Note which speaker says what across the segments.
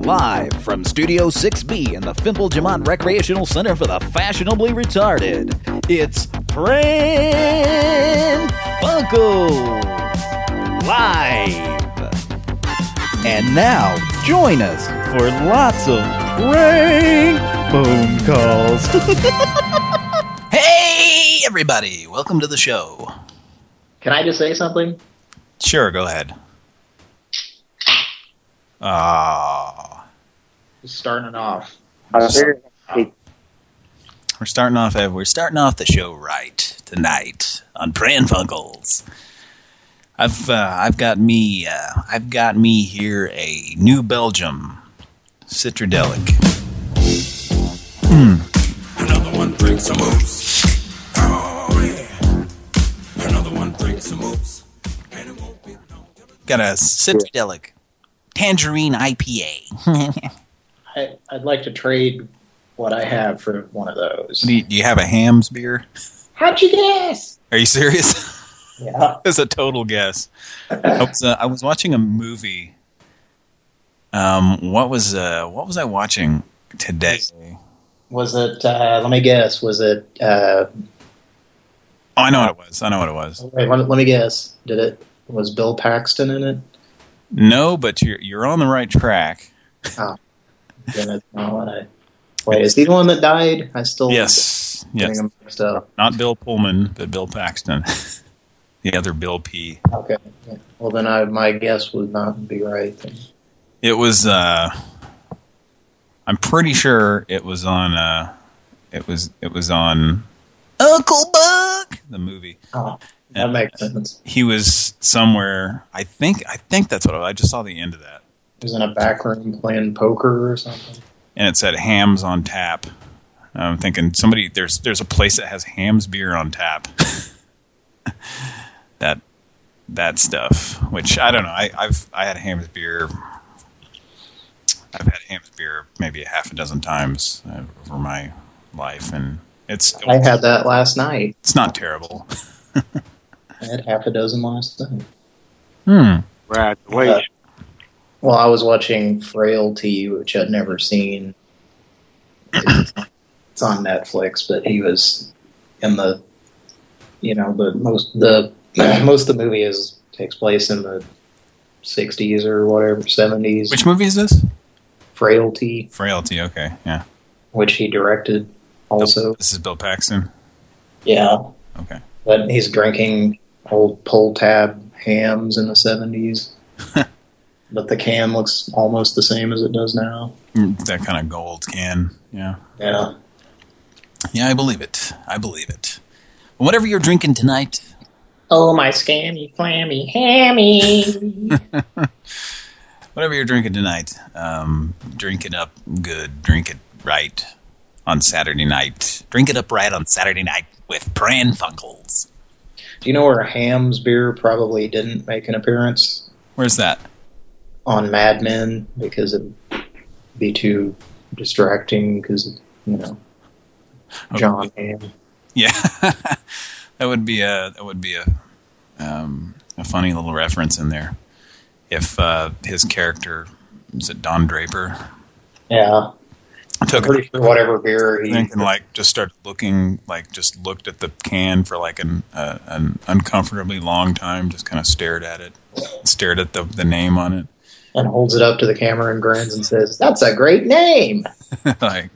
Speaker 1: Live from Studio 6B in the Fimple Jamont Recreational Center for the Fashionably Retarded, it's Pran Funkels Live. And now, join us for lots of prank phone calls.
Speaker 2: Hey, everybody! Welcome to the show.
Speaker 3: Can I just say something?
Speaker 2: Sure, go ahead. Ah,
Speaker 3: Just starting off.
Speaker 2: we're starting off. uh, We're starting off the show right tonight on Pran Funkels. I've uh, I've got me uh, I've got me here a New Belgium Citradelic.
Speaker 4: Another one brings some moves. Oh yeah. Another one brings some moves. And it won't be long till the
Speaker 2: Got a Citradelic Tangerine IPA.
Speaker 3: I, I'd like to trade what I have for one of those.
Speaker 2: do, you, do you have a Hamm's beer?
Speaker 3: How'd you guess?
Speaker 2: Are you serious?
Speaker 3: Yeah.
Speaker 2: It's a total guess. I was uh, I was watching a movie. Um, what was uh what was I watching today?
Speaker 3: Was it, uh, let me guess, was it, uh,
Speaker 2: Oh, I know what it was. I know what it was.
Speaker 3: wait, let, let me guess. Did it, was Bill Paxton in it?
Speaker 2: No, but you're you're on the right track.
Speaker 3: Oh, I, wait, is he the one that died? I still
Speaker 2: Yes, yes.
Speaker 3: him mixed up.
Speaker 2: Not Bill Pullman, but Bill Paxton. the other Bill P.
Speaker 3: Okay. Well, then I, my guess would not be right.
Speaker 2: It was. uh I'm pretty sure it was on. uh It was. It was on Uncle Buck, the movie.
Speaker 3: Oh, that
Speaker 2: And
Speaker 3: makes sense.
Speaker 2: He was somewhere. I think. I think that's what it was. I just saw the end of that,
Speaker 3: He was in a back room playing poker or something.
Speaker 2: and it said Hamm's on tap. I'm thinking somebody. There's there's a place that has Hamm's beer on tap. that that stuff, which I don't know. I, I've I had Hamm's beer. I've had Hamm's beer maybe a half a dozen times over my life, and it's
Speaker 3: I had that last night.
Speaker 2: it's not terrible.
Speaker 3: I had half a dozen last night.
Speaker 2: Hmm.
Speaker 3: Uh, well, I was watching Frailty, which I'd never seen. It's on Netflix, but he was in the, you know, the most the most of the movie is takes place in the '60s or whatever, '70s.
Speaker 2: Which movie is this?
Speaker 3: Frailty,
Speaker 2: Frailty. Okay, yeah.
Speaker 3: which he directed, also.
Speaker 2: This is Bill Paxton.
Speaker 3: Yeah,
Speaker 2: Okay.
Speaker 3: but he's drinking old pull tab Hamm's in the '70s. but the can looks almost the same as it does now.
Speaker 2: Mm, That kind of gold can. Yeah.
Speaker 3: Yeah.
Speaker 2: Yeah, I believe it. I believe it. Whatever you're drinking tonight,
Speaker 3: Oh, my scammy, flammy, hammy.
Speaker 2: whatever you're drinking tonight, um, drink it up good. Drink it right on Saturday night. Drink it up right on Saturday night with Pran Funkels.
Speaker 3: Do you know where Hamm's beer probably didn't make an appearance?
Speaker 2: Where's that?
Speaker 3: On Mad Men, because it'd be too distracting, because, you know, John Hamm.
Speaker 2: Yeah, that would be a that would be a um, a funny little reference in there. If uh, his character is it Don Draper
Speaker 3: Yeah.
Speaker 2: Took
Speaker 3: pretty sure whatever beer he...
Speaker 2: and like just started looking like just looked at the can for like an uh, an uncomfortably long time, just kind of stared at it, stared at the the name on it,
Speaker 3: and holds it up to the camera and grins and says, that's a great name!
Speaker 2: like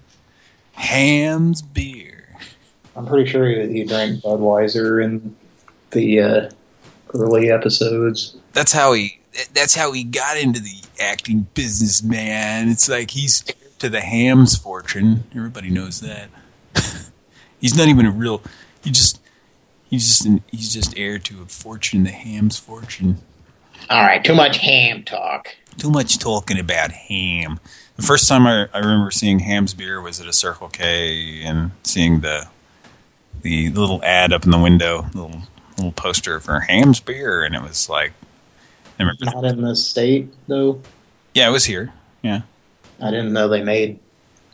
Speaker 2: Hamm's beer.
Speaker 3: I'm pretty sure he, he drank Budweiser in the uh, early episodes.
Speaker 2: That's how he. That's how he got into the acting business, man. It's like he's to the Hamm's fortune. Everybody knows that. he's not even a real. He just. He's just. An, he's just heir to a fortune, the Hamm's fortune.
Speaker 3: All right, too much ham talk.
Speaker 2: Too much talking about ham. The first time I, I remember seeing Hamm's beer was at a Circle K and seeing the the little ad up in the window, little little poster for Hamm's beer, and it was like, I remember.
Speaker 3: Not in the state, though.
Speaker 2: Yeah, it was here. Yeah,
Speaker 3: I didn't know they made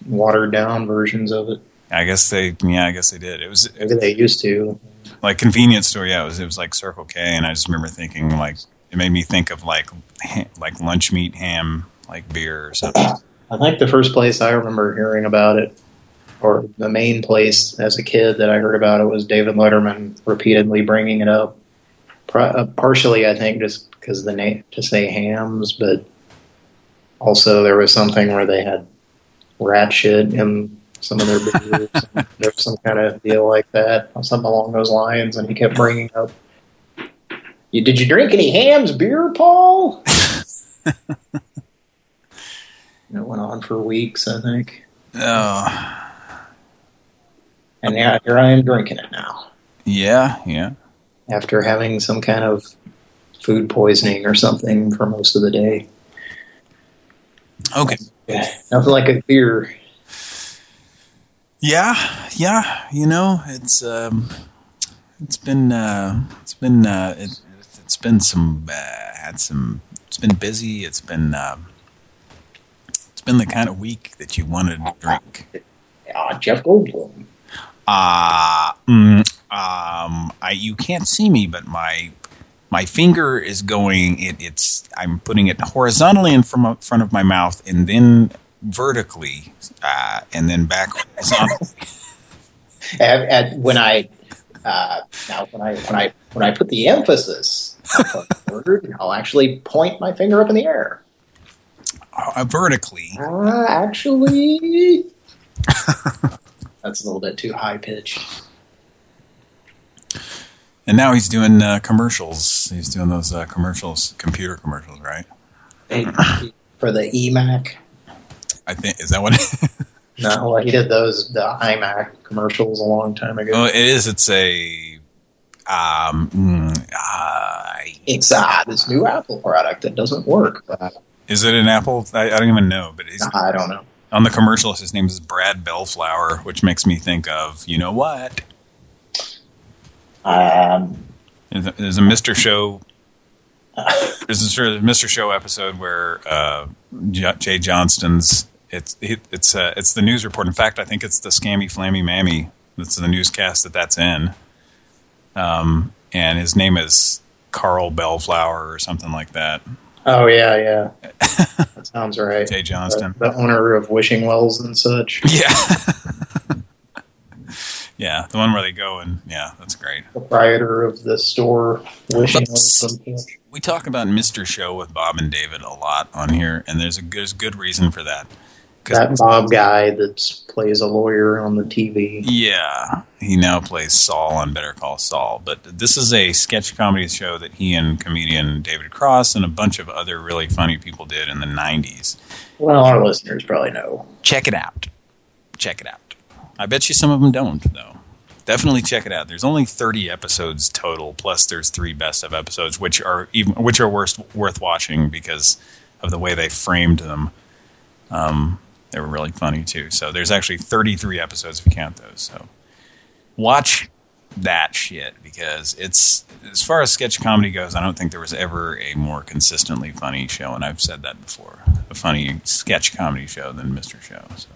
Speaker 3: watered down versions of it.
Speaker 2: I guess they. Yeah, I guess they did. It was, it
Speaker 3: Maybe they used to.
Speaker 2: like convenience store. Yeah, it was. It was like Circle K, and I just remember thinking like it made me think of like like lunch meat ham, like beer or something.
Speaker 3: I think the first place I remember hearing about it, or the main place as a kid that I heard about it, was David Letterman repeatedly bringing it up. Pro- uh, partially, I think, just because the name to say Hamm's, but also there was something where they had rat shit in some of their beers. there was some kind of deal like that, something along those lines, and he kept bringing up. You, did you drink any Hamm's beer, Paul? It went on for weeks, I think.
Speaker 2: Oh,
Speaker 3: And yeah, here I am drinking it now.
Speaker 2: yeah, yeah.
Speaker 3: After having some kind of food poisoning or something for most of the day.
Speaker 2: Okay.
Speaker 3: Yeah, nothing like a beer.
Speaker 2: Yeah, yeah. You know, it's um, it's been uh, it's been uh, it, it's been some uh, had some. It's been busy. It's been um, it's been the kind of week that you wanted to drink.
Speaker 3: Ah, Jeff Goldblum.
Speaker 2: Uh, mm, um, I you can't see me, but my my finger is going. It, it's I'm putting it horizontally in from front of my mouth, and then vertically, uh, and then back horizontally.
Speaker 3: When I uh, now when I when I when I put the emphasis on the word, I'll actually point my finger up in the air.
Speaker 2: uh, vertically.
Speaker 3: Uh, actually, that's a little bit too high pitched.
Speaker 2: And now he's doing uh, commercials. He's doing those uh, commercials, computer commercials, right?
Speaker 3: For the EMAC.
Speaker 2: I think is that what?
Speaker 3: No, well, he did those the iMac commercials a long time ago.
Speaker 2: oh, it is. It's a. Um. mm, uh,
Speaker 3: It's uh, this new Apple product that doesn't work.
Speaker 2: Is it an Apple? I, I don't even know. But
Speaker 3: I don't know.
Speaker 2: on the commercials, his name is Brad Bellflower, which makes me think of you know what?
Speaker 3: Um,
Speaker 2: There's a, Mr. Show. There's a Mr. Show episode where uh, Jay Johnston's. It's it, it's uh, it's the news report. In fact, I think it's the Scammy Flammy Mammy. That's the newscast that that's in. Um, and his name is Carl Bellflower or something like that.
Speaker 3: oh yeah, yeah, that sounds right.
Speaker 2: Jay Johnston.
Speaker 3: the, the owner of Wishing Wells and such,
Speaker 2: Yeah. yeah, the one where they go and yeah, that's great.
Speaker 3: proprietor of the store Wishing and such.
Speaker 2: We talk about Mr. Show with Bob and David a lot on here, and there's a there's good reason for that.
Speaker 3: That Bob guy that plays a lawyer on the TV.
Speaker 2: Yeah, he now plays Saul on Better Call Saul. But this is a sketch comedy show that he and comedian David Cross and a bunch of other really funny people did in the 90s.
Speaker 3: Well, our listeners probably know.
Speaker 2: Check it out. Check it out. I bet you some of them don't, though. Definitely check it out. There's only 30 episodes total, plus there's three best of episodes, which are even which are worth worth watching because of the way they framed them. Um, they were really funny too. So there's actually 33 episodes if you count those. So watch that shit because it's as far as sketch comedy goes. I don't think there was ever a more consistently funny show, and I've said that before. A funny sketch comedy show than Mr. Show. So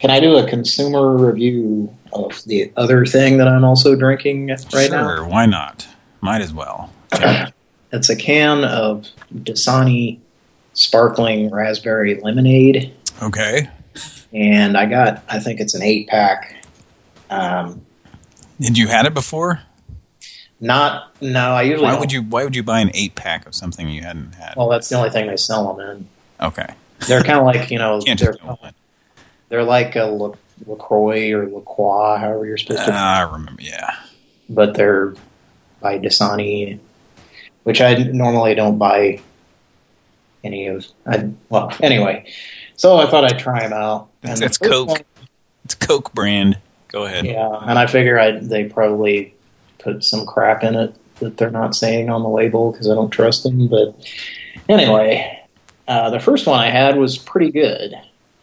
Speaker 3: Can I do a consumer review of the other thing that I'm also drinking right now?
Speaker 2: sure, why not? Might as well.
Speaker 3: It's a can of Dasani sparkling raspberry lemonade,
Speaker 2: Okay.
Speaker 3: and I got I think it's an eight pack. Um,
Speaker 2: Had you had it before?
Speaker 3: not no, I usually
Speaker 2: Why
Speaker 3: don't.
Speaker 2: would you? Why would you buy an eight pack of something you hadn't had?
Speaker 3: Well, that's the only thing they sell them in.
Speaker 2: okay.
Speaker 3: They're kind of like you know
Speaker 2: Can't
Speaker 3: they're
Speaker 2: just go one.
Speaker 3: They're like a La, Lacroix or Lacroix, however you're supposed to.
Speaker 2: Ah, I remember. Yeah.
Speaker 3: but they're by Dasani, which I normally don't buy any of. I well, anyway, so I thought I'd try them out.
Speaker 2: That's, that's Coke.
Speaker 3: one-
Speaker 2: It's Coke brand. Go ahead.
Speaker 3: yeah, and I figure I they probably put some crap in it that they're not saying on the label because I don't trust them. But anyway, uh, the first one I had was pretty good,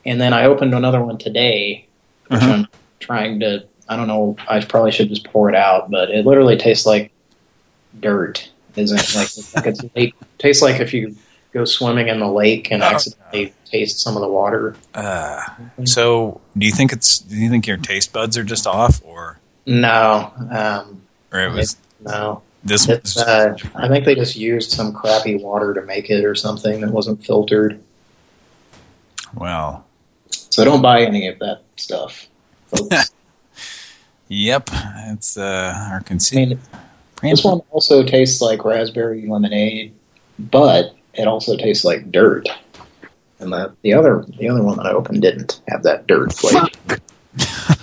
Speaker 3: and then I opened another one today, which
Speaker 2: Uh-huh.
Speaker 3: I'm trying to. I don't know. I probably should just pour it out, but it literally tastes like dirt. Isn't it? Like, like it's lake. Tastes like if you go swimming in the lake and
Speaker 2: Oh,
Speaker 3: accidentally taste some of the water.
Speaker 2: Uh, so, do you think it's? Do you think your taste buds are just off, or
Speaker 3: No, um,
Speaker 2: or it was
Speaker 3: no.
Speaker 2: this?
Speaker 3: It's,
Speaker 2: was
Speaker 3: uh, I think they just used some crappy water to make it or something that wasn't filtered.
Speaker 2: Well,
Speaker 3: So don't buy any of that stuff, folks.
Speaker 2: yep. It's uh, our
Speaker 3: I mean, this one also tastes like raspberry lemonade, but it also tastes like dirt. And the the other the other one that I opened didn't have that dirt flavor.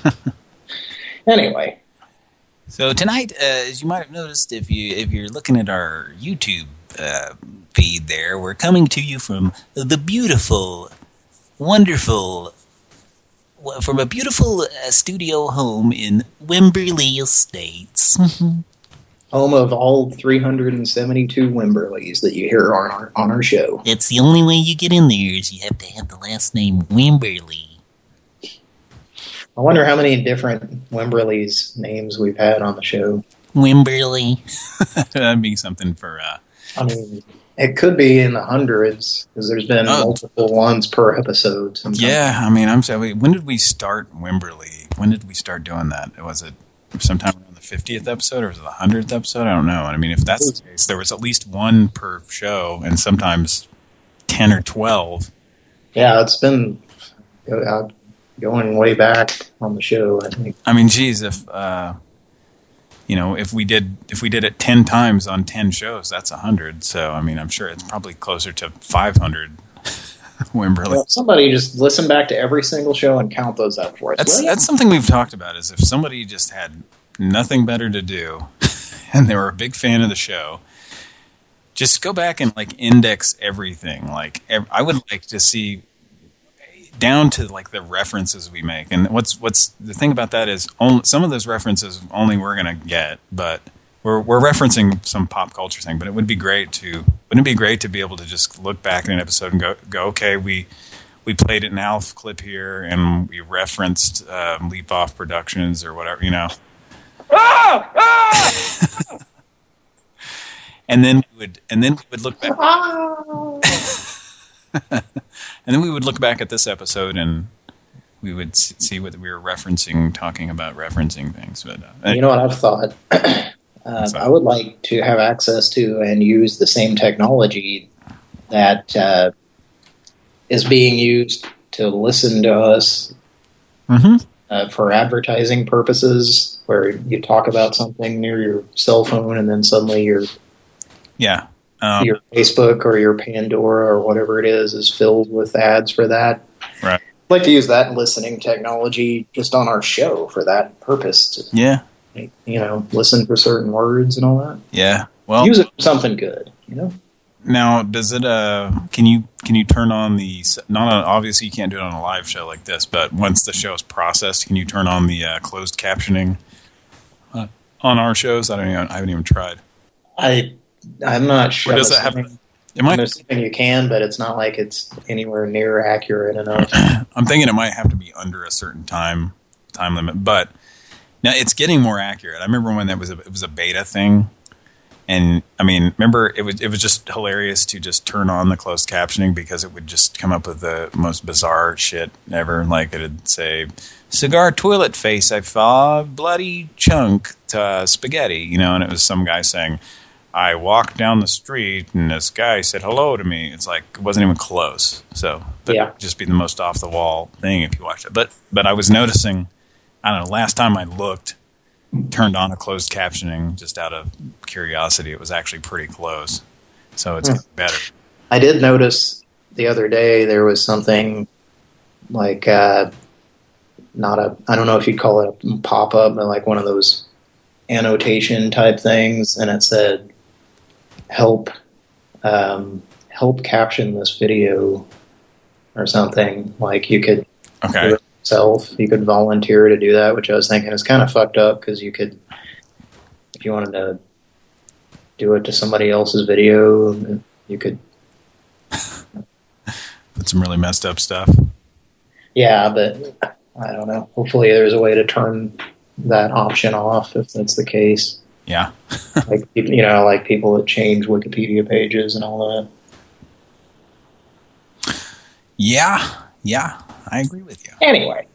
Speaker 3: anyway,
Speaker 2: So tonight, uh, as you might have noticed, if you if you're looking at our YouTube uh, feed, there we're coming to you from the beautiful, wonderful, from a beautiful uh, studio home in Wimberley Estates.
Speaker 3: home of all 372 Wimberleys that you hear on our on our show.
Speaker 2: It's the only way you get in there is you have to have the last name Wimberley.
Speaker 3: I wonder how many different Wimberleys names we've had on the show.
Speaker 2: Wimberley. That'd be something for. Uh,
Speaker 3: I mean, it could be in the hundreds because there's been
Speaker 2: Oh.
Speaker 3: multiple ones per episode. sometimes.
Speaker 2: yeah, I mean, I'm sorry. When did we start Wimberley? When did we start doing that? Was it sometime around the 50th episode or was it the 100th episode? I don't know. I mean, if that's the case, there was at least one per show and sometimes 10 or 12.
Speaker 3: yeah, it's been uh, going way back on the show. I think.
Speaker 2: I mean, geez, if uh, you know, if we did if we did it 10 times on 10 shows, that's 100. So, I mean, I'm sure it's probably closer to 500 Wimberley.
Speaker 3: Well, somebody just listen back to every single show and count those up for us.
Speaker 2: That's that's something we've talked about. Is if somebody just had nothing better to do, and they were a big fan of the show, just go back and like index everything. Like ev I would like to see down to like the references we make. And what's what's the thing about that is only, some of those references only we're gonna get, but. We're, we're referencing some pop culture thing, but it would be great to wouldn't it be great to be able to just look back in an episode and go go okay we we played an Alf clip here and we referenced um, Leap Off Productions or whatever, you know. Ah! and then we would, and then we would look back, and then we would look back at this episode and we would see what we were referencing, talking about referencing things. But uh,
Speaker 3: You know what I've thought? uh, I would like to have access to and use the same technology that uh, is being used to listen to us
Speaker 2: Mhm.
Speaker 3: uh, for advertising purposes, where you talk about something near your cell phone and then suddenly you're...
Speaker 2: yeah, um,
Speaker 3: your Facebook or your Pandora or whatever it is is filled with ads for that.
Speaker 2: Right.
Speaker 3: I'd like to use that listening technology just on our show for that purpose to
Speaker 2: yeah,
Speaker 3: you know, listen for certain words and all that.
Speaker 2: yeah. Well,
Speaker 3: Use it for something good, you know?
Speaker 2: Now, does it? Uh, can you can you turn on the? Not on, obviously you can't do it on a live show like this, but once the show is processed, can you turn on the uh, closed captioning uh, on our shows? I don't even. I haven't even tried.
Speaker 3: I, I'm not sure.
Speaker 2: Or does it
Speaker 3: I'm
Speaker 2: have?
Speaker 3: assuming-
Speaker 2: It
Speaker 3: I'm assuming you can, but it's not like it's anywhere near accurate enough.
Speaker 2: I'm thinking it might have to be under a certain time time limit, but now it's getting more accurate. I remember when that was a, it was a beta thing, and I mean, remember it was it was just hilarious to just turn on the closed captioning because it would just come up with the most bizarre shit ever. Like it'd say, "Cigar toilet face, I saw bloody chunk to spaghetti," you know, and it was some guy saying. I walked down the street and this guy said hello to me. It's like it wasn't even close. So, but
Speaker 3: Yeah.
Speaker 2: just be the most off the wall thing if you watch it. But but I was noticing, I don't know. Last time I looked, turned on a closed captioning just out of curiosity. It was actually pretty close. So it's
Speaker 3: Hmm.
Speaker 2: better.
Speaker 3: I did notice the other day there was something like, uh, not a, I don't know if you'd call it a pop up, but like one of those annotation type things. And it said, help, um, help caption this video or something. Like you could do it yourself. You could volunteer to do that, which I was thinking is kind of fucked up because you could, if you wanted to do it to somebody else's video, you could.
Speaker 2: Put some really messed up stuff.
Speaker 3: Yeah, but I don't know. Hopefully, there's a way to turn that option off if that's the case.
Speaker 2: Yeah.
Speaker 3: Like you know, like people that change Wikipedia pages and all that.
Speaker 2: Yeah. Yeah. I agree with you.
Speaker 3: Anyway,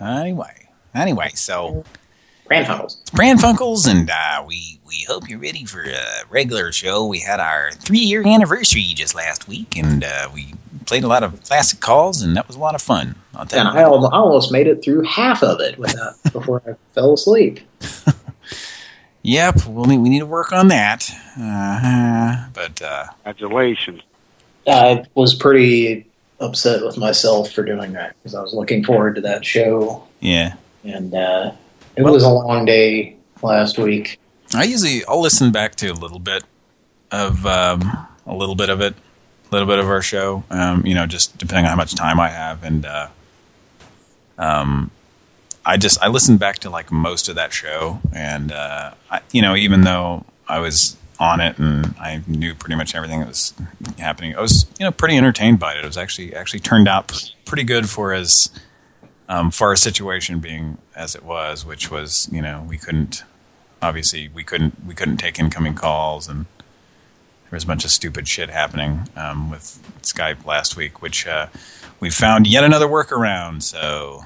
Speaker 2: Anyway. Anyway, so
Speaker 3: Brand Funnels.
Speaker 2: it's Brand Funkles, and uh, we we hope you're ready for a regular show. We had our three year anniversary just last week, and uh, we played a lot of classic calls, and that was a lot of fun.
Speaker 3: And I almost made it through half of it without, before I fell asleep.
Speaker 2: Yep, we'll need, we need to work on that. Uh, but uh,
Speaker 5: Congratulations.
Speaker 3: I was pretty upset with myself for doing that because I was looking forward to that show,
Speaker 2: yeah,
Speaker 3: and uh, it
Speaker 2: Well-
Speaker 3: was a long day last week.
Speaker 2: I usually I'll listen back to a little bit of um, a little bit of it, a little bit of our show. Um, you know, just depending on how much time I have, and uh, um, I just I listened back to like most of that show, and uh, I, you know, even though I was on it and I knew pretty much everything that was happening, I was you know pretty entertained by it. It was actually actually turned out pretty good for as um, for our situation being as it was, which was you know we couldn't obviously we couldn't we couldn't take incoming calls and there was a bunch of stupid shit happening um, with Skype last week, which uh, we found yet another workaround. So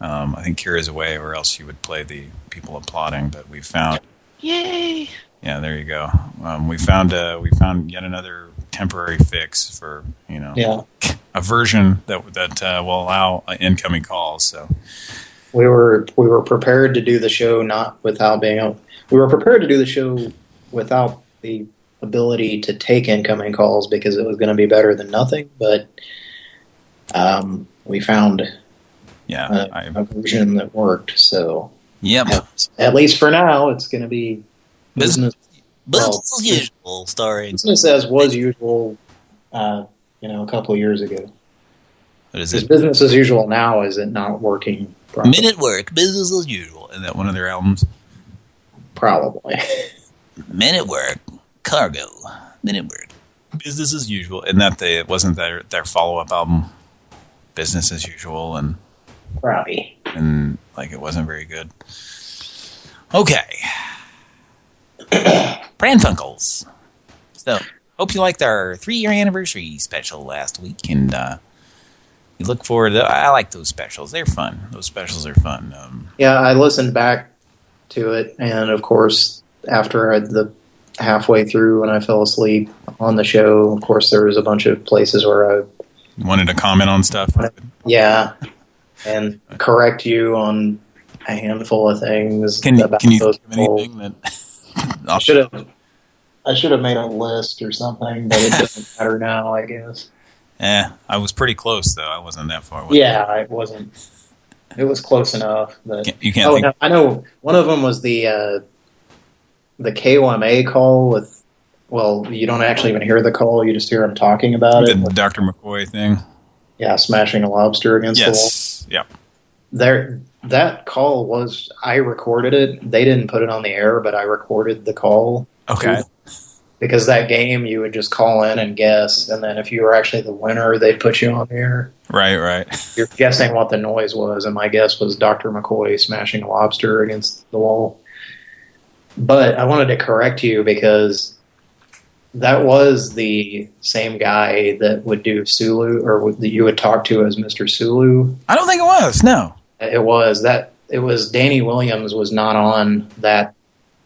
Speaker 2: um, I think Kira's away, or else you would play the people applauding. But we found,
Speaker 6: Yay!
Speaker 2: yeah, there you go. Um, we found uh, we found yet another temporary fix for you know
Speaker 3: Yeah,
Speaker 2: a version that that uh, will allow uh, incoming calls. So
Speaker 3: we were we were prepared to do the show not without being able. We were prepared to do the show without the ability to take incoming calls because it was going to be better than nothing. But um, we found
Speaker 2: yeah,
Speaker 3: a,
Speaker 2: I,
Speaker 3: a version that worked. So
Speaker 2: yep.
Speaker 3: at least for now, it's going to be business Well,
Speaker 6: Business as usual, starring
Speaker 3: business as was usual. Uh, you know, a couple of years ago.
Speaker 2: What is it?
Speaker 3: business as usual now is it not working properly?
Speaker 6: Minute Work, business as usual.
Speaker 2: Is that one of their albums?
Speaker 3: Probably.
Speaker 6: Minute Work, cargo, Minute Work.
Speaker 2: business as usual, and that they it wasn't their their follow up album, business as usual, and
Speaker 3: Probably.
Speaker 2: and like it wasn't very good. Okay, Pranfunkels. So hope you liked our three year anniversary special last week, and uh, we look forward. to I like those specials; they're fun. Those specials are fun. Um,
Speaker 3: Yeah, I listened back to it, and of course, after I, the halfway through when I fell asleep on the show, of course, there was a bunch of places where I,
Speaker 2: wanted to comment on stuff.
Speaker 3: yeah, and correct you on a handful of things.
Speaker 2: Can
Speaker 3: about
Speaker 2: can you
Speaker 3: those
Speaker 2: think of anything that?
Speaker 3: I should have. I should have made a list or something, but it doesn't matter now, I guess.
Speaker 2: Yeah, I was pretty close though. I wasn't that far. away.
Speaker 3: Yeah, it wasn't. It was close enough, but
Speaker 2: Can't- you can't
Speaker 3: oh,
Speaker 2: think.
Speaker 3: no, I know one of them was the uh, the KOMA call with. Well, you don't actually even hear the call; you just hear them talking about it.
Speaker 2: the Dr. McCoy thing.
Speaker 3: Yeah, smashing a lobster against the wall.
Speaker 2: Yes. Yep.
Speaker 3: There, that call was. I recorded it. They didn't put it on the air, but I recorded the call
Speaker 2: Okay.
Speaker 3: because that game you would just call in and guess, and then if you were actually the winner, they'd put you on the air.
Speaker 2: Right. Right.
Speaker 3: You're guessing what the noise was, and my guess was Dr. McCoy smashing a lobster against the wall. But I wanted to correct you because that was the same guy that would do Sulu, or would- that you would talk to as Mr. Sulu.
Speaker 2: I don't think it was. No.
Speaker 3: It was that. It was Danny Williams was not on that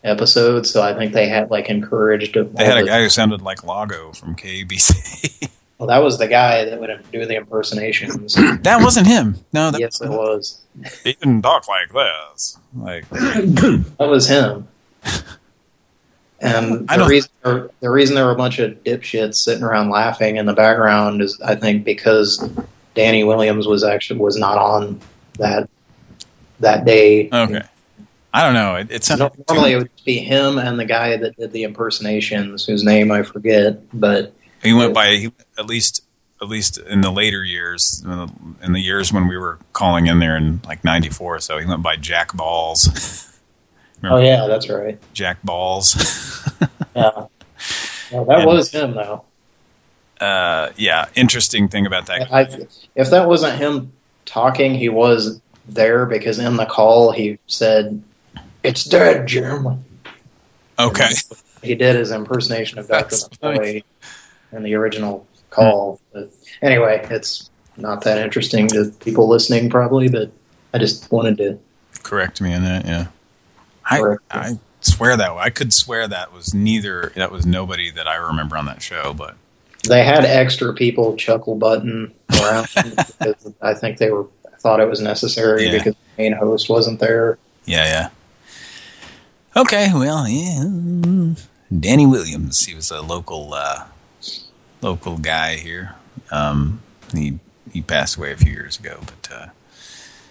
Speaker 3: episode, so I think they had like encouraged.
Speaker 2: They had a guy who sounded like Lago from KBC.
Speaker 3: Well, that was the guy that would do the impersonations.
Speaker 2: that wasn't him. No, that,
Speaker 3: yes, it was.
Speaker 2: he didn't talk like this. Like,
Speaker 3: That was him. And
Speaker 2: um,
Speaker 3: the
Speaker 2: don't-
Speaker 3: reason, the reason there were a bunch of dipshits sitting around laughing in the background is, I think, because Danny Williams was actually was not on that that day.
Speaker 2: okay. I don't know. It, it sounded
Speaker 3: Normally, it would be him and the guy that did the impersonations, whose name I forget. But
Speaker 2: he went by he, at least at least in the later years, in the, in the years when we were calling in there in like '94. So he went by Jack Balls.
Speaker 3: oh yeah, that's right.
Speaker 2: Jack Balls.
Speaker 3: Yeah, Well, that
Speaker 2: And-
Speaker 3: was him though.
Speaker 2: uh, yeah. Interesting thing about that.
Speaker 3: I, if that wasn't him talking, he was there because in the call he said, "It's dead, Jim."
Speaker 2: Okay.
Speaker 3: He did his impersonation of Dr.
Speaker 2: That's
Speaker 3: McCoy in the original call. But anyway, it's not that interesting to people listening, probably. But I just wanted to.
Speaker 2: Correct me on that. Yeah. I I swear that I could swear that was neither that was nobody that I remember on that show, but
Speaker 3: They had extra people chuckle button around because I think they were thought it was necessary
Speaker 2: Yeah.
Speaker 3: because the main host wasn't there.
Speaker 2: Yeah, yeah. Okay, well, yeah. Danny Williams, he was a local uh, local guy here. Um, he he passed away a few years ago, but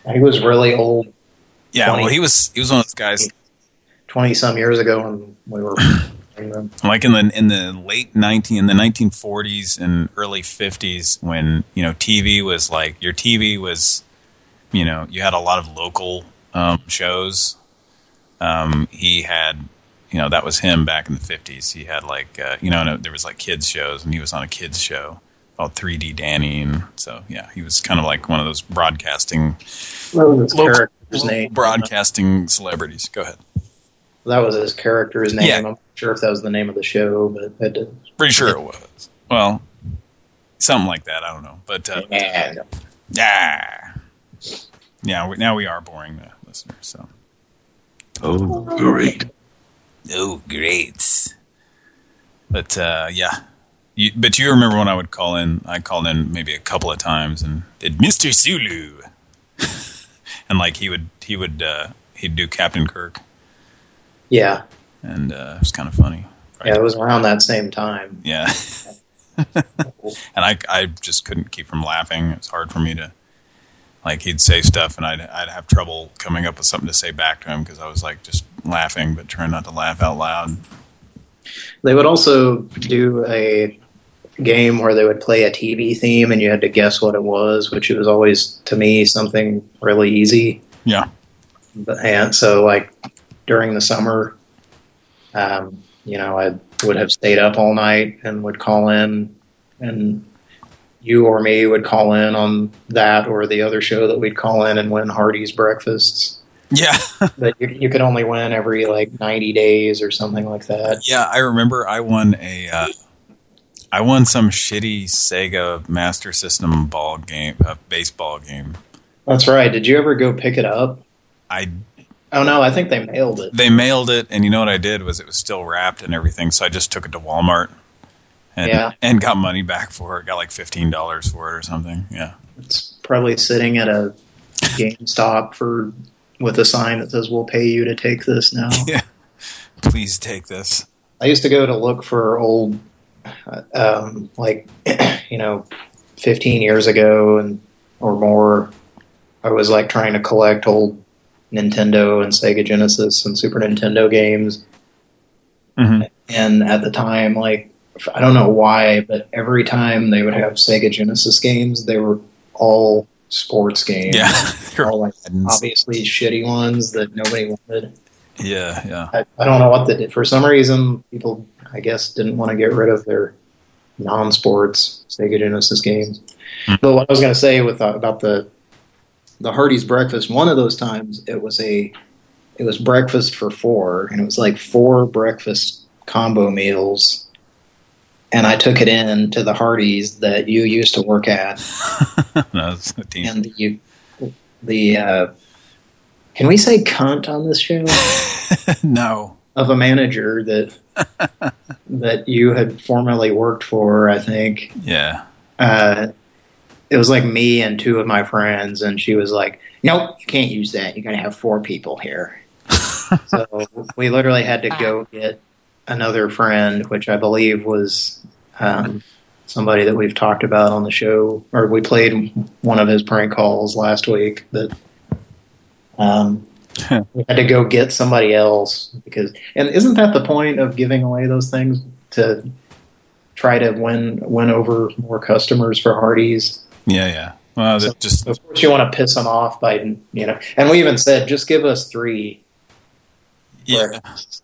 Speaker 2: uh,
Speaker 3: He was really old,
Speaker 2: yeah, well, he was he was one of those guys
Speaker 3: twenty some years ago when we were.
Speaker 2: like in the in the late 19 in the 1940s and early 50s when you know TV was like your TV was you know you had a lot of local um, shows um, he had you know that was him back in the 50s he had like uh, you know no, there was like kids shows and he was on a kids show called 3D Danny and so yeah he was kind of like one of those broadcasting local,
Speaker 3: name.
Speaker 2: broadcasting celebrities go ahead
Speaker 3: That was his character's name.
Speaker 2: Yeah.
Speaker 3: I'm not sure if that was the name of the show, but it did.
Speaker 2: pretty sure it was well something like that I don't know but uh,
Speaker 3: Yeah.
Speaker 2: Yeah. Yeah, we, now we are boring the listeners, so.
Speaker 4: Oh, great.
Speaker 6: Oh, great.
Speaker 2: But, uh, yeah. You, but you remember when I would call in, I called in maybe a couple of times and did Mr. Sulu. and like he would, he would, uh, he'd do Captain Kirk
Speaker 3: Yeah.
Speaker 2: and, uh, it was kind of funny.
Speaker 3: Yeah, it was around that same time.
Speaker 2: Yeah. and I, I just couldn't keep from laughing. It was hard for me to, like, he'd say stuff and I'd, I'd have trouble coming up with something to say back to him because I was like just laughing, but trying not to laugh out loud.
Speaker 3: They would also do a game where they would play a TV theme and you had to guess what it was, which it was always, to me, something really easy.
Speaker 2: Yeah.
Speaker 3: But, and so, like, during the summer, um, you know, I would have stayed up all night and would call in, and you or me would call in on that or the other show that we'd call in and win Hardee's breakfasts.
Speaker 2: Yeah.
Speaker 3: But you, you could only win every like 90 days or something like that.
Speaker 2: yeah. I remember I won a, uh, I won some shitty Sega Master System ball game, uh, baseball game.
Speaker 3: That's right. Did you ever go pick it up?
Speaker 2: I
Speaker 3: Oh no, I think they mailed it.
Speaker 2: they mailed it, and you know what I did was it was still wrapped and everything, so I just took it to Walmart and
Speaker 3: Yeah.
Speaker 2: and got money back for it. Got like fifteen dollars for it or something. Yeah,
Speaker 3: It's probably sitting at a GameStop for with a sign that says "We'll pay you to take this now."
Speaker 2: yeah. Please take this.
Speaker 3: I used to go to look for old, um, like you know, 15 years ago and or more. I was like trying to collect old Nintendo and Sega Genesis and Super Nintendo games.
Speaker 2: Mhm.
Speaker 3: And at the time, like I don't know why, but every time they would have Sega Genesis games, they were all sports games.
Speaker 2: Yeah,
Speaker 3: all like obviously shitty ones that nobody wanted.
Speaker 2: yeah, yeah.
Speaker 3: I, I don't know what they did. For some reason, people, I guess, didn't want to get rid of their non-sports Sega Genesis games.
Speaker 2: Hmm.
Speaker 3: But what I was going to say with uh, about the the Hardee's breakfast, one of those times it was a it was breakfast for four, and it was like four breakfast combo meals. And I took it in to the Hardee's that you used to work at,
Speaker 2: no,
Speaker 3: and the the uh, can we say cunt on this show?
Speaker 2: no.
Speaker 3: of a manager that that you had formerly worked for, I think.
Speaker 2: Yeah.
Speaker 3: Uh, it was like me and two of my friends, and she was like, "Nope, you can't use that. You're going to have four people here." so we literally had to go get another friend, which I believe was um, somebody that we've talked about on the show, or we played one of his prank calls last week. That um, we had to go get somebody else because, and isn't that the point of giving away those things to try to win win over more customers for Hardee's?
Speaker 2: Yeah, yeah. Well,
Speaker 3: So,
Speaker 2: just
Speaker 3: of course, you want to piss them off by you know, and we even said just give us three.
Speaker 2: yeah,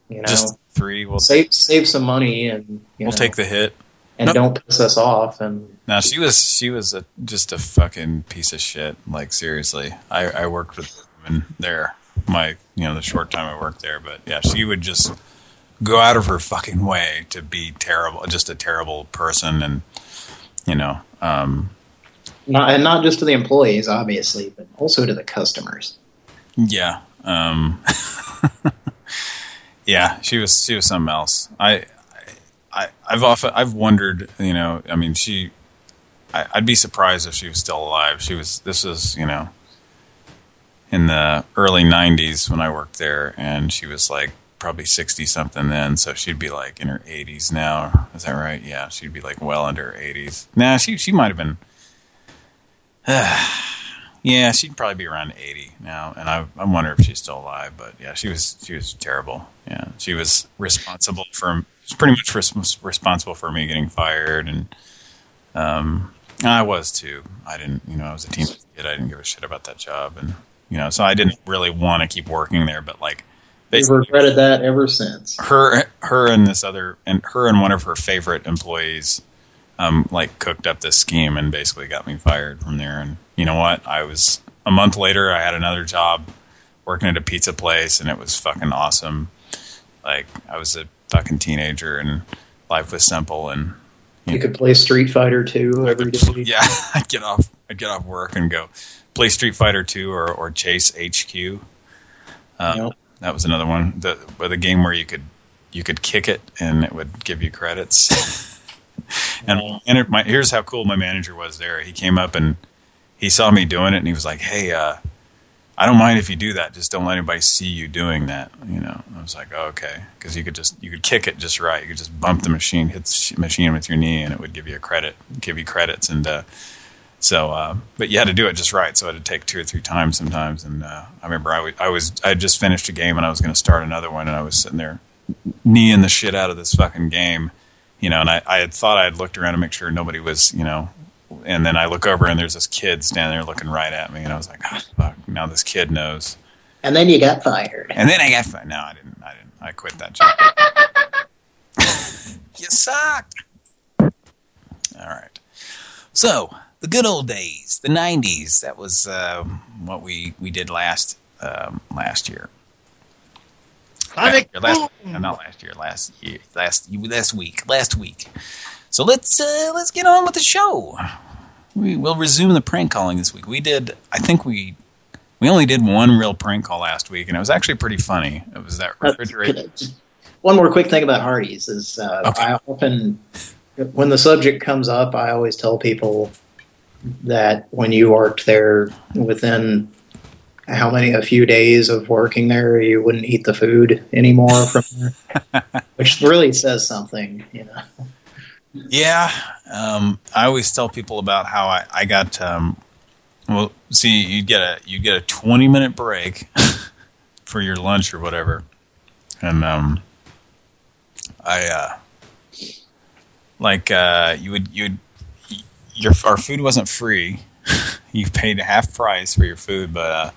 Speaker 3: you know,
Speaker 2: just three. We'll
Speaker 3: save save some money and you
Speaker 2: we'll
Speaker 3: know,
Speaker 2: take the hit.
Speaker 3: and
Speaker 2: no-
Speaker 3: don't piss us off. And
Speaker 2: now she was she was a just a fucking piece of shit. Like seriously, I I worked with women there. My you know the short time I worked there, but yeah, she would just go out of her fucking way to be terrible, just a terrible person, and you know, um,
Speaker 3: not and not just to the employees, obviously, but also to the customers.
Speaker 2: yeah, um, yeah, she was she was something else. I, I I've often I've wondered, you know, I mean, she, I, I'd be surprised if she was still alive. She was. This was, you know, in the early '90s when I worked there, and she was like probably 60 something then, so she'd be like in her 80s now. Is that right? Yeah, she'd be like well under her 80s. Nah, she she might have been. yeah, she'd probably be around 80 now, and I I wonder if she's still alive. But yeah, she was she was terrible. Yeah, she was responsible for was pretty much res responsible for me getting fired, and um, I was too. I didn't, you know, I was a teenage kid. I didn't give a shit about that job, and you know, so I didn't really want to keep working there. But like,
Speaker 3: You've regretted that ever since.
Speaker 2: her, her, and this other, and her and one of her favorite employees, um, like cooked up this scheme and basically got me fired from there. And you know what? I was a month later. I had another job working at a pizza place, and it was fucking awesome. Like I was a fucking teenager, and life was simple. And
Speaker 3: You could play Street Fighter 2 every day.
Speaker 2: yeah, I'd get off, I'd get off work and go play Street Fighter 2 or or Chase HQ. Um,
Speaker 3: Yep.
Speaker 2: That was another one. The the game where you could you could kick it and it would give you credits. and it, my, here's how cool my manager was there. He came up and he saw me doing it and he was like, "Hey, uh, I don't mind if you do that. Just don't let anybody see you doing that." You know. I was like, oh, "Okay," because you could just you could kick it just right. You could just bump the machine, hit the machine with your knee, and it would give you a credit, give you credits, and. Uh, so, uh, but you had to do it just right. So I had to take two or three times sometimes. And uh, I remember I, I was I had just finished a game and I was going to start another one, and I was sitting there kneeing the shit out of this fucking game, you know. And I, I had thought I had looked around to make sure nobody was, you know. And then I look over and there's this kid standing there looking right at me, and I was like, oh, fuck! Now this kid knows.
Speaker 3: And then you got fired.
Speaker 2: And then I got fired. No, I didn't. I didn't. I quit that job. you suck. All right. So the good old days, the '90s. That was uh, what we we did last um, last year. Last, year, last no, not last year. Last year. Last last week. Last week. So let's uh, let's get on with the show. We will resume the prank calling this week. We did. I think we we only did one real prank call last week, and it was actually pretty funny. It was that refrigerator.
Speaker 3: One more quick thing about Hardee's is uh,
Speaker 2: Okay.
Speaker 3: I often, when the subject comes up, I always tell people that when you worked there within how many a few days of working there, you wouldn't eat the food anymore from there, which really says something, you know.
Speaker 2: Yeah, um, I always tell people about how I, I got. Um, well, see, you get a you get a twenty minute break for your lunch or whatever, and um, I uh, like uh, you would you your our food wasn't free. you paid half price for your food, but uh,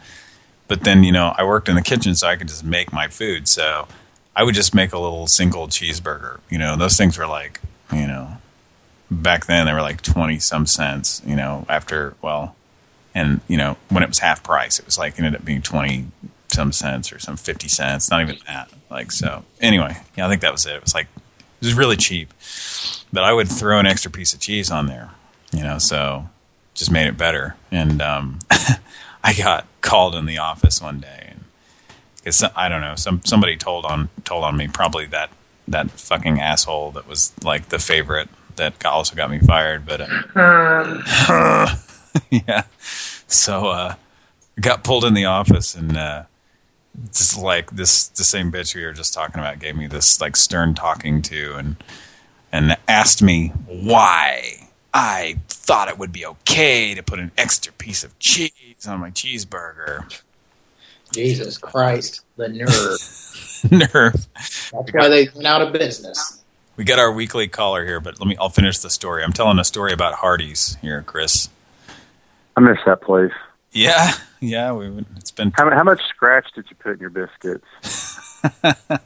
Speaker 2: but then you know I worked in the kitchen, so I could just make my food. So I would just make a little single cheeseburger. You know, those things were like you know, back then they were like 20 some cents, you know, after, well, and, you know, when it was half price, it was like, ended up being 20 some cents or some 50 cents, not even that. Like, so anyway, yeah, I think that was it. It was like, it was really cheap, but I would throw an extra piece of cheese on there, you know, so just made it better. And, um, I got called in the office one day because I don't know, some, somebody told on, told on me probably that that fucking asshole that was like the favorite that also got me fired. But uh, yeah, so uh, got pulled in the office and uh, just like this the same bitch we were just talking about gave me this like stern talking to and and asked me why I thought it would be okay to put an extra piece of cheese on my cheeseburger.
Speaker 3: Jesus Christ, the nerve.
Speaker 2: Nerve.
Speaker 3: That's why they went out of business.
Speaker 2: We got our weekly caller here, but let me. I'll finish the story. I'm telling a story about Hardee's here, Chris.
Speaker 5: I miss that place.
Speaker 2: Yeah, yeah. We it's been
Speaker 5: How, how much scratch did you put in your biscuits?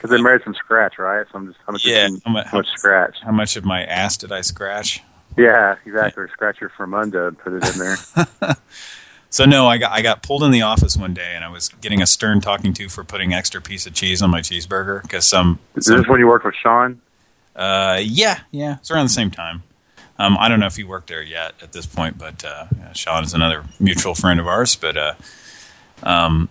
Speaker 5: Because they made some scratch, right? So I'm just, how much,
Speaker 2: Yeah, how mu-
Speaker 5: how much scratch?
Speaker 2: how much of my ass did I scratch?
Speaker 5: Yeah, exactly. Scratch your Fermunda and put it in there.
Speaker 2: So no, I got I got pulled in the office one day, and I was getting a stern talking to for putting extra piece of cheese on my cheeseburger because some,
Speaker 5: Is
Speaker 2: some
Speaker 5: this when you worked with Sean?
Speaker 2: uh yeah yeah it's around the same time. Um, I don't know if he worked there yet at this point, but uh, yeah, Sean is another mutual friend of ours. But uh, um,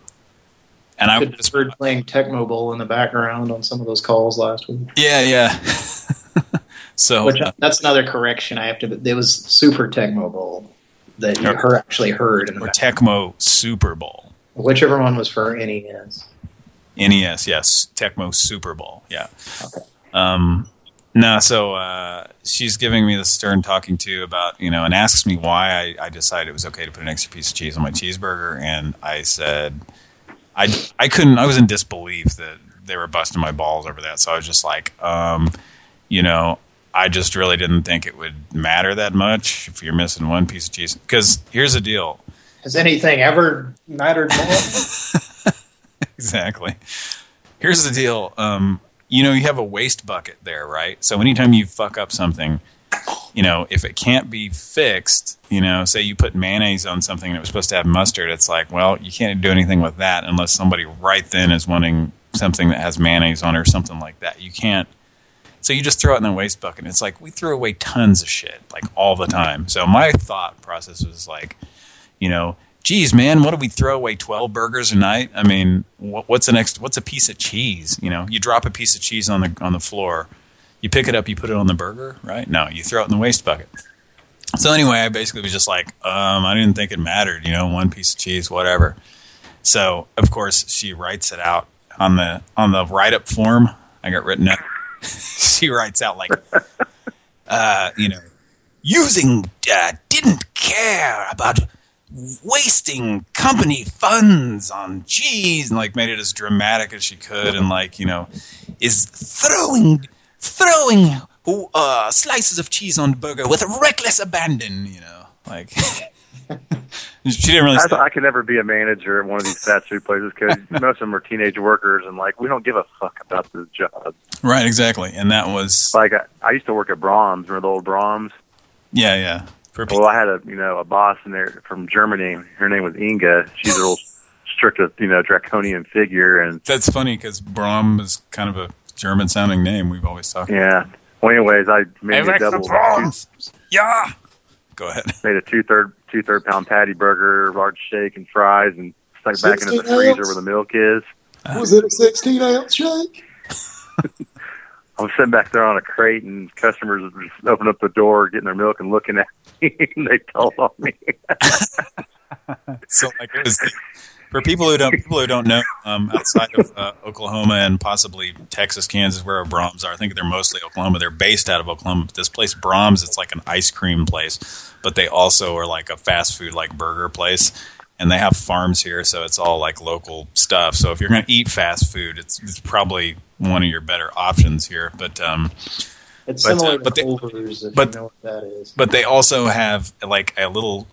Speaker 2: And I
Speaker 3: I
Speaker 2: just
Speaker 3: heard playing Tecmo Bowl in the background on some of those calls last week.
Speaker 2: yeah, yeah. so
Speaker 3: Which
Speaker 2: uh,
Speaker 3: that's another correction I have to. It was Super Tecmo Bowl that you
Speaker 2: Or-
Speaker 3: actually heard in the
Speaker 2: or. Tecmo Super Bowl.
Speaker 3: Whichever one was for NES.
Speaker 2: NES, yes, Tecmo Super Bowl, yeah.
Speaker 3: Okay.
Speaker 2: Um, no, so uh, she's giving me the stern talking to about, you know, and asks me why I, I decided it was okay to put an extra piece of cheese on my cheeseburger, and I said, I, I couldn't, I was in disbelief that they were busting my balls over that, so I was just like, um, you know, I just really didn't think it would matter that much if you're missing one piece of cheese, because here's the deal,
Speaker 3: Has anything ever mattered more?
Speaker 2: Exactly. Here's the deal. Um, you know, you have a waste bucket there, right? So anytime you fuck up something, you know, if it can't be fixed, you know, say you put mayonnaise on something and it was supposed to have mustard, it's like, well, you can't do anything with that unless somebody right then is wanting something that has mayonnaise on it or something like that. You can't. So you just throw it in the waste bucket. It's like we throw away tons of shit, like all the time. So my thought process was like, you know, geez, man, what do we throw away 12 burgers a night? I mean, what, what's the next, what's a piece of cheese? You know, you drop a piece of cheese on the, on the floor, you pick it up, you put it on the burger, right? No, you throw it in the waste bucket. So anyway, I basically was just like, um, I didn't think it mattered, you know, one piece of cheese, whatever. So of course she writes it out on the, on the write-up form. I got written up. she writes out like, uh, you know, using, uh, didn't care about wasting company funds on cheese and like made it as dramatic as she could and like you know is throwing throwing uh slices of cheese on burger with reckless abandon you know like she didn't really
Speaker 5: I,
Speaker 2: say,
Speaker 5: I could never be a manager at one of these fast food places because most of them are teenage workers and like we don't give a fuck about this job.
Speaker 2: right exactly and that was
Speaker 5: Like I, I used to work at Braum's, remember the old Braum's?
Speaker 2: yeah yeah For
Speaker 5: Well, I had a you know a boss in there from Germany. Her name was Inga. She's a real strict, you know, draconian figure, and
Speaker 2: that's funny because Braum is kind of a German sounding name we've always talked
Speaker 5: yeah. Well, anyways, I made a double,
Speaker 2: yeah go ahead
Speaker 5: made a two third two third pound patty burger, large shake, and fries, and stuck back into the
Speaker 7: 16
Speaker 5: freezer
Speaker 7: ounce?
Speaker 5: where the milk is.
Speaker 7: Was it a 16 ounce shake?
Speaker 5: I was sitting back there on a crate, and customers would just open up the door, getting their milk, and looking at me. and they told on me.
Speaker 2: so like it was for people who don't people who don't know um, outside of uh, Oklahoma and possibly Texas, Kansas, where our Braum's are. I think they're mostly Oklahoma. They're based out of Oklahoma. But this place Braum's, it's like an ice cream place, but they also are like a fast food like burger place. And they have farms here, so it's all like local stuff. So if you're going to eat fast food, it's it's probably one of your better options here. But um,
Speaker 3: It's
Speaker 2: But, uh,
Speaker 3: similar
Speaker 2: but
Speaker 3: to Culver's, if
Speaker 2: but-
Speaker 3: you know what that is.
Speaker 2: but they also have like a little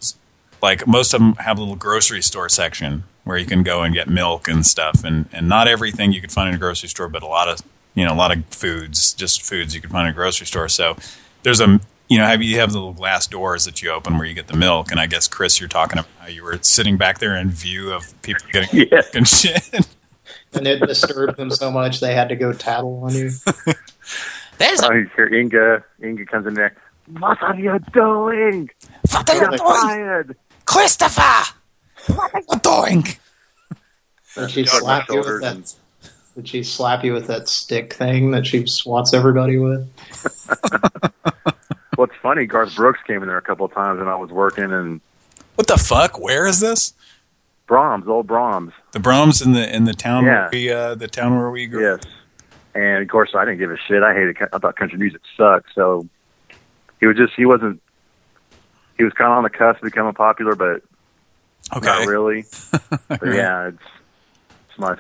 Speaker 2: like most of them have a little grocery store section where you can go and get milk and stuff and and not everything you could find in a grocery store but a lot of you know a lot of foods just foods you could find in a grocery store so there's a you know have you have the little glass doors that you open where you get the milk and I guess Chris you're talking about how you were sitting back there in view of people getting
Speaker 5: Yeah.
Speaker 2: milk and shit
Speaker 3: And it disturbed them so much they had to go tattle on you.
Speaker 2: there's oh,
Speaker 5: I hear Inga. Inga comes in there. What are you doing?
Speaker 2: what are
Speaker 5: You're fired.
Speaker 2: Christopher what are you doing
Speaker 3: Did she slap you with that? Did she slap you with that stick thing that she swats everybody with?
Speaker 5: What's funny, Garth Brooks came in there a couple of times when I was working, and
Speaker 2: what the fuck where is this
Speaker 5: Braum's, old Braum's.
Speaker 2: The Braum's in the in the town
Speaker 5: Yeah.
Speaker 2: where we uh, the town where we grew.
Speaker 5: Yes. And of course, I didn't give a shit. I hated. I thought country music sucked. So he was just. He wasn't. He was kind of on the cusp of becoming popular, but
Speaker 2: Okay.
Speaker 5: not really. But yeah, it's it's my.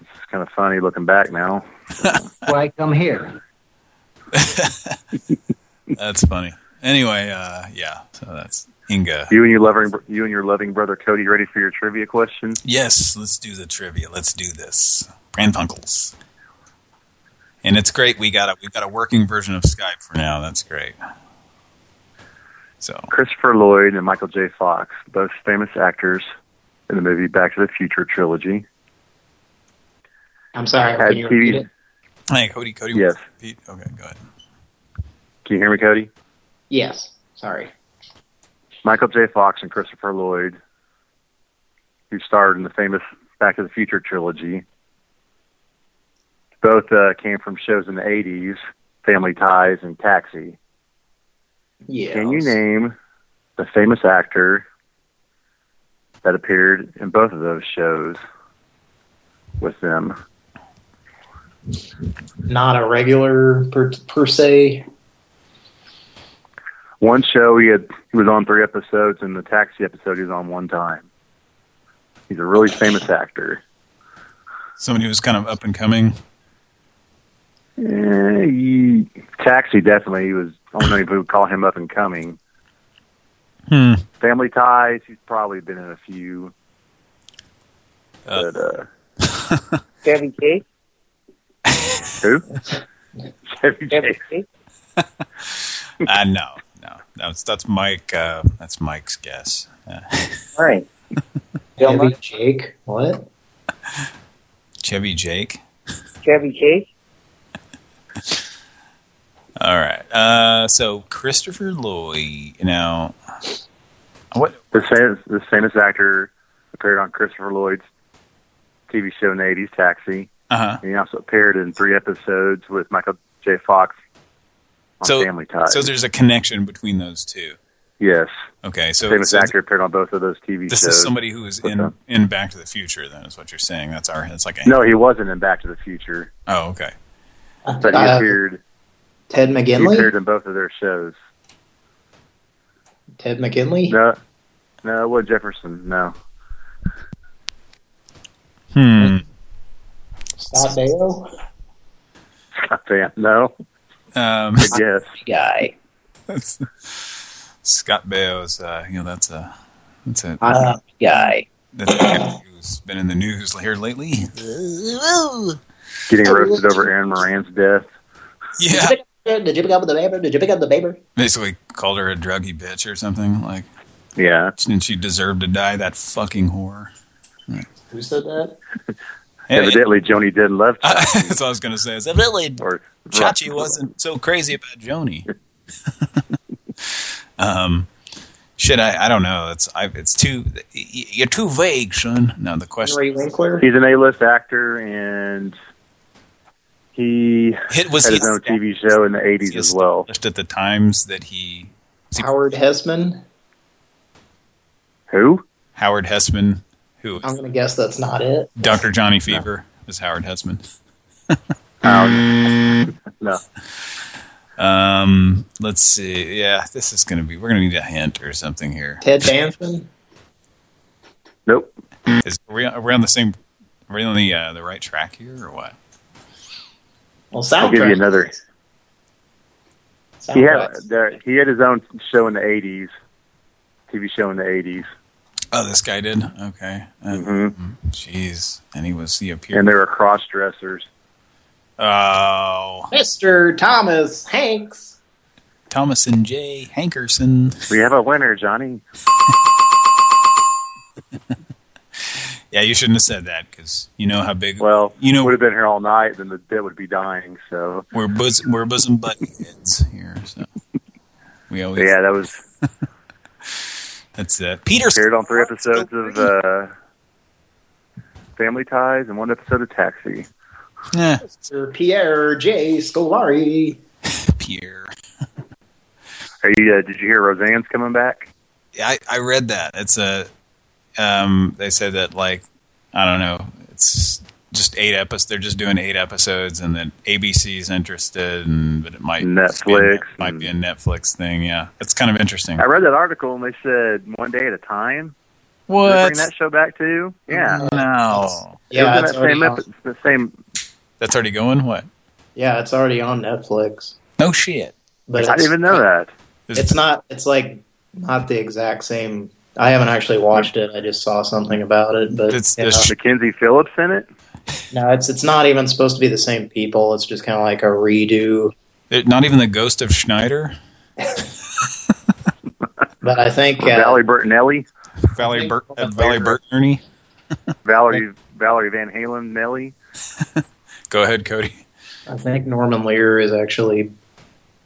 Speaker 5: It's kind of funny looking back now.
Speaker 8: Why come here?
Speaker 2: That's funny. Anyway, uh, yeah. So that's Inga.
Speaker 5: You and your loving, you and your loving brother Cody, ready for your trivia question?
Speaker 2: Yes, let's do the trivia. Let's do this. Pran Funkels. And it's great. We got a we got a working version of Skype for now. That's great. So
Speaker 5: Christopher Lloyd and Michael J. Fox, both famous actors in the movie Back to the Future trilogy,
Speaker 3: I'm sorry.
Speaker 5: had
Speaker 3: Can you repeat
Speaker 5: TV.
Speaker 3: it?
Speaker 2: hey, Cody, Cody.
Speaker 5: Yes.
Speaker 2: Pete. Okay, go ahead.
Speaker 5: Can you hear me, Cody?
Speaker 3: Yes. Sorry.
Speaker 5: Michael J. Fox and Christopher Lloyd, who starred in the famous Back to the Future trilogy. Both uh, came from shows in the 80s, Family Ties and Taxi.
Speaker 3: Yeah.
Speaker 5: Can you name the famous actor that appeared in both of those shows with them?
Speaker 3: Not a regular per, per se.
Speaker 5: One show he had he was on three episodes, and the Taxi episode he was on one time. He's a really famous actor.
Speaker 2: Somebody who's kind of up and coming.
Speaker 5: Eh, he, Taxi definitely he was. I don't know if we would call him up and coming.
Speaker 2: Hmm.
Speaker 5: Family Ties, he's probably been in a few.
Speaker 2: Uh,
Speaker 5: but uh,
Speaker 9: Chevy Chase.
Speaker 5: who? Chevy
Speaker 9: Chevy
Speaker 5: Chase.
Speaker 9: Chase.
Speaker 2: uh, no, no. That's that's Mike. Uh, that's Mike's guess. Uh,
Speaker 9: Right.
Speaker 3: Chevy Jake. What?
Speaker 2: Chevy Jake.
Speaker 9: Chevy Chase.
Speaker 2: All right. Uh, so Christopher Lloyd. Now, what?
Speaker 5: The famous, the famous actor appeared on Christopher Lloyd's TV show in the 80s, Taxi.
Speaker 2: Uh huh.
Speaker 5: He also appeared in three episodes with Michael J. Fox on
Speaker 2: So,
Speaker 5: Family Ties.
Speaker 2: so there's a connection between those two.
Speaker 5: yes.
Speaker 2: Okay, so,
Speaker 5: famous
Speaker 2: so
Speaker 5: actor appeared on both of those TV
Speaker 2: this
Speaker 5: shows.
Speaker 2: is somebody who
Speaker 5: was
Speaker 2: in
Speaker 5: them.
Speaker 2: in Back to the Future. Then is what you're saying. That's our. It's like a.
Speaker 5: No, he wasn't in Back to the Future,
Speaker 2: Oh, okay.
Speaker 5: But he
Speaker 3: Uh,
Speaker 5: appeared.
Speaker 3: Ted
Speaker 5: He
Speaker 3: McGinley.
Speaker 5: appeared in both of their shows.
Speaker 3: Ted McGinley.
Speaker 5: No, no, Wood Jefferson. No,
Speaker 2: Hmm.
Speaker 3: Scott Baio.
Speaker 5: Scott Van. No,
Speaker 2: Um,
Speaker 5: good guess.
Speaker 3: Guy.
Speaker 2: that's, Scott Baio's. Uh, you know, that's a. That's a.
Speaker 3: Uh, guy.
Speaker 2: That's a guy who's been in the news here lately.
Speaker 5: Getting roasted over Erin Moran's death.
Speaker 2: Yeah.
Speaker 3: Did you pick up the paper? Did you pick up the paper?
Speaker 2: Basically called her a druggy bitch or something. Like,
Speaker 5: Yeah,
Speaker 2: and she deserved to die. That fucking whore.
Speaker 3: Who said that?
Speaker 2: Hey,
Speaker 5: evidently Joanie didn't love Chachi.
Speaker 2: that's what I was going to say. Is evidently
Speaker 5: or
Speaker 2: Chachi wasn't so crazy about Joanie. um, shit, I, I don't know. It's I, it's too you're too vague, son. No, the question
Speaker 3: Henry Winkler.
Speaker 5: He's an A-list actor, and he
Speaker 2: Hit- was
Speaker 5: had
Speaker 2: he
Speaker 5: his own TV show in the 80s as well.
Speaker 2: Just at the times that he
Speaker 3: Howard Hesseman.
Speaker 5: Who?
Speaker 2: Howard Hesseman, who
Speaker 3: I'm gonna guess that's not it.
Speaker 2: Dr. Johnny Fever is Howard Hesseman.
Speaker 5: No.
Speaker 2: Um, let's see. Yeah, this is gonna be. We're gonna need a hint or something here.
Speaker 3: Ted Danson.
Speaker 5: Nope.
Speaker 2: Is are we, are we on the same? Are we on the uh, the right track here or what?
Speaker 3: Well,
Speaker 5: I'll give you
Speaker 3: soundtrack.
Speaker 5: another. He had
Speaker 3: Soundtracks.
Speaker 5: there, he had his own show in the 80s, TV show in the 80s,
Speaker 2: Oh, this guy did. Okay. Uh,
Speaker 5: Mhm.
Speaker 2: Jeez, and he was he
Speaker 5: and
Speaker 2: appeared.
Speaker 5: they were cross dressers.
Speaker 2: Oh,
Speaker 3: Mr. Thomas Hanks.
Speaker 2: Thomas and J. Hankerson.
Speaker 5: We have a winner, Johnny.
Speaker 2: Yeah, you shouldn't have said that because you know how big.
Speaker 5: Well,
Speaker 2: you know
Speaker 5: would have been here all night, then the bit would be dying. So
Speaker 2: we're bus we're bosom button heads here. So we always
Speaker 5: yeah, that was
Speaker 2: that's uh, Peter.
Speaker 5: appeared on three episodes of uh, Family Ties and one episode of Taxi.
Speaker 2: Yeah,
Speaker 3: Mr. Pierre J. Scolari.
Speaker 2: Pierre.
Speaker 5: Are you? Uh, did you hear Roseanne's coming back?
Speaker 2: Yeah, I, I read that. It's a. Um, they said that like I don't know. It's just eight episodes. They're just doing eight episodes, and then ABC's interested, and but it might
Speaker 5: Netflix
Speaker 2: be a, might be a Netflix thing. Yeah, it's kind of interesting.
Speaker 5: I read that article and they said one day at a time.
Speaker 2: What?
Speaker 5: bring that show back too? Yeah.
Speaker 2: No,
Speaker 3: Yeah,
Speaker 5: it
Speaker 3: it's
Speaker 5: that same,
Speaker 3: already
Speaker 5: epi- the same.
Speaker 2: that's already going. What?
Speaker 3: yeah, it's already on Netflix.
Speaker 2: No shit.
Speaker 3: But
Speaker 5: I didn't even know that.
Speaker 3: it's not. It's like not the exact same. I haven't actually watched it. I just saw something about it. But
Speaker 2: It's-
Speaker 3: you know,
Speaker 2: it's-
Speaker 5: Mackenzie Phillips in it.
Speaker 3: no, it's it's not even supposed to be the same people. It's just kind of like a redo.
Speaker 2: It- not even the ghost of Schneider.
Speaker 3: But I think uh,
Speaker 5: Valerie Bertinelli,
Speaker 2: Valerie
Speaker 3: think
Speaker 2: Burt, uh, Valerie
Speaker 3: fair.
Speaker 2: Bertnerney.
Speaker 5: Valerie Valerie Van Halen, Nelly.
Speaker 2: Go ahead, Cody.
Speaker 3: I think Norman Lear is actually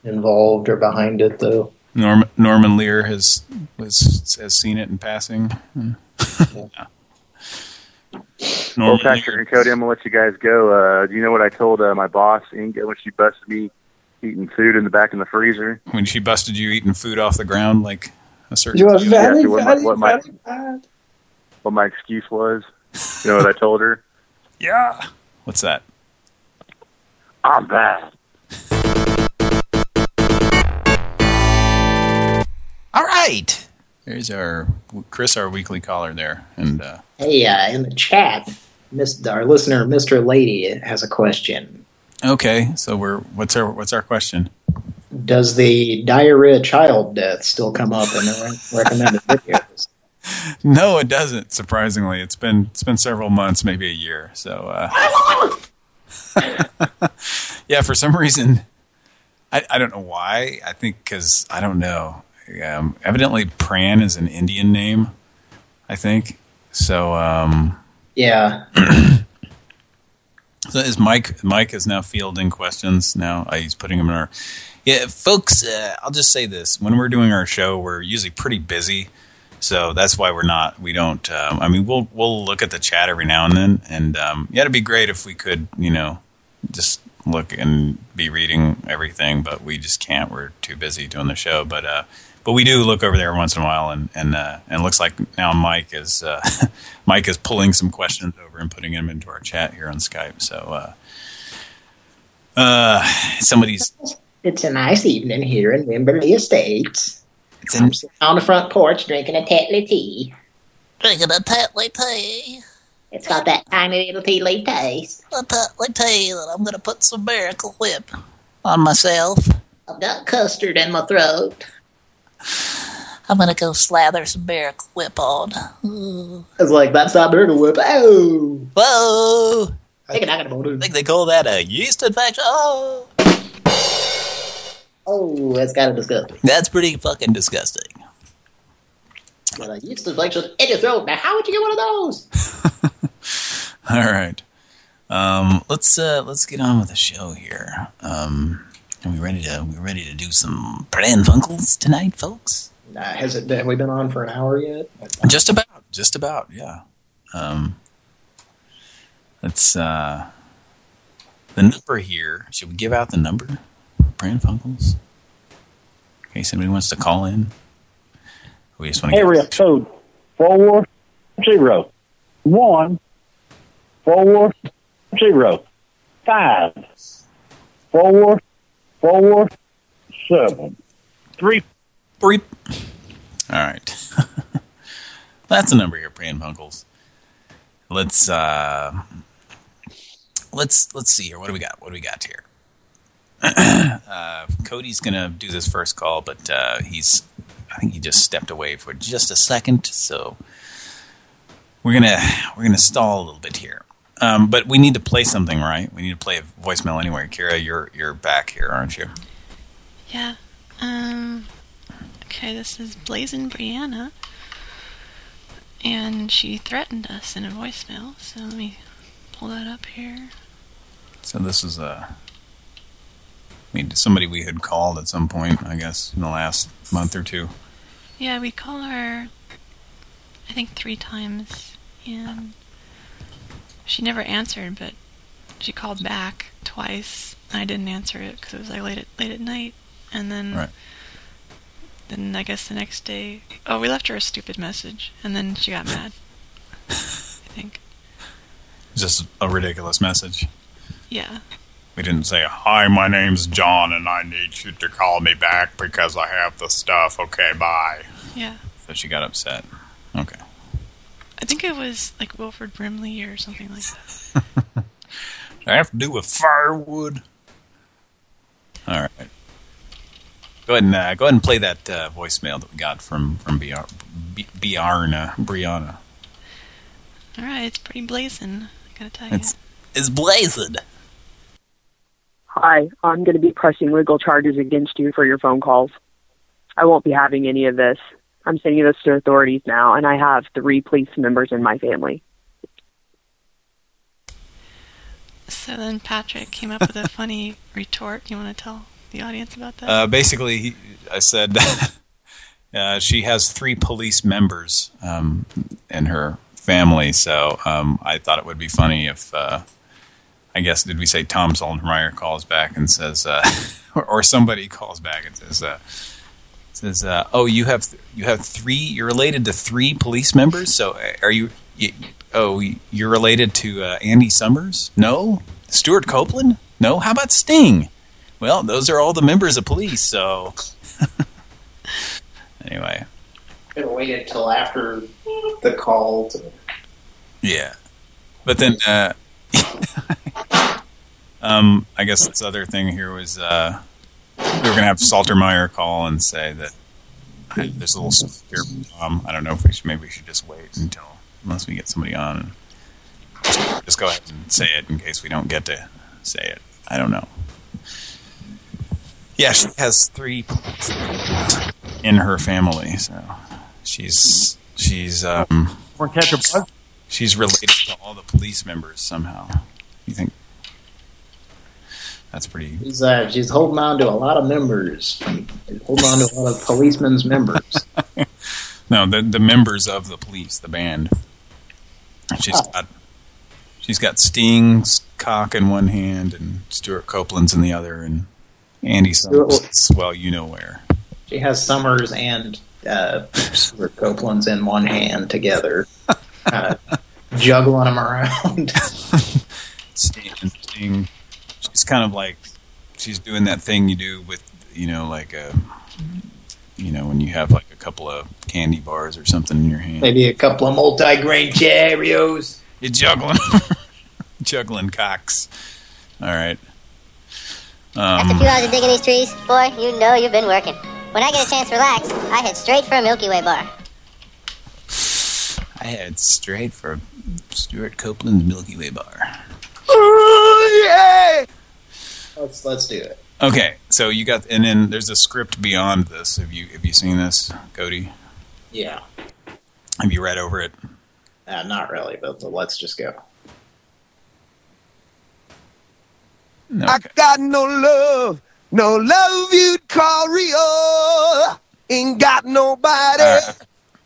Speaker 3: involved or behind it, though.
Speaker 2: Norm, Norman Lear has was has seen it in passing.
Speaker 5: Well, Patrick and Cody, I'm gonna let you guys go. Uh, do you know what I told uh, my boss Inga when she busted me eating food in the back in the freezer?
Speaker 2: when she busted you eating food off the ground like a certain
Speaker 3: You are very,
Speaker 5: Yeah, what my-
Speaker 3: very,
Speaker 5: what my-
Speaker 3: very bad.
Speaker 5: What my excuse was? You know what I told her?
Speaker 2: yeah what's that
Speaker 5: I'm bad.
Speaker 2: Right there's our chris our weekly caller there and uh
Speaker 3: Hey, uh, in the chat, Miss, our listener, Mr. Lady, has a question.
Speaker 2: okay so we're what's our what's our question
Speaker 3: Does the diarrhea child death still come up in the recommended videos?
Speaker 2: no it doesn't surprisingly it's been it's been several months maybe a year so uh yeah for some reason i i don't know why i think because i don't know um evidently pran is an indian name i think so um
Speaker 3: Yeah.
Speaker 2: So is Mike? Mike is now fielding questions. Now uh, he's putting them in our. Yeah, folks. Uh, I'll just say this: when we're doing our show, we're usually pretty busy, so that's why we're not. We don't. Um, I mean, we'll we'll look at the chat every now and then, and um, yeah, it'd be great if we could, you know, just look and be reading everything, but we just can't. We're too busy doing the show. But uh, but we do look over there once in a while, and and uh, and it looks like now Mike is uh, Mike is pulling some questions over and putting them into our chat here on Skype. So uh, uh, somebody's
Speaker 3: It's a nice evening here in Wimberley Estates.
Speaker 2: it's in,
Speaker 3: I'm sitting on the front porch drinking a Tetley tea.
Speaker 6: Drinking a Tetley tea.
Speaker 3: It's got that tiny little tea leaf taste.
Speaker 6: A Tetley tea that I'm going to put some Miracle Whip on myself.
Speaker 3: I've got custard in my throat.
Speaker 6: I'm going to go slather some Miracle Whip on. Ooh.
Speaker 3: It's like, that's not Miracle Whip. Oh!
Speaker 6: Whoa!
Speaker 3: I think I
Speaker 6: think they call that a yeast infection. Oh,
Speaker 3: Oh, that's kind of disgusting.
Speaker 6: that's pretty fucking disgusting.
Speaker 3: But a yeast infection in your throat. Now, how would you get one of those?
Speaker 2: all right. Um, let's uh, let's get on with the show here. Um, are we ready to we ready to do some Pran Funkels tonight, folks?
Speaker 3: Uh, has it? Have we been on for an hour yet?
Speaker 2: Just about, just about, yeah. Um, let's uh, the number here. Should we give out the number? Pran Funkels. In case anybody wants to call in. We just want to
Speaker 10: Area code four zero one four zero five four four seven three.
Speaker 2: Breep. All right. That's the number here, Pran Funkels. Let's uh let's let's see here. What do we got? What do we got here? uh, Cody's gonna do this first call, but uh, he's I think he just stepped away for just a second, so we're gonna we're gonna stall a little bit here. Um, but we need to play something, right? We need to play a voicemail anyway. Kira, you're you're back here, aren't you?
Speaker 11: Yeah. Um. Okay, this is Blazing Brianna. And she threatened us in a voicemail, so let me pull that up here.
Speaker 2: So this is a, I mean, somebody we had called at some point, I guess, in the last month or two.
Speaker 11: Yeah, we call her, I think, three times, and she never answered, but she called back twice, and I didn't answer it because it was like late at, late at night, and then
Speaker 2: Right.
Speaker 11: then I guess the next day, oh, we left her a stupid message, and then she got mad. I think.
Speaker 2: Just a ridiculous message.
Speaker 11: Yeah.
Speaker 2: We didn't say, "Hi, my name's John, and I need you to call me back because I have the stuff." Okay, bye.
Speaker 11: Yeah.
Speaker 2: So she got upset. Okay.
Speaker 11: I think it was like Wilford Brimley or something like that.
Speaker 2: I have to do with firewood. All right. Go ahead and uh, go ahead and play that uh, voicemail that we got from from Biar- B- Biarna, Brianna.
Speaker 11: All right, it's pretty blazing. I gotta tell you.
Speaker 2: It's it's blazing.
Speaker 12: Hi, I'm going to be pressing legal charges against you for your phone calls. I won't be having any of this. I'm sending this to authorities now, and I have three police members in my family.
Speaker 11: So then Patrick came up with a funny retort. You want to tell the audience about that?
Speaker 2: Uh, basically, he, I said uh, she has three police members um, in her family, so um, I thought it would be funny if, uh, I guess, did we say Tom Saltermeyer calls back and says, uh, or, or somebody calls back and says, uh, says, uh, "Oh, you have th you have three. You're related to three police members. So uh, are you? you oh, you're related to uh, Andy Summers? No, Stewart Copeland? No. How about Sting? Well, those are all the members of police. So anyway,
Speaker 3: Could have waited till after the call. To,
Speaker 2: yeah. But then, uh, um, I guess this other thing here was uh, we were going to have Saltermeyer call and say that there's a little severe problem. I don't know if we should, maybe we should just wait until, unless we get somebody on just, just go ahead and say it in case we don't get to say it. I don't know. Yeah, she has three in her family, so she's she's um she's related to all the police members somehow. You think that's pretty?
Speaker 3: she's, uh, she's holding on to a lot of members. Holding on to a lot of policemen's members.
Speaker 2: No, the the members of the police, the band. She's
Speaker 3: Oh.
Speaker 2: got she's got Sting's cock in one hand and Stewart Copeland's in the other, and Andy Summers. Well, you know where.
Speaker 3: She has Summers and uh, Stewart Copeland's in one hand together, uh, juggling them around.
Speaker 2: Sting, Sting. She's kind of like she's doing that thing you do with you know like a you know when you have like a couple of candy bars or something in your hand.
Speaker 3: Maybe a couple of multi-grain Cheerios.
Speaker 2: You're juggling, juggling cocks. All right.
Speaker 13: After a
Speaker 2: Um,
Speaker 13: few hours of digging these trees, boy, you know you've been working. When I get a chance to relax, I head straight for a Milky Way bar.
Speaker 2: I head straight for Stewart Copeland's Milky Way bar.
Speaker 3: yeah! Let's let's do it.
Speaker 2: Okay, so you got, and then there's a script beyond this. Have you have you seen this, Cody?
Speaker 3: Yeah.
Speaker 2: Have you read over it?
Speaker 3: Uh, not really, but let's just go.
Speaker 2: No.
Speaker 14: I got no love, no love you'd call real. Ain't got nobody.
Speaker 2: All right.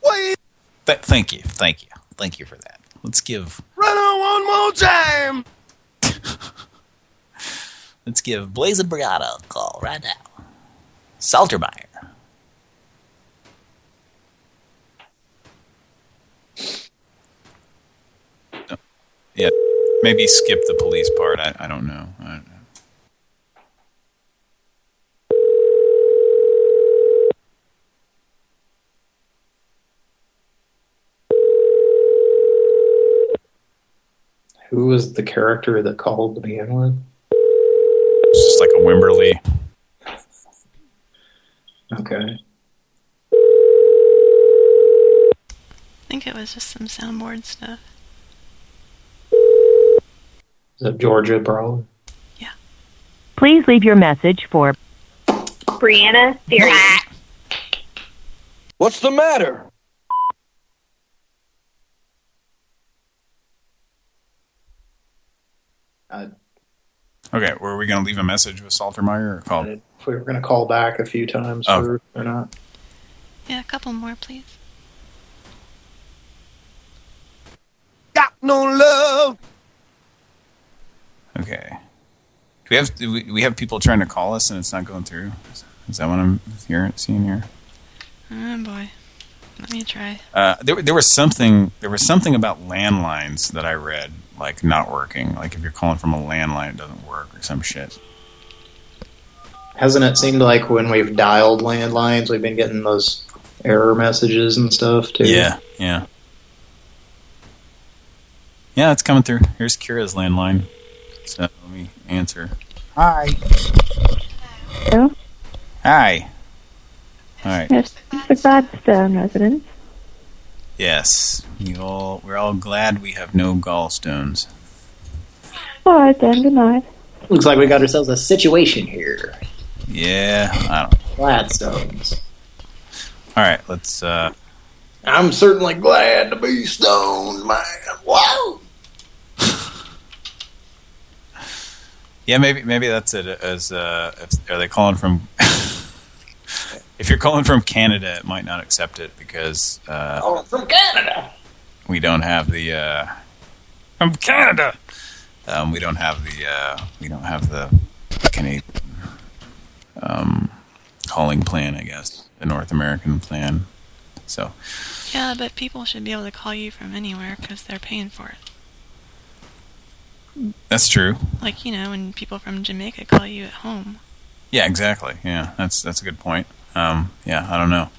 Speaker 14: Wait,
Speaker 2: Th thank you, thank you, thank you for that. Let's give
Speaker 14: run on one more time.
Speaker 1: Let's give Blaze and Brigada a call right now. Saltermeyer.
Speaker 2: yeah, maybe skip the police part. I I don't know. I don't know.
Speaker 3: Who was the character that called to begin with?
Speaker 2: It's just like a Wimberly.
Speaker 3: Okay.
Speaker 11: I think it was just some soundboard stuff.
Speaker 3: Is that Georgia Brawler?
Speaker 15: Please leave your message for
Speaker 16: Brianna, dear
Speaker 14: What's the matter?
Speaker 3: Uh,
Speaker 2: Okay, were we going to leave a message with Saltermeyer or call?
Speaker 3: if we were going to call back a few times
Speaker 2: Oh.
Speaker 3: for or not.
Speaker 11: Yeah, a couple more, please.
Speaker 14: Got no love.
Speaker 2: Okay. Do we have do we, we have people trying to call us and it's not going through? Is, is that what I'm hearing seeing here?
Speaker 11: Oh boy. Let me try.
Speaker 2: Uh, there, there was something. There was something about landlines that I read, like not working. Like if you're calling from a landline, it doesn't work or some shit.
Speaker 3: Hasn't it seemed like when we've dialed landlines, we've been getting those error messages and stuff too?
Speaker 2: Yeah, yeah, yeah. It's coming through. Here's Kira's landline. So let me answer. Hi.
Speaker 17: Hello?
Speaker 2: Hi. All right.
Speaker 17: Yes, the Gladstone residence.
Speaker 2: Yes. We all we're all glad we have no gallstones.
Speaker 17: All right then, good night.
Speaker 3: Looks like we got ourselves a situation here.
Speaker 2: Yeah. I don't.
Speaker 3: Gladstones.
Speaker 2: All right. Let's. uh
Speaker 3: I'm certainly glad to be stoned, man. Wow.
Speaker 2: Yeah, maybe maybe that's it. As uh, if, are they calling from? if you're calling from Canada, it might not accept it because uh,
Speaker 3: Oh, from Canada.
Speaker 2: we don't have the uh, from Canada. Um, we don't have the uh, we don't have the Canadian um, calling plan, I guess, the North American plan. So
Speaker 11: Yeah, but people should be able to call you from anywhere because they're paying for it.
Speaker 2: that's true.
Speaker 11: Like, you know, when people from Jamaica call you at home.
Speaker 2: Yeah, exactly. Yeah, that's that's a good point. Um, yeah, I don't know.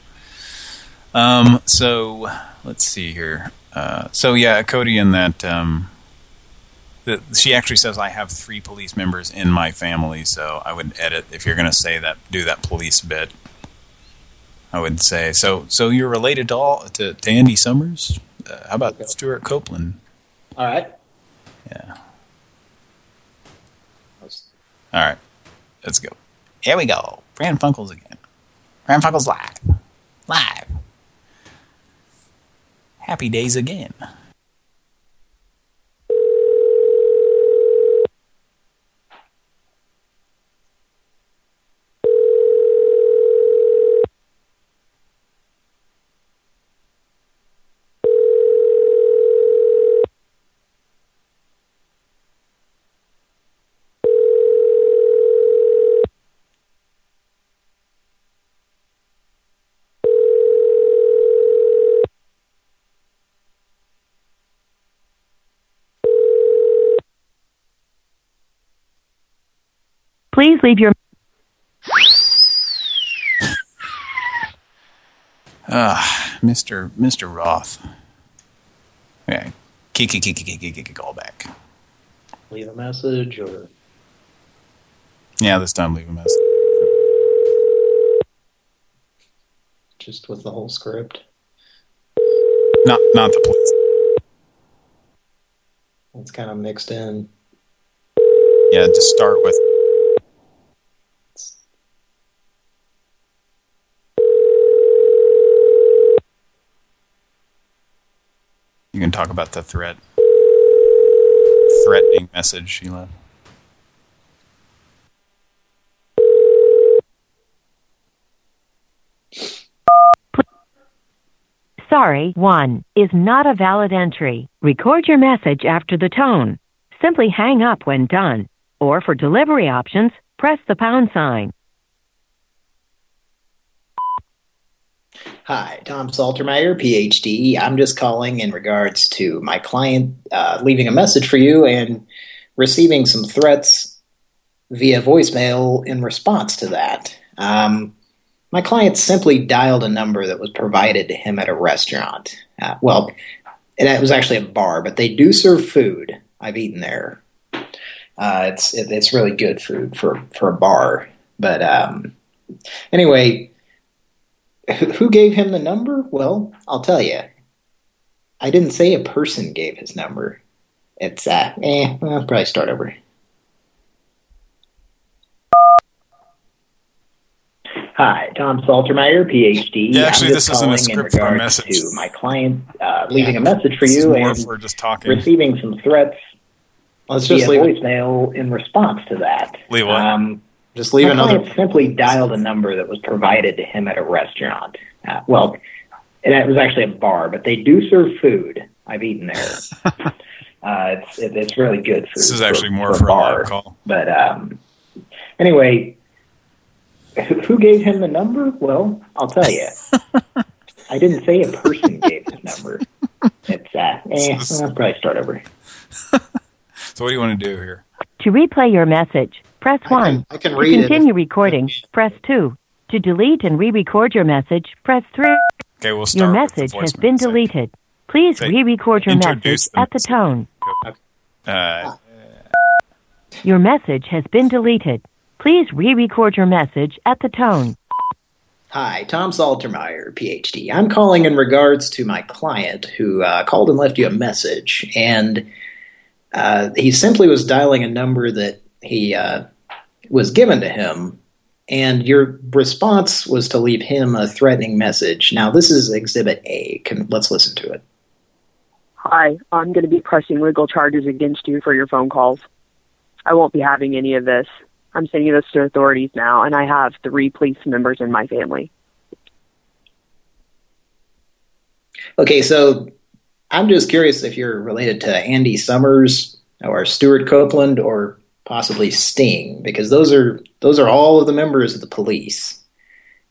Speaker 2: Um, so let's see here. Uh, so yeah, Cody in that um, the, she actually says I have three police members in my family, so I would edit if you're going to say that, do that police bit. I would say so. So you're related to all to, to Andy Summers? Uh, how about Stewart Copeland?
Speaker 18: All right.
Speaker 2: Yeah. All right, let's go. Here we go. Fran Funkles again. Fran live. Live. Happy days again.
Speaker 15: Please leave your
Speaker 2: Ah, Mr. Mr. Roth. Okay. Kiki kiki kiki kiki call back.
Speaker 18: Leave a message or
Speaker 2: Yeah, this time leave a message.
Speaker 18: just with the whole script.
Speaker 2: Not not the police.
Speaker 18: It's kind of mixed in.
Speaker 2: Yeah, just start with You can talk about the threat threatening message she left.
Speaker 15: sorry 1 is not a valid entry. Record your message after the tone. Simply hang up when done. Or for delivery options, press the pound sign.
Speaker 18: Hi, Tom Saltermeyer, PhD. I'm just calling in regards to my client uh, leaving a message for you and receiving some threats via voicemail in response to that. Um, my client simply dialed a number that was provided to him at a restaurant. Uh, well, it was actually a bar, but they do serve food. I've eaten there. Uh, it's it, it's really good food for for a bar. But um, anyway, who who gave him the number? Well, I'll tell you. I didn't say a person gave his number. It's uh, eh. I'll probably start over. Hi, Tom Saltermeyer, PhD.
Speaker 2: Yeah, actually,
Speaker 18: I'm
Speaker 2: this isn't a script
Speaker 18: in
Speaker 2: for a
Speaker 18: regards
Speaker 2: message.
Speaker 18: to my client uh, leaving a message for you and
Speaker 2: if we're just talking.
Speaker 18: receiving some threats
Speaker 2: Let's just leave it.
Speaker 18: voicemail in response to that.
Speaker 2: Leave what?
Speaker 18: Um,
Speaker 2: Just leave
Speaker 18: my
Speaker 2: another-
Speaker 18: client simply dialed a number that was provided to him at a restaurant. Uh, well, and it was actually a bar, but they do serve food. I've eaten there. uh, it's it, it's really good food.
Speaker 2: This is actually more
Speaker 18: for,
Speaker 2: for a
Speaker 18: bar.
Speaker 2: live call.
Speaker 18: But um, anyway, who who gave him the number? Well, I'll tell you. I didn't say a person gave his number. It's uh, eh, I'll probably start over.
Speaker 2: So what do you want to do here?
Speaker 15: To replay your message, press 1.
Speaker 2: I can
Speaker 15: to
Speaker 2: read it.
Speaker 15: continue recording, press 2. To delete and re-record your message, press 3.
Speaker 2: Okay, we'll
Speaker 15: Your
Speaker 2: start with the
Speaker 15: message has
Speaker 2: voicemail.
Speaker 15: been deleted. Please
Speaker 2: Say,
Speaker 15: re-record your
Speaker 2: introduce
Speaker 15: message at the tone.
Speaker 2: Uh,
Speaker 15: Your message has been deleted. Please re-record your message at the tone.
Speaker 18: Hi, Tom Saltermeyer, PhD. I'm calling in regards to my client who uh, called and left you a message, and uh, he simply was dialing a number that he uh, was given to him, and your response was to leave him a threatening message. Now, this is Exhibit A. Can, let's listen to it.
Speaker 12: Hi, I'm going to be pressing legal charges against you for your phone calls. I won't be having any of this. I'm sending this to authorities now, and I have three police members in my family.
Speaker 18: Okay, so I'm just curious if you're related to Andy Summers or Stewart Copeland or possibly Sting, because those are those are all of the members of the police.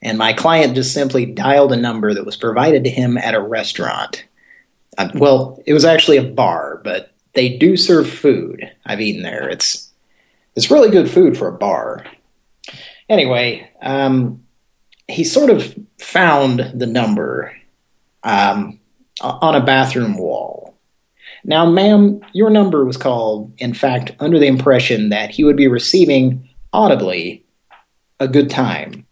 Speaker 18: And my client just simply dialed a number that was provided to him at a restaurant. Uh, well, it was actually a bar, but they do serve food. I've eaten there. It's it's really good food for a bar. Anyway, um, he sort of found the number um, on a bathroom wall. Now, ma'am, your number was called, in fact, under the impression that he would be receiving audibly a good time,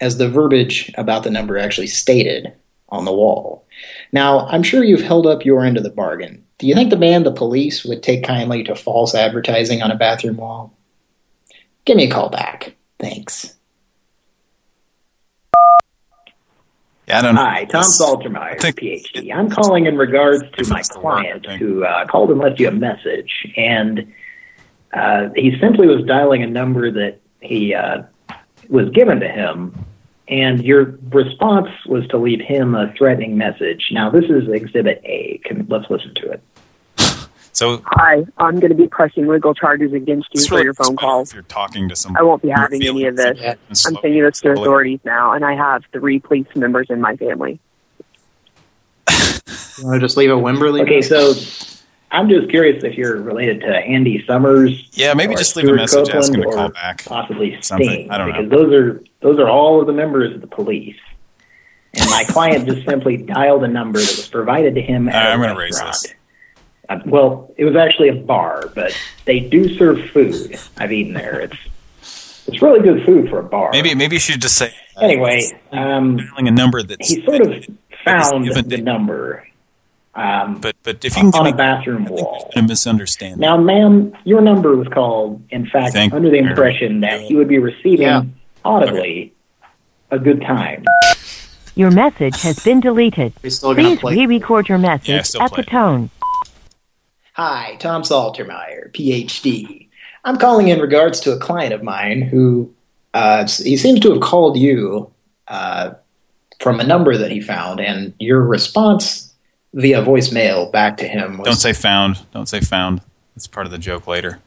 Speaker 18: as the verbiage about the number actually stated on the wall. Now, I'm sure you've held up your end of the bargain. Do you think the man, the police, would take kindly to false advertising on a bathroom wall? Give me a call back. Thanks.
Speaker 2: Yeah, I don't know.
Speaker 18: Hi, Tom Saltermeyer, PhD. I'm calling in regards to my client who uh, called and left you a message, and uh, he simply was dialing a number that he uh, was given to him, and your response was to leave him a threatening message. Now, this is Exhibit A. Can, let's listen to it.
Speaker 2: So
Speaker 12: Hi, I'm going to be pressing legal charges against you
Speaker 2: It's
Speaker 12: for your phone calls.
Speaker 2: if you're talking to some
Speaker 12: I won't be having any of this.
Speaker 2: and
Speaker 12: I'm
Speaker 2: slow-
Speaker 12: sending this to
Speaker 2: slowly-
Speaker 12: authorities now, and I have three police members in my family.
Speaker 18: You want to just leave a Wimberley? Okay, so I'm just curious if you're related to Andy Summers.
Speaker 2: Yeah, maybe just leave a
Speaker 18: Stewart
Speaker 2: message
Speaker 18: Copeland,
Speaker 2: asking to call back.
Speaker 18: Possibly
Speaker 2: Something.
Speaker 18: Sting,
Speaker 2: I don't know.
Speaker 18: because those are those are all of the members of the police. And my client just simply dialed a number that was provided to him at
Speaker 2: All right,
Speaker 18: a
Speaker 2: I'm gonna raise this.
Speaker 18: Uh, well, it was actually a bar, but they do serve food. I've eaten there. It's it's really good food for a bar.
Speaker 2: Maybe maybe you should just say
Speaker 18: Anyway, um,
Speaker 2: dialing a number that
Speaker 18: he sort of found the number. Um,
Speaker 2: but but if you can
Speaker 18: on
Speaker 2: give
Speaker 18: a
Speaker 2: me
Speaker 18: bathroom wall.
Speaker 2: a misunderstanding.
Speaker 18: Now, ma'am, your number was called, in fact,
Speaker 2: Thank
Speaker 18: under the impression that you would be receiving audibly a good time.
Speaker 15: Your message has been deleted. Please re-record your message
Speaker 18: Yeah,
Speaker 15: at the tone.
Speaker 18: Hi, Tom Saltermeyer, PhD. I'm calling in regards to a client of mine who uh, he seems to have called you uh, from a number that he found, and your response via voicemail back to him was
Speaker 2: Don't say found. Don't say found. That's part of the joke later.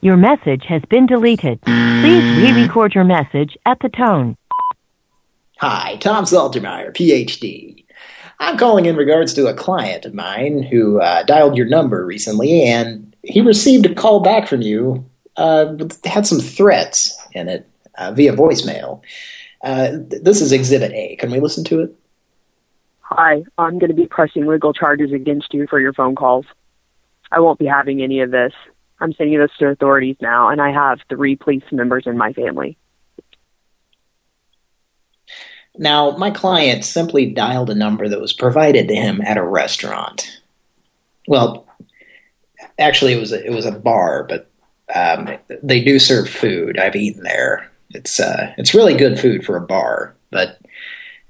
Speaker 15: Your message has been deleted. Please re-record your message at the tone.
Speaker 18: Hi, Tom Saltermeyer, PhD. I'm calling in regards to a client of mine who uh, dialed your number recently, and he received a call back from you. Uh, had some threats in it uh, via voicemail. Uh, th- this is Exhibit A. Can we listen to it?
Speaker 12: Hi, I'm going to be pressing legal charges against you for your phone calls. I won't be having any of this. I'm sending this to authorities now, and I have three police members in my family.
Speaker 18: Now, my client simply dialed a number that was provided to him at a restaurant. Well, actually, it was a, it was a bar, but um, they do serve food. I've eaten there. It's uh, it's really good food for a bar. But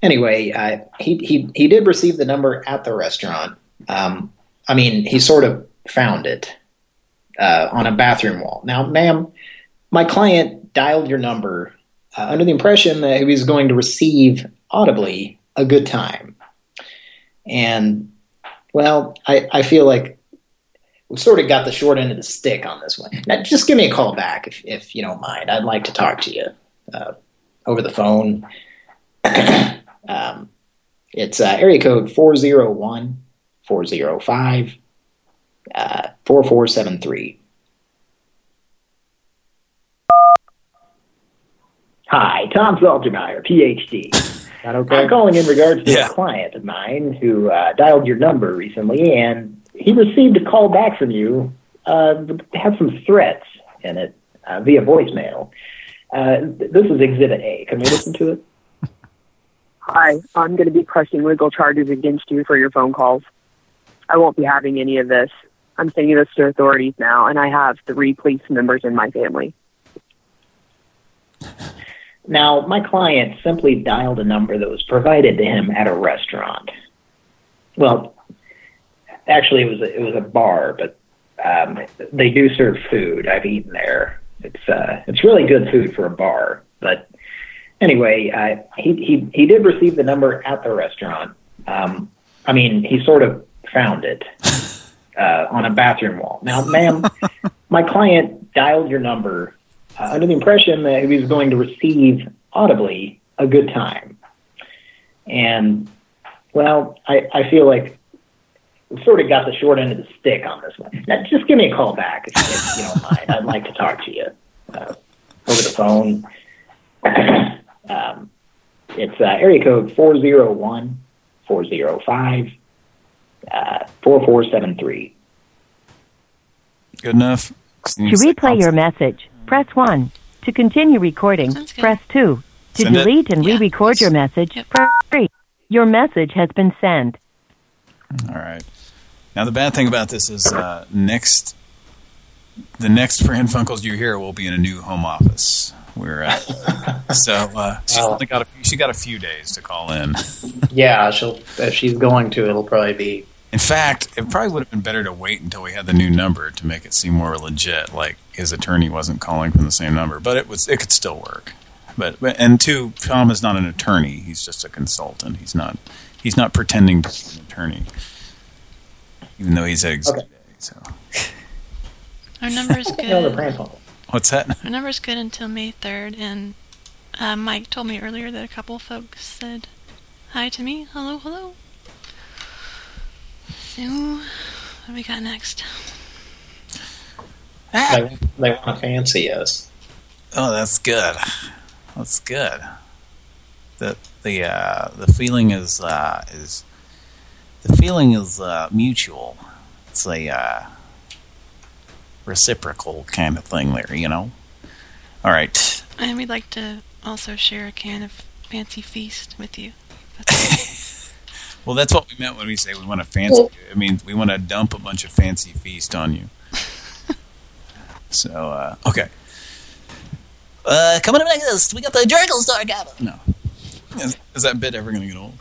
Speaker 18: anyway, he he he did receive the number at the restaurant. Um, I mean, he sort of found it uh, on a bathroom wall. Now, ma'am, my client dialed your number uh, under the impression that he was going to receive audibly a good time. And, well, I, I feel like we've sort of got the short end of the stick on this one. Now, just give me a call back if, if you don't mind. I'd like to talk to you uh, over the phone. um, it's uh, area code 401 405 uh, 4473. Hi, Tom Saltermeyer, PhD.
Speaker 3: okay?
Speaker 18: I'm calling in regards to
Speaker 2: Yeah.
Speaker 18: a client of mine who uh, dialed your number recently, and he received a call back from you. Uh, that had some threats in it uh, via voicemail. Uh, this is Exhibit A. Can we listen to it?
Speaker 12: Hi, I'm going to be pressing legal charges against you for your phone calls. I won't be having any of this. I'm sending this to authorities now, and I have three police members in my family.
Speaker 18: Now, my client simply dialed a number that was provided to him at a restaurant. Well, actually, it was a, it was a bar, but um, they do serve food. I've eaten there. It's uh, it's really good food for a bar. But anyway, uh, he he he did receive the number at the restaurant. Um, I mean, he sort of found it uh, on a bathroom wall. Now, ma'am, my client dialed your number under the impression that he was going to receive audibly a good time. And, well, I, I feel like we sort of got the short end of the stick on this one. Now, just give me a call back if, if you don't mind. I'd like to talk to you uh, over the phone. um, it's uh, area code 401 405 uh, 4473.
Speaker 2: Good enough.
Speaker 15: To replay your message, press 1. To continue recording, press 2. To
Speaker 2: Send it.
Speaker 15: delete and re-record your message, press 3. Your message has been sent.
Speaker 2: All right. Now the bad thing about this is uh, next, the next Pran Funkels you hear will be in a new home office. We're uh, so uh, she's
Speaker 3: Wow.
Speaker 2: only got a few, she got a few days to call in.
Speaker 3: Yeah, she'll if she's going to, it'll probably be.
Speaker 2: In fact, it probably would have been better to wait until we had the new number to make it seem more legit. Like his attorney wasn't calling from the same number, but it was it could still work. But, but and two, Tom is not an attorney; he's just a consultant. He's not he's not pretending to be an attorney, even though he's at exhibit A. So
Speaker 11: Our number's
Speaker 3: No, the
Speaker 11: good.
Speaker 2: what's that?
Speaker 11: Our number's good until May 3rd, and uh, Mike told me earlier that a couple folks said hi to me. Hello, hello. So, what do we got next?
Speaker 3: They, they want to fancy us.
Speaker 2: Oh, that's good. That's good. The the uh, the feeling is uh, is the feeling is uh, mutual. It's a uh, reciprocal kind of thing there, you know. All right.
Speaker 11: And we'd like to also share a can of Fancy Feast with you.
Speaker 2: Well, that's what we meant when we say we want to fancy. I mean, we want to dump a bunch of fancy feast on you. so, uh, okay.
Speaker 6: Uh, coming up next, we got the Jurgle Star Gabba.
Speaker 2: No. Is, is that bit ever going to get old?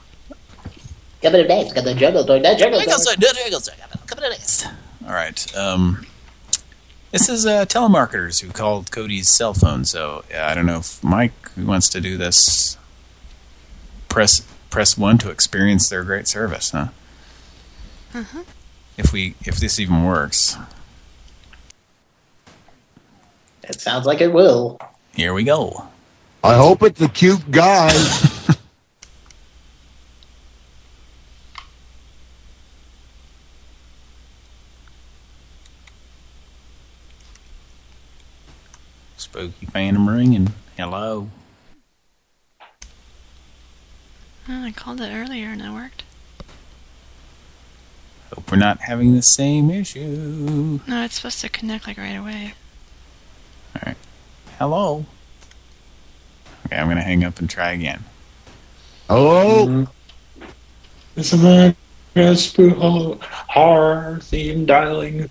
Speaker 6: Coming up next, got the Jurgle Star, the Jurgle
Speaker 2: Jurgle
Speaker 6: Star, the Jurgle Star Gabba. Coming up next.
Speaker 2: All right. Um, this is uh, telemarketers who called Cody's cell phone. So uh, I don't know if Mike who wants to do this. Press press one to experience their great service, huh?
Speaker 11: Uh-huh.
Speaker 2: If we if this even works,
Speaker 3: It sounds like it will.
Speaker 2: here we go.
Speaker 14: I hope it's a cute guy.
Speaker 2: Spooky phantom ringing. Hello.
Speaker 11: Oh, I called it earlier and it worked.
Speaker 2: Hope we're not having the same issue.
Speaker 11: No, it's supposed to connect like right away.
Speaker 2: All right. Hello. Okay, I'm gonna hang up and try again.
Speaker 14: Hello? Mm-hmm.
Speaker 7: It's a man. Yes, hello. Horror theme dialing.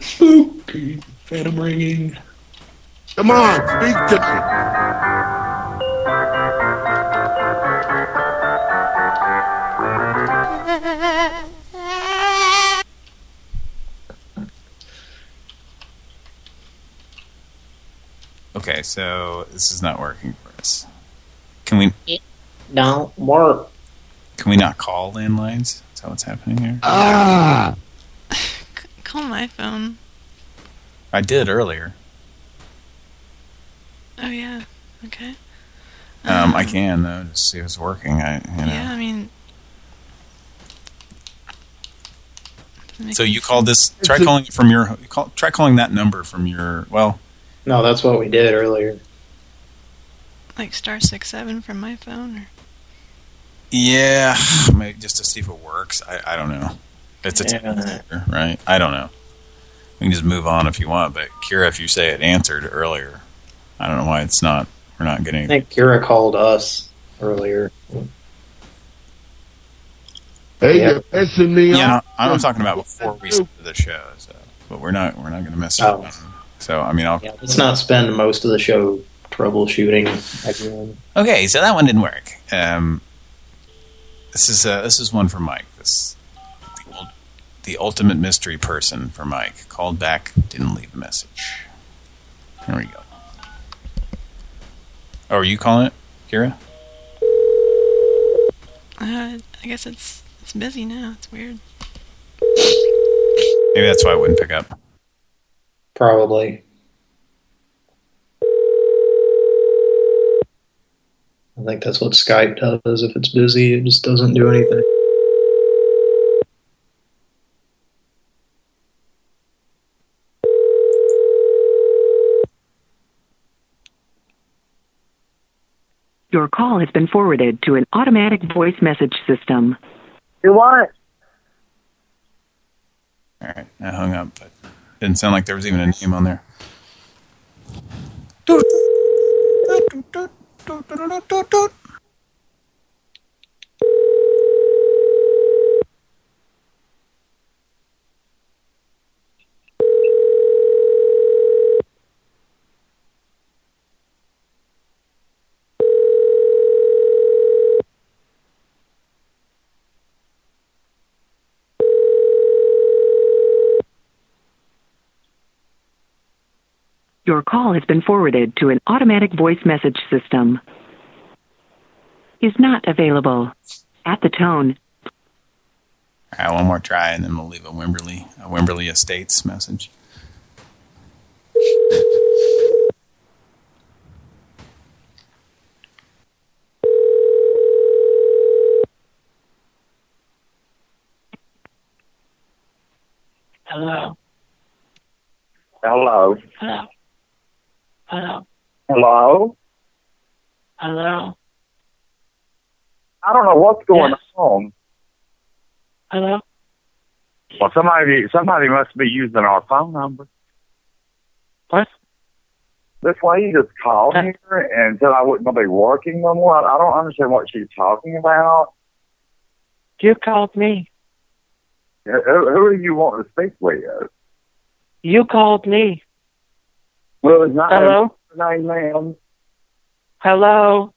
Speaker 7: Spooky. Phantom ringing.
Speaker 14: Come on, speak to me.
Speaker 2: Okay, so this is not working for us. Can we It
Speaker 3: Don't work.
Speaker 2: can we not call landlines? Is that what's happening here?
Speaker 14: Ah!
Speaker 11: Call my phone.
Speaker 2: I did earlier.
Speaker 11: Oh, yeah. Okay.
Speaker 2: Um, I can though, just see if it's working. I you know.
Speaker 11: Yeah, I mean... doesn't make
Speaker 2: So you called this? Try calling it from your. Call, try calling that number from your. Well,
Speaker 3: No, that's what we did earlier.
Speaker 11: Like star six seven from my phone? Or...
Speaker 2: yeah, maybe just to see if it works. I I don't know. It's a
Speaker 3: Yeah.
Speaker 2: telemarketer, right? I don't know. We can just move on if you want, but Kira, if you say it answered earlier, I don't know why it's not. We're not getting.
Speaker 3: I
Speaker 2: getting.
Speaker 3: think Kira called us earlier.
Speaker 14: Hey,
Speaker 3: Yeah.
Speaker 14: you're pissing me
Speaker 2: Yeah, no,
Speaker 14: off.
Speaker 2: I'm talking about before we started the show. So, but we're not. We're not going to mess
Speaker 3: Oh.
Speaker 2: around. So I mean, I'll.
Speaker 3: Yeah, let's not spend most of the show troubleshooting again.
Speaker 2: Okay, so that one didn't work. Um, this is uh, this is one for Mike. This the, ul- the ultimate mystery person for Mike called back, didn't leave a message. Here we go. Oh, are you calling it, Kira?
Speaker 11: Uh, I guess it's it's busy now. It's weird.
Speaker 2: Maybe that's why I wouldn't pick up.
Speaker 3: Probably. I think that's what Skype does. If it's busy, it just doesn't do anything.
Speaker 15: Your call has been forwarded to an automatic voice message system.
Speaker 9: You want?
Speaker 2: All right, I hung up, but didn't sound like there was even a name on there.
Speaker 15: Your call has been forwarded to an automatic voice message system. Is not available. At the tone,
Speaker 2: All right, one more try, and then we'll leave a Wimberley, a Wimberley Estates message.
Speaker 7: Hello.
Speaker 10: Hello.
Speaker 7: Hello. Hello.
Speaker 10: Hello.
Speaker 7: Hello.
Speaker 10: I don't know what's going
Speaker 7: Yes.
Speaker 10: on.
Speaker 7: Hello.
Speaker 10: Well, somebody somebody must be using our phone number.
Speaker 7: What?
Speaker 10: This lady just called uh. here and said I wouldn't be working no more. I don't understand what she's talking about.
Speaker 7: You called me.
Speaker 10: Who, who are you wanting to speak with?
Speaker 7: You called me.
Speaker 10: Well, it's not
Speaker 7: Hello?
Speaker 10: her ma'am.
Speaker 7: Hello.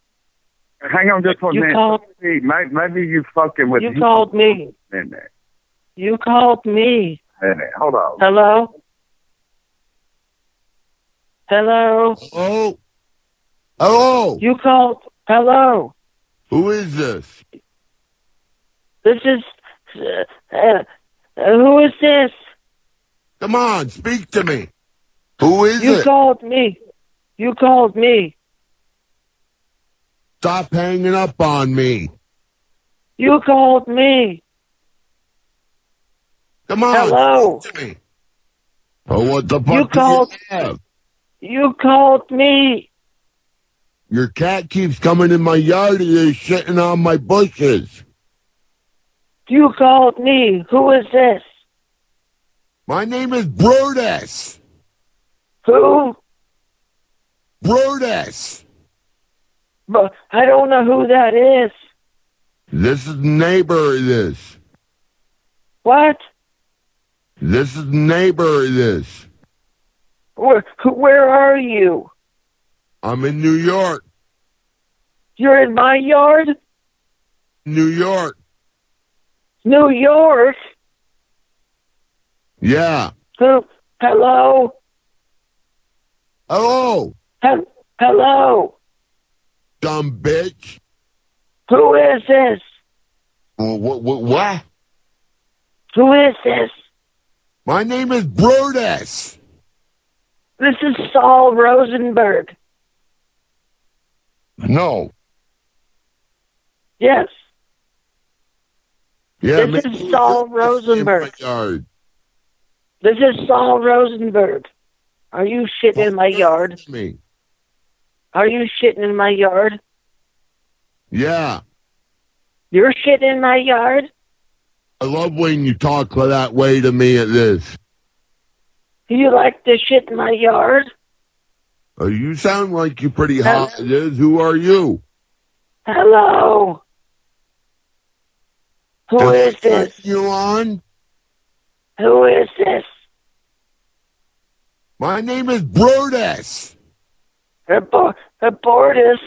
Speaker 10: Hang on just one
Speaker 7: You
Speaker 10: minute.
Speaker 7: called-
Speaker 10: Maybe, maybe you fucking with
Speaker 7: You called me.
Speaker 10: Minute,
Speaker 7: You called me.
Speaker 10: minute. Hold on.
Speaker 7: Hello. Hello.
Speaker 14: Hello? Hello?
Speaker 7: You called. Hello.
Speaker 14: Who is this?
Speaker 7: This is. Uh, uh, who is this?
Speaker 14: Come on, speak to me. Who is
Speaker 7: You
Speaker 14: it?
Speaker 7: called me. You called me.
Speaker 14: Stop hanging up on me.
Speaker 7: You called me.
Speaker 14: Come on,
Speaker 7: Hello.
Speaker 14: me. Oh, what the fuck
Speaker 7: You called-
Speaker 14: you have?
Speaker 7: You called me.
Speaker 14: Your cat keeps coming in my yard and is shitting on my bushes.
Speaker 7: You called me. Who is this?
Speaker 14: My name is Brutus.
Speaker 7: Who?
Speaker 14: Brutus.
Speaker 7: But I don't know who that is.
Speaker 14: This is neighbor this.
Speaker 7: What?
Speaker 14: This is neighbor this.
Speaker 7: Where, where are you?
Speaker 14: I'm in New York.
Speaker 7: You're in my yard?
Speaker 14: New York.
Speaker 7: New York?
Speaker 14: Yeah.
Speaker 7: Hello?
Speaker 14: Hello,
Speaker 7: Hel- Hello?
Speaker 14: dumb bitch.
Speaker 7: Who is this?
Speaker 14: What, what, what?
Speaker 7: Who is this?
Speaker 14: My name is Brutus.
Speaker 7: This is Saul Rosenberg.
Speaker 14: No.
Speaker 7: Yes.
Speaker 14: Yeah,
Speaker 7: This
Speaker 14: maybe
Speaker 7: is Saul
Speaker 14: should in my
Speaker 7: Rosenberg. This is Saul Rosenberg. Are you shitting in my yard?
Speaker 14: Me.
Speaker 7: Are you shitting in my yard?
Speaker 14: Yeah.
Speaker 7: You're shitting in my yard?
Speaker 14: I love when you talk that way to me at this.
Speaker 7: You like to shit in my yard?
Speaker 14: Oh, you sound like you're pretty hot. Who are you?
Speaker 7: Hello? Who
Speaker 14: Did
Speaker 7: is this?
Speaker 14: You on?
Speaker 7: Who is this?
Speaker 14: My name is Brutus.
Speaker 7: Abor- Abortus?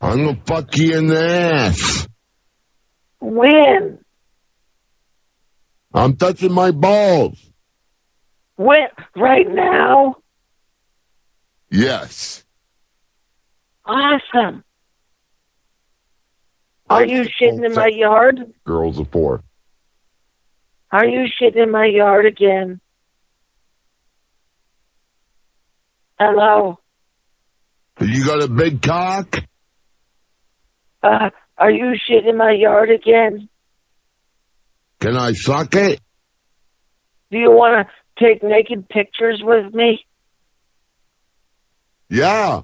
Speaker 14: I'm gonna fuck you in the ass.
Speaker 7: When?
Speaker 14: I'm touching my balls.
Speaker 7: When? Right now?
Speaker 14: Yes.
Speaker 7: Awesome. Are you shitting in my yard?
Speaker 14: Girls of four.
Speaker 7: Are you shitting in my yard again? Hello?
Speaker 14: You got a big cock?
Speaker 7: Uh, are you shit in my yard again?
Speaker 14: Can I suck it?
Speaker 7: Do you want to take naked pictures with me?
Speaker 14: Yeah.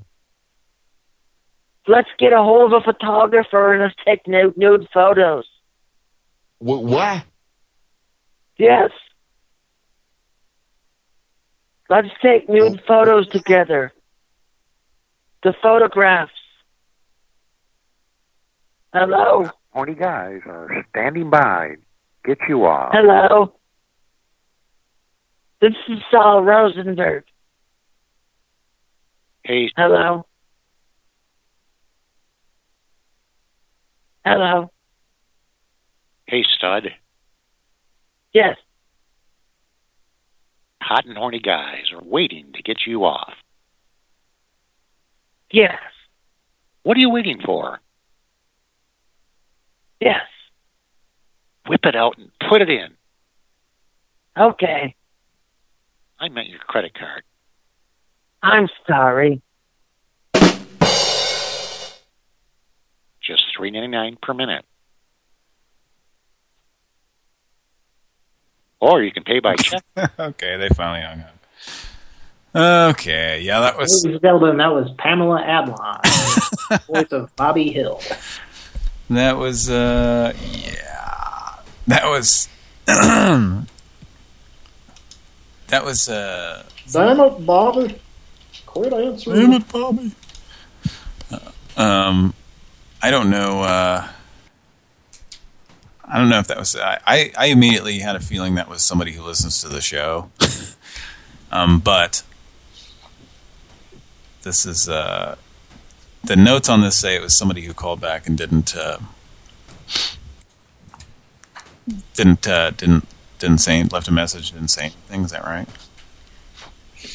Speaker 7: Let's get a hold of a photographer and let's take nude, nude photos.
Speaker 14: Wh- what?
Speaker 7: Yes. Let's take nude oh. photos together. The photographs. Hello?
Speaker 19: Horny guys are standing by. Get you off.
Speaker 7: Hello? This is Saul Rosenberg.
Speaker 19: Hey,
Speaker 7: Hello? Hello?
Speaker 19: hey, stud.
Speaker 7: Yes.
Speaker 19: Hot and horny guys are waiting to get you off.
Speaker 7: Yes.
Speaker 19: What are you waiting for?
Speaker 7: Yes.
Speaker 19: Whip it out and put it in.
Speaker 7: Okay.
Speaker 19: I meant your credit card.
Speaker 7: I'm sorry.
Speaker 19: Just three ninety nine per minute. Or you can pay by check.
Speaker 2: okay, they finally hung up. Okay, yeah, that was
Speaker 18: Ladies and gentlemen, that was Pamela Adlon, voice of Bobby Hill.
Speaker 2: that was uh yeah. That was that was uh
Speaker 18: Damn it, Bobby. Quit answering.
Speaker 2: Damn it, Bobby. um I don't know uh I don't know if that was I, I I immediately had a feeling that was somebody who listens to the show. um but this is uh the notes on this say it was somebody who called back and didn't uh didn't uh didn't didn't say left a message didn't say anything is that right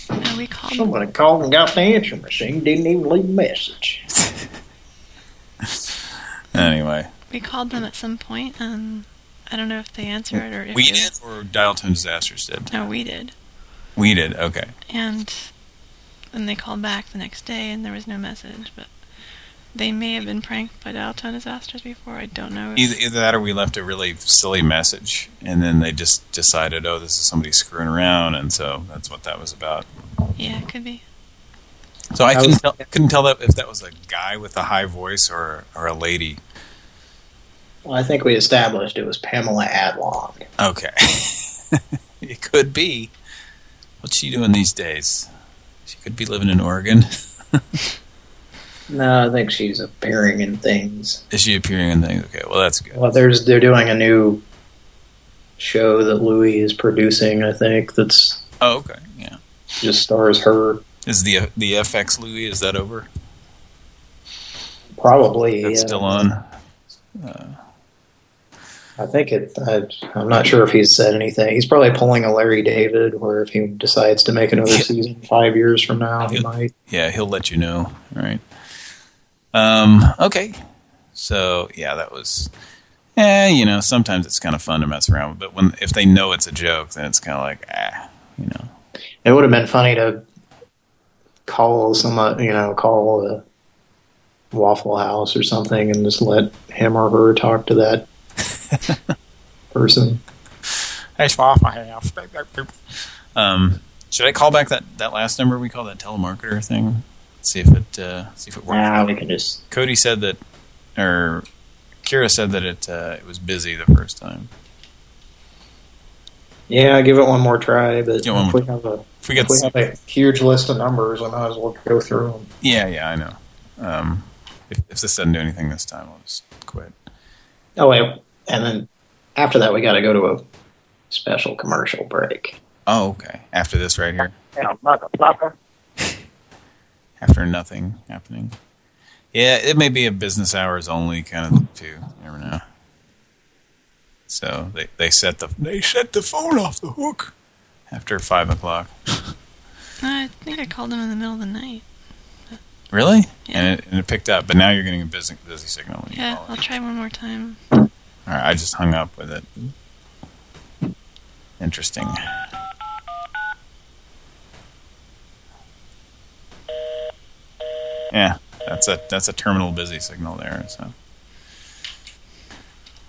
Speaker 11: No, we called
Speaker 18: Somebody called and got the answering machine, didn't even leave a message.
Speaker 2: anyway
Speaker 11: we called them at some point, and I don't know if they answered or if
Speaker 2: we did or dial tone disasters did
Speaker 11: No, we did.
Speaker 2: we did okay
Speaker 11: And then they called back the next day, and there was no message. But they may have been pranked by dial tone disasters before. I don't know.
Speaker 2: either, either that or we left a really silly message and then they just decided oh this is somebody screwing around and so that's what that was about
Speaker 11: Yeah, it could be.
Speaker 2: so I
Speaker 3: I
Speaker 2: couldn't tell, couldn't tell that if that was a guy with a high voice or or a lady
Speaker 3: Well, I think we established it was Pamela Adlon.
Speaker 2: Okay. it could be. What's she doing these days? She could be living in Oregon.
Speaker 3: No, I think she's appearing in things.
Speaker 2: Is she appearing in things? Okay, well that's good.
Speaker 3: Well, there's they're doing a new show that Louis is producing. I think that's
Speaker 2: Oh, okay. Yeah.
Speaker 3: just stars her.
Speaker 2: Is the the FX Louis is that over?
Speaker 3: Probably.
Speaker 2: That's
Speaker 3: yeah.
Speaker 2: still on. Uh,
Speaker 3: I think it. I, I'm not sure if he's said anything. He's probably pulling a Larry David, where if he decides to make another season five years from now, he might.
Speaker 2: yeah, he'll let you know. All right. Um. Okay. So yeah, that was. Eh, you know, sometimes it's kind of fun to mess around, but when if they know it's a joke, then it's kind of like ah, you know.
Speaker 3: It would have been funny to call some, you know, call the Waffle House or something, and just let him or her talk to that person.
Speaker 2: That's Waffle House. Um, should I call back that that last number we called that telemarketer thing? See if it uh, see if it works.
Speaker 3: Nah, we can just.
Speaker 2: Cody said that, or Kira said that it uh, it was busy the first time.
Speaker 3: Yeah, give it one more try. But
Speaker 2: Yeah, one
Speaker 3: if we have a
Speaker 2: If we get
Speaker 3: if we have a huge list of numbers, I might as well go through them.
Speaker 2: yeah, yeah, I know. Um, if, if this doesn't do anything this time, I'll just quit.
Speaker 3: Oh wait, and then after that, we got to go to a special commercial break.
Speaker 2: Oh, okay. After this right here, after nothing happening. Yeah, it may be a business hours only kind of too. You never know. So they they set the they set the phone off the hook after five o'clock.
Speaker 11: I think I called them in the middle of the night.
Speaker 2: Really? And, it, and it picked up, but now you're getting a busy busy signal. When you
Speaker 11: Yeah,
Speaker 2: call.
Speaker 11: I'll try one more time.
Speaker 2: All right, I just hung up with it. Interesting. Yeah, that's a that's a terminal busy signal there. So.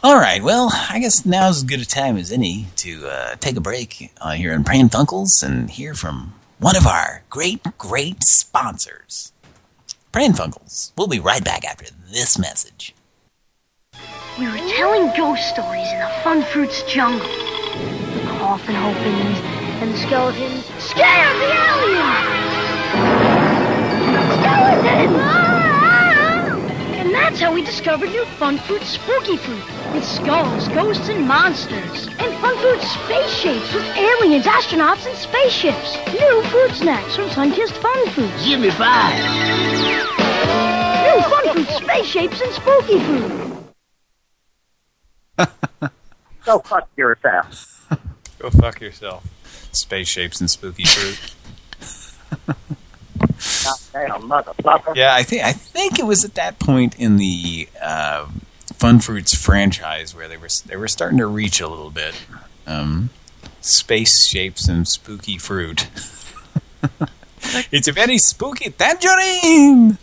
Speaker 2: All right, well, I guess now's as good a time as any to uh, take a break uh, here in Pran Funkels and hear from one of our great, great sponsors, Pran Funkels. We'll be right back after this message.
Speaker 20: We were telling ghost stories in the Fun Fruits jungle. The coffin opens, and the skeletons scare the aliens! Skeletons! And that's how we discovered new Fun Fruit Spooky Fruit, with skulls, ghosts, and monsters. And Fun Fruit Space Shapes with aliens, astronauts, and spaceships. New fruit snacks from Sunkist Fun Fruits. Give me five. New Fun Fruit Space Shapes and Spooky Fruit.
Speaker 9: Go fuck yourself.
Speaker 2: Go fuck yourself. Space shapes and spooky fruit.
Speaker 9: Goddamn motherfucker.
Speaker 2: Yeah, I think I think it was at that point in the uh, Fun Fruits franchise where they were they were starting to reach a little bit. Um, space shapes and spooky fruit. it's a very spooky tangerine.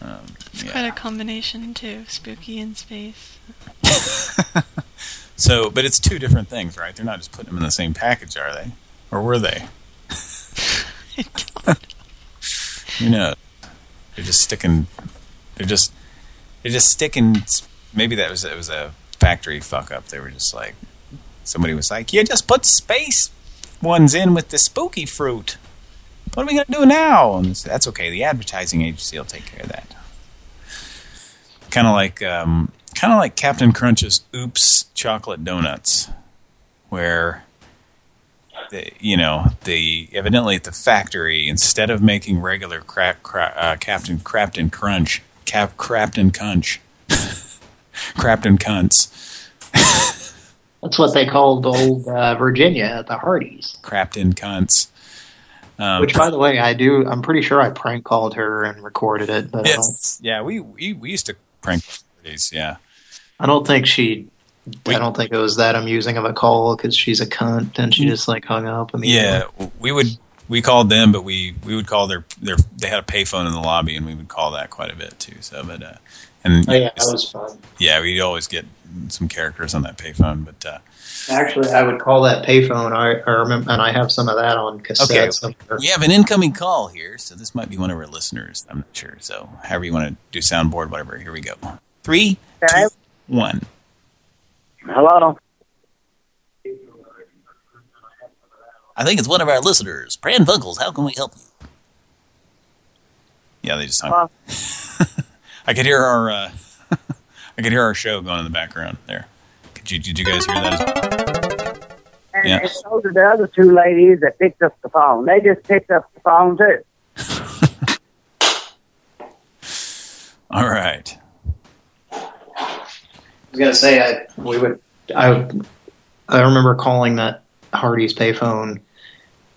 Speaker 2: Um,
Speaker 11: It's quite a combination too, spooky and space.
Speaker 2: so, but it's two different things, right? They're not just putting them in the same package, are they? Or were they? you know, they're just sticking. They're just. They're just sticking. Maybe that was it was a factory fuck up. They were just like somebody was like, "You just put space ones in with the spooky fruit. What are we gonna do now?" And that's okay. The advertising agency will take care of that. Kind of like, um, kind of like Captain Crunch's Oops chocolate donuts, where the, you know, the evidently at the factory, instead of making regular crap, crap, uh, Captain Crapton Crunch, Cap Crapton Cunch, Crapton Cunts,
Speaker 3: That's what they called old uh, Virginia at the Hardee's.
Speaker 2: Crapton Cunts. Um,
Speaker 3: Which, by the way, I do. I'm pretty sure I prank called her and recorded it, but don't,
Speaker 2: yeah, we, we we used to prank these, yeah.
Speaker 3: I don't think she. I don't think it was that amusing of a call because she's a cunt and she just like hung up. immediately.
Speaker 2: Yeah, we would we called them, but we we would call their their they had a payphone in the lobby, and we would call that quite a bit too. So, but uh, and
Speaker 3: Oh, yeah, that was fun.
Speaker 2: yeah, we'd always get some characters on that payphone, but uh,
Speaker 3: Actually, I would call that payphone. I, I remember, and I have some of that on cassette.
Speaker 2: Okay.
Speaker 3: somewhere.
Speaker 2: we have an incoming call here, so this might be one of our listeners. I'm not sure. So, however you want to do soundboard, whatever. Here we go. Three, two, one.
Speaker 9: Hello.
Speaker 1: I think it's one of our listeners. Pran Funkels, how can we help you?
Speaker 2: Yeah, they just hung. I could hear our uh, I could hear our show going in the background there. Could you did you guys hear that?
Speaker 9: And,
Speaker 2: Yeah.
Speaker 9: and so did the other two ladies that picked up the phone. They just picked up the phone too.
Speaker 2: All right.
Speaker 3: I was gonna say I we would I I remember calling that Hardee's payphone,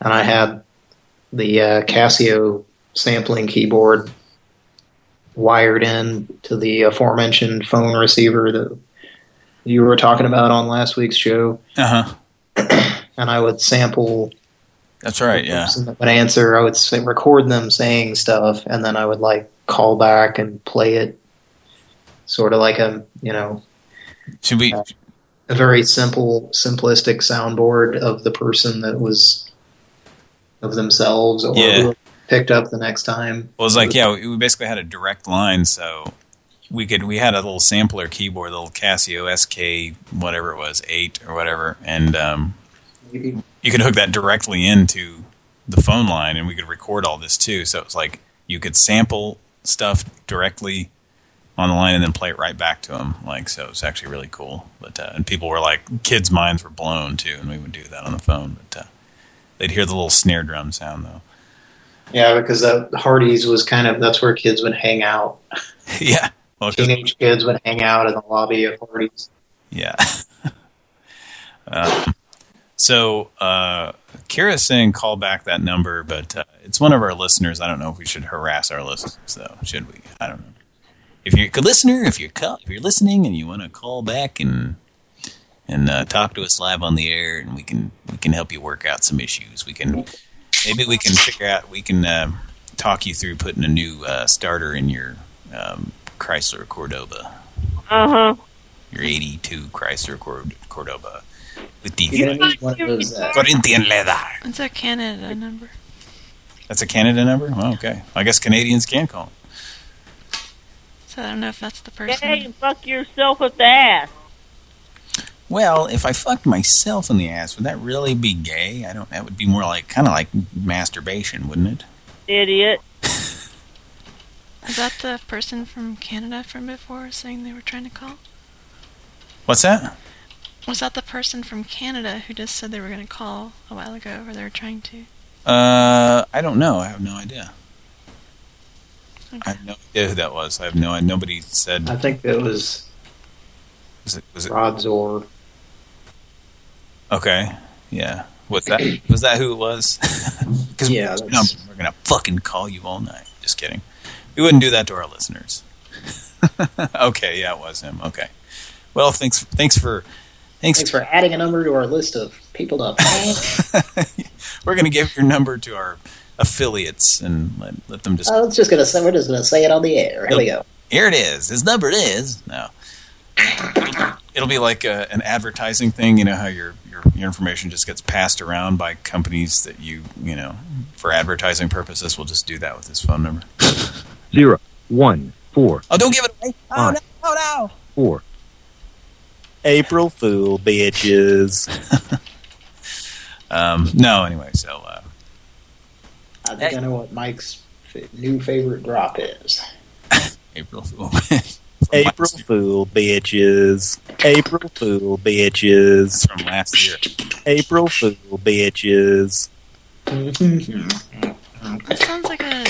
Speaker 3: and I had the uh, Casio sampling keyboard wired in to the aforementioned phone receiver that you were talking about on last week's show,
Speaker 2: Uh huh.
Speaker 3: and I would sample.
Speaker 2: That's right. Yeah.
Speaker 3: that would answer. I would say, record them saying stuff, and then I would like call back and play it, sort of like a you know
Speaker 2: Should we?
Speaker 3: a very simple, simplistic soundboard of the person that was of themselves or
Speaker 2: Yeah.
Speaker 3: picked up the next time.
Speaker 2: Well, it's like yeah, we we basically had a direct line, so we could we had a little sampler keyboard, a little Casio SK whatever it was, eight or whatever, and um, you could hook that directly into the phone line, and we could record all this too. So it was like you could sample stuff directly on the line and then play it right back to him. Like so, it's actually really cool. But uh, and people were like, kids' minds were blown too, and we would do that on the phone. But uh, they'd hear the little snare drum sound though.
Speaker 3: Yeah, because uh, Hardee's was kind of that's where kids would hang out.
Speaker 2: yeah, well,
Speaker 3: Teenage kids would hang out in the lobby of Hardee's.
Speaker 2: Yeah. um, so, uh, Kira's saying call back that number, but uh, it's one of our listeners. I don't know if we should harass our listeners, though. Should we? I don't know. If you're a good listener, if you're call, if you're listening and you want to call back and and uh, talk to us live on the air, and we can we can help you work out some issues. We can maybe we can figure out we can uh, talk you through putting a new uh, starter in your um, Chrysler Cordoba,
Speaker 7: Uh huh.
Speaker 2: your '82 Chrysler Cord Cordoba with the
Speaker 3: You're gonna need one of those. Uh,
Speaker 2: Corinthian leather.
Speaker 11: It's a Canada number.
Speaker 2: That's a Canada number. Oh, okay, I guess Canadians can call.
Speaker 11: So I don't know if that's the person.
Speaker 7: Hey, fuck yourself with the ass.
Speaker 2: Well, if I fucked myself in the ass, would that really be gay? I don't. That would be more like kind of like masturbation, wouldn't it?
Speaker 7: Idiot.
Speaker 11: Is that the person from Canada from before saying they were trying to call?
Speaker 2: What's that?
Speaker 11: Was that the person from Canada who just said they were going to call a while ago, or they were trying to?
Speaker 2: Uh, I don't know. I have no idea. I have no idea who that was. I have no. Nobody said.
Speaker 3: I think it was
Speaker 2: Was it? Was it?
Speaker 3: Rod Zor.
Speaker 2: Okay. Yeah. Was that? Was that who it was? Because
Speaker 3: Yeah,
Speaker 2: we're, gonna- we're gonna fucking call you all night. Just kidding. We wouldn't do that to our listeners. okay. Yeah, it was him. Okay. Well, thanks. Thanks for. Thanks.
Speaker 3: Thanks for adding a number to our list of people to.
Speaker 2: We're gonna give your number to our affiliates and let, let them just.
Speaker 3: Oh, it's just gonna say we're just gonna say it on the air. Here we go.
Speaker 2: Here it is. His number is no. It'll be like a, an advertising thing. You know how your, your your information just gets passed around by companies that you you know for advertising purposes. We'll just do that with his phone number.
Speaker 21: Zero one four.
Speaker 2: Oh, don't give it away! Oh no! Oh no!
Speaker 21: four.
Speaker 22: April Fool, bitches.
Speaker 2: um, no, anyway, so uh,
Speaker 3: I think I know what Mike's f- new favorite drop is.
Speaker 2: April Fool.
Speaker 22: April Fool, bitches. April Fool, bitches.
Speaker 2: From last year.
Speaker 22: April Fool, bitches. Mm-hmm.
Speaker 11: That sounds like a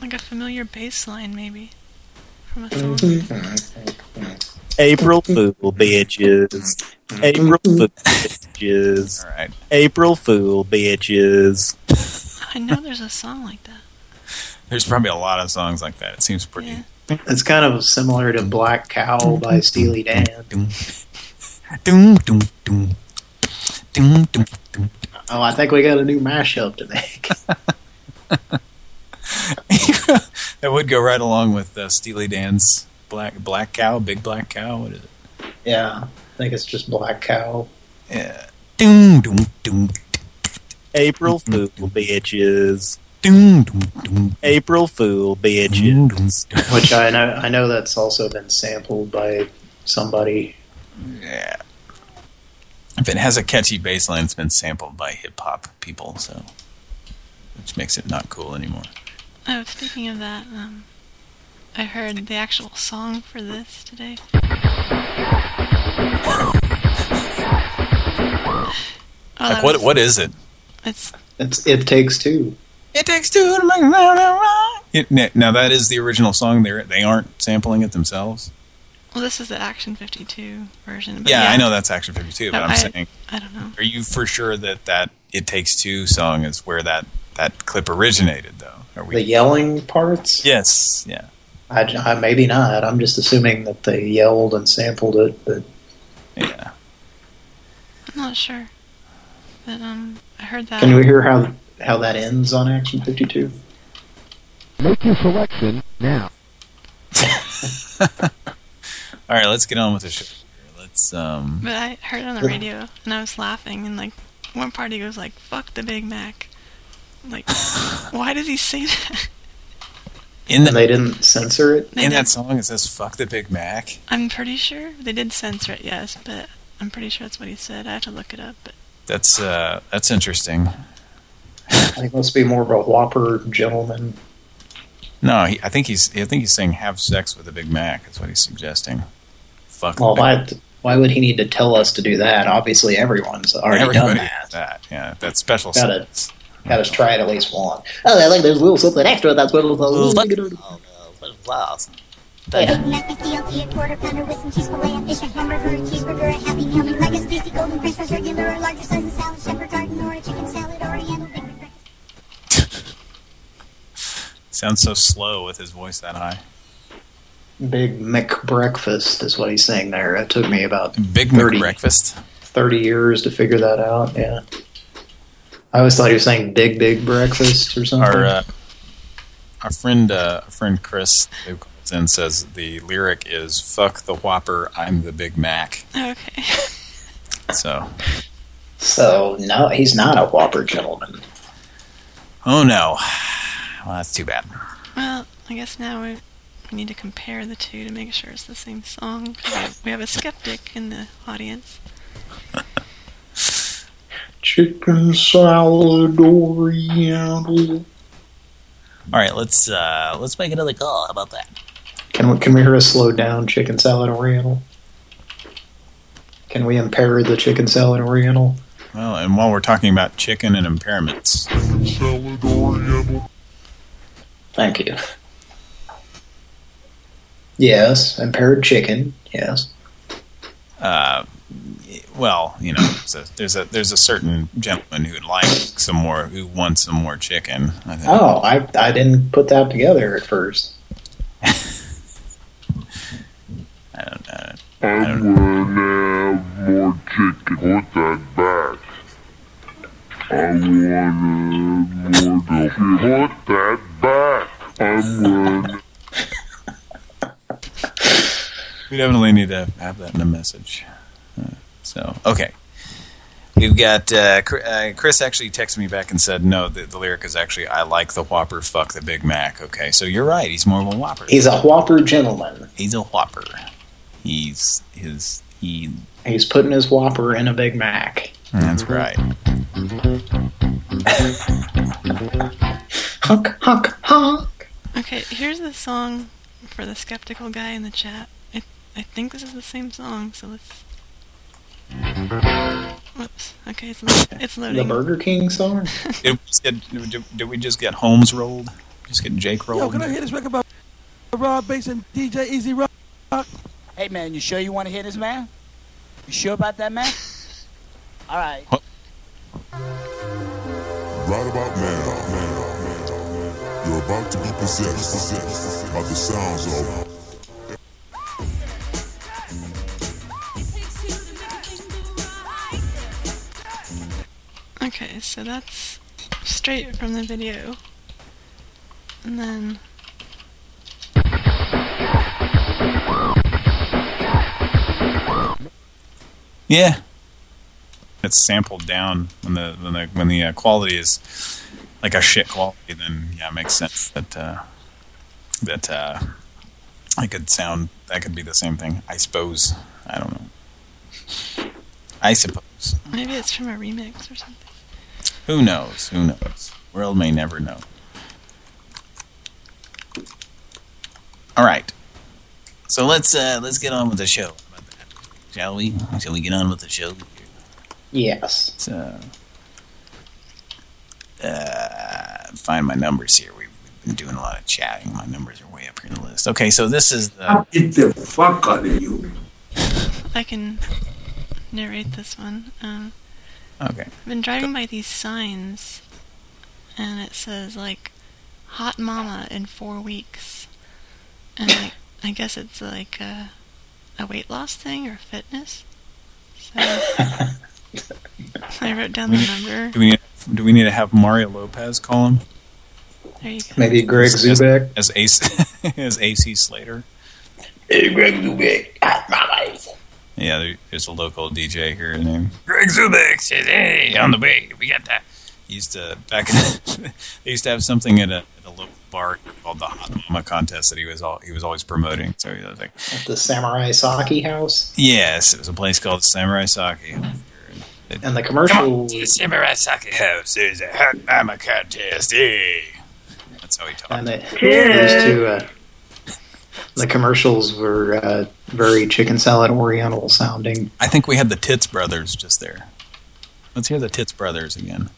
Speaker 11: like a familiar bass line, maybe from a song. Mm-hmm.
Speaker 22: April Fool, bitches. Mm-hmm. April Fool, bitches.
Speaker 2: All right.
Speaker 22: April Fool, bitches.
Speaker 11: I know there's a song like that.
Speaker 2: there's probably a lot of songs like that. It seems pretty.
Speaker 3: It's kind of similar to Black Cow by Steely Dan.
Speaker 2: Doom, doom, doom, doom, doom, doom.
Speaker 3: Oh, I think we got a new mashup to make.
Speaker 2: That would go right along with uh, Steely Dan's Black Black Cow, Big Black Cow. What is it?
Speaker 3: yeah, I think it's just Black Cow.
Speaker 2: Yeah. Doom, doom, doom,
Speaker 22: April Fool, bitches. April Fool, bitches.
Speaker 3: Which I know I know that's also been sampled by somebody.
Speaker 2: Yeah. If it has a catchy bass line, it's been sampled by hip hop people, so which makes it not cool anymore.
Speaker 11: Oh, speaking of that, um, I heard the actual song for this today. Oh,
Speaker 2: like what?
Speaker 11: was-
Speaker 2: What is it?
Speaker 11: It's
Speaker 3: It's It Takes Two.
Speaker 2: It takes two to make a man right. It- Now that is the original song. They they aren't sampling it themselves.
Speaker 11: well, this is the Action 52 version. But
Speaker 2: Yeah,
Speaker 11: yeah,
Speaker 2: I know that's Action 52, but
Speaker 11: No,
Speaker 2: I'm
Speaker 11: I-
Speaker 2: saying,
Speaker 11: I don't know.
Speaker 2: are you for sure that that It Takes Two song is where that that clip originated, though? Are we?
Speaker 3: The yelling parts?
Speaker 2: Yes, yeah.
Speaker 3: I, I maybe not. I'm just assuming that they yelled and sampled it, but
Speaker 2: Yeah.
Speaker 11: I'm not sure, but um, I heard that.
Speaker 3: can we hear how how that ends on Action 52?
Speaker 21: Make your selection now.
Speaker 2: All right, let's get on with the show. Let's um.
Speaker 11: But I heard it on the radio, and I was laughing, and like one party goes like, "Fuck the Big Mac." Like, why did he say that?
Speaker 2: In the,
Speaker 3: And they didn't censor it?
Speaker 2: In
Speaker 11: did.
Speaker 2: that song, it says "fuck the Big Mac."
Speaker 11: I'm pretty sure they did censor it, yes, but I'm pretty sure that's what he said. I have to look it up, but
Speaker 2: That's uh, that's interesting.
Speaker 3: I think it must be more of a whopper gentleman.
Speaker 2: No, he, I think he's I think he's saying have sex with a Big Mac. That's what he's suggesting. Fuck.
Speaker 3: Well, why why would he need to tell us to do that? Obviously, everyone's already
Speaker 2: Everybody
Speaker 3: done that.
Speaker 2: that. Yeah, that's special.
Speaker 3: Got it.
Speaker 2: sauce.
Speaker 3: Got to try it at least once. Oh, I think there's a little something extra. That's what it'll
Speaker 13: Big Mac, McDLT, a quarter pounder with some cheese filet, a fish, a hamburger, a cheeseburger, a Happy Meal, McNuggets, beefy golden french fries, regular or larger size of salad, shepherd garden, or a chicken salad, oriental, big
Speaker 2: Sounds so slow with his voice that high.
Speaker 3: Big McBreakfast is what he's saying there. It took me about
Speaker 2: Big
Speaker 3: 30,
Speaker 2: McBreakfast.
Speaker 3: 30 years to figure that out. Yeah. I always thought he was saying Big Big Breakfast or something.
Speaker 2: Our uh, our friend uh, our friend Chris who calls in says the lyric is "Fuck the Whopper, I'm the Big Mac."
Speaker 11: Okay.
Speaker 2: So,
Speaker 3: so no, he's not a Whopper gentleman.
Speaker 2: oh no, well that's too bad.
Speaker 11: Well, I guess now we, we need to compare the two to make sure it's the same song. we have- We have a skeptic in the audience.
Speaker 3: Chicken salad Oriental.
Speaker 2: All right, let's uh, let's make another call. How about that?
Speaker 3: Can we, can we hear a slowed down chicken salad Oriental? Can we impair the chicken salad Oriental?
Speaker 2: Well, and while we're talking about chicken and impairments,
Speaker 3: Salad Oriental. Thank you. Yes, impaired chicken. Yes.
Speaker 2: uh, well, you know, there's a, there's a there's a certain gentleman who'd like some more, who wants some more chicken. I think.
Speaker 3: Oh, I I didn't put that together at first.
Speaker 2: I don't know.
Speaker 23: I'm gonna have more chicken. Put that back. I wanna more chicken. Put that back. I'm gonna.
Speaker 2: We definitely need to have that in the message. Uh, so, okay. We've got, uh, uh, Chris actually texted me back and said, no, the, the lyric is actually, I like the Whopper, fuck the Big Mac. Okay, so you're right. He's more of a Whopper.
Speaker 3: He's a Whopper gentleman.
Speaker 2: He's a Whopper. He's, his, he,
Speaker 3: He's putting his Whopper in a Big Mac.
Speaker 2: that's right.
Speaker 3: Honk, honk, honk.
Speaker 11: Okay, here's the song for the skeptical guy in the chat. I, I think this is the same song, so let's... Whoops. Okay, it's, lo- it's loading. The.
Speaker 3: Burger King song?
Speaker 2: Did we, just get, did, did we just get Holmes rolled? Just get Jake rolled?
Speaker 24: Yo, can I hear this record by Rob Base and DJ E-Z Rock? Hey, man, you sure you want to hear this, man? You sure about that, man? All right.
Speaker 23: Right about now, you're about to be possessed by the sounds of.
Speaker 11: Okay, so that's straight from the video. And then...
Speaker 2: Yeah. It's sampled down when the when the when the uh, quality is like a shit quality, then yeah, it makes sense that uh, that uh, I could sound that could be the same thing. I suppose. I don't know. I suppose.
Speaker 11: Maybe it's from a remix or something.
Speaker 2: Who knows? Who knows? World may never know. All right. So let's uh, let's get on with the show. How about that? Shall we? Shall we get on with the show?
Speaker 3: Yes.
Speaker 2: So, uh, find my numbers here. We've, we've been doing a lot of chatting. My numbers are way up here in the list. Okay, so this is the.
Speaker 23: Get the fuck out of you.
Speaker 11: I can narrate this one. Um,
Speaker 2: Okay.
Speaker 11: I've been driving by these signs, and it says, like, hot mama in four weeks. And I, I guess it's like a, a weight loss thing or fitness. So I wrote down the number.
Speaker 2: Do we need, do we need to have Mario Lopez call him?
Speaker 11: There you go.
Speaker 3: Maybe Greg Zubek?
Speaker 2: as Ace as AC Slater.
Speaker 3: Hey, Greg Zubek. my life.
Speaker 2: Yeah, there, there's a local DJ here named Greg Zubek says, "Hey, on the way, we got that." He used to back in. they used to have something at a, at a local bar called the Hot Mama Contest that he was all he was always promoting. So he was like,
Speaker 3: At the Samurai Sake House.
Speaker 2: "Yes, it was a place called Samurai Sake."
Speaker 3: And the commercial.
Speaker 2: Come on to the Samurai Sake House. There's a Hot Mama Contest. Hey, that's how he talked.
Speaker 3: And they, those two, uh, the commercials were uh, very chicken salad oriental sounding.
Speaker 2: I think we had the Tits Brothers just there. Let's hear the Tits Brothers again.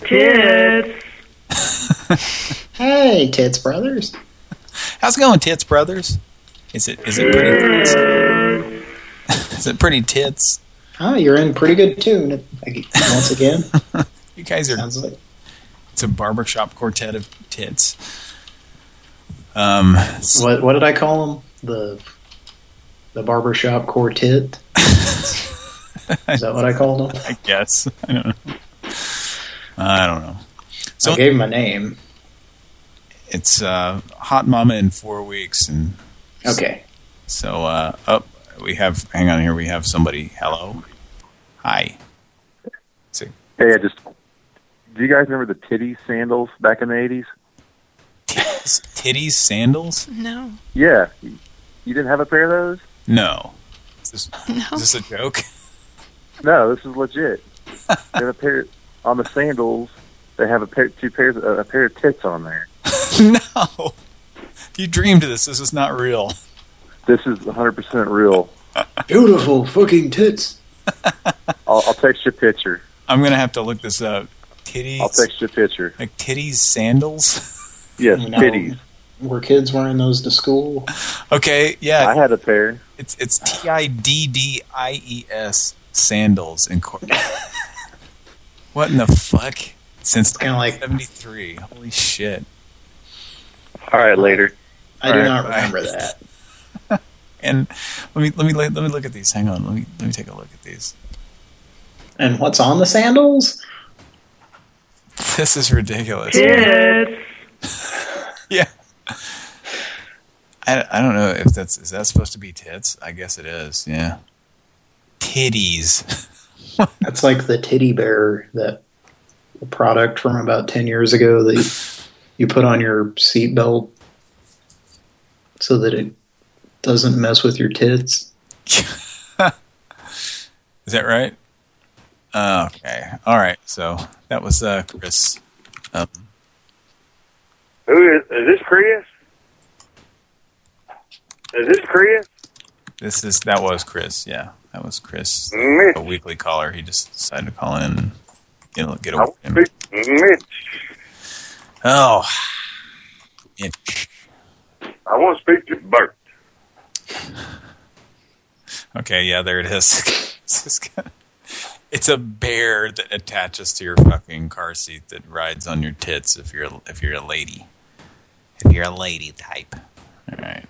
Speaker 3: Tits. hey, Tits Brothers.
Speaker 2: How's it going, Tits Brothers? Is it is it pretty tits? is it pretty tits?
Speaker 3: Oh, you're in pretty good tune once again.
Speaker 2: You guys are
Speaker 3: Sounds like
Speaker 2: it's a barbershop quartet of tits. Um,
Speaker 3: What what did I call them? The the barbershop quartet. Is that what I called them?
Speaker 2: I guess. I don't know. I don't know. So
Speaker 3: I gave him a name.
Speaker 2: It's uh, Hot Mama in four weeks, and
Speaker 3: Okay.
Speaker 2: So, uh, up we have. Hang on here. We have somebody. Hello. Hi. See.
Speaker 25: Hey, I just. Do you guys remember the titty sandals back in the eighties?
Speaker 2: Titties sandals?
Speaker 11: No.
Speaker 25: Yeah, you you didn't have a pair of those?
Speaker 2: No. Is this, is this a joke?
Speaker 25: No, this is legit. they have a pair on the sandals. They have a pair, two pairs, uh, a pair of tits on there.
Speaker 2: no. You dreamed this. This is not real.
Speaker 25: This is 100% real.
Speaker 3: Beautiful fucking tits.
Speaker 25: I'll, I'll text you a picture.
Speaker 2: I'm gonna have to look this up. Titties.
Speaker 25: I'll text you a picture.
Speaker 2: Like titties sandals.
Speaker 25: Yes,
Speaker 3: You know,
Speaker 25: titties.
Speaker 3: Were kids wearing those to school?
Speaker 2: Okay, yeah.
Speaker 25: I had a pair.
Speaker 2: It's it's T I D D I E S sandals in court. what in the fuck? Since
Speaker 3: kind of like
Speaker 2: '73. Holy shit!
Speaker 25: All right, later.
Speaker 3: I do
Speaker 2: All right,
Speaker 3: not
Speaker 2: bye.
Speaker 3: remember that.
Speaker 2: And let me let me let me look at these. Hang on. Let me let me take a look at these.
Speaker 3: And what's on the sandals?
Speaker 2: This is ridiculous. yeah. I, I don't know if that's is that supposed to be tits? I guess it is. Yeah. Titties.
Speaker 3: That's like the titty bear that the product from about ten years ago that you put on your seatbelt so that it doesn't mess with your tits.
Speaker 2: Is that right? Uh, okay. All right. So that was uh, Chris. Um,
Speaker 10: Who is, is this Chris? Is this Chris?
Speaker 2: this is that was Chris. Yeah, that was Chris,
Speaker 10: Mitch.
Speaker 2: a weekly caller. He just decided to call in and get a, get
Speaker 10: I
Speaker 2: a
Speaker 10: want to speak to Mitch.
Speaker 2: Oh, Mitch.
Speaker 10: I want to speak to Bert.
Speaker 2: Okay, yeah, there it is. It's just kinda- It's a bear that attaches to your fucking car seat that rides on your tits if you're if you're a lady. If you're a lady type. All right.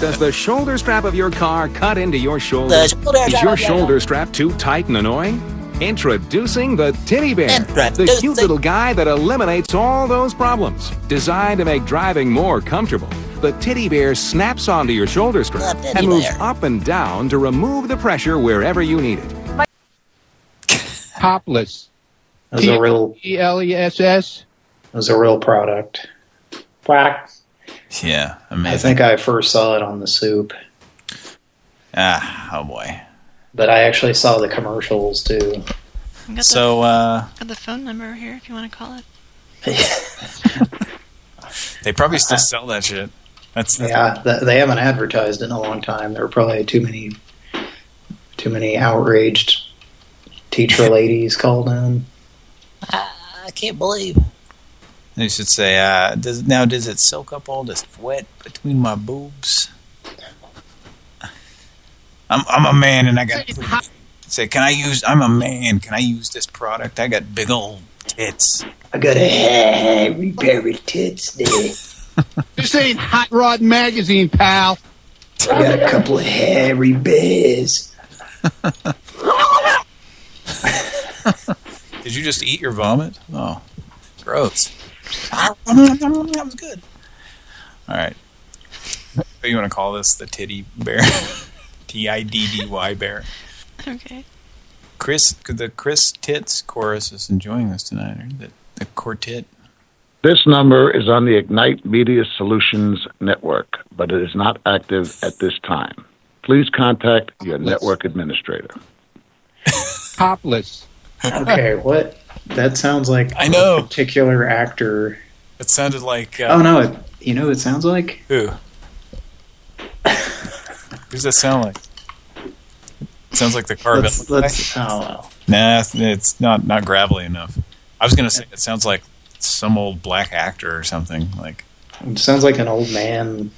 Speaker 26: Does the shoulder strap of your car cut into your shoulder? Is
Speaker 6: strap
Speaker 26: your
Speaker 6: of your-
Speaker 26: shoulder strap too tight and annoying? Introducing the Titty Bear, the cute little guy that eliminates all those problems. Designed to make driving more comfortable, the Titty Bear snaps onto your shoulder strap and moves
Speaker 6: Bear.
Speaker 26: up and down to remove the pressure wherever you need it.
Speaker 24: Topless.
Speaker 3: That was a real
Speaker 24: E L E S S.
Speaker 3: that was a real product. Quack.
Speaker 2: Yeah, amazing.
Speaker 3: I think I first saw it on the soup,
Speaker 2: Ah, oh boy.
Speaker 3: But I actually saw the commercials too.
Speaker 11: I've got
Speaker 2: So, uh,
Speaker 11: the, got the phone number here if you want to call it.
Speaker 2: they probably still sell that shit. That's
Speaker 3: Yeah, th they haven't advertised in a long time. There were probably too many, too many outraged teacher ladies called in.
Speaker 6: I can't believe.
Speaker 2: You should say, uh, does now does it soak up all this sweat between my boobs? I'm I'm a man and I got say, can I use? I'm a man. Can I use this product? I got big old tits.
Speaker 3: I got a hairy pair of tits there.
Speaker 24: This ain't Hot Rod Magazine, pal.
Speaker 3: I got a couple of hairy bears.
Speaker 2: Did you just eat your vomit? Oh, gross. that was good. All right. You want to call this? The titty bear? T-I-D-D-Y bear.
Speaker 11: Okay.
Speaker 2: Chris, the Chris Tits chorus is enjoying this tonight. Or the, the quartet.
Speaker 21: This number is on the Ignite Media Solutions network, but it is not active at this time. Please contact your network administrator.
Speaker 24: Topless.
Speaker 3: Okay, what? That sounds like
Speaker 2: I know.
Speaker 3: a particular actor.
Speaker 2: It sounded like. Uh,
Speaker 3: Oh no! It, you know, what it sounds like
Speaker 2: Who? Who does that sound like? It sounds like the car.
Speaker 3: Let's, let's, oh well.
Speaker 2: Nah, it's- it's not not gravelly enough. I was gonna say it sounds like some old black actor or something, like
Speaker 3: It sounds like an old man.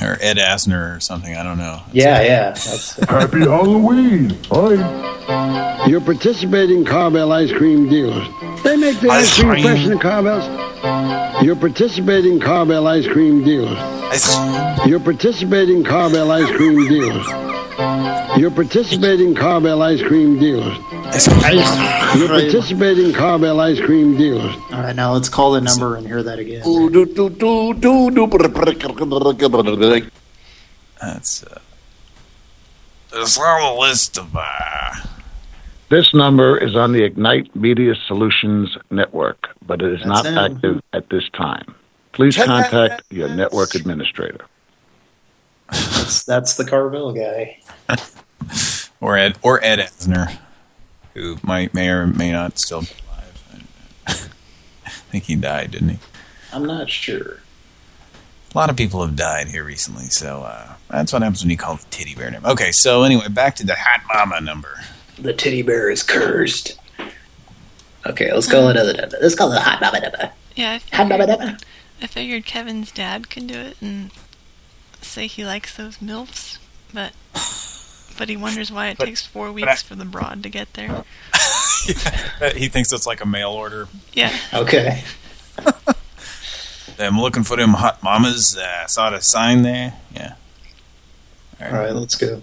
Speaker 2: or Ed Asner or something. I don't know.
Speaker 3: Yeah, yeah. That's
Speaker 23: Happy Halloween. Hi.
Speaker 27: Your participating Carvel ice cream dealers. They make the
Speaker 2: Ice
Speaker 27: ice cream
Speaker 2: cream.
Speaker 27: fresh in the Carvels
Speaker 28: Your participating Carvel ice cream dealer. Your participating Carvel ice cream dealer. Your participating Carvel ice cream dealer. Your participating Carvel ice cream dealer.
Speaker 3: All right, now let's call the number and hear that again.
Speaker 2: That's uh, there's on a list of uh,
Speaker 21: This number is on the Ignite Media Solutions network, but it is not
Speaker 3: him.
Speaker 21: active at this time. Please contact your network administrator.
Speaker 3: That's, that's the Carvel guy.
Speaker 2: or Ed or Ed Asner, who might may or may not still be alive. I think he died, didn't he?
Speaker 3: I'm not sure.
Speaker 2: A lot of people have died here recently, so uh, that's what happens when you call the titty bear name. Okay, so anyway, back to the hot mama number.
Speaker 3: The teddy bear is cursed. Okay, let's call it another number. Let's call it a hot mama number.
Speaker 11: Yeah, I
Speaker 3: Hot mama
Speaker 11: figured,
Speaker 3: number.
Speaker 11: I figured Kevin's dad can do it and say he likes those milfs, but but he wonders why it
Speaker 2: But-
Speaker 11: takes four weeks
Speaker 2: I-
Speaker 11: for the broad to get there.
Speaker 2: he thinks it's like a mail order.
Speaker 11: Yeah.
Speaker 3: Okay.
Speaker 2: I'm looking for them hot mamas. Uh, saw the sign there. Yeah.
Speaker 3: All right, let's go.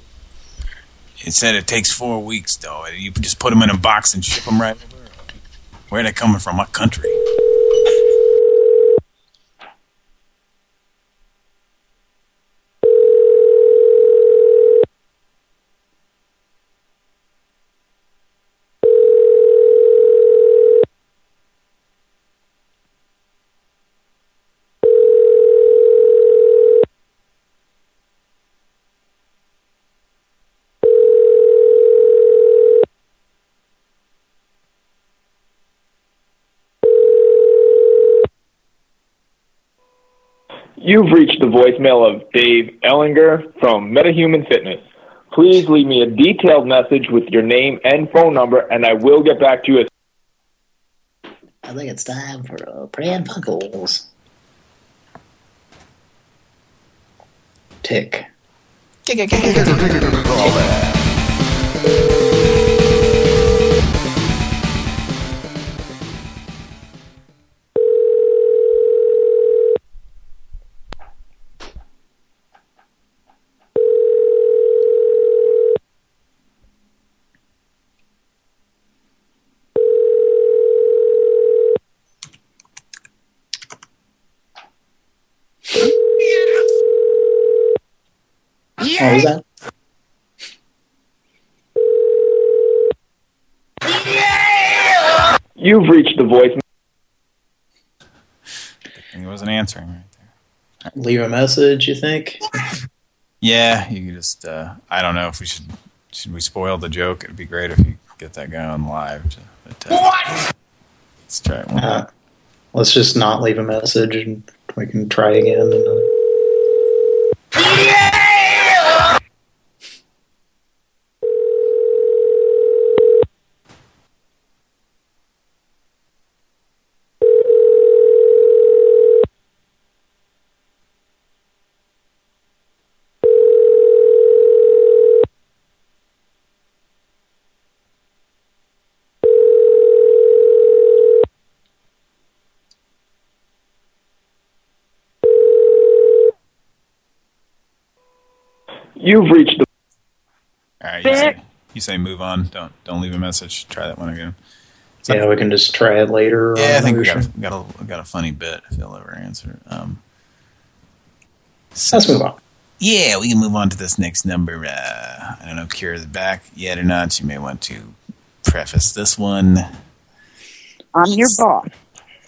Speaker 2: It said it takes four weeks, though. You just put them in a box and ship them right over. Where are they coming from? What country?
Speaker 29: You've reached the voicemail of Dave Ellinger from MetaHuman Fitness. Please leave me a detailed message with your name and phone number, and I will get back to you as
Speaker 3: I think it's time for uh, Pran Funkels. Tick. What
Speaker 29: You've reached the voicemail.
Speaker 2: He wasn't answering. Right there. Right.
Speaker 3: Leave a message, you think?
Speaker 2: Yeah, you could just. Uh, I don't know if we should. Should we spoil the joke? It'd be great if you get that guy on live. To, but, uh, Let's try it one more.
Speaker 3: Uh, let's just not leave a message and we can try again. Another.
Speaker 29: You've reached the.
Speaker 2: All right, you say, you say move on. Don't don't leave a message. Try that one again.
Speaker 3: Yeah, we can just try it later.
Speaker 2: Yeah, I think we
Speaker 3: another
Speaker 2: got a, got a got a funny bit if he'll ever answer. Um,
Speaker 3: Let's move on.
Speaker 2: Yeah, we can move on to this next number. Uh, I don't know if Kira's back yet or not. You may want to preface this one.
Speaker 7: I'm your boss.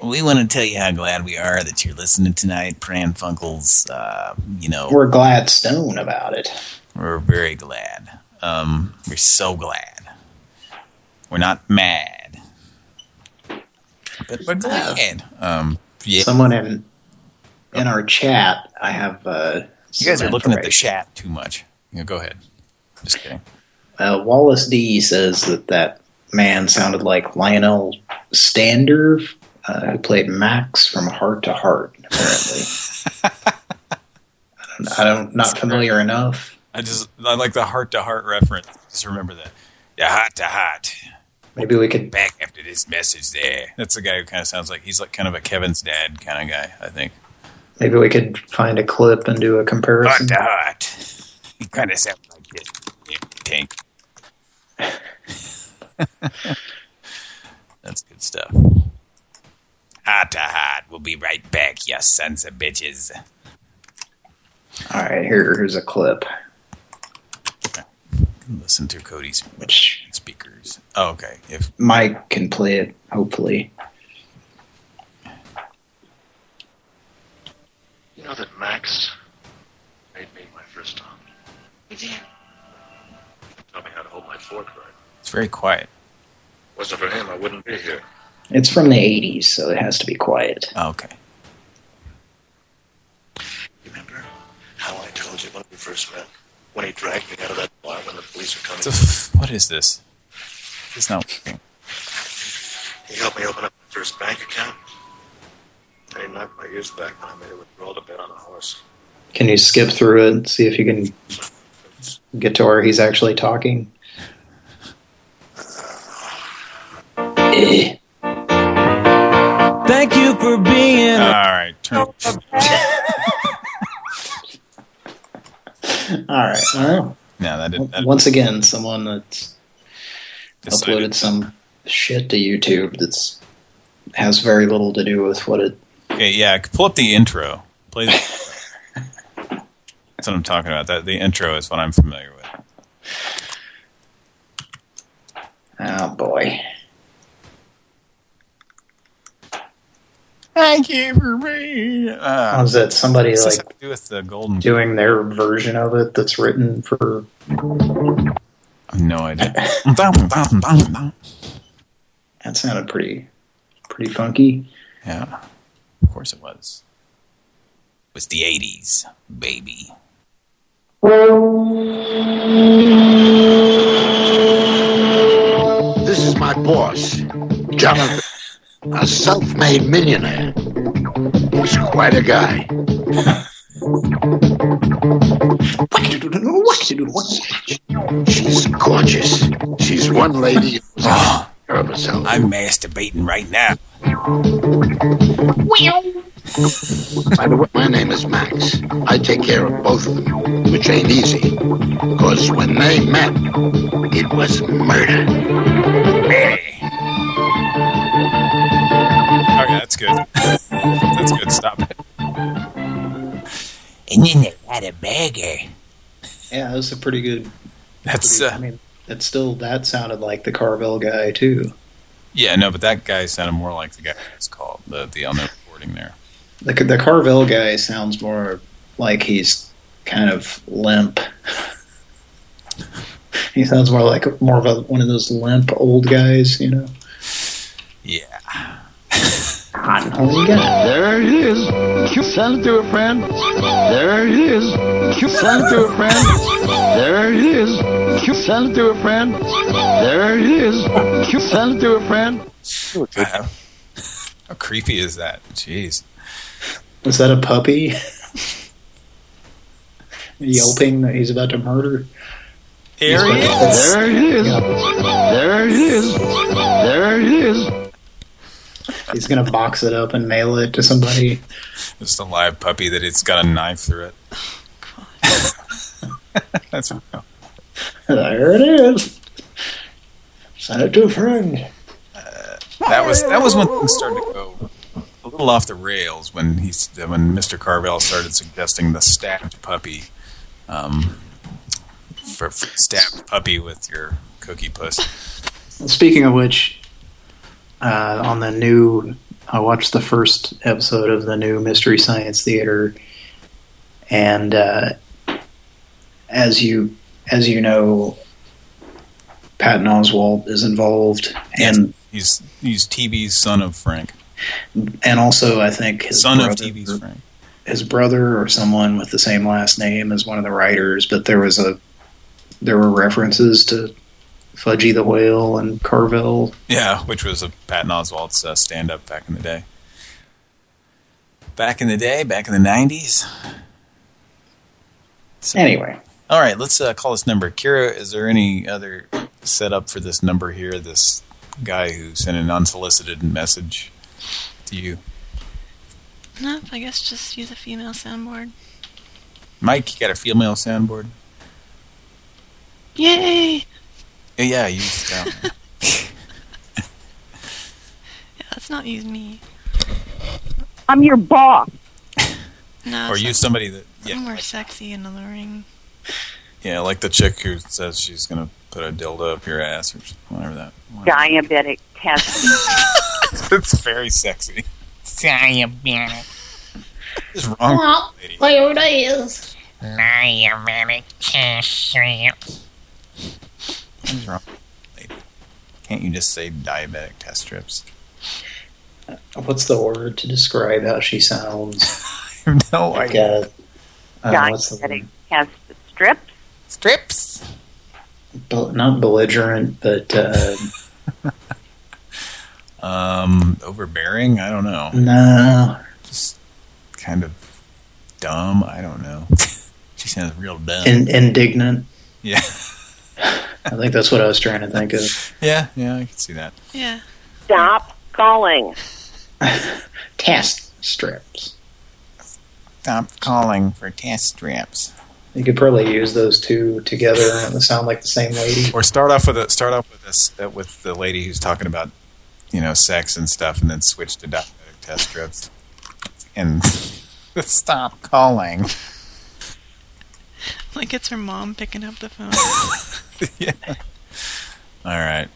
Speaker 2: We want to tell you how glad we are that you're listening tonight, Pran Funkels. Uh, you know,
Speaker 3: We're glad stone about it.
Speaker 2: we're very glad. Um, we're so glad. We're not mad, but we're glad. Um, yeah.
Speaker 3: Someone in in our chat, I have. Uh,
Speaker 2: You guys are looking at the chat too much. Yeah, go ahead. Just kidding.
Speaker 3: Uh, Wallace D says that that man sounded like Lionel Stander, uh, who played Max from Heart to Heart. Apparently, I don't, I don't not familiar enough.
Speaker 2: I just I like the heart to heart reference. Just remember that. Yeah, hot to hot.
Speaker 3: Maybe we could
Speaker 2: back after this message there. That's the guy who kind of sounds like he's like kind of a Kevin's dad kind of guy, I think.
Speaker 3: maybe we could find a clip and do a comparison.
Speaker 2: Hart to Hart. He kind of sounds like this. Tank. That's good stuff. Hart to Hart. We'll be right back, you sons of bitches.
Speaker 3: All right, here, here's a clip.
Speaker 2: Listen to Cody's
Speaker 3: Which
Speaker 2: speakers. Oh, okay. If
Speaker 3: Mike can play it, hopefully.
Speaker 30: You know that Max made me my first Tom. He did. Taught me how to hold my fork right.
Speaker 2: it's very quiet.
Speaker 30: Wasn't for him, I wouldn't be here.
Speaker 3: It's from the 80s, so it has to be quiet.
Speaker 2: Oh, okay.
Speaker 30: Remember how I told you when we first met? When he dragged me out of that bar when the police were coming.
Speaker 2: What the f- what is this? It's not working.
Speaker 30: He helped me open up my first bank account. And he knocked my ears back when I made a withdrawal to bet on a horse.
Speaker 3: Can you skip through it and see if you can get to where he's actually talking? Eh.
Speaker 31: Thank you for being.
Speaker 2: All right. Turn.
Speaker 3: All right. All right.
Speaker 2: No, that didn't. That,
Speaker 3: Once again, someone that's
Speaker 2: Decided.
Speaker 3: uploaded some shit to YouTube that's has very little to do with what it.
Speaker 2: okay, yeah. Pull up the intro. Play. The, that's what I'm talking about. That the intro is what I'm familiar with.
Speaker 3: Oh boy.
Speaker 2: Thank you for me. Uh,
Speaker 3: Was that somebody like
Speaker 2: to do with the golden?
Speaker 3: doing their version of it that's written for?
Speaker 2: I have no idea.
Speaker 3: That sounded pretty, pretty funky.
Speaker 2: yeah, of course it was. It was the '80s, baby.
Speaker 28: This is my boss, Jonathan, a self-made millionaire. He's quite a guy. She's gorgeous. She's one lady who's ah. a care of herself.
Speaker 2: I'm masturbating right now.
Speaker 28: By the way, my name is Max. I take care of both of them, which ain't easy. Because when they met, it was murder.
Speaker 2: Okay, that's good. that's good. Stop it.
Speaker 3: And then they had a bagger. Yeah, that was a pretty good.
Speaker 2: That's.
Speaker 3: pretty-
Speaker 2: Uh,
Speaker 3: I mean, that still that sounded like the Carvel guy too.
Speaker 2: yeah, no, but that guy sounded more like the guy it's called the the on the recording there.
Speaker 3: The the Carvel guy sounds more like he's kind of limp. he sounds more like more of a one of those limp old guys, you know.
Speaker 2: Yeah.
Speaker 3: Oh, you got
Speaker 21: There it is. Send it to a friend. There it is. You Send it to a friend. There it is. Send it to a friend. There it is. Send it to a friend.
Speaker 2: How, how creepy is that? Jeez.
Speaker 3: Is that a puppy? Yelping that he's about to murder.
Speaker 2: Here
Speaker 3: he is.
Speaker 21: There it is. There it is. There it is.
Speaker 3: He's gonna box it up and mail it to somebody.
Speaker 2: Just a live puppy that it's got a knife through it. That's real.
Speaker 3: There it is. Send it to a friend.
Speaker 2: That was that was when things started to go a little off the rails when he's when Mr. Carvel started suggesting the stabbed puppy, um, for, for stabbed puppy with your cookie puss.
Speaker 3: Speaking of which, uh, on the new, I watched the first episode of the new Mystery Science Theater, and uh, as you as you know, Patton Oswalt is involved, and
Speaker 2: He's he's TV's son of Frank,
Speaker 3: and also I think his
Speaker 2: son of
Speaker 3: brother-
Speaker 2: TV's Frank.
Speaker 3: his brother or someone with the same last name as one of the writers, but there was a there were references to Fudgy the Whale and Carvel.
Speaker 2: Yeah, which was a Patton Oswalt's uh, stand-up back in the day. Back in the day, back in the '90s.
Speaker 3: Anyway,
Speaker 2: All right, let's uh, call this number. Kira, is there any other setup for this number here? This guy who sent an unsolicited message to you.
Speaker 11: Nope, I guess just use a female soundboard.
Speaker 2: Mike, you got a female soundboard?
Speaker 11: Yay!
Speaker 2: Yeah, yeah, use that.
Speaker 11: Yeah, let's not use me.
Speaker 7: I'm your boss.
Speaker 11: No,
Speaker 2: or use somebody that,
Speaker 11: yeah.
Speaker 2: yeah,
Speaker 11: more sexy and alluring.
Speaker 2: yeah, like the chick who says she's gonna put a dildo up your ass or whatever that.
Speaker 7: Diabetic test.
Speaker 2: it's very sexy.
Speaker 7: Diabetic.
Speaker 2: What's wrong?
Speaker 13: Well,
Speaker 2: with you, lady?
Speaker 13: there it is.
Speaker 7: Diabetic test.
Speaker 2: What's wrong? lady? Can't you just say diabetic test strips?
Speaker 3: What's the word to describe how she sounds?
Speaker 2: I have no
Speaker 3: Like,
Speaker 2: idea.
Speaker 3: uh, I don't know,
Speaker 7: Diabetic test strips.
Speaker 2: Strips.
Speaker 3: bel- not belligerent, but uh,
Speaker 2: Um, overbearing? I don't know.
Speaker 3: no.
Speaker 2: Just kind of dumb. I don't know. she sounds real dumb.
Speaker 3: In, indignant.
Speaker 2: yeah.
Speaker 3: I think that's what I was trying to think of.
Speaker 2: Yeah, yeah, I can see that.
Speaker 11: Yeah.
Speaker 7: Stop calling.
Speaker 3: Test strips.
Speaker 2: Stop calling for test strips.
Speaker 3: You could probably use those two together and sound like the same lady.
Speaker 2: Or start off with a, start off with this uh, with the lady who's talking about you know sex and stuff, and then switch to diabetic test strips. And stop calling.
Speaker 11: Like it's her mom picking up the phone.
Speaker 2: yeah. All right.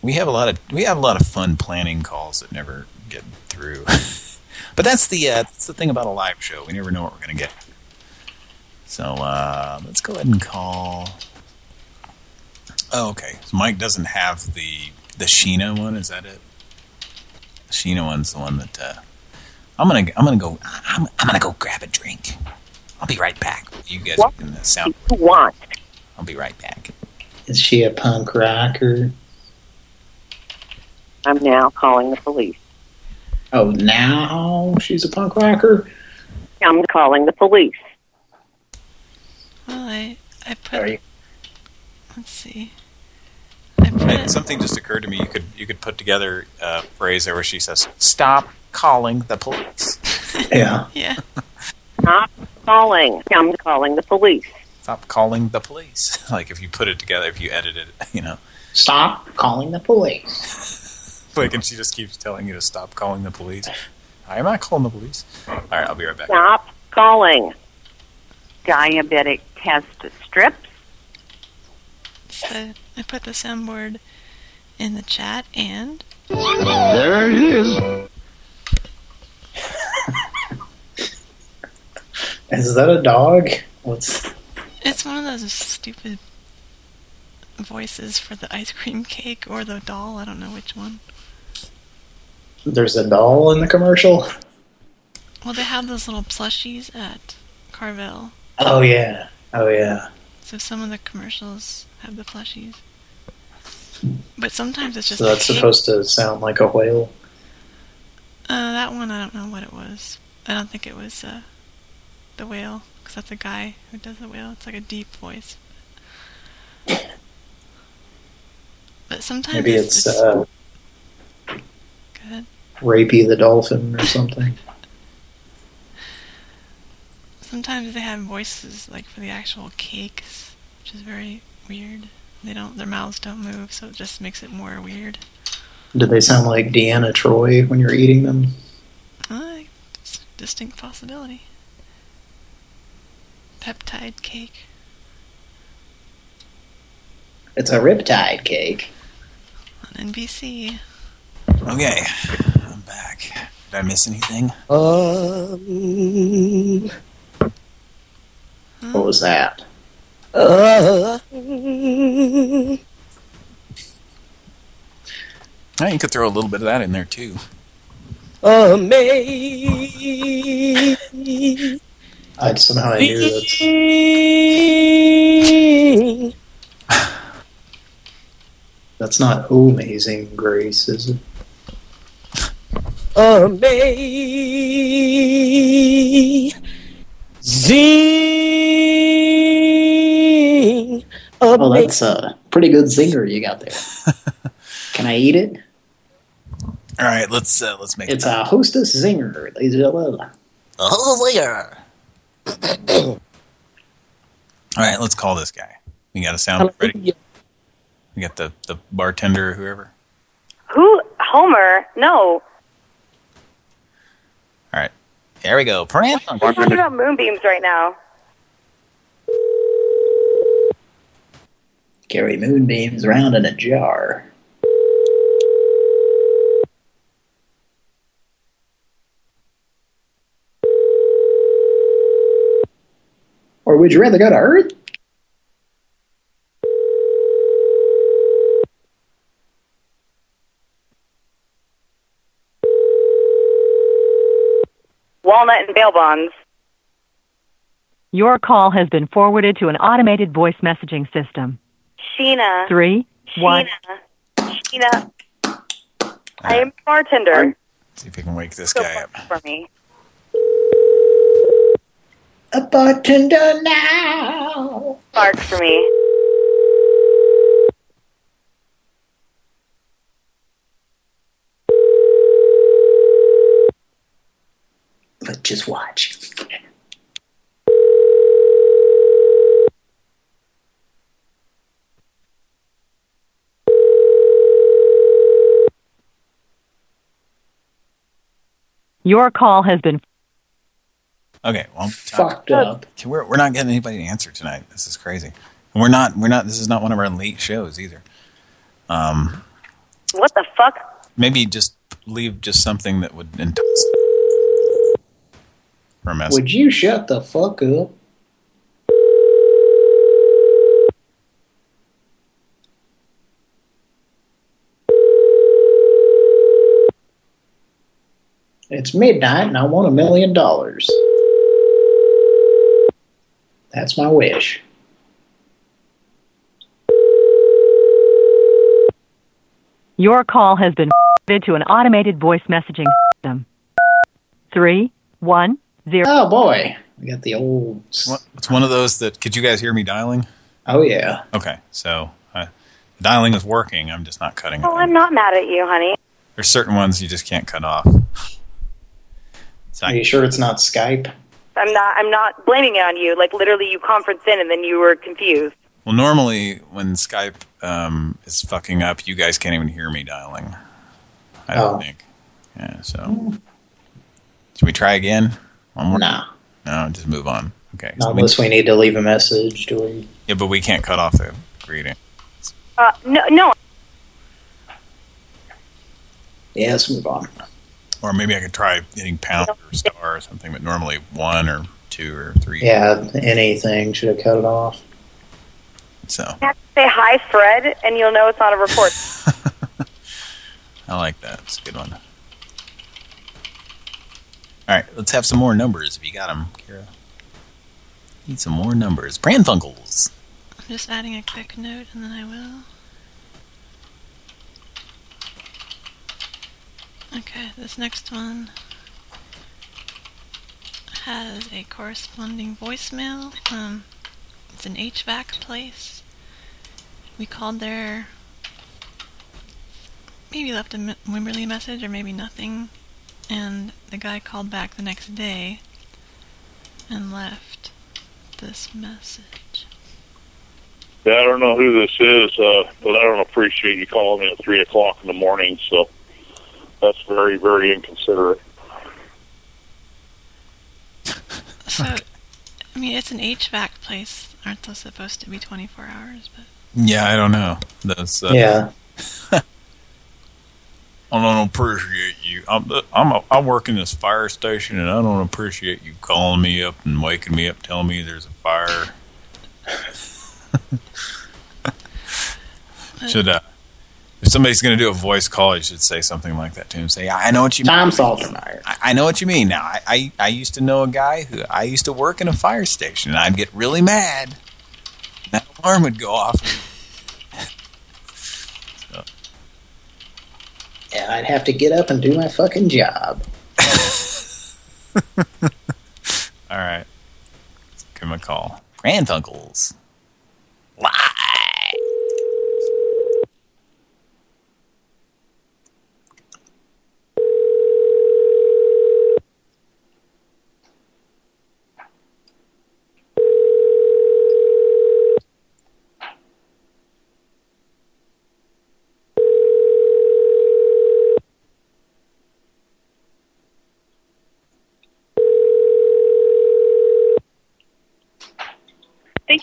Speaker 2: We have a lot of we have a lot of fun planning calls that never get through. but that's the uh, that's the thing about a live show. We never know what we're gonna get. So uh, let's go ahead and call. Oh, okay. So Mike doesn't have the the Sheena one. Is that it? The Sheena one's the one that uh, I'm gonna I'm gonna go I'm I'm gonna go grab a drink. I'll be right back. You guys
Speaker 7: What
Speaker 2: can uh, sound.
Speaker 7: You want?
Speaker 2: I'll be right back.
Speaker 3: Is she a punk rocker?
Speaker 7: I'm now calling the police.
Speaker 3: Oh, now she's a punk rocker?
Speaker 7: I'm calling the police.
Speaker 11: Well, I I put.
Speaker 3: Are you-
Speaker 11: Let's see. I put
Speaker 2: Hey,
Speaker 11: it,
Speaker 2: something just occurred to me. You could you could put together a phrase there where she says, "Stop calling the police."
Speaker 3: Yeah.
Speaker 11: yeah.
Speaker 7: Stop calling. I'm calling the police.
Speaker 2: Stop calling the police. like if you put it together, if you edit it, you know.
Speaker 3: Stop calling the police.
Speaker 2: Like, and she just keeps telling you to stop calling the police. I'm not calling the police. All right, I'll be right back.
Speaker 7: Stop calling. Diabetic test strips.
Speaker 11: so I put the soundboard in the chat and
Speaker 21: There it is.
Speaker 3: Is that a dog? What's
Speaker 11: it's one of those stupid voices for the ice cream cake or the doll. I don't know which one.
Speaker 3: there's a doll in the commercial?
Speaker 11: Well, they have those little plushies at Carvel.
Speaker 3: Oh yeah. Oh yeah.
Speaker 11: So some of the commercials have the plushies. But sometimes it's just
Speaker 3: So that's supposed to sound like a whale.
Speaker 11: Uh, that one, I don't know what it was. I don't think it was uh, the whale, because that's a guy who does the whale. It's like a deep voice. But sometimes
Speaker 3: Maybe it's uh,
Speaker 11: good.
Speaker 3: Rapey the dolphin or something.
Speaker 11: Sometimes they have voices like for the actual cakes, which is very weird. They don't, their mouths don't move, so it just makes it more weird.
Speaker 3: Do they sound like Deanna Troi when you're eating them?
Speaker 11: Uh, it's a distinct possibility. Peptide cake.
Speaker 3: It's a riptide cake.
Speaker 11: on NBC.
Speaker 2: Okay, I'm back. Did I miss anything?
Speaker 21: Um,
Speaker 3: What was that?
Speaker 21: uh,
Speaker 2: Oh, you could throw a little bit of that in there too.
Speaker 21: amazing.
Speaker 3: I somehow I knew that. That's not amazing grace, is it?
Speaker 21: Amazing.
Speaker 3: Oh, that's a pretty good zinger you got there. Can I eat it?
Speaker 2: All right, let's uh, let's make
Speaker 3: It's
Speaker 2: it.
Speaker 3: It's a hostess zinger, ladies and gentlemen.
Speaker 2: Oh, yeah. All right, let's call this guy. We got a sound ready. We got the the bartender, or whoever.
Speaker 31: Who? Homer? No.
Speaker 2: All right, here we go. Pran
Speaker 31: We're talking about moonbeams right now.
Speaker 3: Carry moonbeams around in a jar. Or would you rather go to Earth?
Speaker 31: Walnut and bail bonds.
Speaker 32: Your call has been forwarded to an automated voice messaging system.
Speaker 31: Sheena.
Speaker 32: Three, one.
Speaker 31: Sheena. I am a bartender.
Speaker 2: See if you can wake this
Speaker 31: Go
Speaker 2: guy up.
Speaker 31: for me.
Speaker 3: A bartender now.
Speaker 31: Bark for me.
Speaker 3: But just watch.
Speaker 32: Your call has been.
Speaker 2: Okay, well,
Speaker 3: Fucked up.
Speaker 2: We're we're not getting anybody to answer tonight. This is crazy. And we're not we're not. This is not one of our late shows either. Um,
Speaker 31: What the fuck?
Speaker 2: maybe just leave just something that would entice for a message.
Speaker 3: Would you shut the fuck up? It's midnight and I want a million dollars. That's my wish.
Speaker 32: Your call has been forwarded to an automated voice messaging system. Three, one, zero.
Speaker 3: Oh boy, we got the old.
Speaker 2: It's one of those that. Could you guys hear me dialing?
Speaker 3: Oh yeah.
Speaker 2: Okay, so uh, dialing is working. I'm just not cutting it.
Speaker 31: Oh, I'm not mad at you, honey.
Speaker 2: There's certain ones you just can't cut off. So
Speaker 3: Are you sure it's not Skype?
Speaker 31: I'm not. I'm not blaming it on you. Like literally, you conference in and then you were confused.
Speaker 2: Well, normally when Skype um, is fucking up, you guys can't even hear me dialing. I don't
Speaker 3: Oh.
Speaker 2: think. Yeah, so. Should we try again? One more?
Speaker 3: Nah.
Speaker 2: No, just move on. Okay.
Speaker 3: Not
Speaker 2: so we-
Speaker 3: unless we need to leave a message, do we?
Speaker 2: yeah, but we can't cut off the greeting.
Speaker 31: Uh, no, no.
Speaker 3: Yeah, let's move on.
Speaker 2: Or maybe I could try hitting pound or star or something, but normally one or two or three.
Speaker 3: Yeah, anything should have cut it off.
Speaker 2: So
Speaker 31: You have to say hi, Fred, and you'll know it's on a report.
Speaker 2: I like that. It's a good one. All right, let's have some more numbers if you got them, Kira. Need some more numbers. Pran Funkels.
Speaker 11: I'm just adding a quick note and then I will. Okay, this next one has a corresponding voicemail. Um, it's an HVAC place. We called there. Maybe left a Wimberley message or maybe nothing. And the guy called back the next day and left this message.
Speaker 23: Yeah, I don't know who this is, uh, but I don't appreciate you calling me at three o'clock in the morning. So that's very, very inconsiderate.
Speaker 11: So, I mean, it's an HVAC place. Aren't those supposed to be 24 hours? But
Speaker 2: Yeah, I don't know. Those, uh,
Speaker 3: Yeah.
Speaker 2: I don't appreciate you. I'm, I'm a, I work in this fire station, and I don't appreciate you calling me up and waking me up, telling me there's a fire. should uh, if somebody's going to do a voice call, you should say something like that to him. Say, I know what you
Speaker 3: Tom
Speaker 2: mean.
Speaker 3: Saltermeyer.
Speaker 2: I, I know what you mean. Now, I, I I used to know a guy who I used to work in a fire station, and I'd get really mad. That alarm would go off. so,
Speaker 3: Yeah, I'd have to get up and do my fucking job.
Speaker 2: all right, Let's give him a call. Pran Funkels.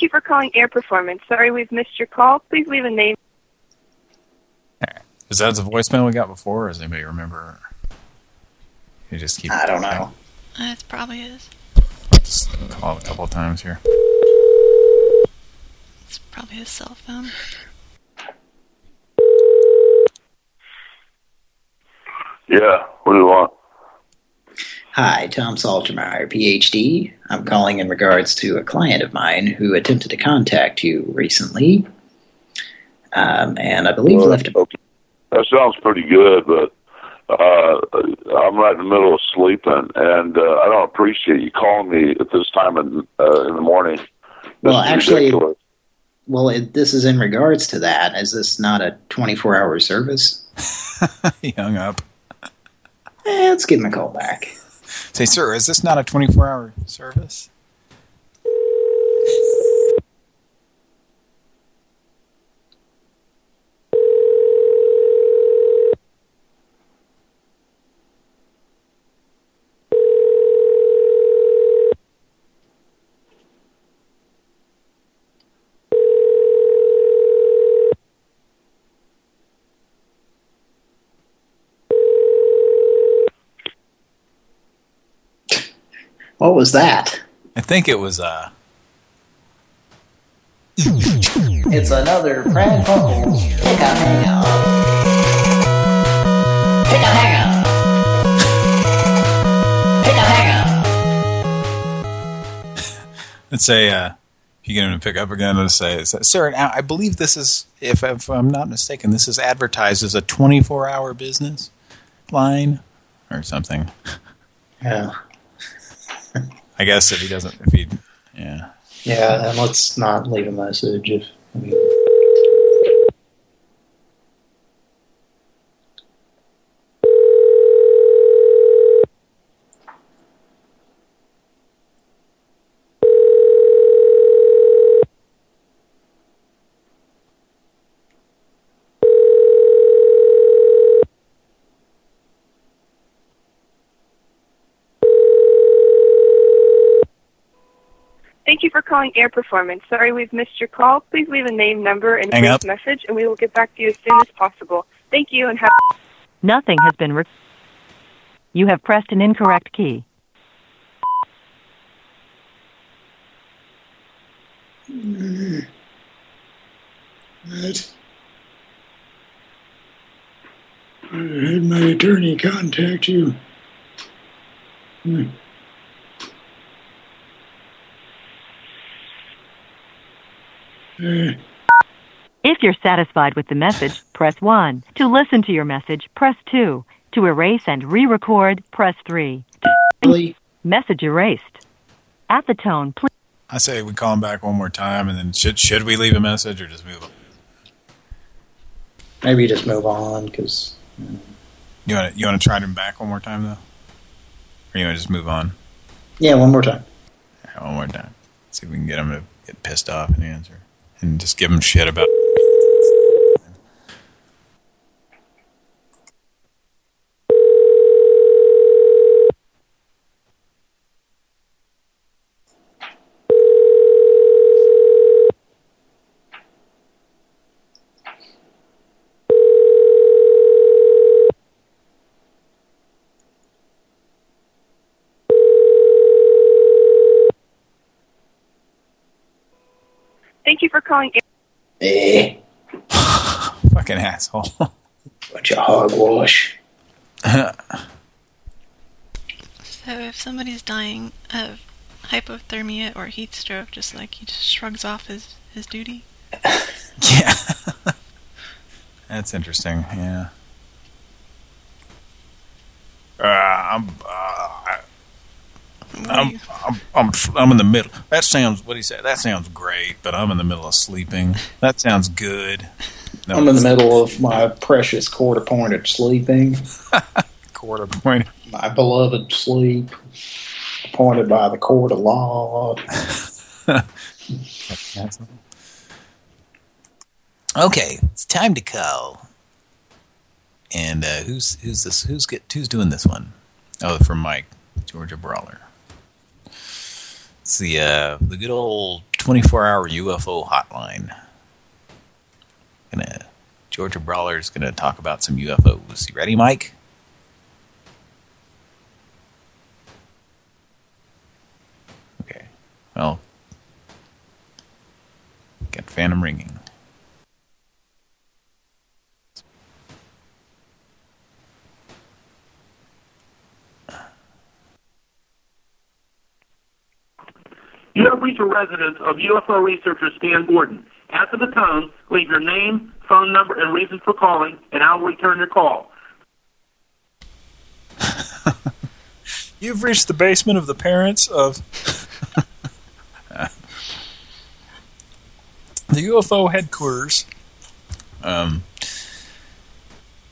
Speaker 31: You for calling Air Performance. Sorry we've missed your call. Please leave a name.
Speaker 2: Is that the voicemail we got before, or does anybody remember? You just keep...
Speaker 3: I don't know.
Speaker 11: Uh, it probably is.
Speaker 2: Just call it a couple of times here.
Speaker 11: It's probably his cell phone.
Speaker 23: Yeah, what do you want?
Speaker 3: Hi, Tom Saltermeyer, PhD. I'm calling in regards to a client of mine who attempted to contact you recently. Um, and I believe left a...
Speaker 23: That sounds pretty good, but uh, I'm right in the middle of sleeping, and uh, I don't appreciate you calling me at this time in, uh, in the morning. This
Speaker 3: Well, actually,
Speaker 23: ridiculous.
Speaker 3: well, it, this is in regards to that. Is this not a 24-hour service?
Speaker 2: he hung up.
Speaker 3: Eh, let's give him a call back.
Speaker 2: Say, sir, is this not a 24-hour service?
Speaker 3: What was that?
Speaker 2: I think it was, uh...
Speaker 3: It's another Pran Funkels Pick a Hang Up. Pick a Hang Up. Pick a Hang Up.
Speaker 2: Let's say, uh, if you get him to pick up again, let's say, sir, now, I believe this is, if, if I'm not mistaken, this is advertised as a 24-hour business line or something.
Speaker 3: Yeah.
Speaker 2: I guess if he doesn't, if he, yeah.
Speaker 3: Yeah, and let's not leave a message if... I mean,
Speaker 31: calling Air Performance. Sorry we've missed your call. Please leave a name, number, and
Speaker 2: Hang
Speaker 31: brief
Speaker 2: up.
Speaker 31: message, and we will get back to you as soon as possible. Thank you, and have...
Speaker 32: Nothing has been re- You have pressed an incorrect key.
Speaker 28: Right. I had my attorney contact you. Hmm.
Speaker 32: If you're satisfied with the message, press 1. To listen to your message, press 2. To erase and re-record, press 3.
Speaker 3: Really?
Speaker 32: Message erased. At the tone, please.
Speaker 2: I say we call him back one more time, and then should should we leave a message or just move on?
Speaker 3: maybe just move on, because...
Speaker 2: You want to you want to try him back one more time though, or you want to just move on?
Speaker 3: Yeah, one more time.
Speaker 2: Yeah, one more time. See if we can get him to get pissed off and answer, and just give them shit about.
Speaker 31: Calling Air...
Speaker 3: Eh,
Speaker 2: Fucking asshole.
Speaker 3: bunch of hogwash.
Speaker 11: So if somebody's dying of hypothermia or heat stroke, just like he just shrugs off his, his duty.
Speaker 2: yeah. That's interesting. Yeah. Uh, I'm, uh, I'm, I'm, I'm, I'm in the middle. That sounds, what do you say? That sounds great, but I'm in the middle of sleeping. That sounds good. No,
Speaker 3: I'm in the middle of my precious quarter-pointed sleeping.
Speaker 2: quarter point.
Speaker 3: My beloved sleep, appointed by the court of law.
Speaker 2: Okay, it's time to call. And uh, who's who's this? Who's get who's doing this one? Oh, from Mike, Georgia Brawler. It's the uh, the good old 24-hour UFO hotline. Gonna Georgia Brawler is gonna talk about some UFOs. You ready, Mike? Okay. Well, got Phantom ringing.
Speaker 33: You have reached a residence of UFO researcher Stan Gordon. After the tone, leave your name, phone number, and reason for calling, and I will return your call.
Speaker 2: You've reached the basement of the parents of the UFO headquarters. Um.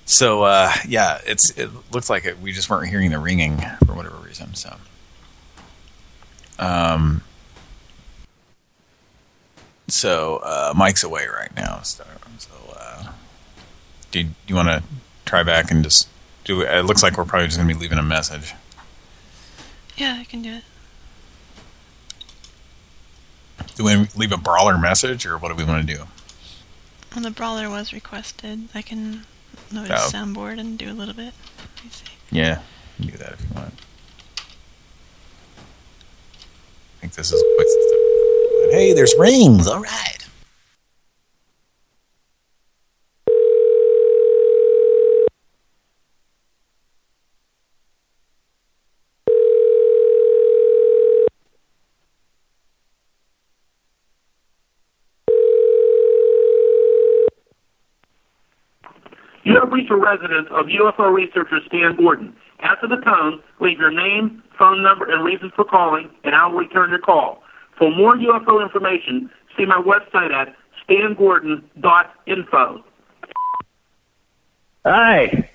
Speaker 2: So uh, yeah, it's it looks like it, we just weren't hearing the ringing for whatever reason. So. Um. So uh, Mike's away right now. So, so uh, do you, you want to try back and just do? It looks like we're probably just gonna be leaving a message.
Speaker 11: Yeah, I can do it.
Speaker 2: Do we leave a brawler message, or what do we want to do?
Speaker 11: Well, the brawler was requested. I can load a
Speaker 2: Oh.
Speaker 11: soundboard and do a little bit.
Speaker 2: Yeah, you can do that if you want. I think this is quick system. Hey, there's rings. All right.
Speaker 33: You have reached a residence of UFO researcher Stan Gordon. After the tone, leave your name, phone number, and reason for calling, and I will return your call. For more UFO information, see my website at stangordon.info.
Speaker 34: Hi.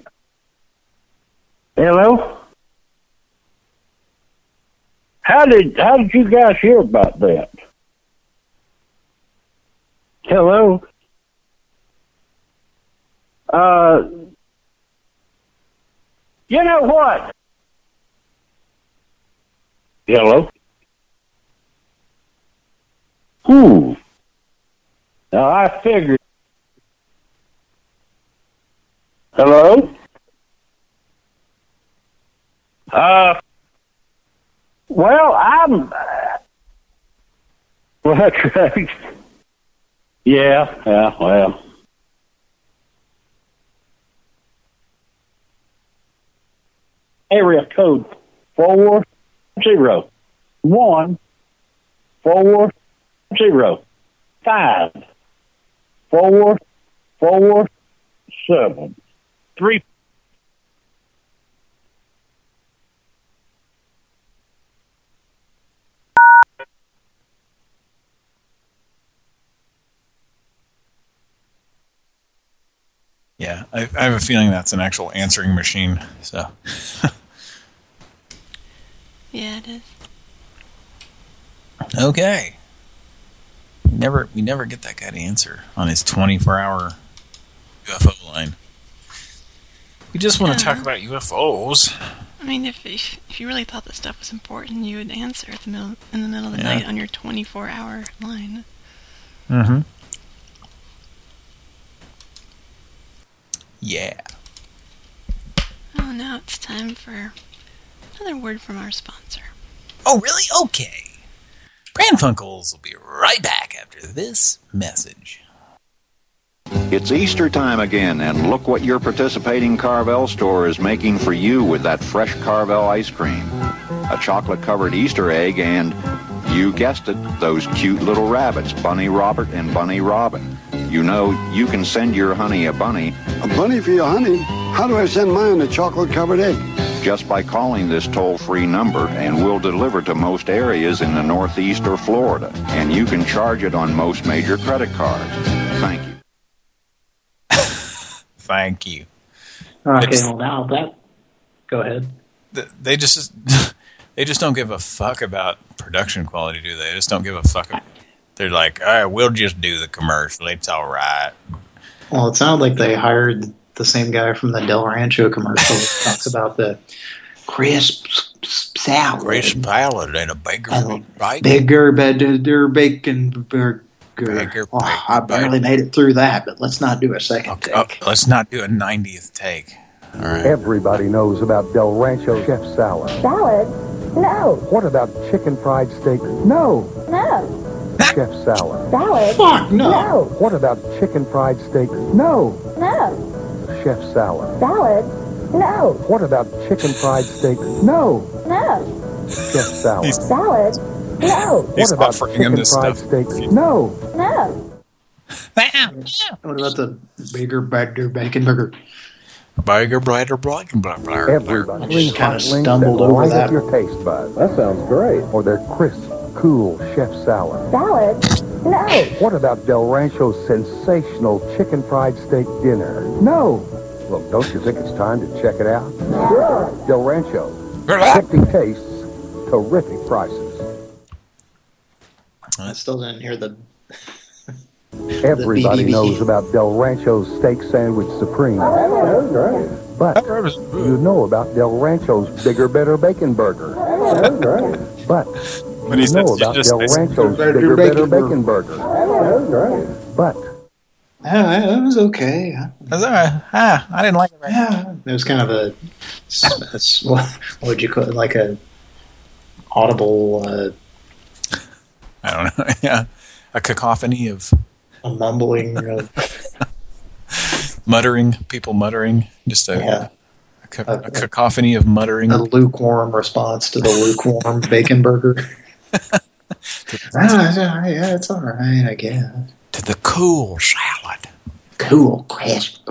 Speaker 34: Hello. How did how did you guys hear about that? Hello. Uh, you know what? Hello. Hmm. Now I figured. Hello. Uh. Well, I'm. Well, that's right. Yeah. Yeah. Well. Area code four zero one four zero five four four seven three.
Speaker 2: Yeah, I, I have a feeling that's an actual answering machine. So,
Speaker 11: Yeah, it is.
Speaker 2: okay. We never we never get that guy to answer on his 24-hour UFO line. We just want to talk about UFOs.
Speaker 11: I mean, if, if if you really thought this stuff was important, you would answer at the middle in the middle of the
Speaker 2: Yeah.
Speaker 11: night on your 24-hour line.
Speaker 2: Mm-hmm. Yeah.
Speaker 11: Oh, now it's time for another word from our sponsor.
Speaker 2: Oh, really? Okay. Pran Funkels will be right back after this message.
Speaker 35: It's Easter time again, and look what your participating Carvel store is making for you with that fresh Carvel ice cream. A chocolate-covered Easter egg and, you guessed it, those cute little rabbits, Bunny Robert and Bunny Robin. You know, you can send your honey a bunny.
Speaker 34: A bunny for your honey? How do I send mine a chocolate-covered egg?
Speaker 35: Just by calling this toll-free number, and we'll deliver to most areas in the Northeast or Florida. And you can charge it on most major credit cards. Thank you.
Speaker 2: Thank you.
Speaker 3: Okay,
Speaker 2: It's-
Speaker 3: well now that. Go ahead.
Speaker 2: they just they just don't give a fuck about production quality, do they? They just don't give a fuck. They're like, all right, we'll just do the commercial. It's all right.
Speaker 3: Well, it sounded like they hired the same guy from the Del Rancho commercial talks about the crisp salad.
Speaker 2: Crisp salad and a bigger bacon.
Speaker 3: Bigger, better bacon burger.
Speaker 2: Bigger,
Speaker 3: Oh, I barely made it through that, but let's not do a second take.
Speaker 2: Oh, let's not do a 90th take. All right.
Speaker 36: Everybody knows about Del Rancho chef salad.
Speaker 13: Salad? No.
Speaker 36: What about chicken fried steak? No.
Speaker 13: No.
Speaker 36: Chef salad.
Speaker 13: Salad?
Speaker 36: Fuck, no.
Speaker 13: No.
Speaker 36: What about chicken fried steak? No.
Speaker 13: No.
Speaker 36: Chef salad.
Speaker 13: Salad? No.
Speaker 36: What about chicken fried steak? No.
Speaker 13: No.
Speaker 36: Chef salad.
Speaker 13: Salad? No.
Speaker 36: What about
Speaker 2: offering
Speaker 36: chicken fried
Speaker 2: stuff.
Speaker 36: steak? No.
Speaker 13: No.
Speaker 3: What about the bigger, better bacon burger?
Speaker 2: Bigger, brighter, bacon burger.
Speaker 36: Everybody
Speaker 3: Just kinda stumbled
Speaker 36: that
Speaker 3: over that.
Speaker 36: your taste buds. That sounds great. Or their crisp, cool chef salad.
Speaker 13: Salad? No.
Speaker 36: What about Del Rancho's sensational chicken fried steak dinner? No. Look, don't you think it's time to check it out?
Speaker 13: Sure.
Speaker 36: Del Rancho. Addicting tastes, terrific prices.
Speaker 3: I still didn't hear the.
Speaker 36: Everybody knows about Del Rancho's Steak Sandwich Supreme. But you know about Del Rancho's Bigger Better Bacon Burger. But
Speaker 2: But he
Speaker 36: you
Speaker 2: says you
Speaker 36: about
Speaker 2: just
Speaker 36: Del
Speaker 2: say-
Speaker 36: Rancho's
Speaker 3: Better
Speaker 36: Bigger Better
Speaker 3: Bacon
Speaker 36: Bacon Burger. But
Speaker 3: Yeah, that was okay.
Speaker 2: That's all right. Ah, I didn't like it. Right
Speaker 3: Yeah, it was kind of a. It's, what what would you call it? Like a audible, uh,
Speaker 2: I don't know. Yeah, a cacophony of
Speaker 3: a mumbling. Of,
Speaker 2: muttering, people muttering, just a,
Speaker 3: Yeah.
Speaker 2: a, ca- a cacophony of muttering.
Speaker 3: a lukewarm response to the lukewarm bacon burger. Ah, yeah, yeah, it's all right, I guess.
Speaker 2: To the cool salad.
Speaker 3: Cool, crisp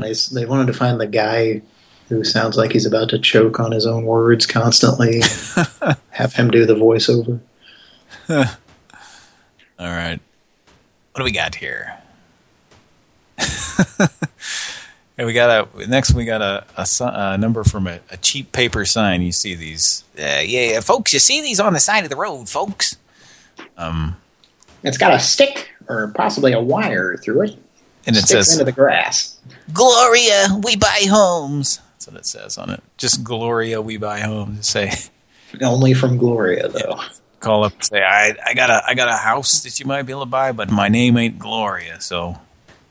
Speaker 3: They, s- they wanted to find the guy who sounds like he's about to choke on his own words constantly. have him do the voiceover.
Speaker 2: All right. What do we got here? Hey, we got a next. We got a, a, a number from a, a cheap paper sign. You see these? Uh, yeah, folks. You see these on the side of the road, folks. Um,
Speaker 3: It's got a stick or possibly a wire through it.
Speaker 2: and it
Speaker 3: Sticks
Speaker 2: says
Speaker 3: into the grass.
Speaker 2: Gloria, we buy homes. That's what it says on it. Just Gloria, we buy homes. Say
Speaker 3: Only from Gloria, though.
Speaker 2: call up and say I I got a I got a house that you might be able to buy, but my name ain't Gloria. So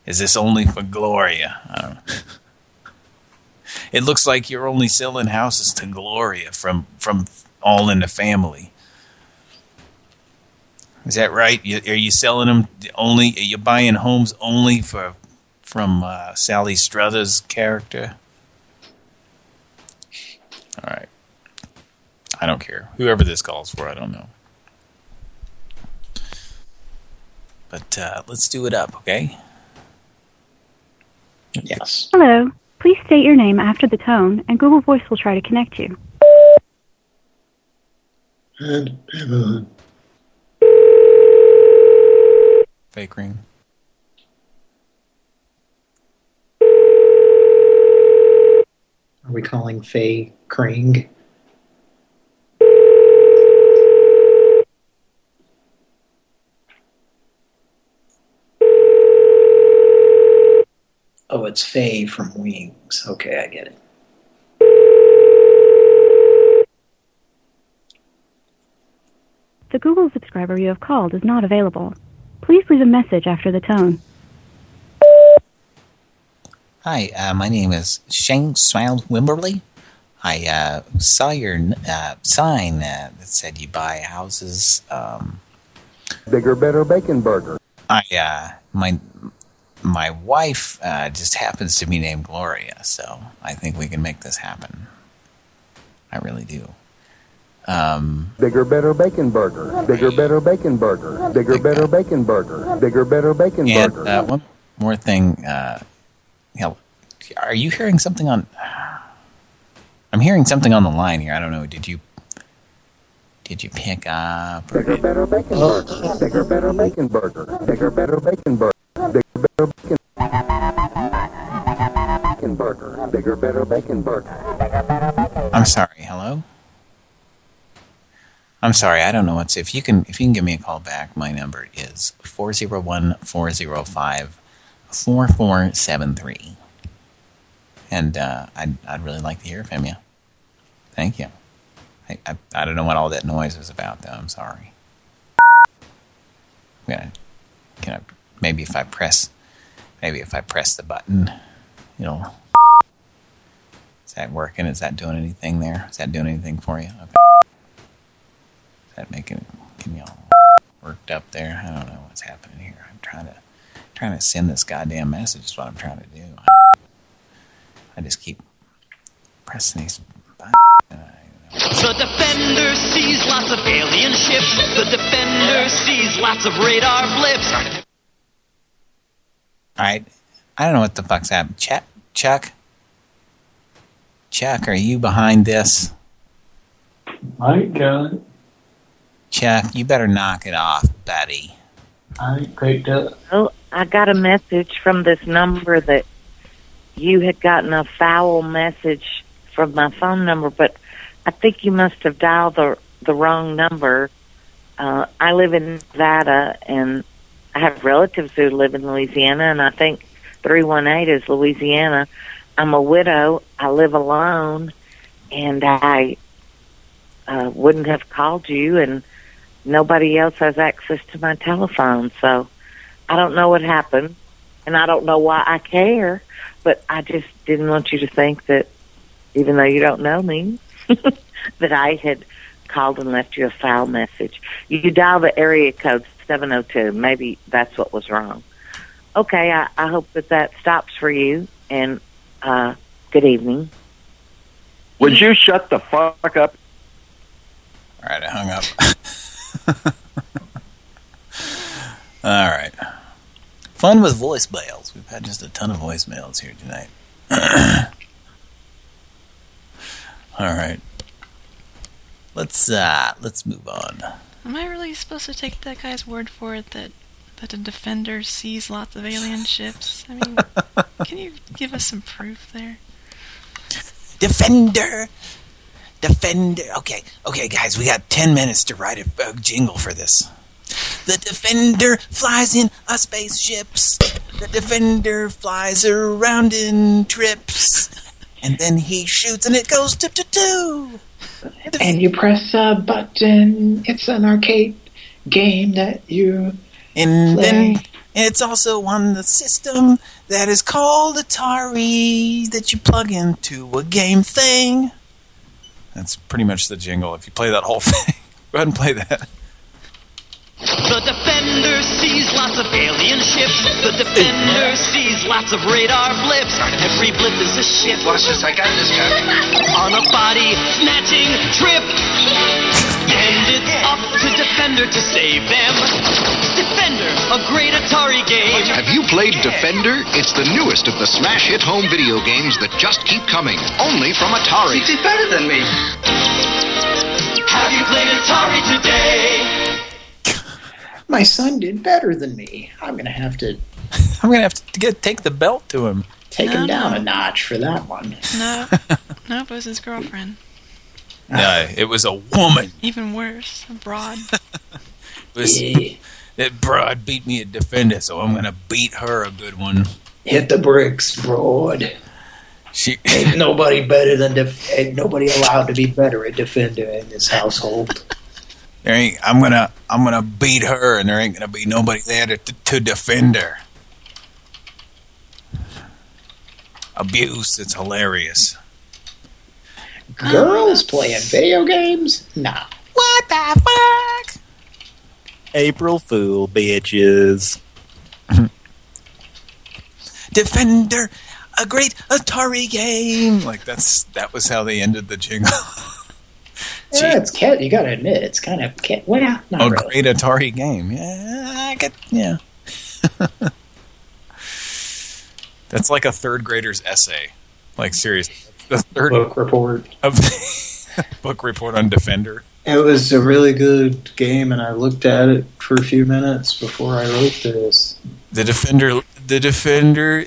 Speaker 2: is this only for Gloria? It looks like you're only selling houses to Gloria from from All in the Family. Is that right? You, are you selling them only? Are you buying homes only for from uh, Sally Struthers' character? All right. I don't care. Whoever this calls for, I don't know. But uh, let's do it up, okay?
Speaker 3: Yes.
Speaker 37: Hello. Please state your name after the tone, and Google Voice will try to connect you.
Speaker 2: Uh, fake ring.
Speaker 3: Are we calling Faye Kring? Oh, it's Faye from Wings. Okay, I get it.
Speaker 37: The Google subscriber you have called is not available. Please leave a message after the tone.
Speaker 2: Hi, uh, my name is Shane Swild Wimberly. I uh, saw your uh, sign uh, that said you buy houses. Um,
Speaker 36: Bigger, better bacon burger.
Speaker 2: I uh, my my wife uh, just happens to be named Gloria, so I think we can make this happen. I really do. Um,
Speaker 36: Bigger, better bacon burger. Bigger, better bacon burger. Bigger, better bacon burger. Bigger, better bacon
Speaker 2: and
Speaker 36: burger.
Speaker 2: uh, one more thing. Uh, you know, are you hearing something on? I'm hearing something on the line here. I don't know. Did you? Did you pick up?
Speaker 36: Bigger, better bacon burger. Bigger, better bacon burger. Bigger, better bacon burger. Bigger, bacon. Bacon burger. Bigger, better bacon burger.
Speaker 2: I'm sorry. Hello. I'm sorry. I don't know what's if you can if you can give me a call back. My number is 401-405-4473. And uh, I'd, I'd really like to hear from you. Thank you. I, I, I don't know what all that noise is about, though. I'm sorry. I'm can I, maybe if I press, maybe if I press the button, you know. Is that working? Is that doing anything there? Is that doing anything for you? Okay. Is that making getting you all worked up there? I don't know what's happening here. I'm trying to trying to send this goddamn message. Is what I'm trying to do. I just keep pressing these buttons.
Speaker 38: The Defender sees lots of alien ships. The Defender sees lots of radar blips.
Speaker 2: All right. I don't know what the fuck's happening. Chuck? Chuck? Chuck, are you behind this?
Speaker 3: I got it.
Speaker 2: Chuck, you better knock it off, buddy.
Speaker 3: I picked up.
Speaker 39: Oh, I got a message from this number that you had gotten a foul message from my phone number, but I think you must have dialed the the wrong number. Uh, I live in Nevada, and I have relatives who live in Louisiana, and I think 318 is Louisiana. I'm a widow. I live alone, and I uh, wouldn't have called you, and nobody else has access to my telephone. So I don't know what happened, and I don't know why I care, but I just didn't want you to think that, even though you don't know me, that I had called and left you a foul message. You dial the area code 702. Maybe that's what was wrong. Okay, I, I hope that that stops for you, and uh, good evening.
Speaker 29: Would you shut the fuck up?
Speaker 2: All right, I hung up. All right. Fun with voicemails. We've had just a ton of voicemails here tonight. All right. Let's uh let's move on.
Speaker 11: Am I really supposed to take that guy's word for it that that a defender sees lots of alien ships? I mean, can you give us some proof there?
Speaker 2: Defender. Defender. Okay, okay, guys, we got 10 minutes to write a, a jingle for this. The Defender flies in a spaceships. The Defender flies around in trips. And then he shoots and it goes to to two.
Speaker 3: And you press a button. It's an arcade game that you
Speaker 2: And
Speaker 3: play.
Speaker 2: then it's also on the system that is called Atari that you plug into a game thing. That's pretty much the jingle. If you play that whole thing, go ahead and play that.
Speaker 38: The Defender sees lots of alien ships. The Defender sees lots of radar blips. Every blip is a ship.
Speaker 30: Watch this, I got this, Captain.
Speaker 38: On a body snatching trip. And it's up to Defender to save them. Defender, a great Atari game.
Speaker 27: Have you played Defender? It's the newest of the smash hit home video games that just keep coming, only from Atari.
Speaker 30: He did better than me.
Speaker 38: Have you played Atari today?
Speaker 3: My son did better than me. I'm gonna have to
Speaker 2: I'm gonna have to get take the belt to him.
Speaker 3: take
Speaker 11: No,
Speaker 3: him down
Speaker 11: no.
Speaker 3: a notch for that one.
Speaker 11: No, no, it was his girlfriend.
Speaker 2: No, ah. it was a woman.
Speaker 11: Even worse, a broad.
Speaker 2: It was, That broad beat me at defender, so I'm gonna beat her a good one.
Speaker 3: Hit the bricks, broad.
Speaker 2: She
Speaker 3: ain't nobody better than def- ain't nobody allowed to be better at defender in this household.
Speaker 2: There ain't. I'm gonna. I'm gonna beat her, and there ain't gonna be nobody there to to defend her. Abuse. It's hilarious.
Speaker 3: Girls playing video games? Nah.
Speaker 2: What the fuck?
Speaker 40: April Fool, bitches.
Speaker 2: Defender, a great Atari game. Like that's that was how they ended the jingle.
Speaker 3: Yeah, it's cat. You gotta admit, it's kind of cat. Well, not
Speaker 2: a
Speaker 3: really.
Speaker 2: great Atari game. Yeah, I get. Yeah. That's like a third grader's essay. Like seriously, the third
Speaker 3: book report
Speaker 2: of book report on Defender.
Speaker 3: It was a really good game, and I looked at it for a few minutes before I wrote this.
Speaker 2: The defender, the defender,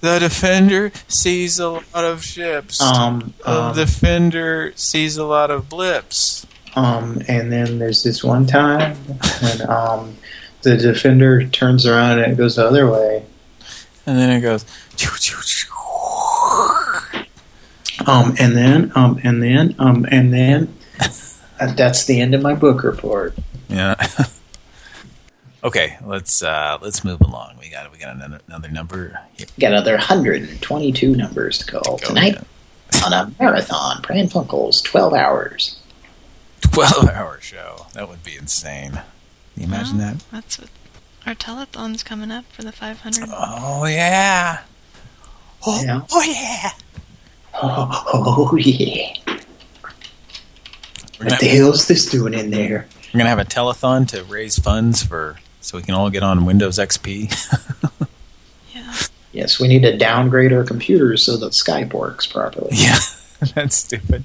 Speaker 2: the defender sees a lot of ships.
Speaker 3: Um,
Speaker 2: the
Speaker 3: um,
Speaker 2: defender sees a lot of blips.
Speaker 3: Um, and then there's this one time when um, the defender turns around and it goes the other way.
Speaker 2: And then it goes. "Choo, choo, choo."
Speaker 18: Um, and then, um, and then, um, and then. Uh, that's the end of my book report.
Speaker 2: Yeah. okay, let's uh, let's move along. We got we got another another number. Here.
Speaker 18: Got another 122 numbers to call
Speaker 2: go,
Speaker 18: tonight on a marathon. Pran Funkels, 12 hours.
Speaker 2: Twelve hour show. That would be insane. Can you imagine
Speaker 11: Well,
Speaker 2: that?
Speaker 11: That's what our telethon's coming up for the 500.
Speaker 2: Oh yeah.
Speaker 18: Oh, yeah.
Speaker 2: oh yeah.
Speaker 18: Oh, oh yeah.
Speaker 2: We're
Speaker 18: What
Speaker 2: gonna,
Speaker 18: the hell's this doing in there?
Speaker 2: we're gonna have a telethon to raise funds for so we can all get on Windows XP. yeah.
Speaker 18: Yes, we need to downgrade our computers so that Skype works properly.
Speaker 2: Yeah, that's stupid.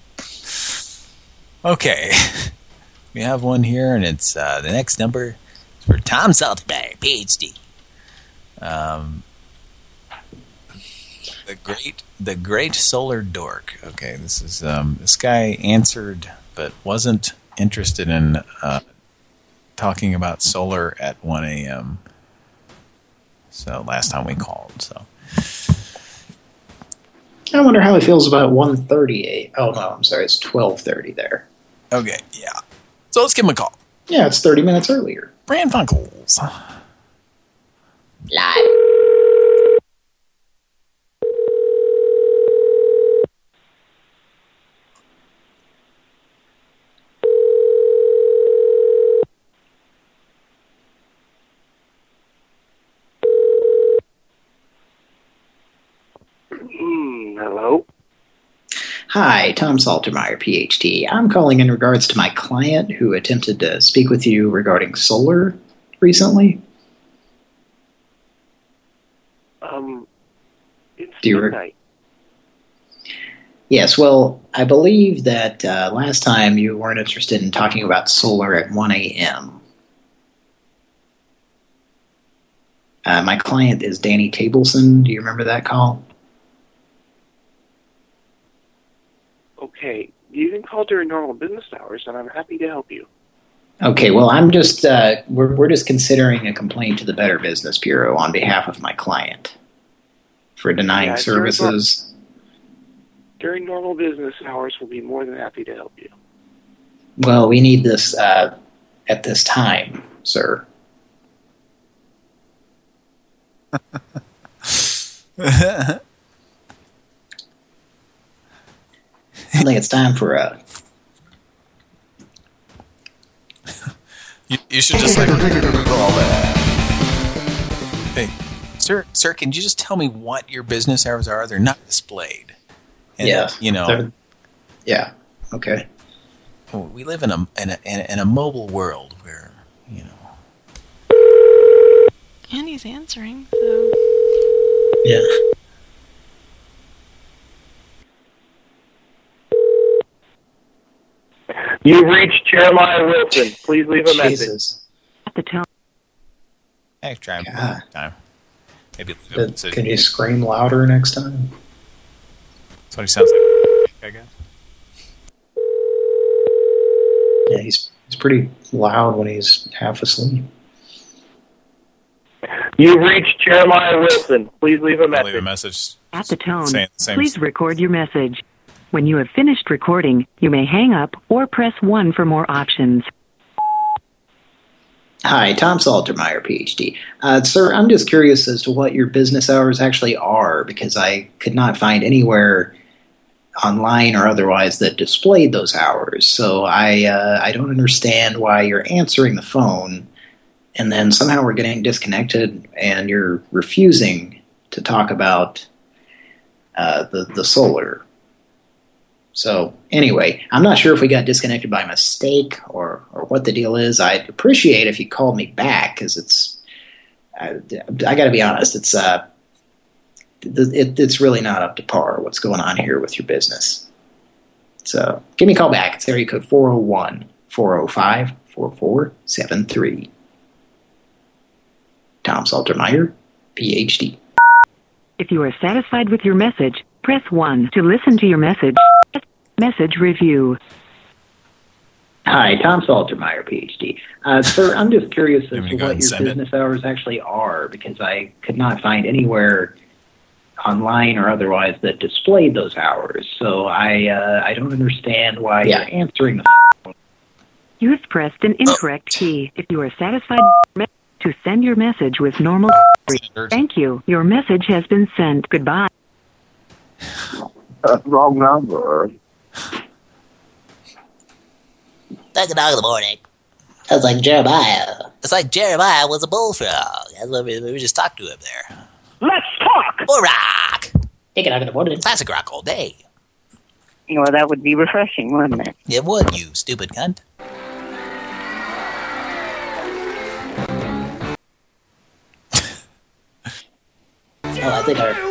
Speaker 2: Okay, we have one here, and it's uh, the next number is for Tom Saltermeyer, PhD. Um, the great, the great solar dork. Okay, this is um, this guy answered, but wasn't interested in uh, talking about solar at 1 a.m. So last time we called, so.
Speaker 18: I wonder how he feels about 138. Oh, no, I'm sorry. It's 1230 there.
Speaker 2: Okay, yeah. So let's give him a call.
Speaker 18: Yeah, it's 30 minutes earlier.
Speaker 2: Pran Funkels.
Speaker 18: Live.
Speaker 33: Hmm, hello?
Speaker 18: Hi, Tom Saltermeyer, PhD. I'm calling in regards to my client who attempted to speak with you regarding solar recently.
Speaker 33: Um, it's
Speaker 18: Do you
Speaker 33: midnight.
Speaker 18: Yes, well, I believe that uh, last time you weren't interested in talking about solar at 1 a.m. Uh, my client is Danny Tableson. Do you remember that call?
Speaker 33: Okay, you can call during normal business hours, and I'm happy to help you.
Speaker 18: Okay, well, I'm just, uh, we're, we're just considering a complaint to the Better Business Bureau on behalf of my client for denying
Speaker 33: Yeah, during
Speaker 18: services.
Speaker 33: During normal business hours, we'll be more than happy to help you.
Speaker 18: Well, we need this uh, at this time, sir. I think it's time for uh, a.
Speaker 2: You, you should just like Hey, sir, sir, can you just tell me what your business hours are? They're not displayed. And,
Speaker 18: Yeah,
Speaker 2: you know,
Speaker 18: they're- Yeah. Okay.
Speaker 2: we live in a in a in a, in a mobile world where you know.
Speaker 11: And he's answering, so...
Speaker 18: Yeah.
Speaker 10: You've reached Jeremiah Wilson. Please leave a message.
Speaker 18: Jesus.
Speaker 41: At the tone.
Speaker 2: Hey, try him
Speaker 18: God.
Speaker 2: time. Maybe leave a
Speaker 18: Can you scream louder next time?
Speaker 2: That's what he sounds like. I guess.
Speaker 18: Yeah, he's he's pretty loud when he's half asleep.
Speaker 10: You've reached Jeremiah Wilson. Please leave a message.
Speaker 2: Leave a message.
Speaker 41: At the tone,
Speaker 2: Saying same.
Speaker 41: please record your message. When you have finished recording, you may hang up or press 1 for more options.
Speaker 18: Hi, Tom Saltermeyer, PhD. Uh, sir, I'm just curious as to what your business hours actually are because I could not find anywhere online or otherwise that displayed those hours. So I uh, I don't understand why you're answering the phone and then somehow we're getting disconnected and you're refusing to talk about uh, the the solar. So anyway, I'm not sure if we got disconnected by mistake or or what the deal is. I'd appreciate if you called me back because it's I, I got to be honest, it's uh it, it's really not up to par what's going on here with your business. So give me a call back. It's area code 401 405 4473. Tom Saltermeyer, PhD.
Speaker 41: If you are satisfied with your message, press 1 to listen to your message. Message review.
Speaker 18: Hi, Tom Saltermeyer, PhD. Uh, sir, I'm just curious as
Speaker 2: You want me
Speaker 18: to
Speaker 2: to go ahead
Speaker 18: what your
Speaker 2: send it?
Speaker 18: business hours actually are because I could not find anywhere online or otherwise that displayed those hours. So I uh, I don't understand why you're answering the
Speaker 41: You have pressed an incorrect key. If you are satisfied to send your message with normal thank you. Your message has been sent. Goodbye.
Speaker 10: Uh, wrong number.
Speaker 42: Second dog in the morning.
Speaker 3: Sounds like Jeremiah.
Speaker 42: It's like Jeremiah was a bullfrog. That's what we, we just talked to him there.
Speaker 10: Let's talk.
Speaker 42: Bull rock.
Speaker 3: Take it out in the morning.
Speaker 42: Classic rock all day.
Speaker 43: Well, that would be refreshing, wouldn't it?
Speaker 42: It would, you stupid cunt.
Speaker 3: Oh, I think our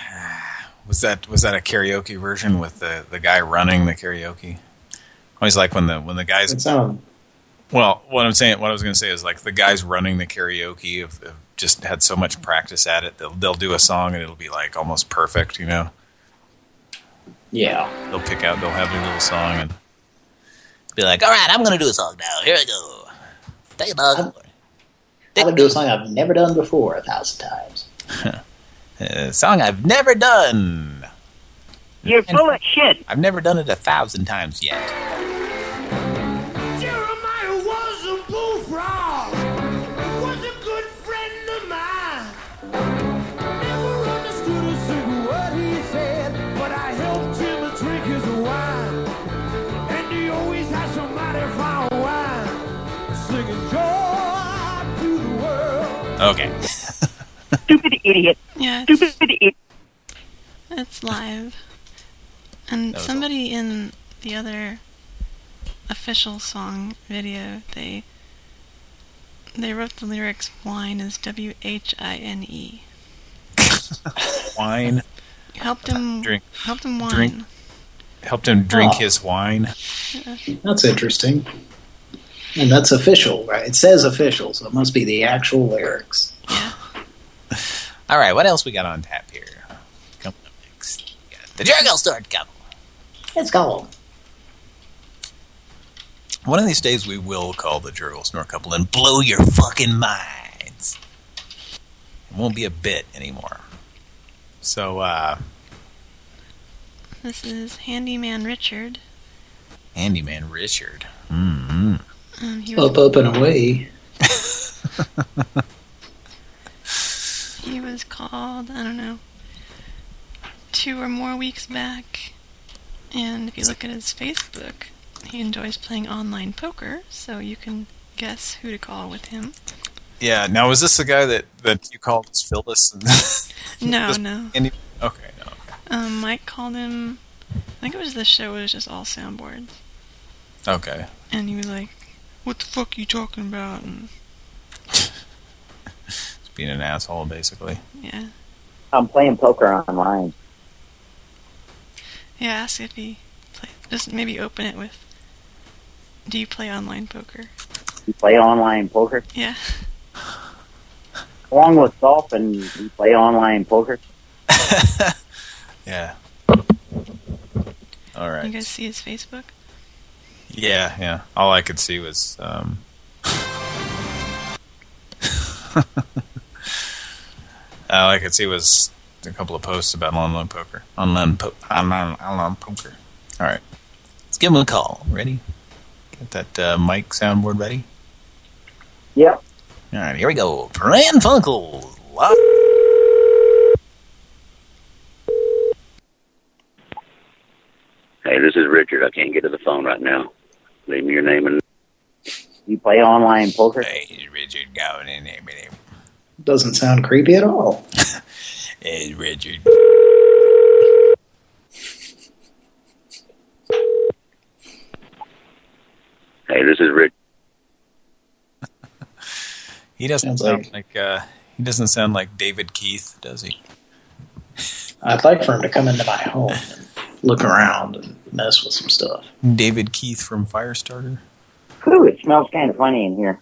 Speaker 33: Was
Speaker 2: that was that a karaoke version with the the guy running the karaoke? Always like when the when the guys.
Speaker 3: It sound- um,
Speaker 2: Well, what I'm saying, what I was going to say is like the guys running the karaoke have, have just had so much practice at it. They'll they'll do a song and it'll be like almost perfect, you know.
Speaker 3: Yeah.
Speaker 2: They'll pick out, they'll have their little song and
Speaker 42: Be like, all right, I'm going to do a song now. Here I go. Take a dog.
Speaker 3: I'm gonna do a song I've never done before a thousand times.
Speaker 2: a song I've never done.
Speaker 43: You're full of shit.
Speaker 2: I've never done it a thousand times yet.
Speaker 33: Jeremiah was a bullfrog. Was a good friend of mine. Never understood a single word he said, but I helped him to drink his wine. And he always had some fine wine, singing joy to the world.
Speaker 2: Okay.
Speaker 43: Stupid idiot.
Speaker 11: Yeah.
Speaker 43: Stupid idiot.
Speaker 11: It's live. And
Speaker 2: That was
Speaker 11: somebody in the other official song video, they they wrote the lyrics wine is W H I N E.
Speaker 2: Wine.
Speaker 11: Helped him
Speaker 2: Drink.
Speaker 11: helped him wine.
Speaker 2: Drink. Helped him drink
Speaker 3: Oh.
Speaker 2: his wine.
Speaker 11: Yeah.
Speaker 3: That's interesting. And that's official, right? It says official, so it must be the actual lyrics.
Speaker 2: All right, what else we got on tap here? Coming up next, the Jericho Start Couple.
Speaker 3: Let's go.
Speaker 2: One of these days we will call the Jericho Snort Couple and blow your fucking minds. It won't be a bit anymore. So, uh,
Speaker 11: This is Handyman Richard.
Speaker 2: Handyman Richard. Mm-hmm.
Speaker 11: Um,
Speaker 3: Up, up, and away.
Speaker 11: He was called, I don't know, two or more weeks back. And if you look at his Facebook, he enjoys playing online poker, so you can guess who to call with him.
Speaker 2: Yeah, now was this the guy that, that you called as Phyllis? And
Speaker 11: No, no.
Speaker 2: Okay, no.
Speaker 11: Um, Mike called him, I think it was the show, it was just all soundboards.
Speaker 2: Okay.
Speaker 11: And he was like, what the fuck are you talking about? And
Speaker 2: being an asshole, basically.
Speaker 11: yeah.
Speaker 43: I'm playing poker online.
Speaker 11: Yeah, ask if he play, just maybe open it with, do you play online poker?
Speaker 43: You play online poker?
Speaker 11: Yeah.
Speaker 43: Along with golf and you play online poker?
Speaker 2: Yeah. All right.
Speaker 11: You guys see his Facebook?
Speaker 2: Yeah, yeah. All I could see was um all I could see was a couple of posts about online poker. Online po online online poker. All right. Let's give him a call. Ready? Get that uh, mic soundboard ready?
Speaker 43: Yep.
Speaker 2: All right, here we go. Pran Funkels. Live.
Speaker 44: Hey, this is Richard. I can't get to the phone right now. Leave me your name and.
Speaker 43: You play online poker?
Speaker 2: Hey, Richard going in there. Baby.
Speaker 3: Doesn't sound creepy at all.
Speaker 2: Hey, Richard.
Speaker 44: Hey, this is Rich.
Speaker 2: He doesn't
Speaker 3: Sounds
Speaker 2: sound like, uh he doesn't sound like David Keith, does he?
Speaker 3: I'd like for him to come into my home and look around and mess with some stuff.
Speaker 2: David Keith from Firestarter.
Speaker 43: Ooh, it smells kind of funny in here.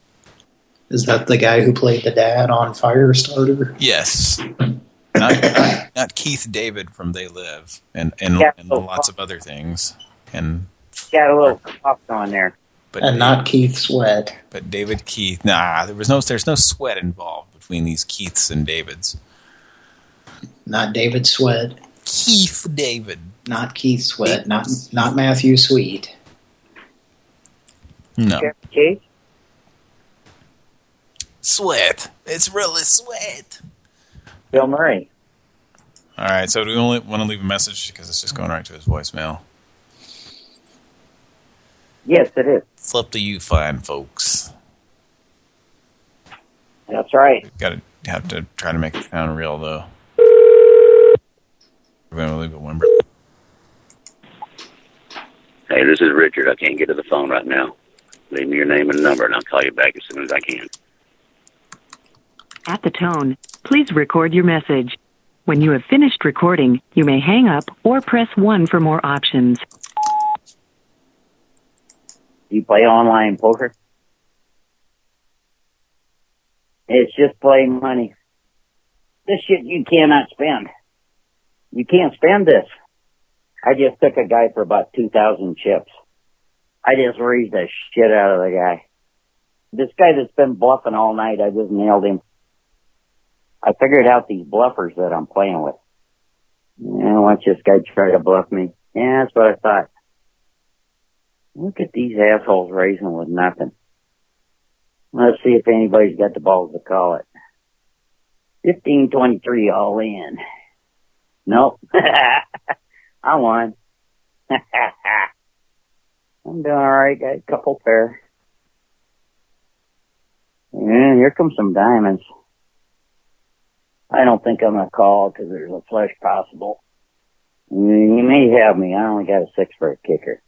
Speaker 3: Is that the guy who played the dad on Firestarter?
Speaker 2: Yes. Not, not, not Keith David from They Live and and,
Speaker 43: Yeah.
Speaker 2: and lots of other things. And
Speaker 43: Got a little cough on there.
Speaker 2: but
Speaker 3: and not Keith Sweat.
Speaker 2: But David Keith, nah, there was no there's no sweat involved between these Keiths and Davids.
Speaker 3: Not David Sweat.
Speaker 2: Keith David.
Speaker 3: Not Keith Sweat. Not not Matthew Sweet.
Speaker 2: No.
Speaker 43: Keith?
Speaker 2: Sweat. It's really sweat.
Speaker 43: Bill Murray.
Speaker 2: All right, so do we only want to leave a message because it's just going right to his voicemail?
Speaker 43: Yes, it is.
Speaker 2: It's up to you, fine folks.
Speaker 43: That's right.
Speaker 2: Got to have to try to make it sound real though. We're going to leave it Wimber.
Speaker 45: Hey, this is Richard. I can't get to the phone right now. Leave me your name and number, and I'll call you back as soon as I can.
Speaker 32: At the tone, please record your message. When you have finished recording, you may hang up or press 1 for more options.
Speaker 43: You play online poker? It's just playing money. This shit you cannot spend. You can't spend this. I just took a guy for about 2,000 chips. I just raised the shit out of the guy. This guy that's been bluffing all night, I just nailed him. I figured out these bluffers that I'm playing with. Yeah, watch this guy try to bluff me. Yeah, that's what I thought. Look at these assholes raising with nothing. Let's see if anybody's got the balls to call it. Fifteen twenty-three all in. Nope. I won. I'm doing alright, got a couple pair. And here comes some diamonds. I don't think I'm gonna call because there's a flush possible. Mm, You may have me. I only got a six for a kicker.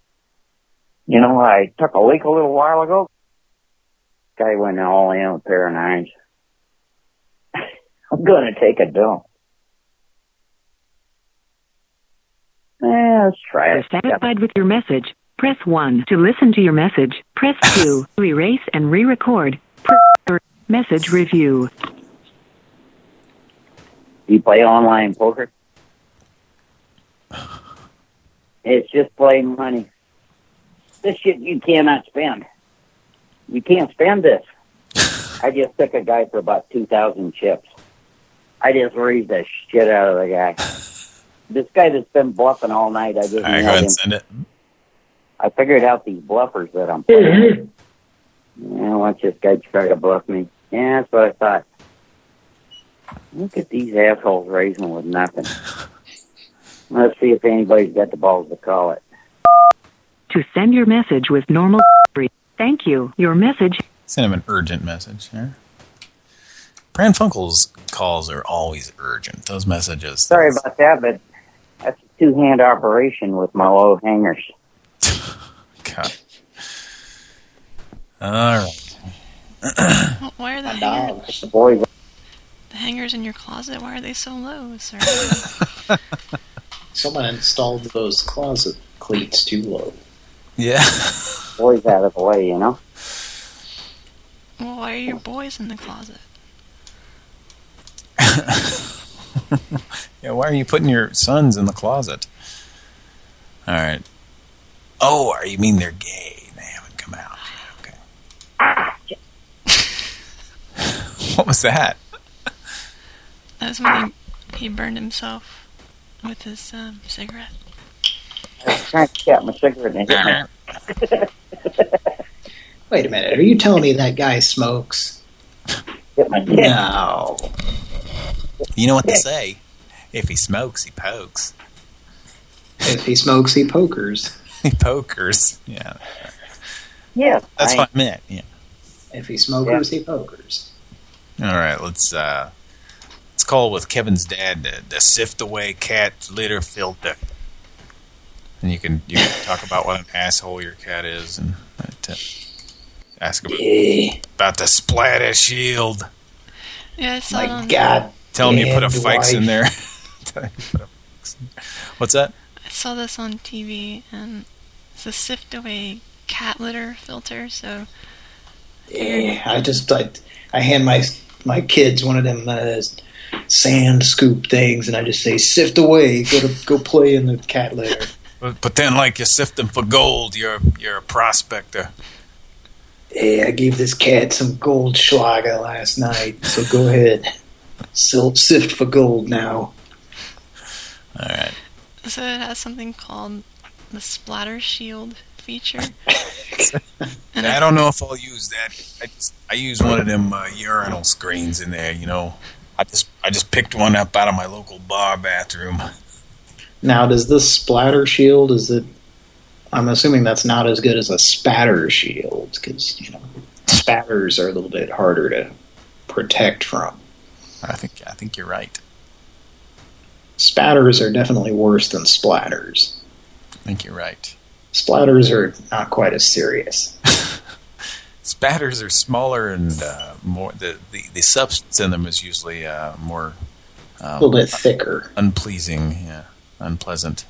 Speaker 43: You know, I took a leak a little while ago. Guy went all in with a pair of nines. I'm gonna take a dump. Yeah, let's try it.
Speaker 32: satisfied with your message, press 1 to listen to your message. Press 2 to erase and re-record. Press message review.
Speaker 43: You play online poker? It's just playing money. This shit you cannot spend. You can't spend this. I just took a guy for about 2,000 chips. I just raised the shit out of the guy. This guy that's been bluffing all night, I just
Speaker 2: All right, go ahead and send it.
Speaker 43: I figured out these bluffers that I'm playing. I watch this guy try to bluff me. Yeah, that's what I thought. Look at these assholes raising with nothing. Let's see if anybody's got the balls to call it.
Speaker 32: To send your message with normal thank you. Your message
Speaker 2: Send him an urgent message here. Pran Funkel's calls are always urgent. Those messages.
Speaker 43: Sorry about that, but that's a two-hand operation with my low hangers.
Speaker 2: God. All right.
Speaker 11: Well, Why are the hangers,
Speaker 43: The boys
Speaker 11: the hangers in your closet? Why are they so low, sir?
Speaker 3: Someone installed those closet cleats too low.
Speaker 2: Yeah.
Speaker 43: boys out of the way, you know?
Speaker 11: well, why are your boys in the closet?
Speaker 2: Yeah, why are you putting your sons in the closet? All right. Oh, you mean they're gay? They haven't come out. Okay. what was that?
Speaker 11: That was when he, he burned himself with his um, cigarette.
Speaker 43: I was trying to get my cigarette and hit my,
Speaker 3: Wait a minute. Are you telling me that guy smokes?
Speaker 43: hit my dick.
Speaker 3: No.
Speaker 2: You know what they say? If he smokes, he pokes.
Speaker 3: If he smokes, he pokers.
Speaker 2: he pokers. Yeah.
Speaker 43: Yeah.
Speaker 2: That's
Speaker 43: I-
Speaker 2: what I meant. Yeah.
Speaker 3: If he smokers, he pokers.
Speaker 2: All right, let's uh let's call with Kevin's dad the, the sift away cat litter filter. And you can you can talk about what an asshole your cat is and uh, ask about, about the splatter shield.
Speaker 11: Yeah, it's
Speaker 3: My
Speaker 11: on,
Speaker 3: God.
Speaker 2: Tell him you put a
Speaker 3: And
Speaker 2: in there. Tell him you put a fikes in there. What's that?
Speaker 11: I saw this on TV, and it's a sift away cat litter filter. So
Speaker 3: Yeah, I just I, I hand my my kids one of them uh, sand scoop things, and I just say sift away, go to go play in the cat litter.
Speaker 2: But, but then, like you're sifting for gold, you're you're a prospector.
Speaker 3: Hey, I gave this cat some Goldschlager last night, so go ahead, Sil sift for gold now.
Speaker 2: All right.
Speaker 11: so it has something called the splatter shield feature.
Speaker 2: And I don't know if I'll use that. I, just, I use one of them uh, urinal screens in there. You know, I just I just picked one up out of my local bar bathroom.
Speaker 3: Now, does this splatter shield? Is it? I'm assuming that's not as good as a spatter shield because you know spatters are a little bit harder to protect from.
Speaker 2: I think I think you're right.
Speaker 3: Spatters are definitely worse than splatters.
Speaker 2: I think you're right.
Speaker 3: Splatters are not quite as serious.
Speaker 2: Spatters are smaller and uh, more. The, the the substance in them is usually uh, more um,
Speaker 3: A little bit thicker.
Speaker 2: unpleasing. Yeah, unpleasant.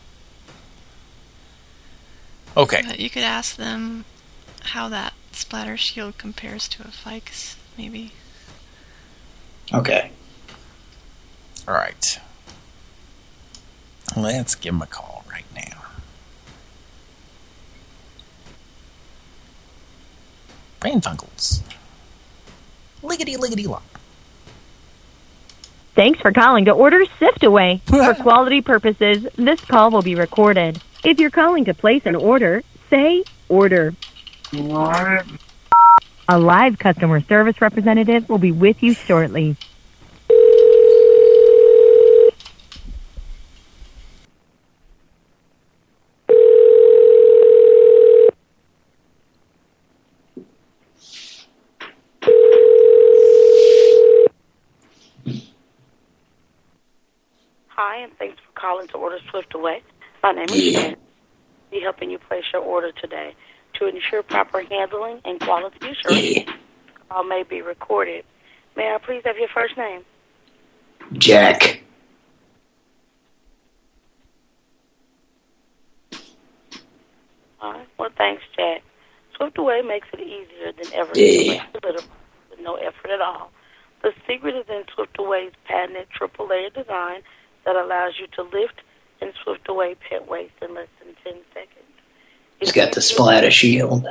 Speaker 2: Okay.
Speaker 11: But you could ask them how that splatter shield compares to a Fikes, maybe.
Speaker 3: Okay.
Speaker 2: All right. Let's give him a call right now. Pran Funkels. Liggity liggity lop.
Speaker 41: Thanks for calling to order Sift Away. For quality purposes, this call will be recorded. If you're calling to place an order, say order. A live customer service representative will be with you shortly.
Speaker 46: Hi, and thanks for calling to order Swift Away. My name is
Speaker 3: Yeah.
Speaker 46: Jen. Be helping you place your order today. To ensure proper handling and quality assurance, call may be recorded. May I please have your first name?
Speaker 3: Jack.
Speaker 46: All right. Well, thanks, Jack. Swift Away makes it easier than ever
Speaker 3: Yeah.
Speaker 46: to place your with no effort at all. The secret is in Swift Away's patented triple layer design that allows you to lift and swift away pet waste in less than 10 seconds.
Speaker 3: It's got the splatter shield.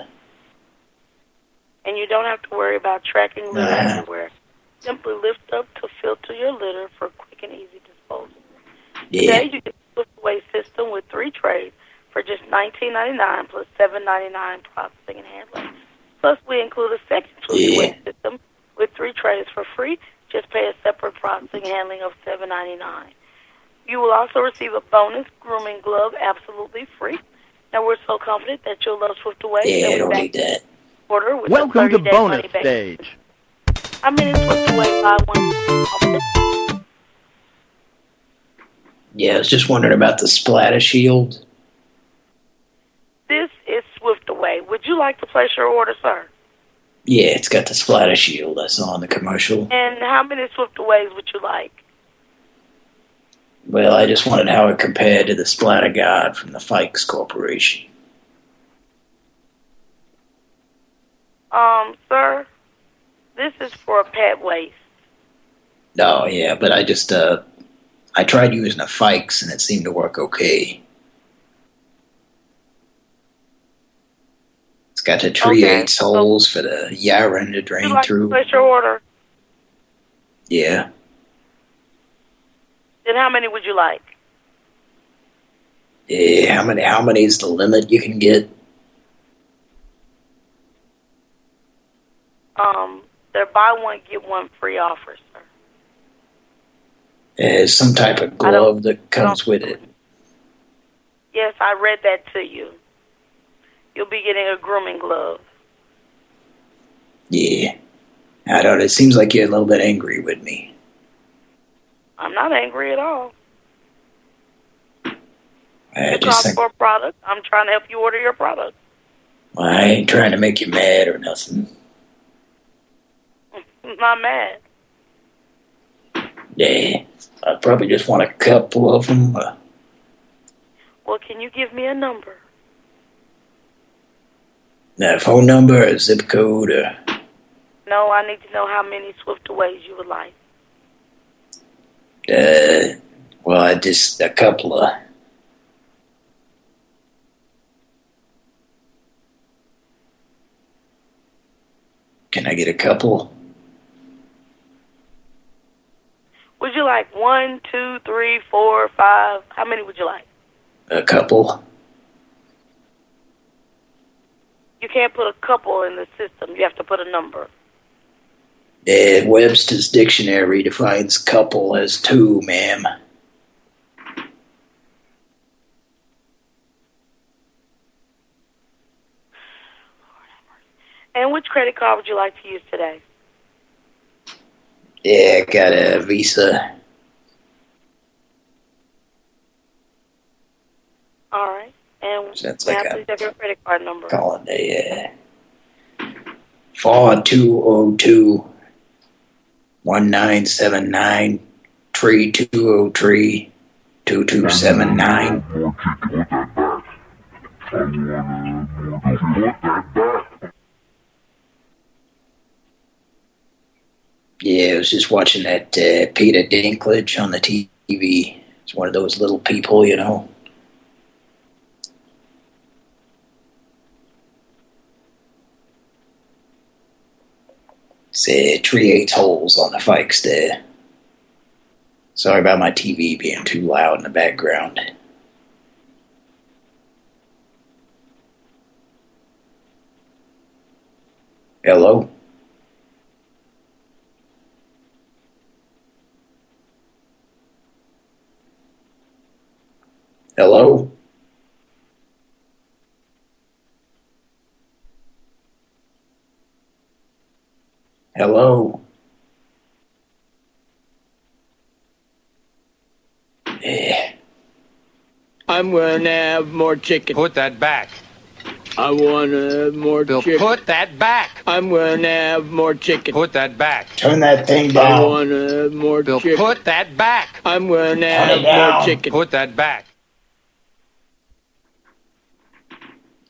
Speaker 46: and you don't have to worry about tracking litter
Speaker 3: Ah.
Speaker 46: everywhere. Simply lift up to filter your litter for quick and easy disposal.
Speaker 3: Yeah.
Speaker 46: Today you get the Swift Away system with three trays for just $19.99 plus $7.99 processing and handling. Plus we include a second Swift Away system with three trays for free. Just pay a separate processing and handling of $7.99. You will also receive a bonus grooming glove absolutely free. Now we're so confident that you'll love Swift Away.
Speaker 3: Yeah, I
Speaker 46: that we
Speaker 3: don't
Speaker 46: back
Speaker 3: need that.
Speaker 46: order with
Speaker 21: Welcome to
Speaker 46: 30-day
Speaker 21: bonus
Speaker 46: money-back
Speaker 21: stage.
Speaker 46: How many Swift Away buy one?
Speaker 3: Yeah, I was just wondering about the splatter shield.
Speaker 46: This is Swift Away. Would you like to place your order, sir?
Speaker 3: Yeah, it's got the splatter shield I saw in the commercial.
Speaker 46: And how many Swift Aways would you like?
Speaker 3: Well, I just wanted how it compared to the splatter guard from the Fikes Corporation.
Speaker 46: Um, sir, this is for a pet waste.
Speaker 3: No, yeah, but I just, uh, I tried using a Fikes and it seemed to work okay. It's got the tree
Speaker 46: Okay,
Speaker 3: eights holes for the urine to drain
Speaker 46: like
Speaker 3: through.
Speaker 46: to place your order?
Speaker 3: Yeah.
Speaker 46: Then how many would you like?
Speaker 3: Yeah, how many, how many is the limit you can get?
Speaker 46: Um, they're buy one, get one free offer, sir.
Speaker 3: There's some type of glove that comes with it.
Speaker 46: Yes, I read that to you. You'll be getting a grooming glove.
Speaker 3: Yeah. I don't, it seems like you're a little bit angry with me.
Speaker 46: I'm not angry at all.
Speaker 3: I
Speaker 46: It's
Speaker 3: just
Speaker 46: for a product. I'm trying to help you order your product.
Speaker 3: I ain't trying to make you mad or nothing.
Speaker 46: I'm not mad.
Speaker 3: Yeah. I probably just want a couple of them. Uh,
Speaker 46: Well, can you give me a number?
Speaker 3: Now, phone number, or zip code, or
Speaker 46: No, I need to know how many Swift Swiftaways you would like.
Speaker 3: Uh, well, I just a couple of. Can I get a couple?
Speaker 46: Would you like one, two, three, four, five? How many would you like?
Speaker 3: A couple.
Speaker 46: You can't put a couple in the system. You have to put a number.
Speaker 3: Uh, Webster's dictionary defines couple as two, ma'am.
Speaker 46: And which credit card would you like to use today?
Speaker 3: Yeah, I got a Visa.
Speaker 46: All right. And
Speaker 3: Sounds like
Speaker 46: I please have your credit card number?
Speaker 3: Calling a uh, four two oh two one nine seven nine three two oh three two two seven nine. Yeah, I was just watching that uh, Peter Dinklage on the TV. It's one of those little people, you know. Three eighths holes on the fikes there. Sorry about my TV being too loud in the background. Hello? Hello? Hello? Eh.
Speaker 47: I'm gonna have more chicken. Put that back. I want to have more chicken. Put that back. I'm gonna have more chicken. Put that back.
Speaker 3: Turn that thing down.
Speaker 47: I want to have more chicken. Put that back. I'm gonna
Speaker 3: Turn
Speaker 47: have more chicken. Put that back.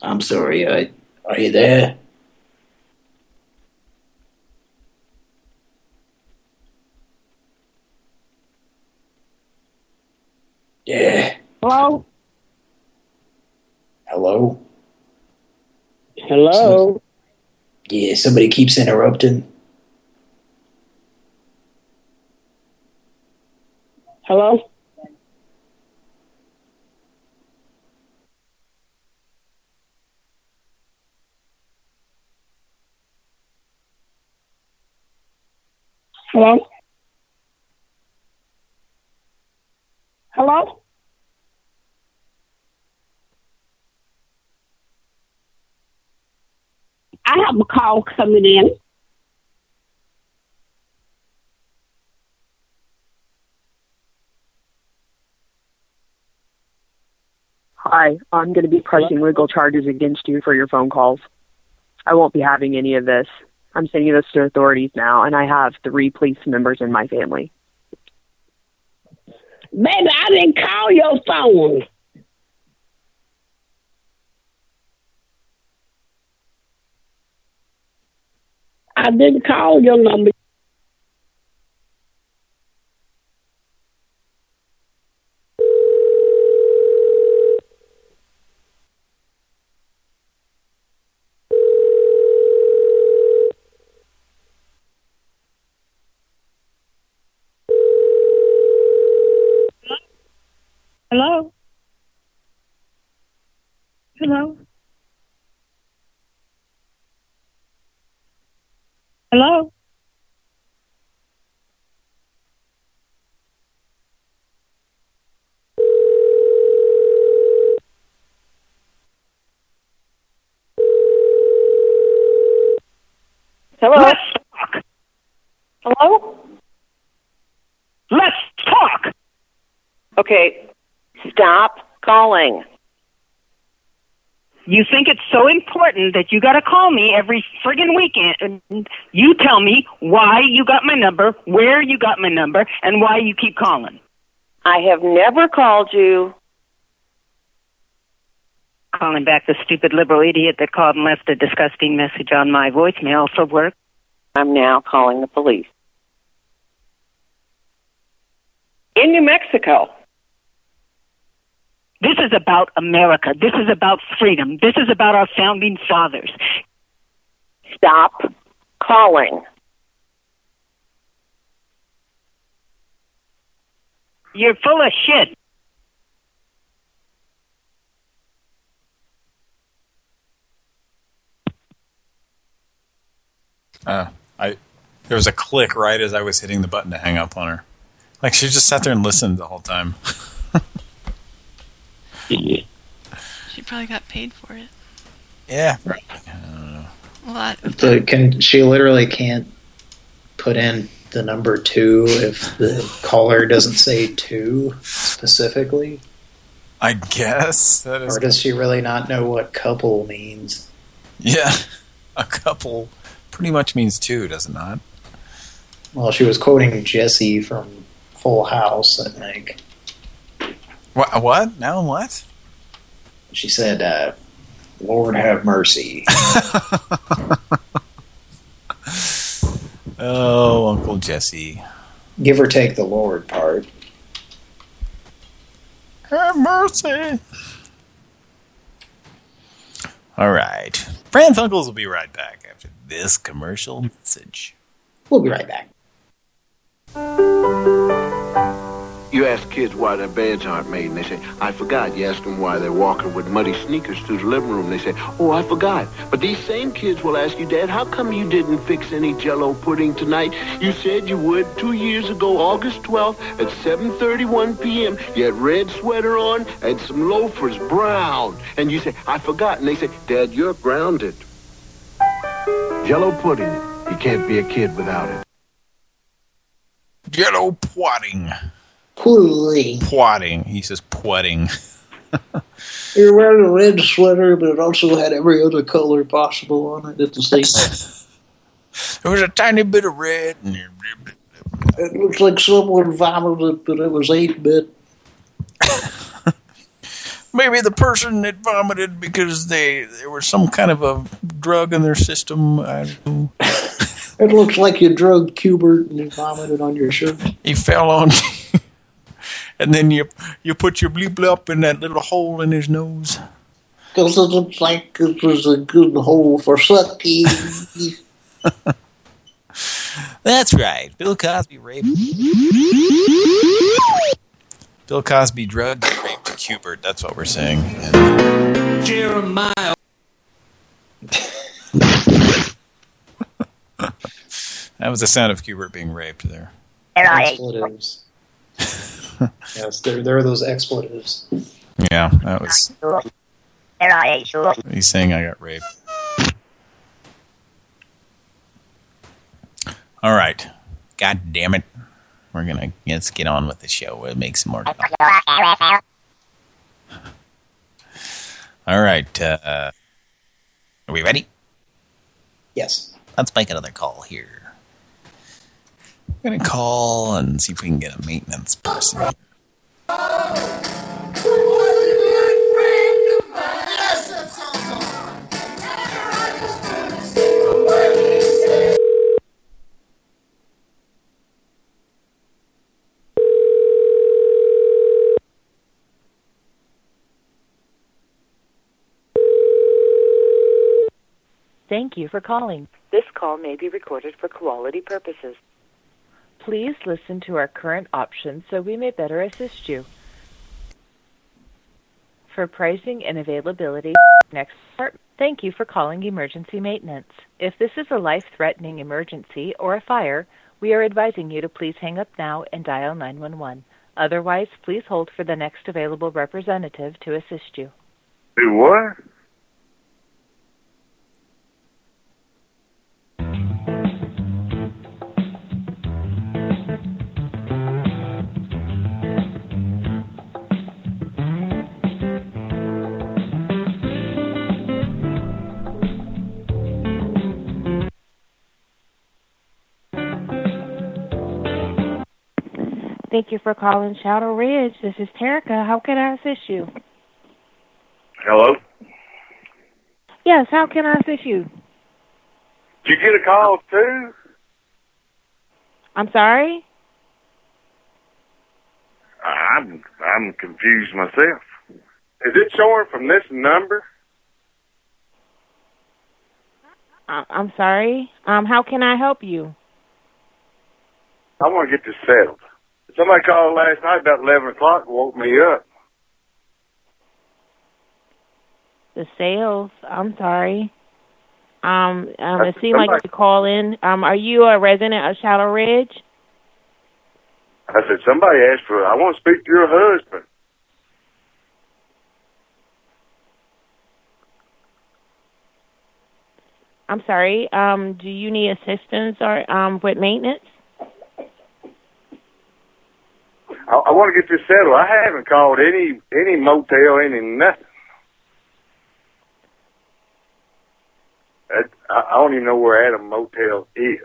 Speaker 3: I'm sorry, I, are you there? Yeah.
Speaker 47: Hello.
Speaker 3: Hello?
Speaker 47: Hello.
Speaker 3: Yeah, somebody keeps interrupting.
Speaker 47: Hello. Hello. Hello.
Speaker 33: I have a call coming in.
Speaker 12: Hi, I'm going to be pressing legal charges against you for your phone calls. I won't be having any of this. I'm sending this to authorities now, and I have three police members in my family.
Speaker 33: Baby, I didn't call your phone. I didn't call your number.
Speaker 48: Hello? Hello? Hello?
Speaker 33: Hello? Let's talk. Hello? Let's talk.
Speaker 49: Okay, stop calling.
Speaker 33: You think it's so important that you gotta call me every friggin' weekend. and You tell me why you got my number, where you got my number, and why you keep calling.
Speaker 49: I have never called you.
Speaker 50: calling back the stupid liberal idiot that called and left a disgusting message on my voicemail for work.
Speaker 51: I'm now calling the police. In New Mexico.
Speaker 50: This is about America. This is about freedom. This is about our founding fathers.
Speaker 51: Stop calling.
Speaker 50: You're full of shit.
Speaker 2: Uh, I there was a click right as I was hitting the button to hang up on her. Like she just sat there and listened the whole time.
Speaker 11: She probably got paid for it.
Speaker 2: yeah.
Speaker 11: Well, that,
Speaker 3: The, can she literally can't put in the number two if the caller doesn't say two specifically?
Speaker 2: I guess that is.
Speaker 3: Or does she really not know what couple means?
Speaker 2: Yeah, a couple pretty much means two, does it not?
Speaker 3: Well, she was quoting Jesse from Full House, I think.
Speaker 2: What? What? No, what?
Speaker 3: She said, uh, Lord have mercy.
Speaker 2: Oh, Uncle Jesse.
Speaker 3: Give or take the Lord part.
Speaker 2: Have mercy. All right. Pran Funkels will be right back after this commercial message.
Speaker 3: We'll be right back.
Speaker 52: You ask kids why their beds aren't made, and they say, I forgot. You ask them why they're walking with muddy sneakers through the living room, and they say, oh, I forgot. But these same kids will ask you, Dad, how come you didn't fix any jello pudding tonight? You said you would two years ago, August 12th at 7.31 p.m. You had red sweater on and some loafers, brown. And you say, I forgot. And they say, Dad, you're grounded. Jello pudding. You can't be a kid without it.
Speaker 2: Jello pudding.
Speaker 3: Pudding.
Speaker 2: He says pudding.
Speaker 3: You're wearing a red sweater, but it also had every other color possible on it at the same time.
Speaker 2: There was a tiny bit of red.
Speaker 3: It looks like someone vomited, but it was 8-bit.
Speaker 2: Maybe the person that vomited because they there was some kind of a drug in their system. I don't know.
Speaker 3: It looks like you drugged Cubert and vomited on your shirt.
Speaker 2: He fell on and then you you put your bleep blop in that little hole in his nose.
Speaker 3: Because it looks like it was a good hole for sucking.
Speaker 2: That's right. Bill Cosby raped. Bill Cosby drugged and raped Cubert. That's what we're saying.
Speaker 38: Jeremiah.
Speaker 2: That was the sound of Cubert being raped there.
Speaker 3: expletives. yes, there, there are those expletives.
Speaker 2: Yeah, that was. He's saying I got raped. All right. God damn it. We're gonna let's get on with the show. We'll make some more. All right. Uh, are we ready?
Speaker 3: Yes.
Speaker 2: Let's make another call here. We're gonna call and see if we can get a maintenance person.
Speaker 32: Thank you for calling.
Speaker 53: This call may be recorded for quality purposes.
Speaker 32: Please listen to our current options so we may better assist you. For pricing and availability, next part. Thank you for calling emergency maintenance. If this is a life-threatening emergency or a fire, we are advising you to please hang up now and dial 911. Otherwise, please hold for the next available representative to assist you.
Speaker 52: Do what?
Speaker 54: Thank you for calling Shadow Ridge. This is Terica. How can I assist you?
Speaker 52: Hello?
Speaker 55: Yes, how can I assist you?
Speaker 33: Did you get a call too?
Speaker 55: I'm sorry?
Speaker 33: I'm I'm confused myself. Is it showing from this number?
Speaker 55: I- I'm sorry. Um, how can I help you?
Speaker 33: I want to get this settled. Somebody called last night about eleven o'clock and woke me up.
Speaker 55: The sales. I'm sorry. Um, um, it seemed like you call in. Um, are you a resident of Shadow Ridge?
Speaker 33: I said somebody asked for. I want to speak to your husband.
Speaker 55: I'm sorry. Um, do you need assistance or um with maintenance?
Speaker 33: I, I want to get this settled. I haven't called any any motel, any nothing. I, I don't even know where Adam Motel is.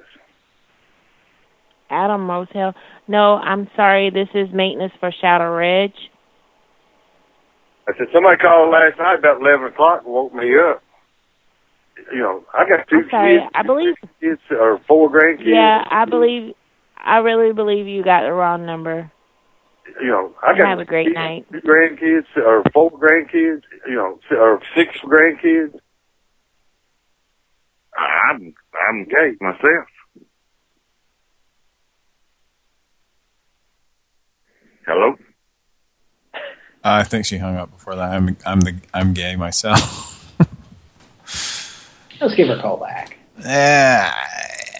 Speaker 55: Adam Motel. No, I'm sorry. This is maintenance for Shadow Ridge.
Speaker 33: I said somebody called last night about eleven o'clock and woke me up. You know, I got 2
Speaker 55: I'm
Speaker 33: kids,
Speaker 55: I believe.
Speaker 33: kids or four grandkids.
Speaker 55: Yeah, I believe. I really believe you got the wrong number.
Speaker 33: You know, I got
Speaker 55: Have a great
Speaker 33: kids,
Speaker 55: night.
Speaker 33: two grandkids or four grandkids. You know, or six grandkids. I'm I'm gay myself. Hello.
Speaker 2: I think she hung up before that. I'm I'm the I'm gay myself.
Speaker 3: Let's give her a call back.
Speaker 2: Yeah,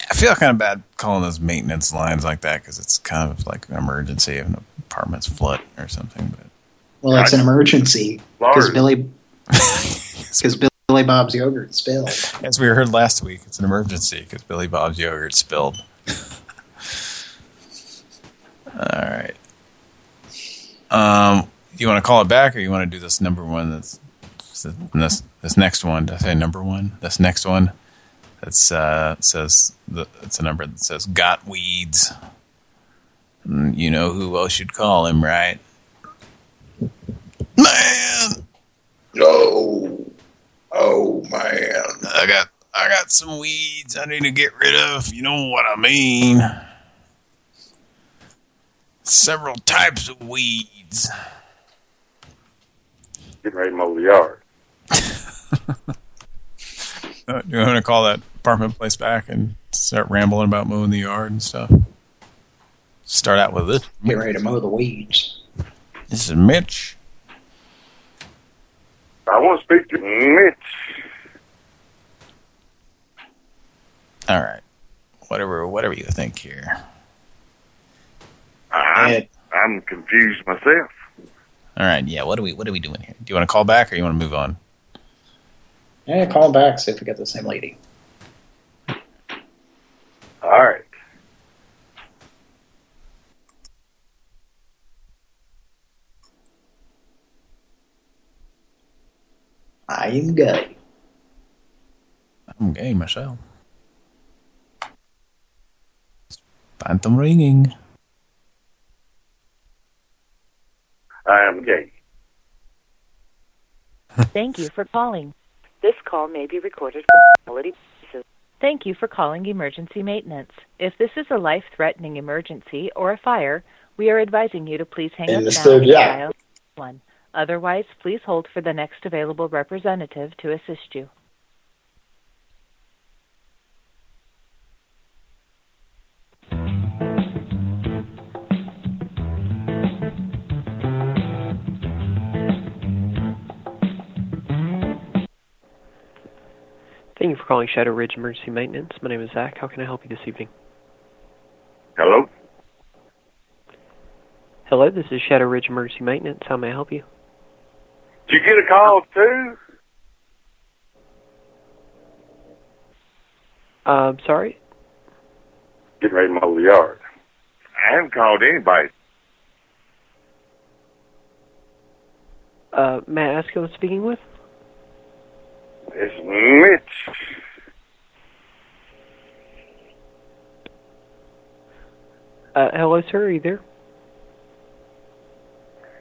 Speaker 2: I feel kind of bad calling those maintenance lines like that because it's kind of like an emergency if an apartment's flooding or something. But
Speaker 3: Well, it's an emergency because Billy because Billy Bob's yogurt spilled.
Speaker 2: as we heard last week, it's an emergency because Billy Bob's yogurt spilled. All right. Um, you want to call it back, or you want to do this number one? That's this this next one. Did I say number one? This next one. That's uh says the it's a number that says got weeds. Mm, You know who else you'd call him, right? Man. No. Oh man. I got I got some weeds I need to get rid of. You know what I mean. Several types of weeds.
Speaker 33: Getting ready to mow the yard.
Speaker 2: Uh, you want to call that apartment place back and start rambling about mowing the yard and stuff? Start out with this.
Speaker 3: Get ready to mow the weeds.
Speaker 2: This is Mitch.
Speaker 33: I want to speak to Mitch.
Speaker 2: All right. Whatever whatever you think here.
Speaker 33: I'm, I'm confused myself.
Speaker 2: All right, yeah, what are we what are we doing here? Do you want to call back or you want to move on?
Speaker 3: Yeah, call back see if we get the same lady.
Speaker 33: All right.
Speaker 3: I am gay.
Speaker 2: I'm gay myself. Phantom ringing.
Speaker 33: I am gay.
Speaker 32: Thank you for calling.
Speaker 53: This call may be recorded for quality purposes.
Speaker 32: Thank you for calling emergency maintenance. If this is a life-threatening emergency or a fire, we are advising you to please hang up now and dial one. Otherwise, please hold for the next available representative to assist you.
Speaker 56: Thank you for calling Shadow Ridge Emergency Maintenance. My name is Zach. How can I help you this evening?
Speaker 33: Hello.
Speaker 56: Hello, this is Shadow Ridge Emergency Maintenance. How may I help you?
Speaker 33: Did you get a call too?
Speaker 56: Uh, I'm sorry.
Speaker 33: Getting ready to mow the yard. I haven't called anybody.
Speaker 56: Uh, may I ask who I'm speaking with?
Speaker 33: It's Mitch.
Speaker 56: Uh, hello, sir. Are you there?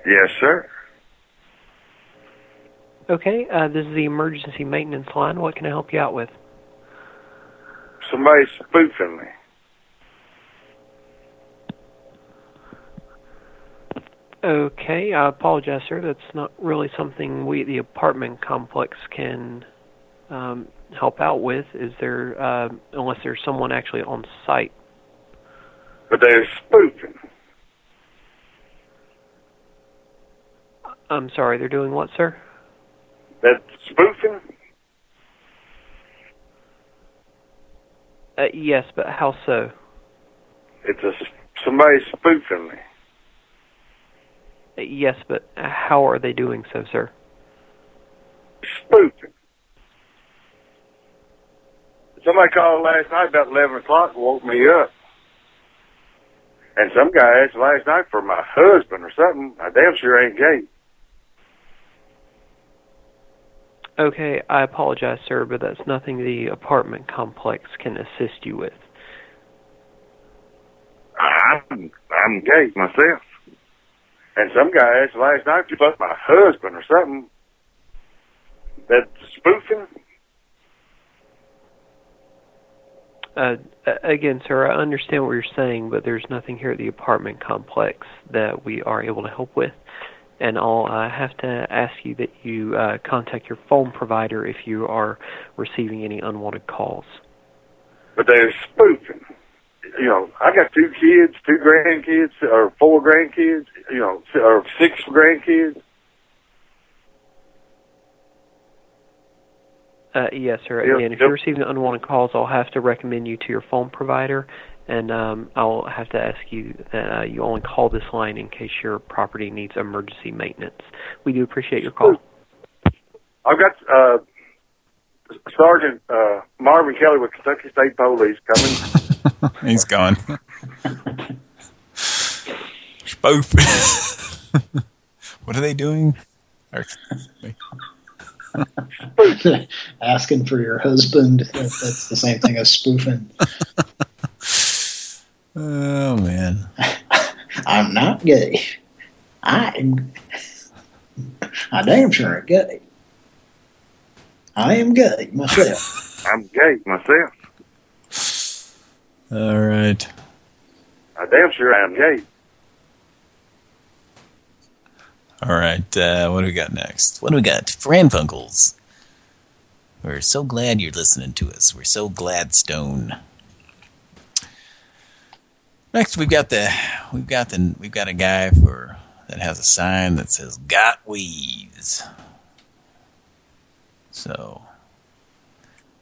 Speaker 33: Yes, sir.
Speaker 56: Okay, uh, this is the emergency maintenance line. What can I help you out with?
Speaker 33: Somebody's spoofing me.
Speaker 56: Okay, I apologize, sir. That's not really something we, the apartment complex, can um, help out with. Is there, uh, unless there's someone actually on site?
Speaker 33: But they're spoofing.
Speaker 56: I'm sorry, they're doing what, sir?
Speaker 33: That's spoofing?
Speaker 56: Uh, yes, but how so?
Speaker 33: It's a, somebody spoofing me.
Speaker 56: Uh, yes, but how are they doing so, sir?
Speaker 33: Spoofing. Somebody called last night about 11 o'clock and woke me up. And some guy asked last night for my husband or something. I damn sure ain't gay.
Speaker 56: Okay, I apologize, sir, but that's nothing the apartment complex can assist you with.
Speaker 33: I'm, I'm gay myself. And some guy asked last night if about my husband or something. That's spoofing?
Speaker 56: Uh, again, sir, I understand what you're saying, but there's nothing here at the apartment complex that we are able to help with. And I'll uh, have to ask you that you uh, contact your phone provider if you are receiving any unwanted calls.
Speaker 33: But they're spoofing. You know, I got two kids, two grandkids, or four grandkids, you know, or six grandkids.
Speaker 56: Uh, yes, sir.
Speaker 33: Yep,
Speaker 56: Again, if
Speaker 33: yep.
Speaker 56: you're receiving unwanted calls, I'll have to recommend you to your phone provider, and um, I'll have to ask you that uh, you only call this line in case your property needs emergency maintenance. We do appreciate your call.
Speaker 33: I've got uh, Sergeant uh, Marvin Kelly with Kentucky State Police coming.
Speaker 2: He's gone. Spoof. what are they doing? Or-
Speaker 3: Asking for your husband. That's the same thing as spoofing.
Speaker 2: Oh man.
Speaker 3: I'm not gay. I'm. I damn sure ain't gay. I am gay myself.
Speaker 33: I'm gay myself.
Speaker 2: All right.
Speaker 33: I damn sure I am gay.
Speaker 2: All right. Uh, what do we got next? What do we got? Pran Funkels. We're so glad you're listening to us. We're so Gladstone. Next, we've got the we've got the we've got a guy for that has a sign that says "Got Weeds." So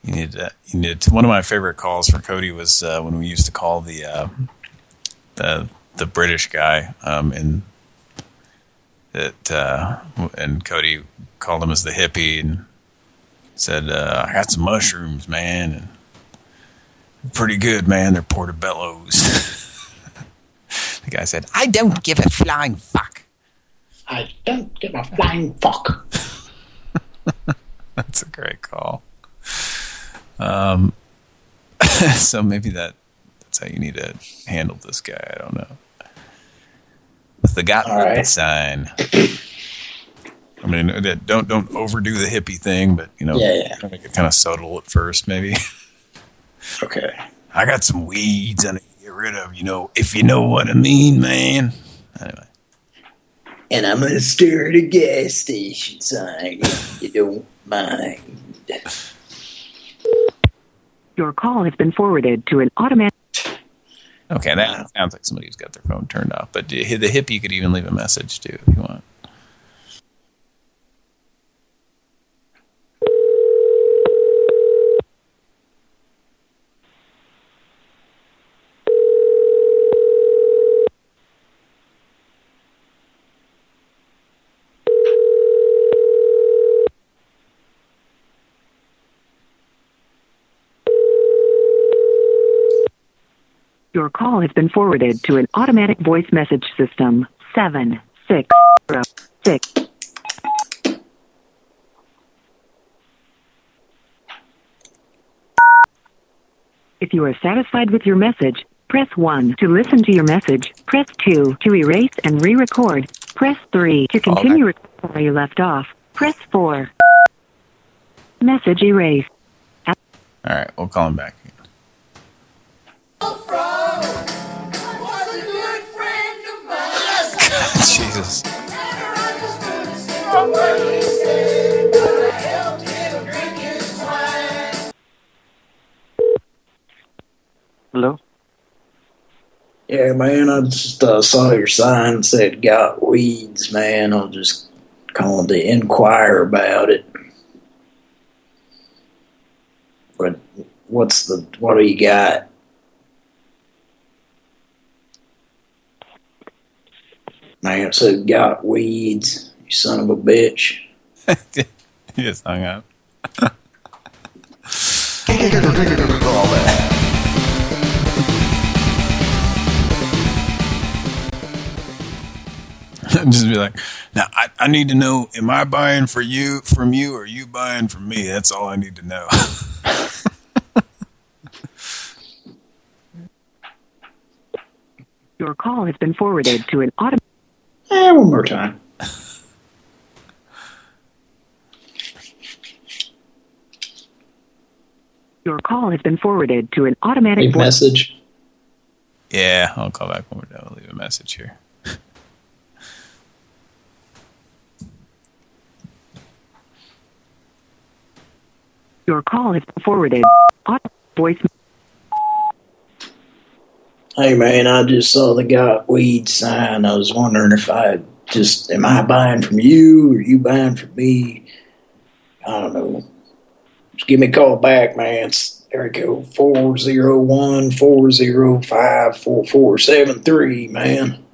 Speaker 2: you need to you need one of my favorite calls for Cody was uh, when we used to call the uh, the the British guy um, in that uh, and Cody called him as the hippie and said, uh, "I got some mushrooms, man, and pretty good, man. They're portobellos." the guy said, "I don't give a flying fuck."
Speaker 3: I don't give a flying fuck.
Speaker 2: That's a great call. Um, so maybe that that's how you need to handle this guy. I don't know. With the got
Speaker 3: All right.
Speaker 2: sign. I mean, uh, don't don't overdo the hippie thing, but you know,
Speaker 3: Yeah, yeah.
Speaker 2: make it kind of subtle at first, maybe.
Speaker 3: Okay.
Speaker 2: I got some weeds I need to get rid of. You know, if you know what I mean, man. Anyway,
Speaker 3: And I'm gonna stare at a gas station sign if you don't mind.
Speaker 57: Your call has been forwarded to an automatic.
Speaker 2: Okay, that sounds like somebody who's got their phone turned off. But the the hippie could even leave a message too if you want.
Speaker 57: Call has been forwarded to an automatic voice message system. Seven six zero six. If you are satisfied with your message, press 1 to listen to your message. Press 2 to erase and re-record. Press 3 to continue recording where you left off. Press
Speaker 41: press 4. Message erased.
Speaker 2: All right, we'll call him back.
Speaker 58: Hello?
Speaker 59: Yeah, man, I just uh, saw your sign said got weeds, man. I'm just calling to inquire about it. But what's the, what do you got? Man, it said got weeds, you son of a bitch.
Speaker 2: He just hung up. just be like, now I, I need to know, am I buying for you from you or you buying from me? That's all I need to know.
Speaker 41: Your call has been forwarded to an auto.
Speaker 59: Eh, one more time.
Speaker 41: Your call has been forwarded to an automatic
Speaker 59: Leave message.
Speaker 2: yeah, I'll call back when we're done. I'll leave a message here.
Speaker 41: Your call has been forwarded. Auto voice.
Speaker 59: Hey man, I just saw the got weed sign. I was wondering if I just am I buying from you or you buying from me? I don't know. Just give me a call back, man. It's area code four zero one four zero five four four seven three, man.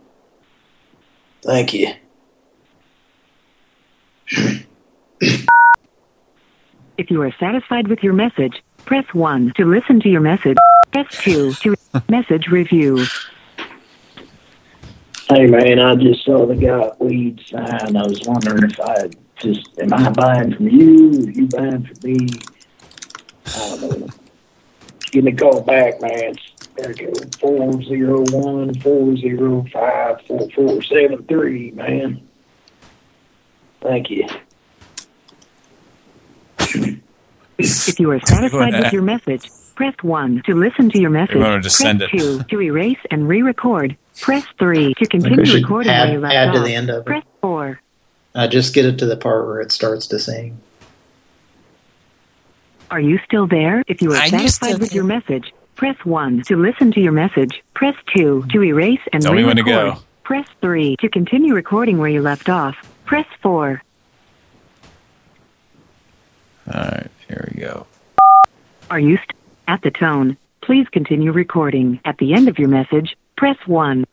Speaker 59: Thank you.
Speaker 41: If you are satisfied with your message, press 1 to listen to your message. Press 2 to message review.
Speaker 59: Hey man, I just saw the got weed sign. I was wondering if I just am I buying from you or you buying from me? I don't know. Give me a call back, man. It's four zero one four zero five four four seven three, man. Thank you.
Speaker 41: If you are satisfied with your message, press 1 to listen to your message.
Speaker 2: You wanna just
Speaker 41: press
Speaker 2: send it.
Speaker 41: 2 to erase and re-record. Press 3 to continue recording
Speaker 59: add-
Speaker 41: where you left
Speaker 59: add to
Speaker 41: off.
Speaker 59: the end of it.
Speaker 41: Press 4.
Speaker 59: Uh, just get it to the part where it starts to sing.
Speaker 41: Are you still there? If you are
Speaker 59: Are
Speaker 41: satisfied
Speaker 59: still
Speaker 41: with your message, press 1 to listen to your message. Press 2 to erase and
Speaker 2: Tell me when to
Speaker 41: re-record.
Speaker 2: go.
Speaker 41: Press 3 to continue recording where you left off. Press 4.
Speaker 2: All right, here we go.
Speaker 41: Are you at the tone? Please continue recording. At the end of your message, press 1.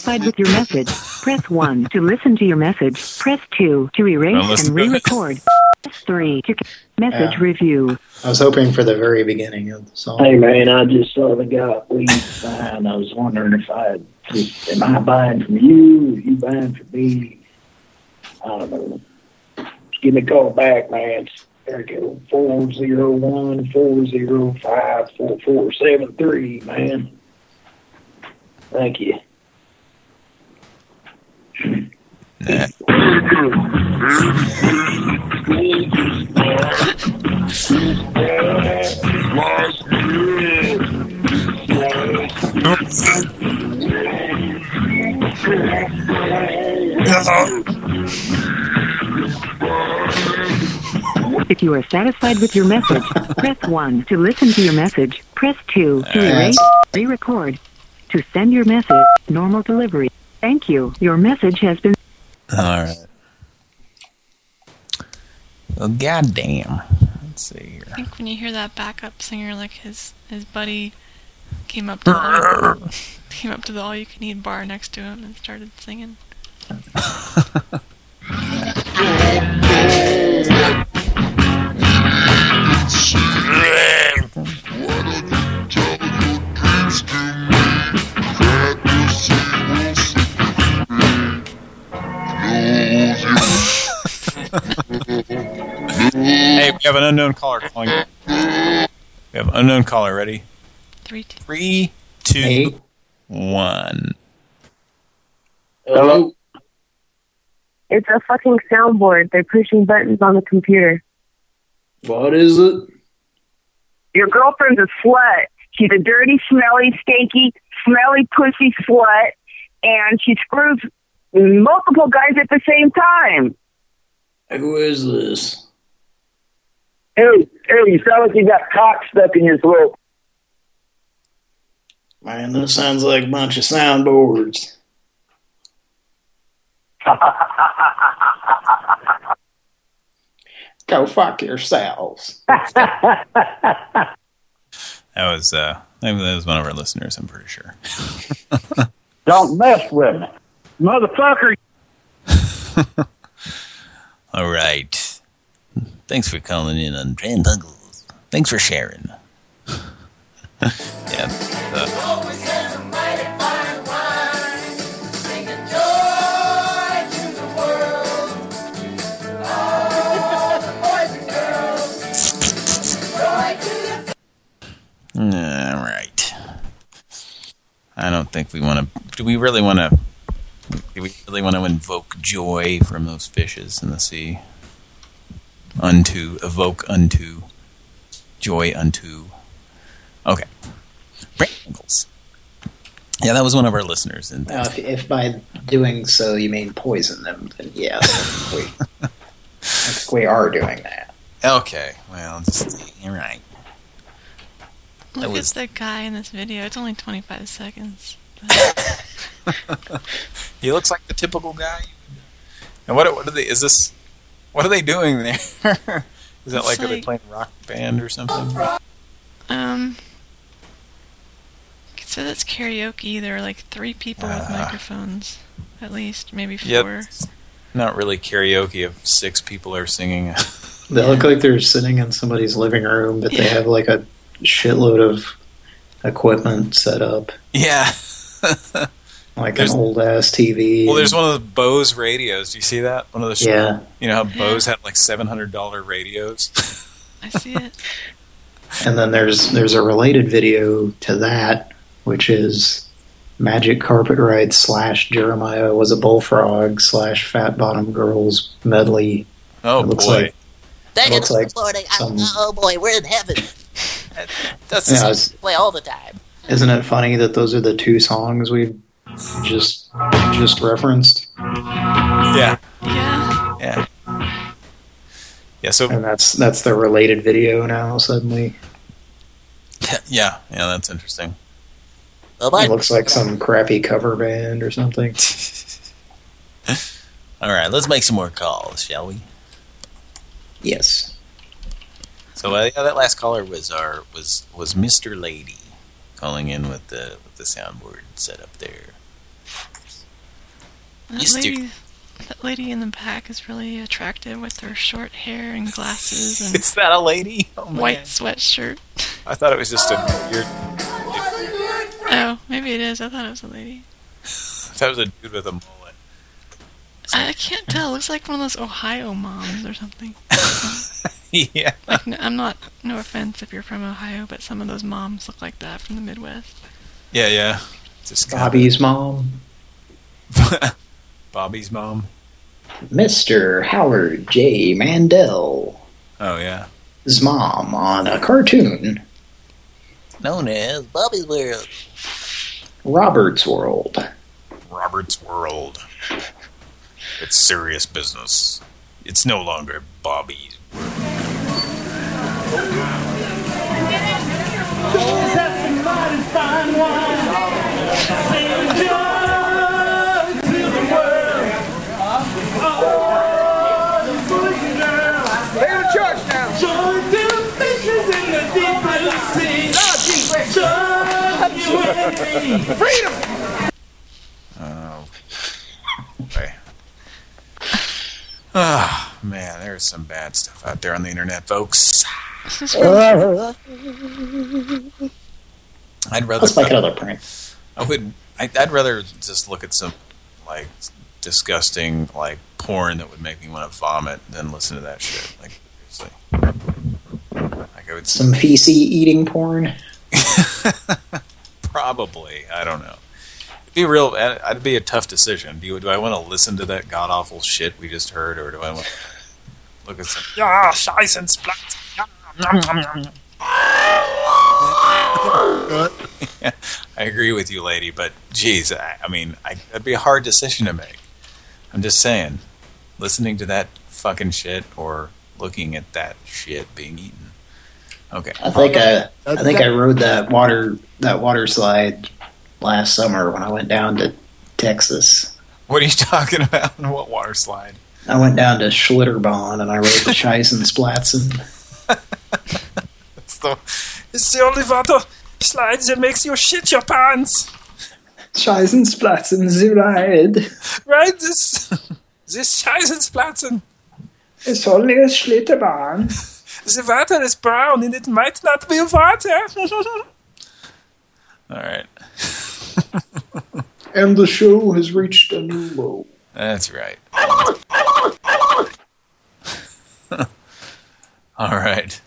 Speaker 41: Satisfied with your message, press 1 to listen to your message. Press 2 to erase and re-record. Press 3 to message
Speaker 59: Yeah.
Speaker 41: review.
Speaker 59: I was hoping for the very beginning of the song. Hey man, I just saw the guy weed sign. I was wondering if I just am I buying from you or you buying from me? I don't know. Just give me a call back, man. It's area code four zero one four zero five four four seven three, man. Thank you.
Speaker 41: If you are satisfied with your message, press 1 to listen to your message. Press 2 to erase, re-record. To send your message, normal delivery. Thank you. Your message has been
Speaker 2: All right. Well, goddamn. Let's see here.
Speaker 60: I think when you hear that backup singer, like his his buddy came up to the, came up to the all you can eat bar next to him and started singing hey, we
Speaker 2: have an unknown caller calling. We have an unknown caller. Ready?
Speaker 11: Three, two,
Speaker 2: one.
Speaker 61: Hello? It's a fucking soundboard. They're pushing buttons on the computer.
Speaker 3: What is it?
Speaker 50: Your girlfriend's a slut. She's a dirty, smelly, stinky, smelly pussy slut, and she screws multiple guys at the same time.
Speaker 3: Who is this?
Speaker 61: Hey, hey, you sound like you got cock stuck in your throat.
Speaker 3: Man, that sounds like a bunch of soundboards. Go fuck yourselves.
Speaker 2: That was uh, that was one of our listeners. I'm pretty sure.
Speaker 61: Don't mess with me. Motherfucker.
Speaker 2: All right. Thanks for calling in on Pran Funkels. Thanks for sharing. yeah. uh, All right. I don't think we want to. Do we really want to? Do we really want to invoke joy from those fishes in the sea? Unto evoke unto joy unto. Okay. Brandles. Yeah, that was one of our listeners. And
Speaker 3: Now, if, if by doing so you mean poison them, then yeah, we, we are doing that.
Speaker 2: okay, well, just you're right.
Speaker 11: Look
Speaker 2: was-
Speaker 11: at the guy in this video. It's only 25 seconds.
Speaker 2: He looks like the typical guy. And what? What are they? Is this? What are they doing there? is that
Speaker 11: It's
Speaker 2: like, are they
Speaker 11: like-
Speaker 2: playing rock band or something?
Speaker 11: Um, so that's karaoke. There are like three people with
Speaker 2: Ah.
Speaker 11: microphones, at least, maybe four.
Speaker 2: Yep. Not really karaoke if six people are singing.
Speaker 3: They look like they're sitting in somebody's living room, but they have like a shitload of equipment set up,
Speaker 2: yeah.
Speaker 3: Like
Speaker 2: There's-
Speaker 3: an old ass TV.
Speaker 2: Well, there's one of the Bose radios. Do you see that? One of those.
Speaker 3: Yeah.
Speaker 2: You know how Bose had like seven hundred dollar radios.
Speaker 11: I see it.
Speaker 3: And then there's there's a related video to that, which is Magic Carpet Ride slash Jeremiah was a bullfrog slash Fat Bottom Girls medley.
Speaker 2: Oh
Speaker 3: It looks
Speaker 2: boy.
Speaker 3: like
Speaker 62: Dang
Speaker 3: It
Speaker 62: it,
Speaker 3: looks like
Speaker 62: morning.
Speaker 3: some-
Speaker 62: oh boy, we're in heaven.
Speaker 2: That's the
Speaker 3: Yeah, it's-
Speaker 62: Play all the time.
Speaker 3: Isn't it funny that those are the two songs we just just referenced?
Speaker 2: Yeah.
Speaker 11: Yeah.
Speaker 2: Yeah. Yeah. So
Speaker 3: And that's that's the related video now suddenly.
Speaker 2: yeah, yeah, that's interesting.
Speaker 3: It looks like some crappy cover band or something.
Speaker 2: All right, let's make some more calls, shall we?
Speaker 3: Yes.
Speaker 2: So uh, yeah, that last caller was our was was Mr. Lady calling in with the with the soundboard set up there.
Speaker 11: That lady, that lady in the back is really attractive with her short hair and glasses and
Speaker 2: Is that a lady? Oh, man.
Speaker 11: white sweatshirt.
Speaker 2: I thought it was just a weird.
Speaker 11: Oh, maybe it is. I thought it was a lady.
Speaker 2: That was a dude with a mullet.
Speaker 11: I can't tell. It looks like one of those Ohio moms or something.
Speaker 2: yeah.
Speaker 11: Like, n- I'm not. No offense if you're from Ohio, but some of those moms look like that from the Midwest.
Speaker 2: Yeah, yeah. Just kinda-
Speaker 3: Bobby's mom,
Speaker 2: Bobby's mom.
Speaker 3: Mr. Howard J. Mandel.
Speaker 2: Oh yeah.
Speaker 3: His mom on a cartoon,
Speaker 62: Known as Bobby's World.
Speaker 3: Robert's World.
Speaker 2: Robert's World. It's serious business. It's no longer Bobby's.
Speaker 38: Joe's had some mighty fine wine. Sing joy to the world. Oh, the foolish girl. Stay in church now. Joy to the fishes in the deep blue sea. Joy, you and me. Freedom.
Speaker 2: Oh. Okay. Ah, man, there's some bad stuff out there on the internet, folks. I'd rather.
Speaker 3: Let's make another prank.
Speaker 2: I would. I, I'd rather just look at some like disgusting like porn that would make me want to vomit than listen to that shit. Like seriously. I would
Speaker 3: Some feces eating porn.
Speaker 2: probably. I don't know. It'd be real. Uh, I'd be a tough decision. Do you? Do I want to listen to that god awful shit we just heard, or do I want to look at some?
Speaker 38: Yeah, Scheißen, Splatz. Ja, nom, nom, nom, nom.
Speaker 2: I agree with you, lady, but geez, I, I mean, I, that'd be a hard decision to make. I'm just saying, listening to that fucking shit or looking at that shit being eaten. Okay.
Speaker 3: I think I, I think I rode that water that water slide last summer when I went down to Texas.
Speaker 2: What are you talking about? What water slide?
Speaker 3: I went down to Schlitterbahn and I rode the Scheisen Splatzen.
Speaker 2: It's the
Speaker 38: It's the only water slide that makes you shit your pants.
Speaker 3: Scheisen Splatzen, the ride.
Speaker 38: Right? This, this Scheißen, Splatzen.
Speaker 3: It's only a Schlitterbahn.
Speaker 38: The water is brown and it might not be water.
Speaker 2: all right.
Speaker 3: And the show has reached a new low.
Speaker 2: That's right. all right.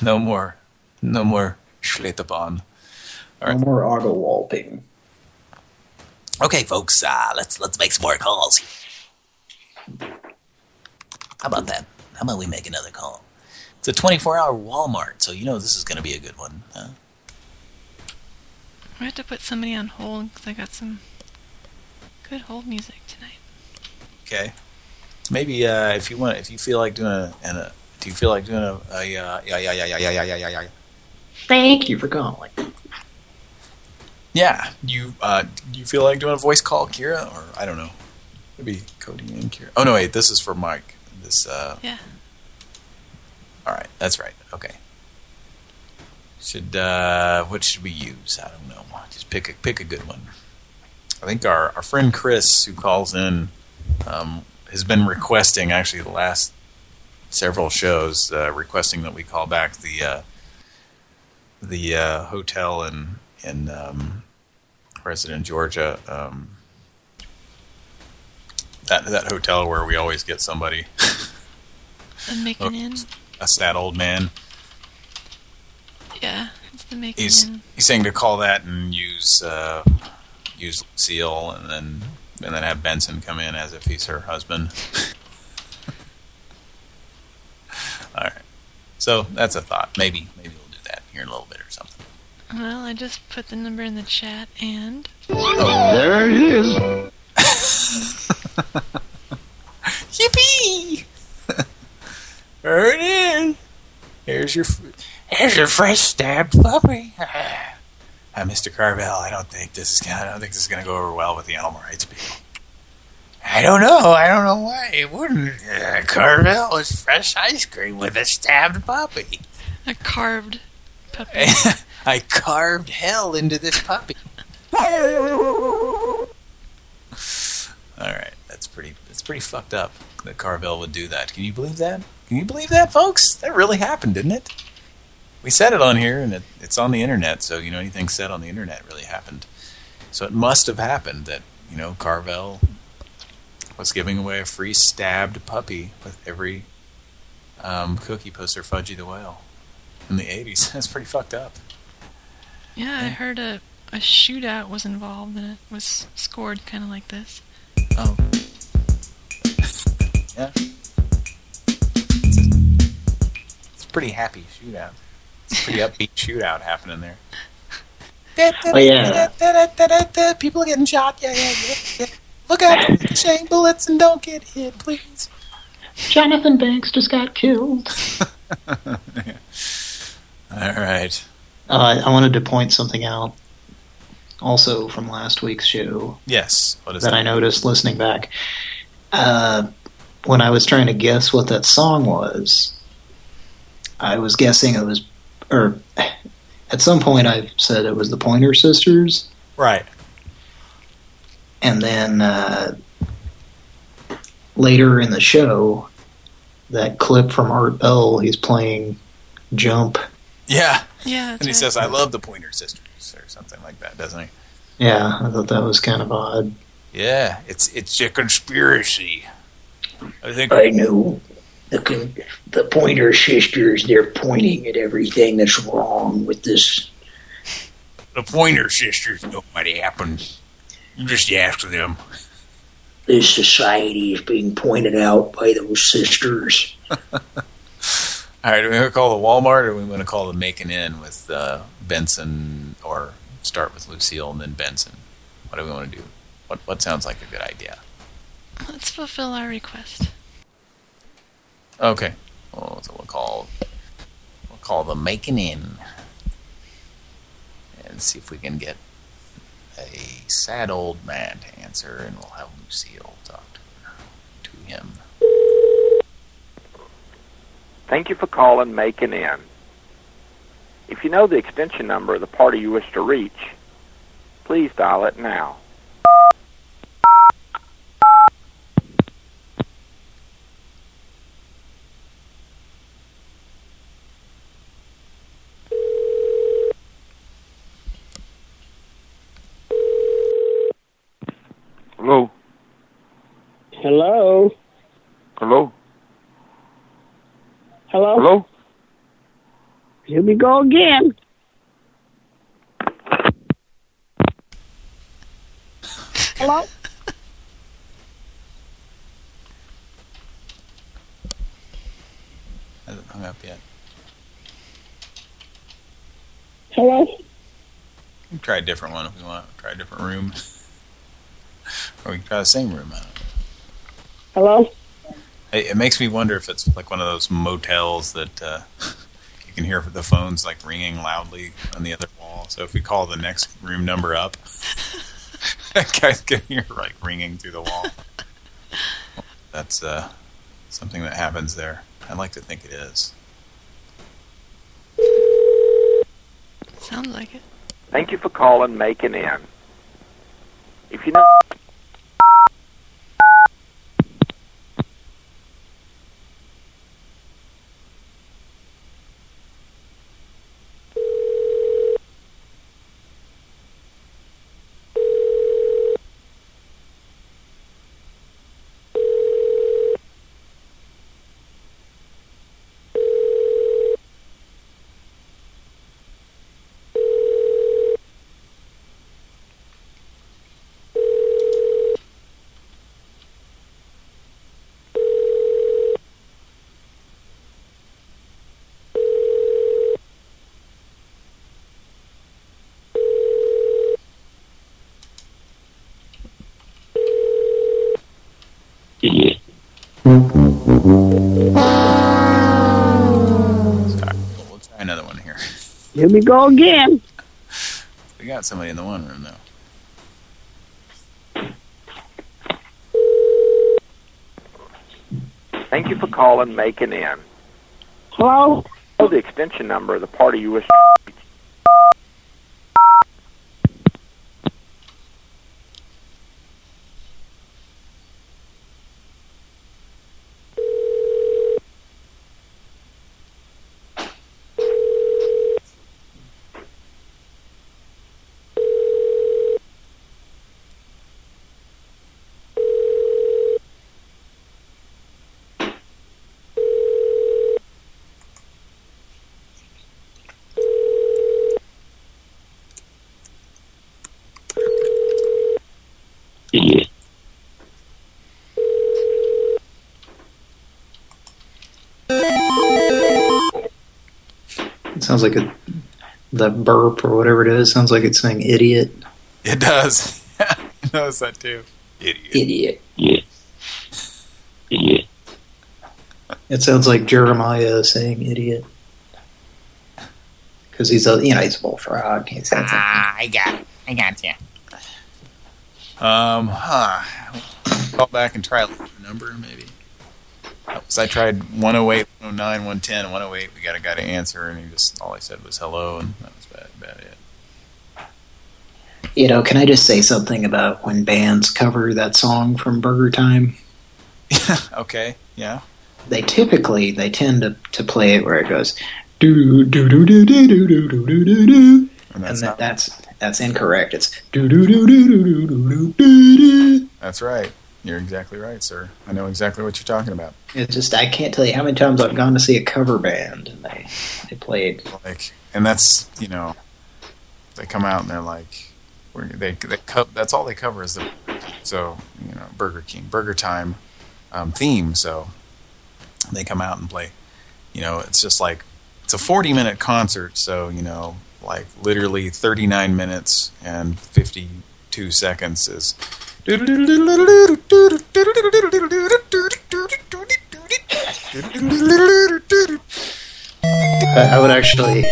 Speaker 2: No more. No more Schlitterbahn. All right.
Speaker 3: No more auto walping.
Speaker 62: Okay, folks, uh, let's let's make some more calls. How about that? How about we make another call? It's a 24-hour Walmart, so you know this is going to be a good one. Huh?
Speaker 11: I have to put somebody on hold because I got some good hold music tonight.
Speaker 2: Okay. Maybe uh, if you want, if you feel like doing a, and a do you feel like doing a, a uh, yeah, yeah, yeah, yeah, yeah, yeah, yeah, yeah, yeah.
Speaker 3: Thank you for calling.
Speaker 2: Yeah. You uh, do you feel like doing a voice call, Kira, or I don't know? Maybe Cody and Kira. Oh no, wait, this is for Mike. This. uh
Speaker 11: Yeah.
Speaker 2: All right, that's right. Okay. Should uh what should we use? I don't know. Pick a pick a good one. I think our our friend Chris who calls in um has been requesting actually the last several shows uh requesting that we call back the uh the uh hotel in in um President Georgia um that that hotel where we always get somebody
Speaker 11: The making in.
Speaker 2: a sad old man.
Speaker 11: Yeah, it's the making
Speaker 2: He's
Speaker 11: in.
Speaker 2: he's saying to call that and use uh, use Lucille and then and then have Benson come in as if he's her husband. All right. So that's a thought. Maybe maybe we'll do that here in a little bit or something.
Speaker 11: Well, I just put the number in the chat and.
Speaker 2: There it is. Yippee! there it is. Here's your here's your fresh stabbed puppy. Uh, Mr. Carvel, I don't think this is gonna, I don't think this is gonna go over well with the animal rights people. I don't know. I don't know why it wouldn't. Uh, Carvel is fresh ice cream with a stabbed puppy.
Speaker 11: A carved puppy.
Speaker 2: I carved hell into this puppy. All right, that's pretty. That's pretty fucked up that Carvel would do that. Can you believe that? Can you believe that, folks? That really happened, didn't it? We said it on here, and it, it's on the internet. So you know, anything said on the internet really happened. So it must have happened that you know Carvel was giving away a free stabbed puppy with every um, cookie poster Fudgie the Whale in the 80s. That's pretty fucked up.
Speaker 11: Yeah, I heard a, a shootout was involved and it was scored kind of like this.
Speaker 2: Oh. Yeah. It's a, it's a pretty happy shootout. It's a pretty upbeat shootout happening there.
Speaker 3: Oh, yeah.
Speaker 2: People are getting shot. Yeah, yeah, yeah. yeah. Look out, shang bullets and don't get hit, please.
Speaker 3: Jonathan Banks just got killed.
Speaker 2: All right.
Speaker 3: Uh, I wanted to point something out also from last week's show
Speaker 2: Yes. What is
Speaker 3: that I noticed listening back. Uh, when I was trying to guess what that song was, I was guessing it was, or at some point I said it was the Pointer Sisters.
Speaker 2: Right.
Speaker 3: And then uh, later in the show, that clip from Art Bell, he's playing Jump.
Speaker 2: Yeah.
Speaker 11: Yeah.
Speaker 2: And he says, I love the Pointer Sisters, or something like that, doesn't he?
Speaker 3: Yeah, I thought that was kind of odd.
Speaker 2: Yeah, it's it's a conspiracy. I think
Speaker 3: I know.
Speaker 59: The con- the Pointer Sisters. They're pointing at everything that's wrong with this.
Speaker 2: The Pointer Sisters Nobody happens. happened. You just ask them.
Speaker 59: This society is being pointed out by those sisters.
Speaker 2: All right, are we going to call the Walmart or are we going to call the Making In with uh, Benson or start with Lucille and then Benson? What do we want to do? What what sounds like a good idea?
Speaker 11: Let's fulfill our request.
Speaker 2: Okay. Well, so we'll call we'll call the Making In and see if we can get a sad old man to answer, and we'll have Lucille talk to, to him.
Speaker 63: Thank you for calling Making In. If you know the extension number of the party you wish to reach, please dial it now.
Speaker 60: Hello?
Speaker 50: Hello.
Speaker 60: Hello?
Speaker 50: Hello. Here we go again. Hello?
Speaker 2: Hasn't hung up yet.
Speaker 50: Hello?
Speaker 2: We can try a different one if we want. Try a different room. or we can try the same room. I don't know.
Speaker 50: Hello?
Speaker 2: It, it makes me wonder if it's like one of those motels that uh, you can hear the phones like ringing loudly on the other wall. So if we call the next room number up, that guy's can hear like ringing through the wall. That's uh, something that happens there. I like to think it is.
Speaker 11: Sounds like it.
Speaker 63: Thank you for calling Making In. If you know
Speaker 2: We'll try another one here.
Speaker 50: Here we go again.
Speaker 2: We got somebody in the one room though.
Speaker 63: Thank you for calling Making In.
Speaker 50: Hello?
Speaker 63: Know the extension number of the party you wish to reach.
Speaker 3: It sounds like a the burp or whatever it is. Sounds like it's saying idiot.
Speaker 2: It does. Yeah, I noticed that too. Idiot.
Speaker 59: Idiot. Yeah. Idiot.
Speaker 3: It sounds like Jeremiah saying idiot. Because he's a you know he's a bullfrog. He sounds like
Speaker 62: Ah, I got it. I got you.
Speaker 2: Um, huh. Call back and try a number, maybe. So I tried 108, 109, 110, 108. We got a guy to answer, and he just all I said was hello, and that was bad, about it.
Speaker 3: You know, can I just say something about when bands cover that song from Burger Time?
Speaker 2: Okay, yeah.
Speaker 3: They typically they tend to to play it where it goes do do do do do do do do do do do, and that, that's that's incorrect. It's do do do do do do do do do.
Speaker 2: That's right. You're exactly right, sir. I know exactly what you're talking about.
Speaker 3: It's just I can't tell you how many times I've gone to see a cover band and they they played
Speaker 2: like, and that's you know, they come out and they're like, we're, they they that's all they cover is the so you know Burger King Burger Time um, theme. So they come out and play. You know, it's just like it's a 40 minute concert. So you know, like literally 39 minutes and 52 seconds is.
Speaker 3: I, would actually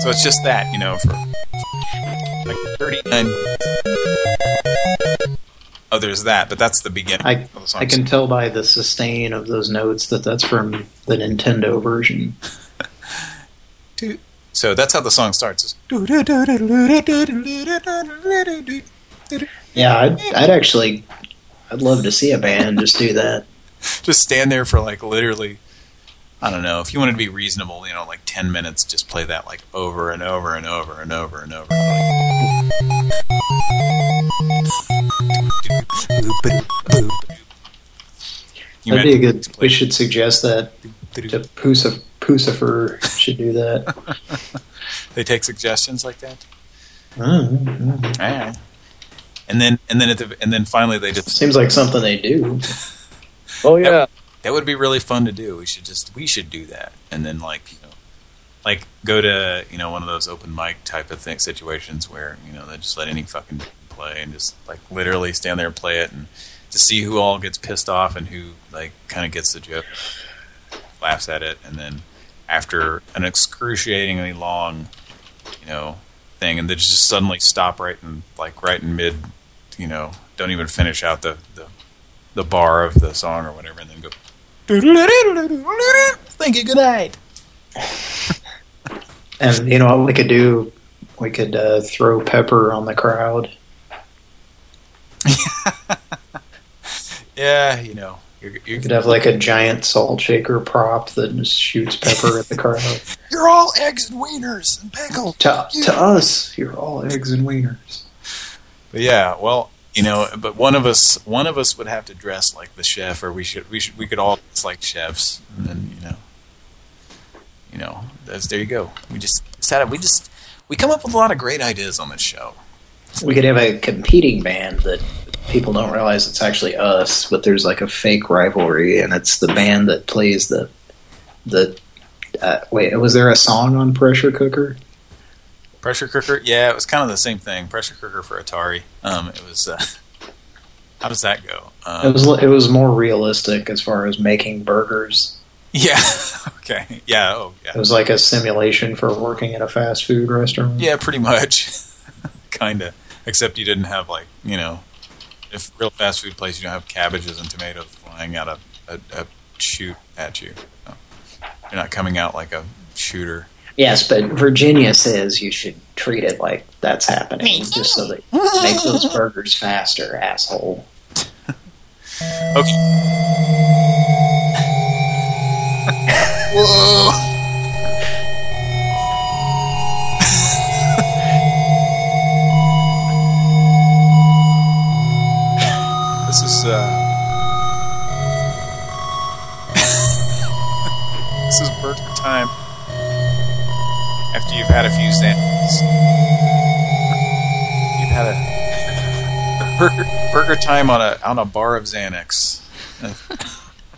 Speaker 2: So it's just that, you know, for like 39. Oh, there's that, but that's the beginning
Speaker 3: I
Speaker 2: of the song.
Speaker 3: I can tell by the sustain of those notes that that's from the Nintendo version.
Speaker 2: So that's how the song starts.
Speaker 3: Yeah, I'd, I'd actually I'd love to see a band just do that.
Speaker 2: Just stand there for like literally, I don't know, if you wanted to be reasonable, you know, like 10 minutes, just play that like over and over and over and over and over. You
Speaker 3: That'd be a good. We should suggest that to Pusif Puscifer should do that.
Speaker 2: They take suggestions like that.
Speaker 3: Mm,
Speaker 2: Yeah. And then and then at the and then finally they just
Speaker 3: Seems like something they do.
Speaker 2: Oh yeah. That, would be really fun to do. We should just we should do that. And then like, you know, like go to, you know, one of those open mic type of thing situations where, you know, they just let any fucking play and just like literally stand there and play it and to see who all gets pissed off and who like kind of gets the joke, laughs at it and then after an excruciatingly long, you know, thing and they just suddenly stop right in like right in mid, you know, don't even finish out the the, the bar of the song or whatever and then go Thank you, good night.
Speaker 3: And you know what we could do? We could uh, throw pepper on the crowd.
Speaker 2: Yeah, you know. You're,
Speaker 3: You
Speaker 2: you're,
Speaker 3: could have like a giant salt shaker prop that just shoots pepper at the crowd.
Speaker 2: you're all eggs and wieners and pickles.
Speaker 3: To, to us, you're all eggs and wieners.
Speaker 2: But yeah, well, you know, but one of us one of us would have to dress like the chef or we should we should we could all dress like chefs and then, you know. You know, that's there you go. We just set up we just we come up with a lot of great ideas on this show.
Speaker 3: We could have a competing band that people don't realize it's actually us, but there's like a fake rivalry, and it's the band that plays the the. Uh, wait, was there a song on Pressure Cooker?
Speaker 2: Pressure cooker, yeah, it was kind of the same thing. Pressure cooker for Atari. Um, it was. Uh, how does that go? Um,
Speaker 3: It was it was more realistic as far as making burgers.
Speaker 2: Yeah. okay. Yeah. Oh, yeah.
Speaker 3: It was like a simulation for working at a fast food restaurant.
Speaker 2: Yeah, pretty much. kind of. Except you didn't have like you know, if real fast food place you don't have cabbages and tomatoes flying out of a, a shoot at you. No. You're not coming out like a shooter.
Speaker 3: Yes, but Virginia says you should treat it like that's happening, just so that make those burgers faster, asshole.
Speaker 2: Okay. Whoa. Is uh This is burger time. After you've had a few Xanax. You've had a burger, burger time on a on a bar of Xanax.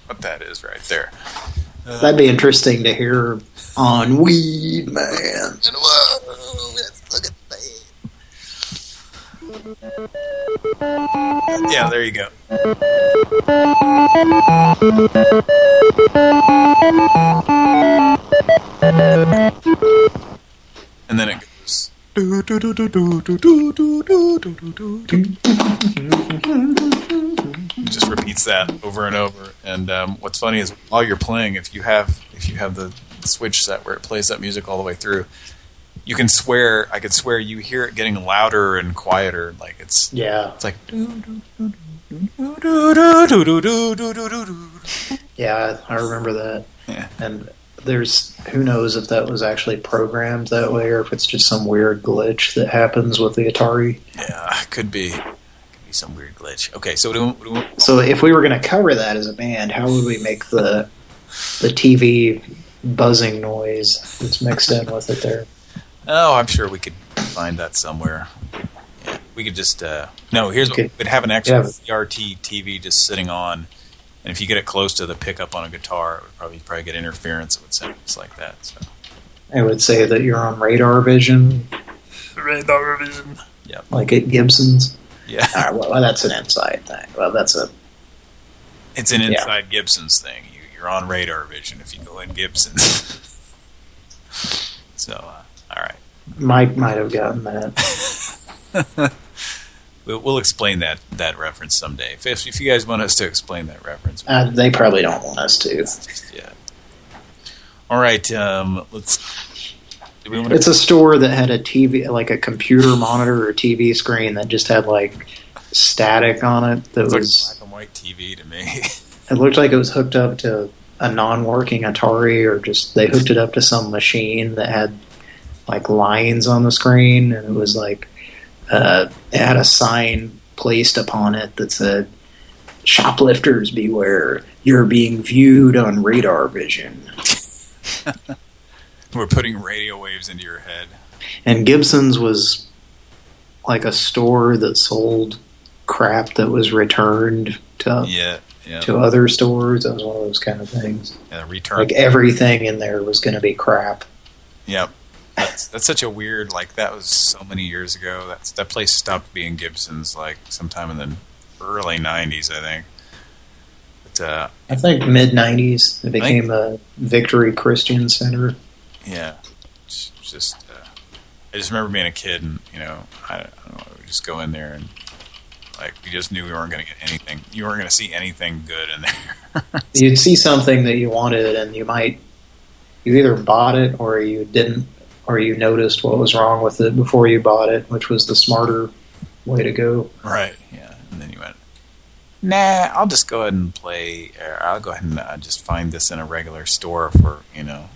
Speaker 2: what that is right there. Uh,
Speaker 3: That'd be interesting to hear on Weed Man.
Speaker 2: Yeah, there you go. And then it goes. It just repeats that over and over. And um, what's funny is while you're playing, if you have if you have the switch set where it plays that music all the way through, you can swear. I could swear you hear it getting louder and quieter. Like it's
Speaker 3: Yeah.
Speaker 2: It's like
Speaker 3: Yeah, I remember that.
Speaker 2: Yeah.
Speaker 3: And there's who knows if that was actually programmed that way or if it's just some weird glitch that happens with the Atari.
Speaker 2: Yeah, could be. Could be some weird glitch. Okay, so do, do,
Speaker 3: So if we were going to cover that as a band, how would we make the the TV buzzing noise that's mixed in with it there?
Speaker 2: Oh, I'm sure we could find that somewhere. Yeah, we could just uh, no. Here's what we'd have an extra
Speaker 3: Yeah.
Speaker 2: CRT TV just sitting on, and if you get it close to the pickup on a guitar, it would probably probably get interference. It would sound just like that. So
Speaker 3: I would say that you're on radar vision,
Speaker 2: radar vision. Yep.
Speaker 3: like at Gibson's.
Speaker 2: Yeah.
Speaker 3: All right, well, that's an inside thing. Well, that's a
Speaker 2: It's an
Speaker 3: Yeah.
Speaker 2: inside Gibson's thing. You, you're on radar vision if you go in Gibson's. so, uh, all right.
Speaker 3: Mike might have gotten that.
Speaker 2: We'll, we'll explain that that reference someday. If, if you guys want us to explain that reference.
Speaker 3: Uh, they probably don't want us to.
Speaker 2: Yeah. All right. Um, let's. Do we want to?
Speaker 3: It's a store that had a TV, like a computer monitor or TV screen that just had like static on it. That
Speaker 2: like
Speaker 3: was.
Speaker 2: black and white TV to me.
Speaker 3: It looked like it was hooked up to a non-working Atari, or just they hooked it up to some machine that had like lines on the screen, and it was like uh, it had a sign placed upon it that said "Shoplifters beware! You're being viewed on radar vision."
Speaker 2: We're putting radio waves into your head.
Speaker 3: And Gibson's was like a store that sold crap that was returned to
Speaker 2: Yeah. Yeah.
Speaker 3: to other stores. That was one of those kind of things.
Speaker 2: Yeah, return.
Speaker 3: Like everything in there was going to be crap.
Speaker 2: Yep. That's that's such a weird like that was so many years ago. That's that place stopped being Gibson's like sometime in the early '90s, I think. But uh,
Speaker 3: I think mid '90s it became a Victory Christian Center.
Speaker 2: yeah, it's just uh, I just remember being a kid and you know I, I don't know we just go in there and like we just knew we weren't going to get anything. You weren't going to see anything good in there.
Speaker 3: You'd see something that you wanted, and you might you either bought it or you didn't, or you noticed what was wrong with it before you bought it, which was the smarter way to go.
Speaker 2: Right. Yeah. And then you went, nah, I'll just go ahead and play. Or I'll go ahead and uh, just find this in a regular store for you know,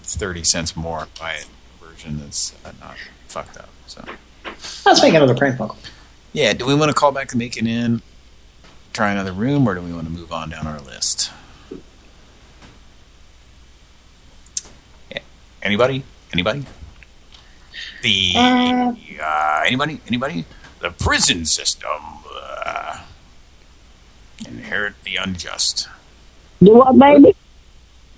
Speaker 2: it's thirty cents more. Buy a version that's uh, not fucked up. So
Speaker 3: Let's make another prank phone call.
Speaker 2: yeah, do we want to call back and make it in? Try another room, or do we want to move on down our list? Yeah. Anybody? Anybody? The uh, anybody? Anybody? The prison system. Uh, inherit the unjust.
Speaker 54: Do what, baby?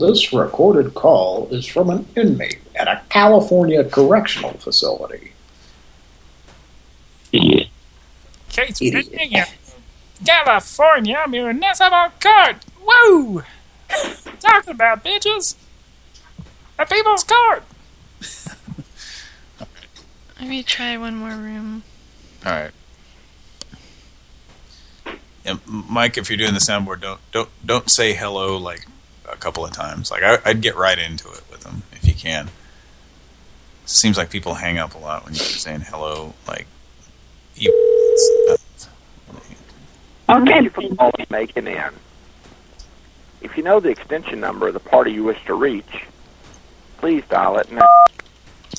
Speaker 3: This recorded call is from an inmate at a California correctional facility.
Speaker 64: Case Virginia, California Municipal Court. Woo! Talking about bitches. A people's court.
Speaker 11: Let me try one more room.
Speaker 2: All right. Yeah, M- Mike, if you're doing the soundboard, don't don't don't say hello like a couple of times. Like I, I'd get right into it with them if you can. Seems like people hang up a lot when you're saying hello. Like, you, it's, uh,
Speaker 63: Thank you for calling Making In. If you know the extension number of the party you wish to reach, please dial it now.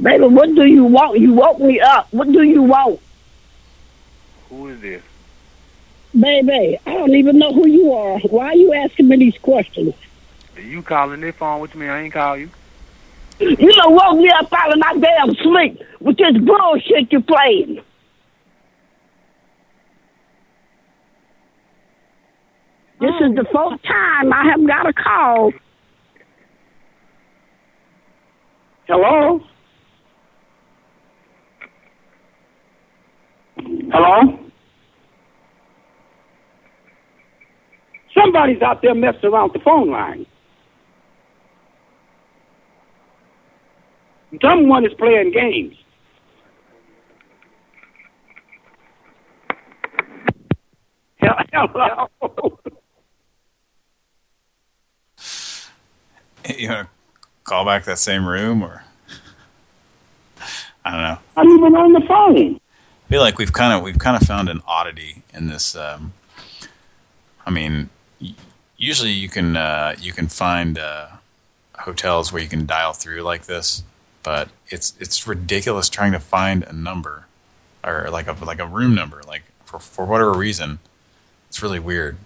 Speaker 54: Baby, what do you want? You woke me up. What do you want?
Speaker 33: Who is this?
Speaker 54: Baby, I don't even know who you are. Why are you asking me these questions?
Speaker 33: You calling this phone? with me? I ain't call you.
Speaker 54: You done woke me up out of my damn sleep with this bullshit you playing. This is the fourth time I have got a call. Hello? Hello? Somebody's out there messing around the phone line. Someone is playing games. Hello.
Speaker 2: You want to call back that same room, or I don't know.
Speaker 54: I'm even on the phone.
Speaker 2: Feel like we've kind of we've kind of found an oddity in this. Um, I mean, usually you can uh, you can find uh, hotels where you can dial through like this, but it's it's ridiculous trying to find a number or like a like a room number. Like for for whatever reason, it's really weird.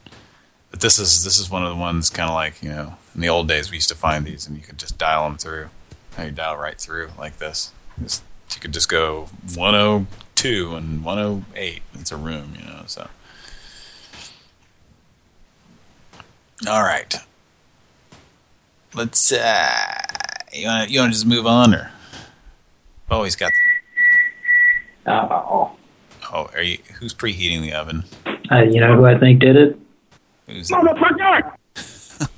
Speaker 2: But this is this is one of the ones kind of like you know in the old days we used to find these and you could just dial them through. Now you dial right through like this. Just, you could just go 102 and 108. It's a room, you know. So, all right. Let's. uh You want you want to just move on, or I've always got.
Speaker 3: Oh.
Speaker 2: Oh, are you? Who's preheating the oven?
Speaker 3: Uh, you know who I think did it?
Speaker 2: Who's
Speaker 54: Motherfucker!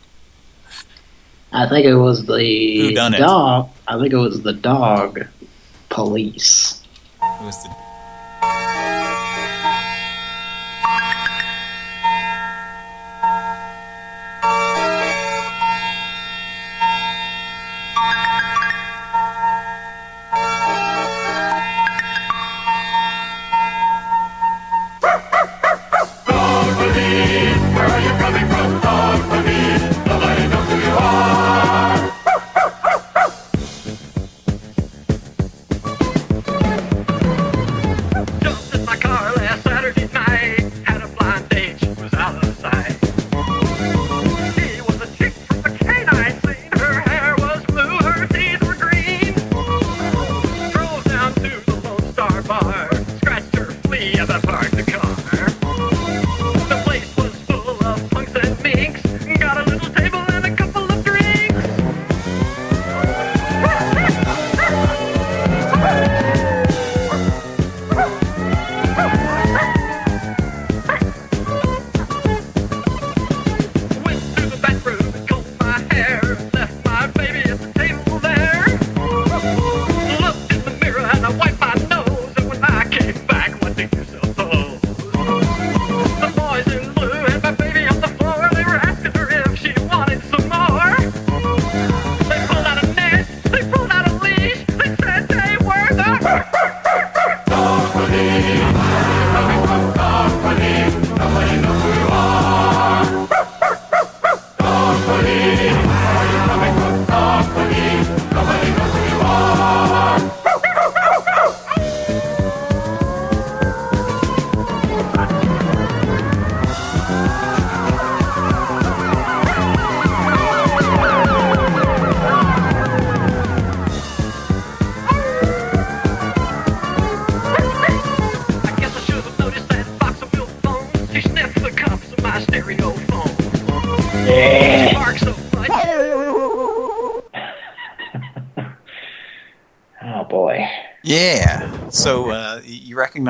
Speaker 3: I think it was the
Speaker 2: Who done it?
Speaker 3: dog. I think it was the dog police.
Speaker 2: Who's the?
Speaker 38: Where are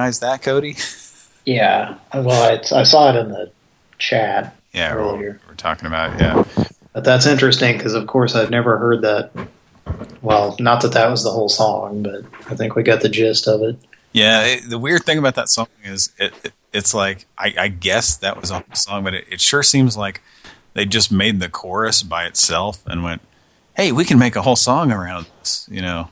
Speaker 2: recognize that, Cody?
Speaker 3: Yeah. Well, it's, I saw it in the chat
Speaker 2: Yeah, we're,
Speaker 3: earlier.
Speaker 2: we're talking about yeah.
Speaker 3: But that's interesting because, of course, I've never heard that. Well, not that that was the whole song, but I think we got the gist of it.
Speaker 2: Yeah, it, the weird thing about that song is it, it it's like I, I guess that was a whole song, but it, it sure seems like they just made the chorus by itself and went, "Hey, we can make a whole song around this," you know.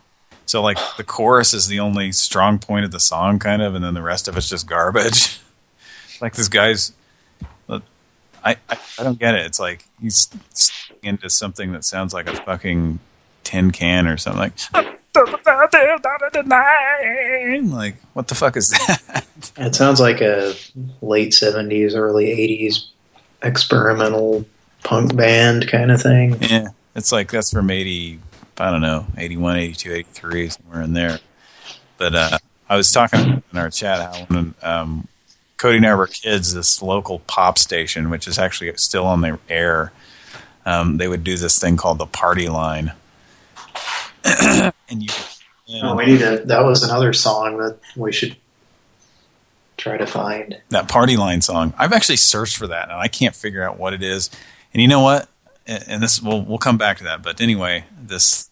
Speaker 2: So like the chorus is the only strong point of the song, kind of, and then the rest of it's just garbage. like this guy's, I, I I don't get it. It's like he's into something that sounds like a fucking tin can or something like. Like, what the fuck is that?
Speaker 3: It sounds like a late 70s, early 80s experimental punk band kind of thing.
Speaker 2: Yeah, it's like that's from 80, I don't know, 81, 82, 83, somewhere in there. But uh, I was talking in our chat how when um, Cody and I were kids, this local pop station, which is actually still on the air, um, they would do this thing called the party line. and you
Speaker 3: Oh, we need to. That was another song that we should try to find.
Speaker 2: that party line song. I've actually searched for that and I can't figure out what it is. And you know what? And this we'll we'll come back to that. But anyway, this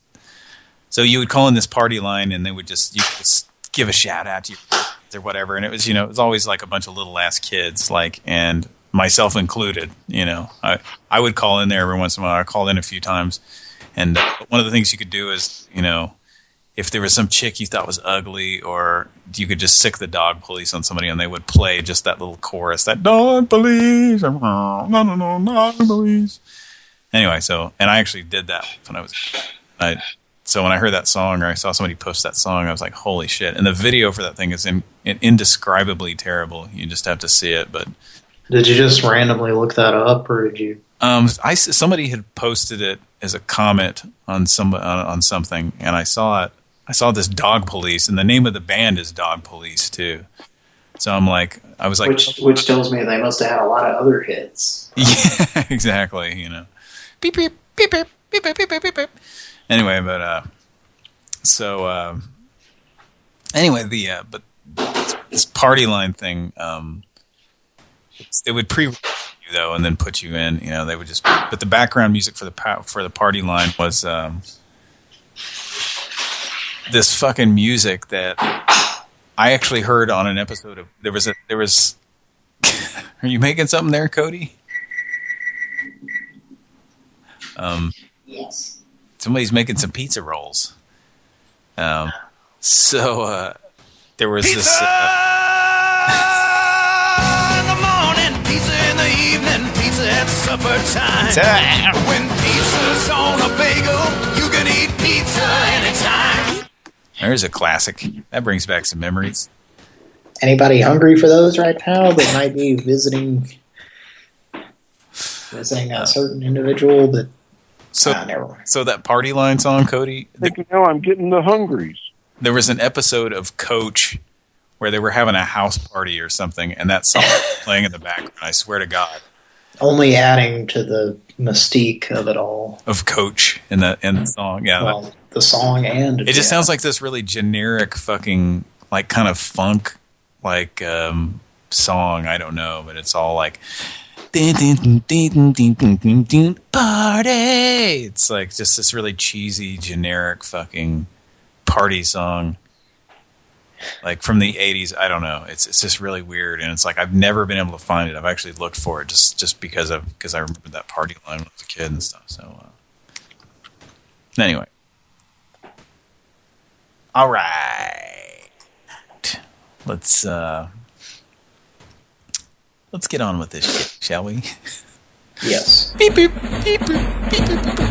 Speaker 2: So you would call in this party line, and they would just you just give a shout out to kids or whatever, and it was you know it was always like a bunch of little ass kids, like and myself included. You know, I I would call in there every once in a while. I called in a few times, and uh, one of the things you could do is you know if there was some chick you thought was ugly, or you could just sick the dog police on somebody, and they would play just that little chorus, that dog police, no no no dog police. Anyway, so and I actually did that when I was. I, so when I heard that song or I saw somebody post that song, I was like, holy shit. And the video for that thing is in, in, indescribably terrible. You just have to see it. But
Speaker 3: Did you just randomly look that up, or did you?
Speaker 2: um, I, somebody had posted it as a comment on some on, on something, and I saw it. I saw this Dog Police, and the name of the band is Dog Police, too. So I'm like, I was like...
Speaker 3: which which tells me they must have had a lot of other hits.
Speaker 2: Yeah, exactly, you know. Beep, beep, beep, beep, beep, beep, beep, beep, beep. Anyway, but uh, so um, anyway, the uh, but this party line thing, um, it would pre you though, and then put you in. You know, they would just. But the background music for the for the party line was um, this fucking music that I actually heard on an episode of. There was a there was. Are you making something there, Cody? Um,
Speaker 3: yes.
Speaker 2: Somebody's making some pizza rolls. Um, so uh, there was this. Uh,
Speaker 38: in the morning, pizza in the evening, pizza at supper time.
Speaker 2: Time.
Speaker 38: When pizza's on a bagel, you can eat pizza anytime.
Speaker 2: there's a classic that brings back some memories.
Speaker 3: Anybody hungry for those right now that might be visiting visiting a certain individual that
Speaker 2: So, so that party line song, Cody. The,
Speaker 65: now I'm getting the hungries.
Speaker 2: there was an episode of Coach where they were having a house party or something, and that song was playing in the background. I swear to God,
Speaker 3: only adding to the mystique of it all.
Speaker 2: of Coach in the in the song. Yeah,
Speaker 3: Well, the song and
Speaker 2: It just sounds like this really generic fucking like kind of funk like um song. I don't know, but it's all like party. It's like just this really cheesy, generic fucking party song. Like from the 80s, I don't know. It's it's just really weird, and it's like I've never been able to find it. I've actually looked for it just just because of because I remember that party line when I was a kid and stuff. So uh. anyway, all right, let's uh, let's get on with this shit, shall we?
Speaker 3: Yes.
Speaker 2: Beep beep beep beep beep beep beep. beep.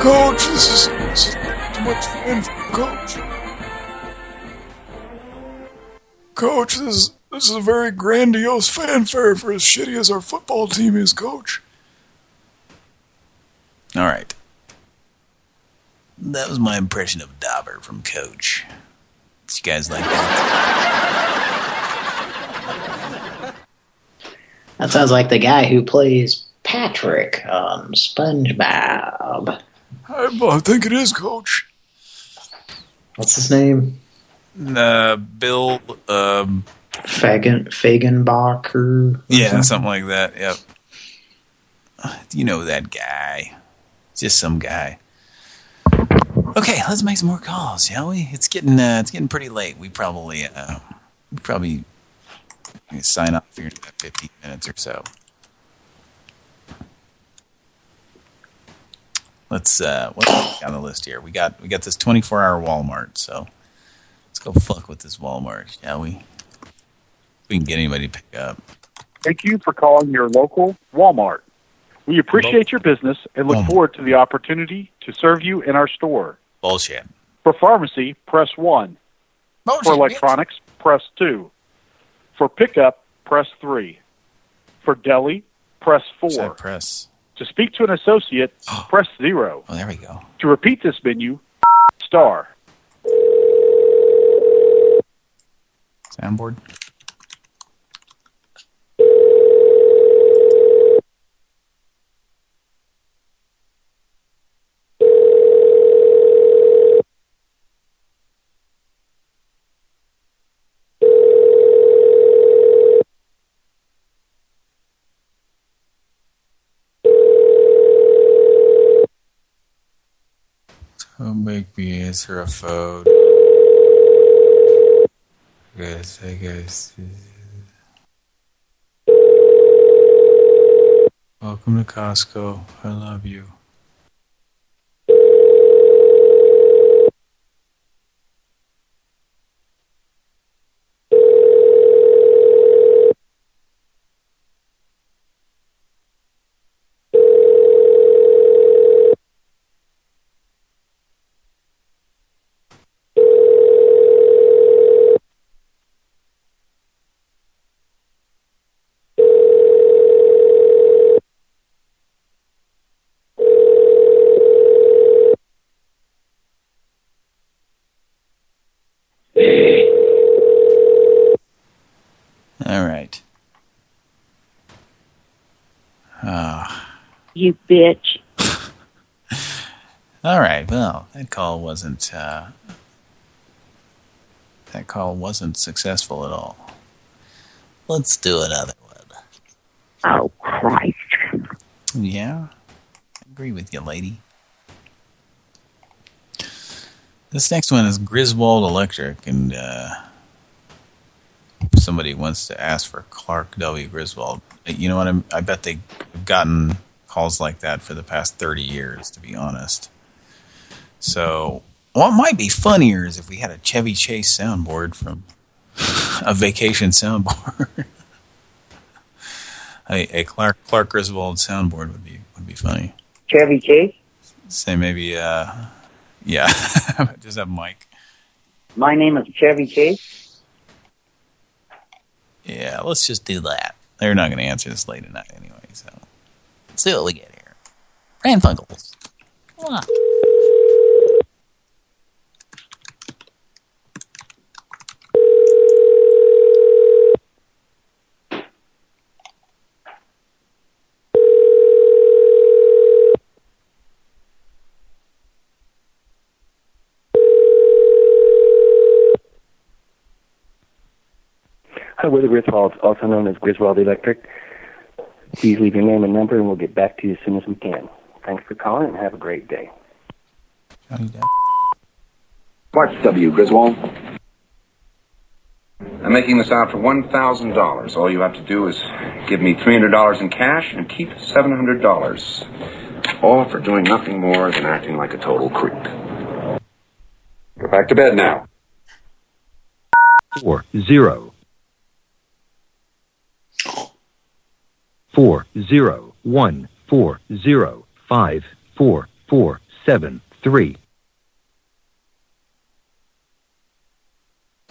Speaker 38: Coach, this is, this is too much fun Coach.
Speaker 65: Coach, this is, this is a very grandiose fanfare for as shitty as our football team is, Coach.
Speaker 2: All right. That was my impression of Dauber from Coach. Did you guys like that?
Speaker 3: That sounds like the guy who plays Patrick on SpongeBob.
Speaker 65: I, I think it is, Coach.
Speaker 3: What's his name?
Speaker 2: Uh, Bill, um,
Speaker 3: Fagan Fagenbacher.
Speaker 2: yeah, something like that. Yep. You know that guy. Just some guy. Okay, let's make some more calls, shall we? It's getting uh, it's getting pretty late. We probably uh, we probably sign up about 15 minutes or so. Let's uh, what's on the list here? We got we got this 24 hour Walmart, so let's go fuck with this Walmart, shall we? If We can get anybody to pick up.
Speaker 66: Thank you for calling your local Walmart. We appreciate your business and look mm. forward to the opportunity to serve you in our store.
Speaker 2: Bullshit.
Speaker 66: For pharmacy, press 1. For electronics, press 2. For pickup, press 3. For deli, press 4.
Speaker 2: Press.
Speaker 66: To speak to an associate, oh, press 0.
Speaker 2: Oh, there we go.
Speaker 66: To repeat this menu, star.
Speaker 2: Soundboard. Make her a phone. Yes, I guess. Welcome to Costco. I love you. All right. Ah.
Speaker 54: You bitch.
Speaker 2: All right. Well, that call wasn't uh, that call wasn't successful at all. Let's do another one.
Speaker 54: Oh, Christ.
Speaker 2: Yeah, I agree with you, lady. This next one is Griswold Electric, and uh, somebody wants to ask for Clark W. Griswold. You know what? I'm, I bet they've gotten calls like that for the past 30 years, to be honest. So, what might be funnier is if we had a Chevy Chase soundboard from a vacation soundboard. a, a Clark Clark Griswold soundboard would be would be funny.
Speaker 54: Chevy Chase?
Speaker 2: Say maybe, uh, yeah, just have Mike.
Speaker 54: My name is Chevy Chase.
Speaker 2: Yeah, let's just do that. They're not going to answer this late at night anyway, so let's see what we get here. Funkels. Come on.
Speaker 67: Griswold, we're the Griswolds, also known as Griswold Electric. Please leave your name and number, and we'll get back to you as soon as we can. Thanks for calling, and have a great day.
Speaker 68: What's W, Griswold? I'm making this out for $1,000. All you have to do is give me $300 in cash and keep $700. All for doing nothing more than acting like a total creep. Go back to bed now.
Speaker 69: four zero four zero one four zero five four four seven three.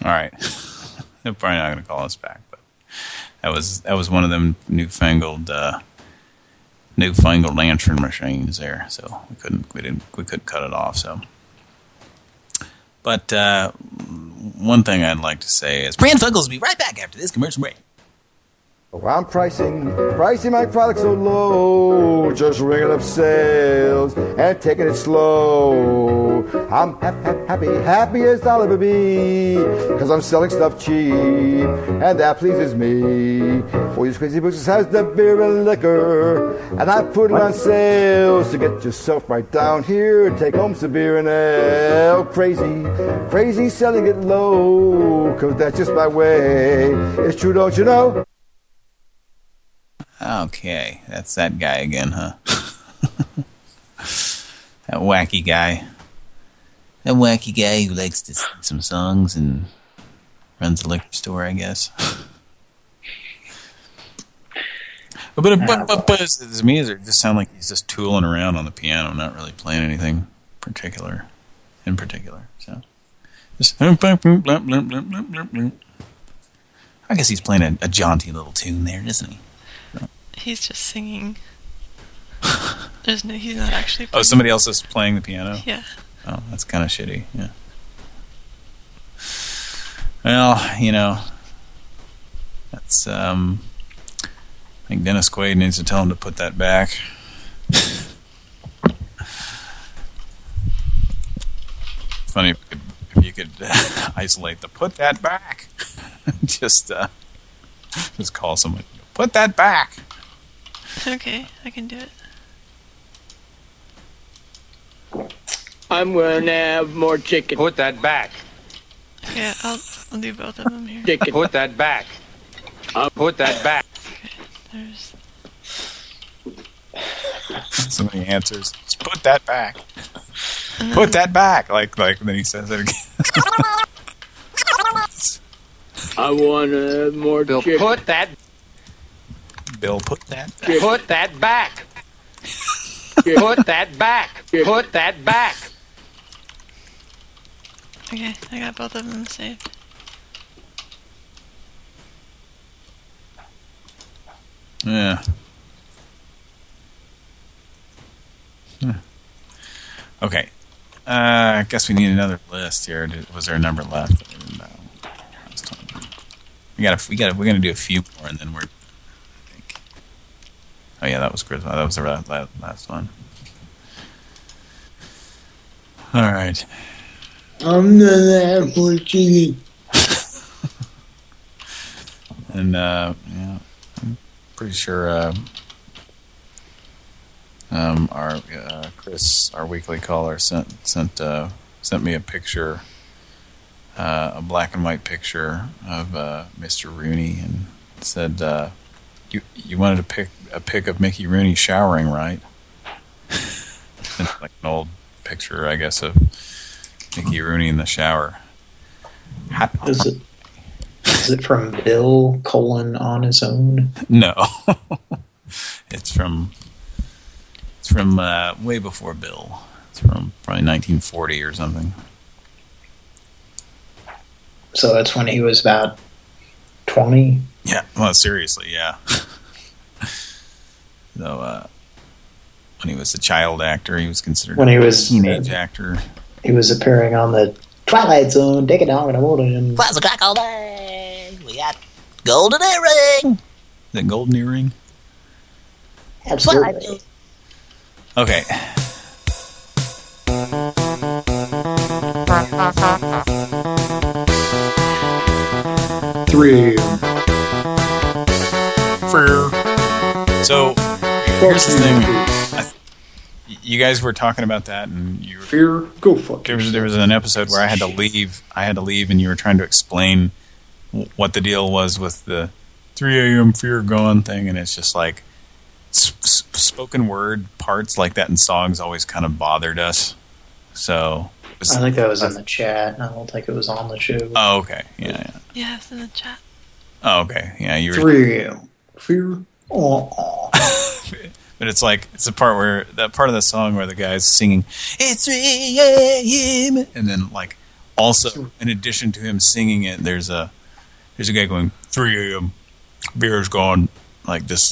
Speaker 2: All right. They're probably not going to call us back, but that was that was one of them newfangled uh, newfangled answering machines there. So we couldn't we didn't we couldn't cut it off. So, but uh, one thing I'd like to say is Pran Funkels will be right back after this commercial break.
Speaker 70: Oh, I'm pricing, pricing my products so low, just ringing up sales and taking it slow. I'm ha- ha- happy, happy as I'll ever be, cause I'm selling stuff cheap, and that pleases me. For these crazy books has the beer and liquor, and I put it on sale, so get yourself right down here and take home some beer and ale. Crazy, crazy selling it low, cause that's just my way. It's true, don't you know?
Speaker 2: Okay, that's that guy again, huh? that wacky guy. That wacky guy who likes to sing some songs and runs a liquor store, I guess. but, but, but, ah, but, but is, is me, it just sound like he's just tooling around on the piano, not really playing anything particular, in particular, so. Just I guess he's playing a, a jaunty little tune there, isn't he?
Speaker 11: He's just singing. There's no, he's not actually.
Speaker 2: Oh, somebody else is playing the piano?
Speaker 11: Yeah.
Speaker 2: Oh, that's kind of shitty, yeah. Well, you know, that's, um, I think Dennis Quaid needs to tell him to put that back. Funny if you could, if you could isolate the put that back. just, uh, just call someone, put that back.
Speaker 11: Okay, I can do it.
Speaker 60: I'm gonna have more chicken.
Speaker 47: Put that back.
Speaker 11: Yeah, I'll, I'll do both of them here.
Speaker 60: Chicken.
Speaker 47: Put that back. I'll put that back.
Speaker 11: Okay, There's
Speaker 2: So many answers. Just put that back. Put um, that back. Like, like, then he says it again.
Speaker 60: I want to more
Speaker 47: Bill,
Speaker 60: chicken.
Speaker 47: put that.
Speaker 2: Bill, put that. back.
Speaker 47: Put that back. Put that back. Put that back.
Speaker 11: okay. I got both of them saved.
Speaker 2: Yeah. Hmm. Okay. Uh, I guess we need another list here. Did- Was there a number left? I didn't know. Last time. We got. We got. We're gonna do a few more, and then we're. Oh yeah, that was Griswold. That was the la- la- last one. All right.
Speaker 59: I'm more chicken.
Speaker 2: And uh, yeah, I'm pretty sure uh, um, our uh, Chris, our weekly caller, sent sent uh, sent me a picture, uh, a black and white picture of uh, Mr. Rooney, and said, uh, "You you wanted to pick a pic of Mickey Rooney showering, right?" it's like an old picture, I guess, of Mickey Rooney in the shower.
Speaker 3: Is it is it from Bill colon on his own?
Speaker 2: No, it's from it's from uh, way before Bill. It's from probably 1940 or something.
Speaker 3: So that's when he was about twenty.
Speaker 2: Yeah, well, seriously, yeah. so uh, when he was a child actor, he was considered
Speaker 3: When he was-
Speaker 2: a teenage actor.
Speaker 3: He was appearing on the Twilight Zone. Take it down in the morning.
Speaker 62: Five o'clock all day. We got golden earring.
Speaker 2: The golden earring.
Speaker 3: Absolutely.
Speaker 2: Okay.
Speaker 3: Three.
Speaker 2: So here's the thing. I, you guys were talking about that, and you
Speaker 3: fear. Go fuck.
Speaker 2: There was there was an episode where I had to leave. I had to leave, and you were trying to explain what the deal was with the 3 a.m. fear gone thing, and it's just like s s spoken word parts like that in songs always kind of bothered us. So was-
Speaker 3: I think that was in the chat. I don't think it was on the show.
Speaker 2: Oh, okay. Yeah, yeah.
Speaker 11: Yeah, it's in the chat.
Speaker 2: Oh, okay. Yeah, you were.
Speaker 3: Three a.m. Fear. Oh,
Speaker 2: But it's like it's the part where that part of the song where the guy's singing "It's 3 a.m." and then like also in addition to him singing it, there's a there's a guy going 3 a.m. Beer's gone like this,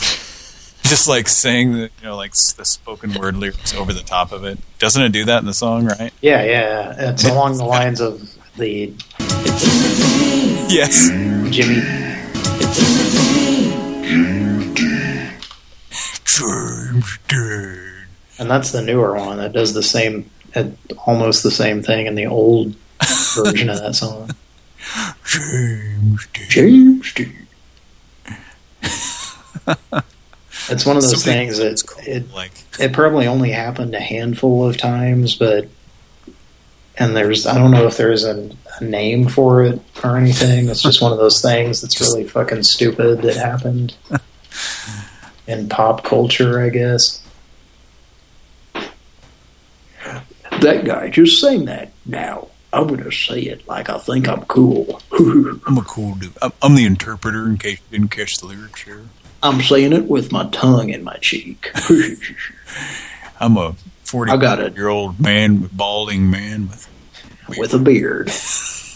Speaker 2: just like saying the you know like the spoken word lyrics over the top of it. Doesn't it do that in the song, right?
Speaker 3: Yeah, yeah. It's along the lines of the
Speaker 2: Yes.
Speaker 3: Jimmy.
Speaker 2: James Dean.
Speaker 3: And that's the newer one that does the same, almost the same thing in the old version of that song.
Speaker 2: James Dean.
Speaker 3: James Dean. It's one of those
Speaker 2: Somebody-
Speaker 3: things that it,
Speaker 2: like
Speaker 3: it probably only happened a handful of times, but and there's I don't know if there's a, a name for it or anything. It's just one of those things that's really fucking stupid that happened in pop culture, I guess.
Speaker 59: That guy just sang that. Now I'm gonna say it like I think I'm cool.
Speaker 2: I'm a cool dude. I'm, I'm the interpreter in case you didn't catch the lyrics here.
Speaker 59: I'm saying it with my tongue in my cheek.
Speaker 2: I'm a 40
Speaker 59: I got it.
Speaker 2: year old man, balding man with
Speaker 59: with a beard.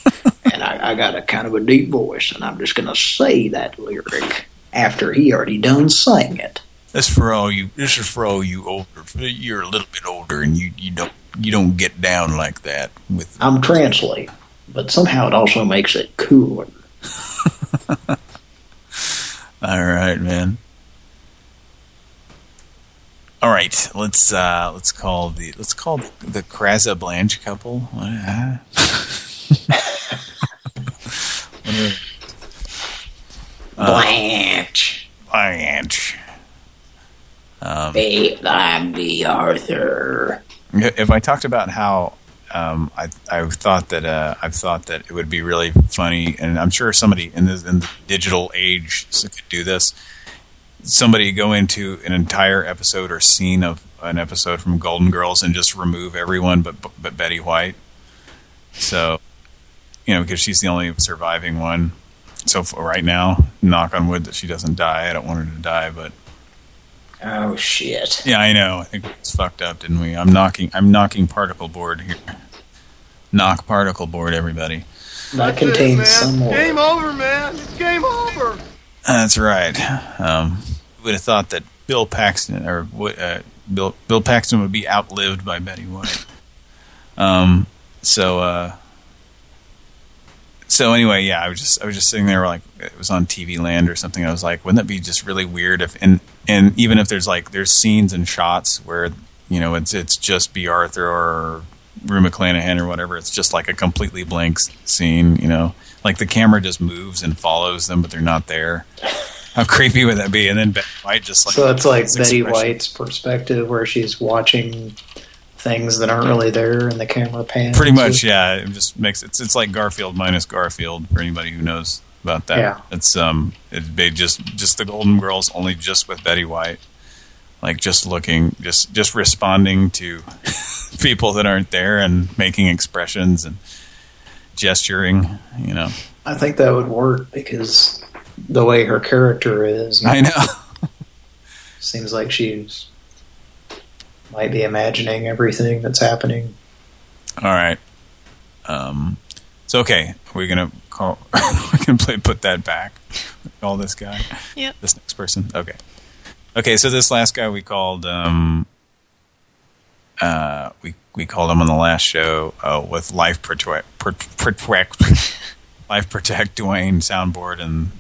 Speaker 59: and I, I got a kind of a deep voice, and I'm just gonna say that lyric after he already done sang it.
Speaker 2: This for all you. This is for all you older. You're a little bit older, and you you don't you don't get down like that. With
Speaker 59: I'm translate, but somehow it also makes it cooler.
Speaker 2: all right, man. All right, let's uh let's call the let's call the Kraza Blanche couple. Uh, what are- uh,
Speaker 59: Blanche.
Speaker 2: Blanche. Um,
Speaker 59: Babe, I'm the Arthur.
Speaker 2: if I talked about how um, I I thought that uh, I've thought that it would be really funny, and I'm sure somebody in the, in the digital age could do this. Somebody go into an entire episode or scene of an episode from Golden Girls and just remove everyone but but Betty White. So, you know, because she's the only surviving one. So for right now, knock on wood that she doesn't die. I don't want her to die, but
Speaker 59: Oh shit!
Speaker 2: yeah, I know. I think it's fucked up, didn't we? I'm knocking. I'm knocking particle board here. Knock particle board, everybody.
Speaker 3: That contains some more.
Speaker 38: Game over, man. It's game over.
Speaker 2: That's right. Um, would have thought that Bill Paxton or uh, Bill Bill Paxton would be outlived by Betty White. Um, so uh, so anyway, yeah, I was just I was just sitting there like it was on TV Land or something. I was like, wouldn't that be just really weird if and and even if there's like there's scenes and shots where you know it's it's just Bea Arthur or Rue McClanahan or whatever. It's just like a completely blank scene. You know, like the camera just moves and follows them, but they're not there. How creepy would that be? And then Betty White just like
Speaker 3: So it's like Betty
Speaker 2: expression.
Speaker 3: White's perspective where she's watching things that aren't really there in the camera pans.
Speaker 2: Pretty much, yeah. It just makes it's it's like Garfield minus Garfield for anybody who knows about that.
Speaker 3: Yeah.
Speaker 2: It's um it they just just the Golden Girls only just with Betty White. Like just looking just just responding to people that aren't there and making expressions and gesturing, you know.
Speaker 3: I think that would work because the way her character is.
Speaker 2: I know.
Speaker 3: Seems like she's might be imagining everything that's happening.
Speaker 2: All right. Um it's okay. We're gonna call we can play put that back. Call this guy.
Speaker 11: Yep.
Speaker 2: This next person. Okay. Okay, so this last guy we called um uh we we called him on the last show uh with Life Protect Protect Life Protect Dwayne soundboard and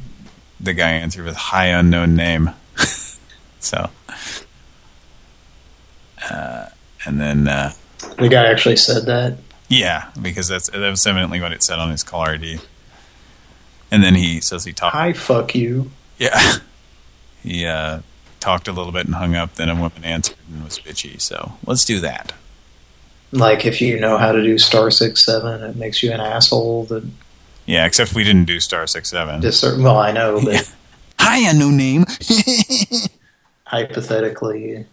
Speaker 2: the guy answered with high unknown name. so uh and then uh
Speaker 3: The guy actually said that.
Speaker 2: yeah, because that's that was evidently what it said on his caller ID. And then he says he talked.
Speaker 3: Hi, fuck you.
Speaker 2: Yeah, he uh, talked a little bit and hung up. Then a woman answered and was bitchy. So let's do that.
Speaker 3: Like if you know how to do star six seven, it makes you an asshole. That
Speaker 2: Yeah, except we didn't do star six seven.
Speaker 3: well, I know, but
Speaker 2: Hi, a new name.
Speaker 3: hypothetically,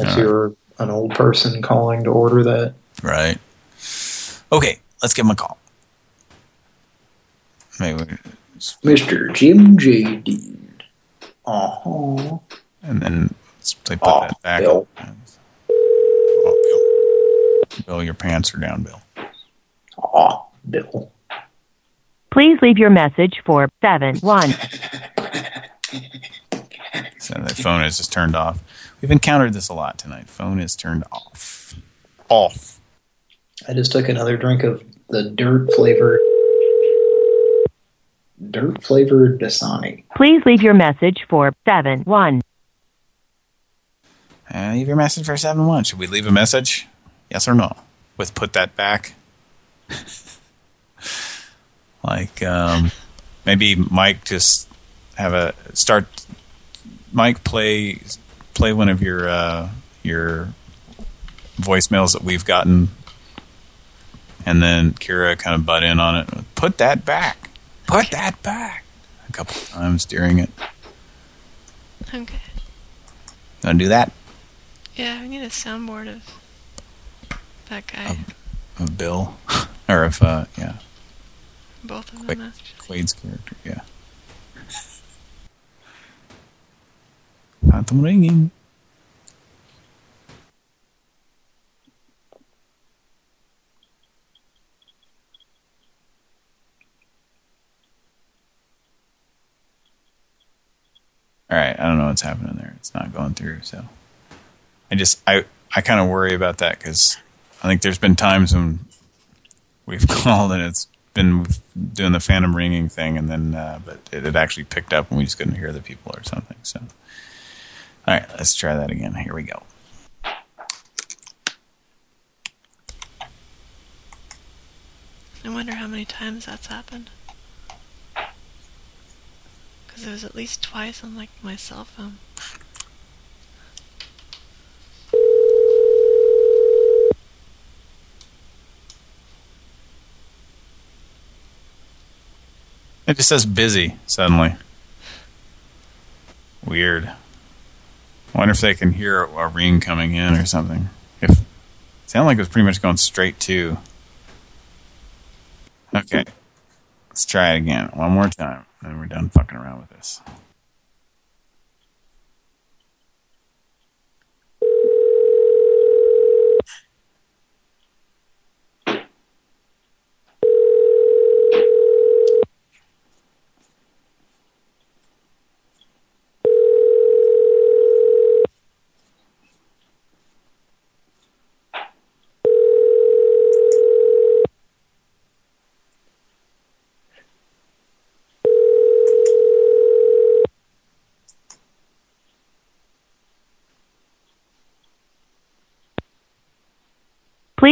Speaker 3: if
Speaker 2: All
Speaker 3: you're an old person calling to order that.
Speaker 2: Right. Okay, let's give him a call. Maybe,
Speaker 59: Mr. Jim J. Dude. Uh-huh.
Speaker 2: and then let's play put
Speaker 59: Aw,
Speaker 2: that back.
Speaker 59: Bill.
Speaker 2: Oh, Bill. Bill, your pants are down, Bill.
Speaker 59: Aw, Bill.
Speaker 71: Please leave your message for 7 1.
Speaker 2: So the phone is just turned off. We've encountered this a lot tonight. Phone is turned off. Off.
Speaker 3: I just took another drink of the dirt flavored dirt flavored Dasani.
Speaker 71: Please leave your message for 7 1.
Speaker 2: Uh, leave your message for 7-1. Should we leave a message? Yes or no? With put that back? like, um, maybe Mike just have a start. Mike, play play one of your uh, your voicemails that we've gotten, and then Kira kind of butt in on it. Put that back. Put that back. A couple times during it.
Speaker 11: Okay.
Speaker 2: Gonna do that.
Speaker 11: Yeah, we need a soundboard of that guy.
Speaker 2: Of Bill, or of uh, yeah.
Speaker 11: Both of
Speaker 2: Quaid,
Speaker 11: them. actually.
Speaker 2: Quaid's character, yeah. Phantom ringing. All right, I don't know what's happening there. It's not going through, so I just I I kind of worry about that because I think there's been times when we've called and it's been doing the phantom ringing thing, and then uh, but it had actually picked up and we just couldn't hear the people or something. So, all right, let's try that again. Here we go.
Speaker 11: I wonder how many times that's happened. Because it was at least twice on like my cell phone.
Speaker 2: It just says busy suddenly. Weird. I wonder if they can hear a ring coming in or something. If sound like it was pretty much going straight to. Okay. Let's try it again. One more time. and we're done fucking around with this.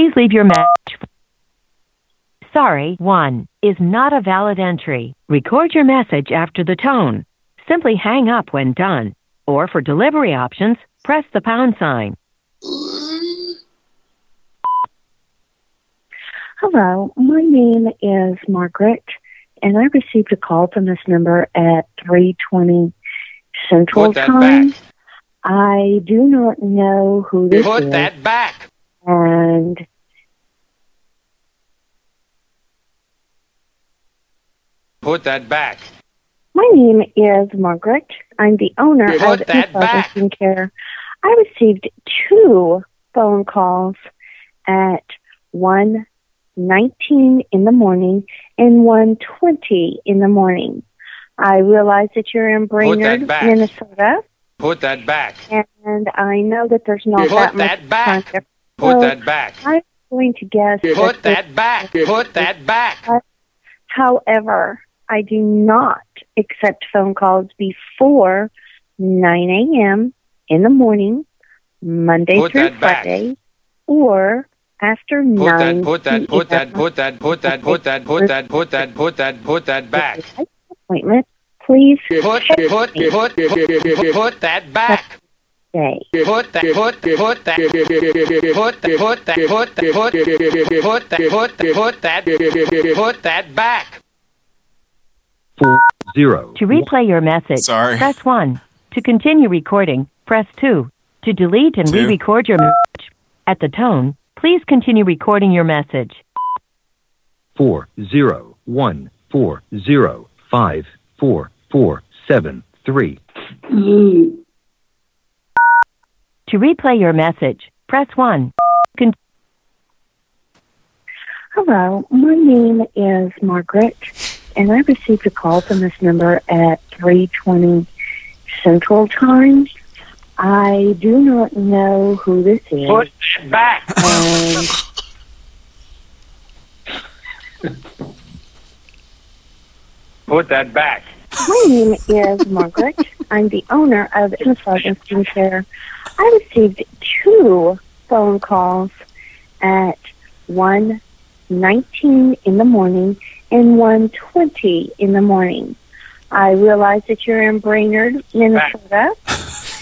Speaker 15: Please leave your message. Sorry, 1 is not a valid entry. Record your message after the tone. Simply hang up when done. Or for delivery options, press the pound sign.
Speaker 72: Hello, my name is Margaret, and I received a call from this number at 3:20 Central
Speaker 47: Put that
Speaker 72: Time.
Speaker 47: back.
Speaker 72: I do not know who this
Speaker 47: Put
Speaker 72: is,
Speaker 47: that back.
Speaker 72: and
Speaker 47: Put that back.
Speaker 72: my name is Margaret. I'm the owner
Speaker 47: Put
Speaker 72: of
Speaker 47: that
Speaker 72: Info
Speaker 47: back.
Speaker 72: Care. I received two phone calls at 1:19 in the morning and 1:20 in the morning. I realize that you're in Brainerd. Minnesota,
Speaker 47: Put that back.
Speaker 72: and I know that there's not
Speaker 47: Put
Speaker 72: that much
Speaker 47: that back.
Speaker 72: time.
Speaker 47: Put
Speaker 72: So
Speaker 47: that back.
Speaker 72: I'm going to guess
Speaker 47: Put
Speaker 72: that
Speaker 47: that back. Put that back.
Speaker 72: However, I do not accept phone calls before 9 a.m. in the morning, Monday
Speaker 47: Put
Speaker 72: through
Speaker 47: that back.
Speaker 72: Friday, or after
Speaker 47: Put
Speaker 72: 9
Speaker 47: that, put that, put that, put that, put that, put that, put that, put that, put that, put that back.
Speaker 72: appointment. Please
Speaker 47: Put, put, put, put, put, put that back.
Speaker 72: stay.
Speaker 47: Put that, put, put put that, put that, put that, put that, put that, put that, put that, put that back.
Speaker 73: Four zero.
Speaker 15: To replay your message,
Speaker 2: Sorry.
Speaker 15: press 1. To continue recording, press 2. To delete and
Speaker 2: Two.
Speaker 15: re-record your message, at the tone, please continue recording your message.
Speaker 73: four zero one four zero five four four seven three.
Speaker 15: To replay your message, press 1. Con-
Speaker 72: Hello, my name is Margaret, and I received a call from this number at 3:20 Central Time. I do not know who this is.
Speaker 47: Put that back.
Speaker 72: and um,
Speaker 47: Put that back.
Speaker 72: my name is Margaret. I'm the owner of Massage and Skincare. I received two phone calls at one nineteen in the morning and 1:20 in the morning. I realize that you're in Brainerd, Minnesota,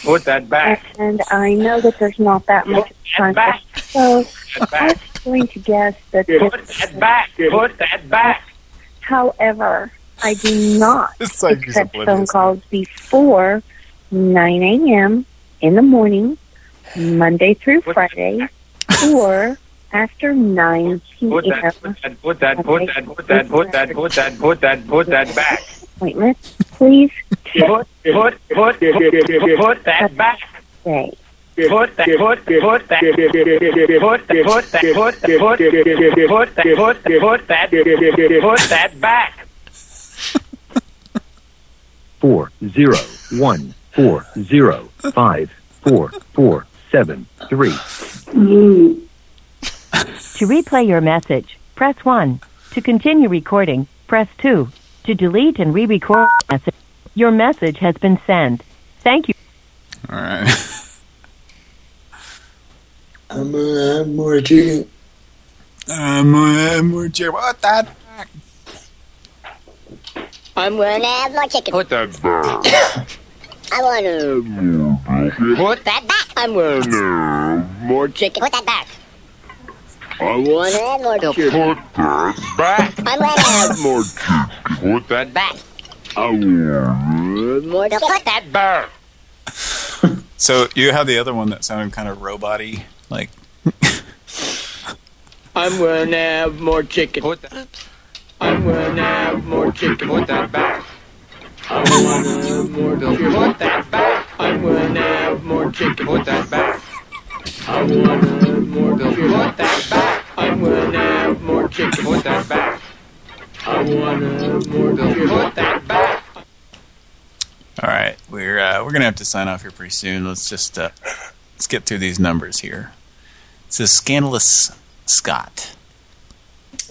Speaker 47: Put that back.
Speaker 72: and I know that there's not that much time.
Speaker 47: back.
Speaker 72: So
Speaker 47: That
Speaker 72: I'm going to guess that this
Speaker 47: Put that back. Put that back.
Speaker 72: However, I do not
Speaker 2: like
Speaker 72: accept phone calls before 9 a.m. in the morning, Monday through Friday, or after 9 p.m.
Speaker 47: Put that, put that, put that, put that, put that, put that, put that, put that, back.
Speaker 72: Appointment, please.
Speaker 47: Put, put, put, put that back.
Speaker 72: Right.
Speaker 47: Put that, put, put that, put, put that, put, put, put that, put, put that, put that back.
Speaker 73: Four zero one four zero five four four seven three
Speaker 15: to replay your message, press 1. To continue recording, press 2. To delete and re-record your message, your message has been sent. Thank you.
Speaker 2: All right.
Speaker 74: I'm gonna have more chicken.
Speaker 2: Um, uh, more chicken. What that?
Speaker 75: I'm gonna have more chicken.
Speaker 47: Put the
Speaker 75: I want to more chicken.
Speaker 47: put
Speaker 75: that back. I'm gonna more chicken. Put that back. I want to have more chicken.
Speaker 47: put that back.
Speaker 75: I'm gonna have more chicken. Put that back. I want more to put that back.
Speaker 2: So you have the other one that sounded kind of robot-y, like
Speaker 60: I'm gonna have more chicken. Put that. I'm gonna have more chicken. Put that back. I wanna have more chicken. Put that back. I'm gonna have more chicken. Put that back. I wanna have more chicken. Put that back. I want gonna have more chicken. Put that back. I wanna have more chicken. Put that back.
Speaker 2: All right, we're uh, we're gonna have to sign off here pretty soon. Let's just uh, let's get through these numbers here. It says scandalous Scott.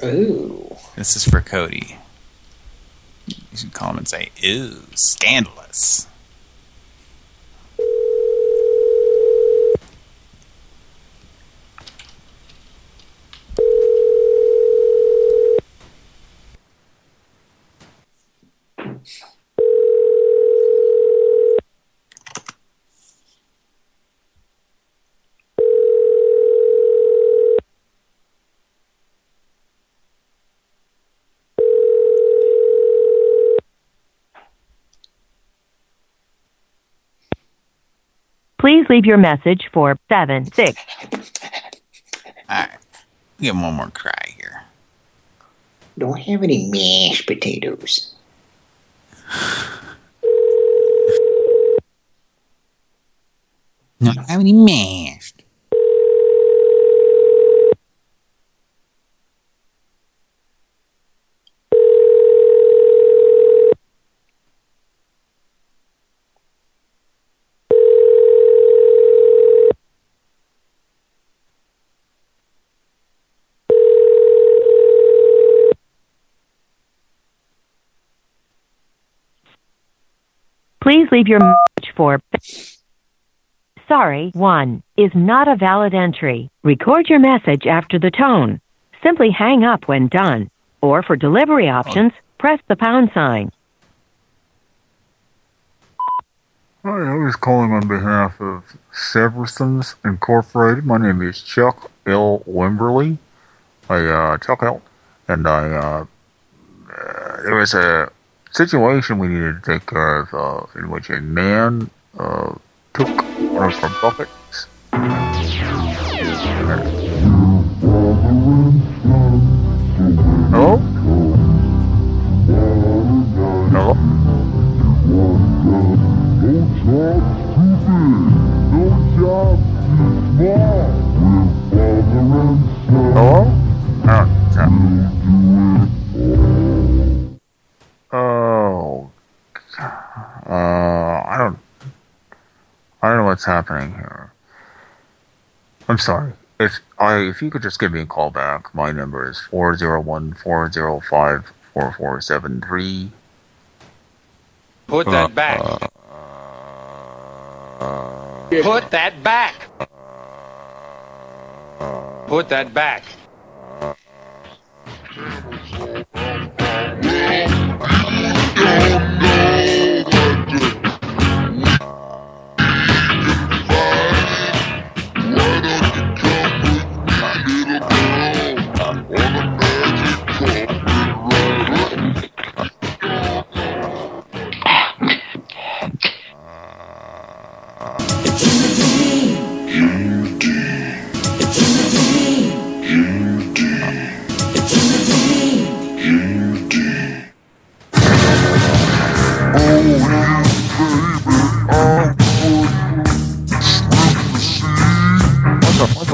Speaker 3: Ooh.
Speaker 2: This is for Cody. You should call him and say, "Ooh, scandalous."
Speaker 71: Please leave your message for 7 6.
Speaker 2: All right, give him one more cry here.
Speaker 59: Don't have any mashed potatoes.
Speaker 2: Not have any mashed.
Speaker 71: Please leave your message for Sorry, 1 is not a valid entry. Record your message after the tone. Simply hang up when done. Or for delivery options, press the pound sign.
Speaker 65: Hi, I was calling on behalf of Seversons Incorporated. My name is Chuck L. Wimberly. I, uh, Chuck L. And I, uh, uh, there was a situation we needed to take care of, uh, in which a man, uh, took one of our buckets. Hello? Hello? Hello? Oh. What's happening here. I'm sorry. If I, if you could just give me a call back, my number is four zero one four zero five four four seven three.
Speaker 60: Put that back. Uh, Put that back. Put that back.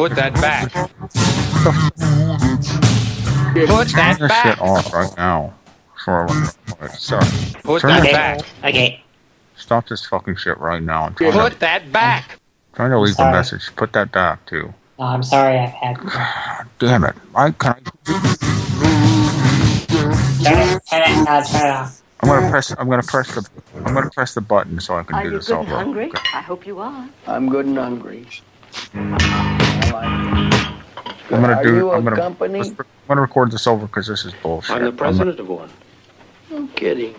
Speaker 60: Put that back. Put that
Speaker 65: Turn this
Speaker 60: back.
Speaker 65: shit off right now. Sorry. Sorry.
Speaker 60: Put
Speaker 65: Turn
Speaker 60: that back.
Speaker 59: Okay.
Speaker 65: Stop this fucking shit right now. I'm trying
Speaker 60: Put
Speaker 65: to,
Speaker 60: that back.
Speaker 65: trying to leave a
Speaker 59: Sorry.
Speaker 65: message. Put that back too.
Speaker 59: Oh, I'm sorry I've had...
Speaker 65: Damn it! I can.
Speaker 59: Turn it, turn it, uh, turn it off.
Speaker 65: I'm gonna press. I'm gonna press the. I'm gonna press the button so I can
Speaker 76: Are
Speaker 65: do
Speaker 76: you
Speaker 65: this
Speaker 76: good and hungry?
Speaker 65: Okay.
Speaker 76: I hope you are.
Speaker 60: I'm good and hungry.
Speaker 65: I'm gonna
Speaker 60: Are
Speaker 65: do.
Speaker 60: you a
Speaker 65: I'm gonna.
Speaker 60: company?
Speaker 65: I'm gonna record this over because this is bullshit.
Speaker 60: I'm the
Speaker 65: gonna-
Speaker 60: president of one. No kidding.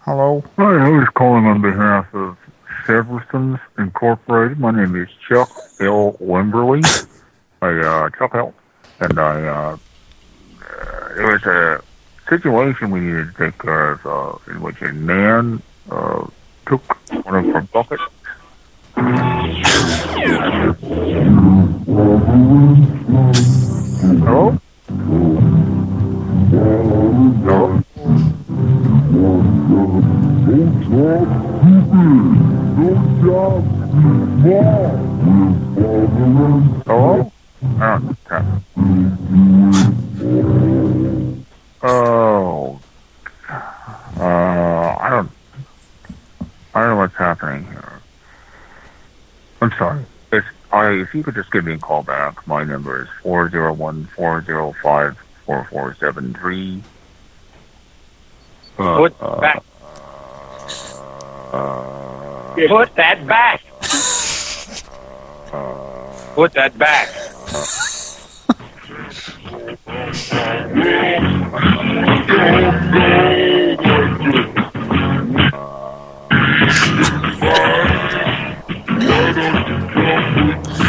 Speaker 65: Hello. Hi, I was calling on behalf of Seversons Incorporated. My name is Chuck L. Wimberly. I, uh, Chuck L. and I uh, uh, it was a situation we needed to take care of uh, in which a man uh, took one of her buckets. Hello? Hello? Hello? Oh, okay. Oh, uh, I don't, I don't know what's happening here. I'm sorry. If I, if you could just give me a call back, my number is four zero one four zero five four four seven three. Uh,
Speaker 60: Put
Speaker 65: uh,
Speaker 60: back.
Speaker 65: uh,
Speaker 60: Put that back. Put that back.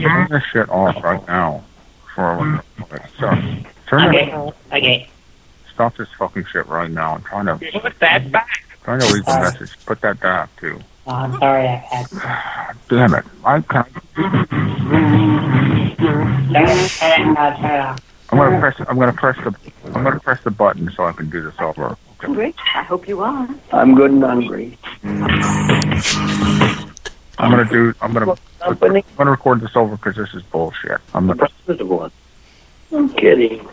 Speaker 65: Turn this shit off right now. For stop. Turn
Speaker 60: Okay.
Speaker 65: it.
Speaker 60: Okay.
Speaker 65: Stop this fucking shit right now. I'm trying to
Speaker 60: Put that back.
Speaker 65: trying to leave a message. Put that back too.
Speaker 60: Oh, I'm sorry, I had.
Speaker 65: Damn it! I can't. I'm gonna press. I'm gonna press the. I'm gonna press the button so I can do this over.
Speaker 77: Rich, I hope you are.
Speaker 78: I'm good and hungry.
Speaker 65: I'm gonna do. I'm gonna. I'm gonna record this over because this is bullshit. I'm gonna.
Speaker 78: I'm kidding.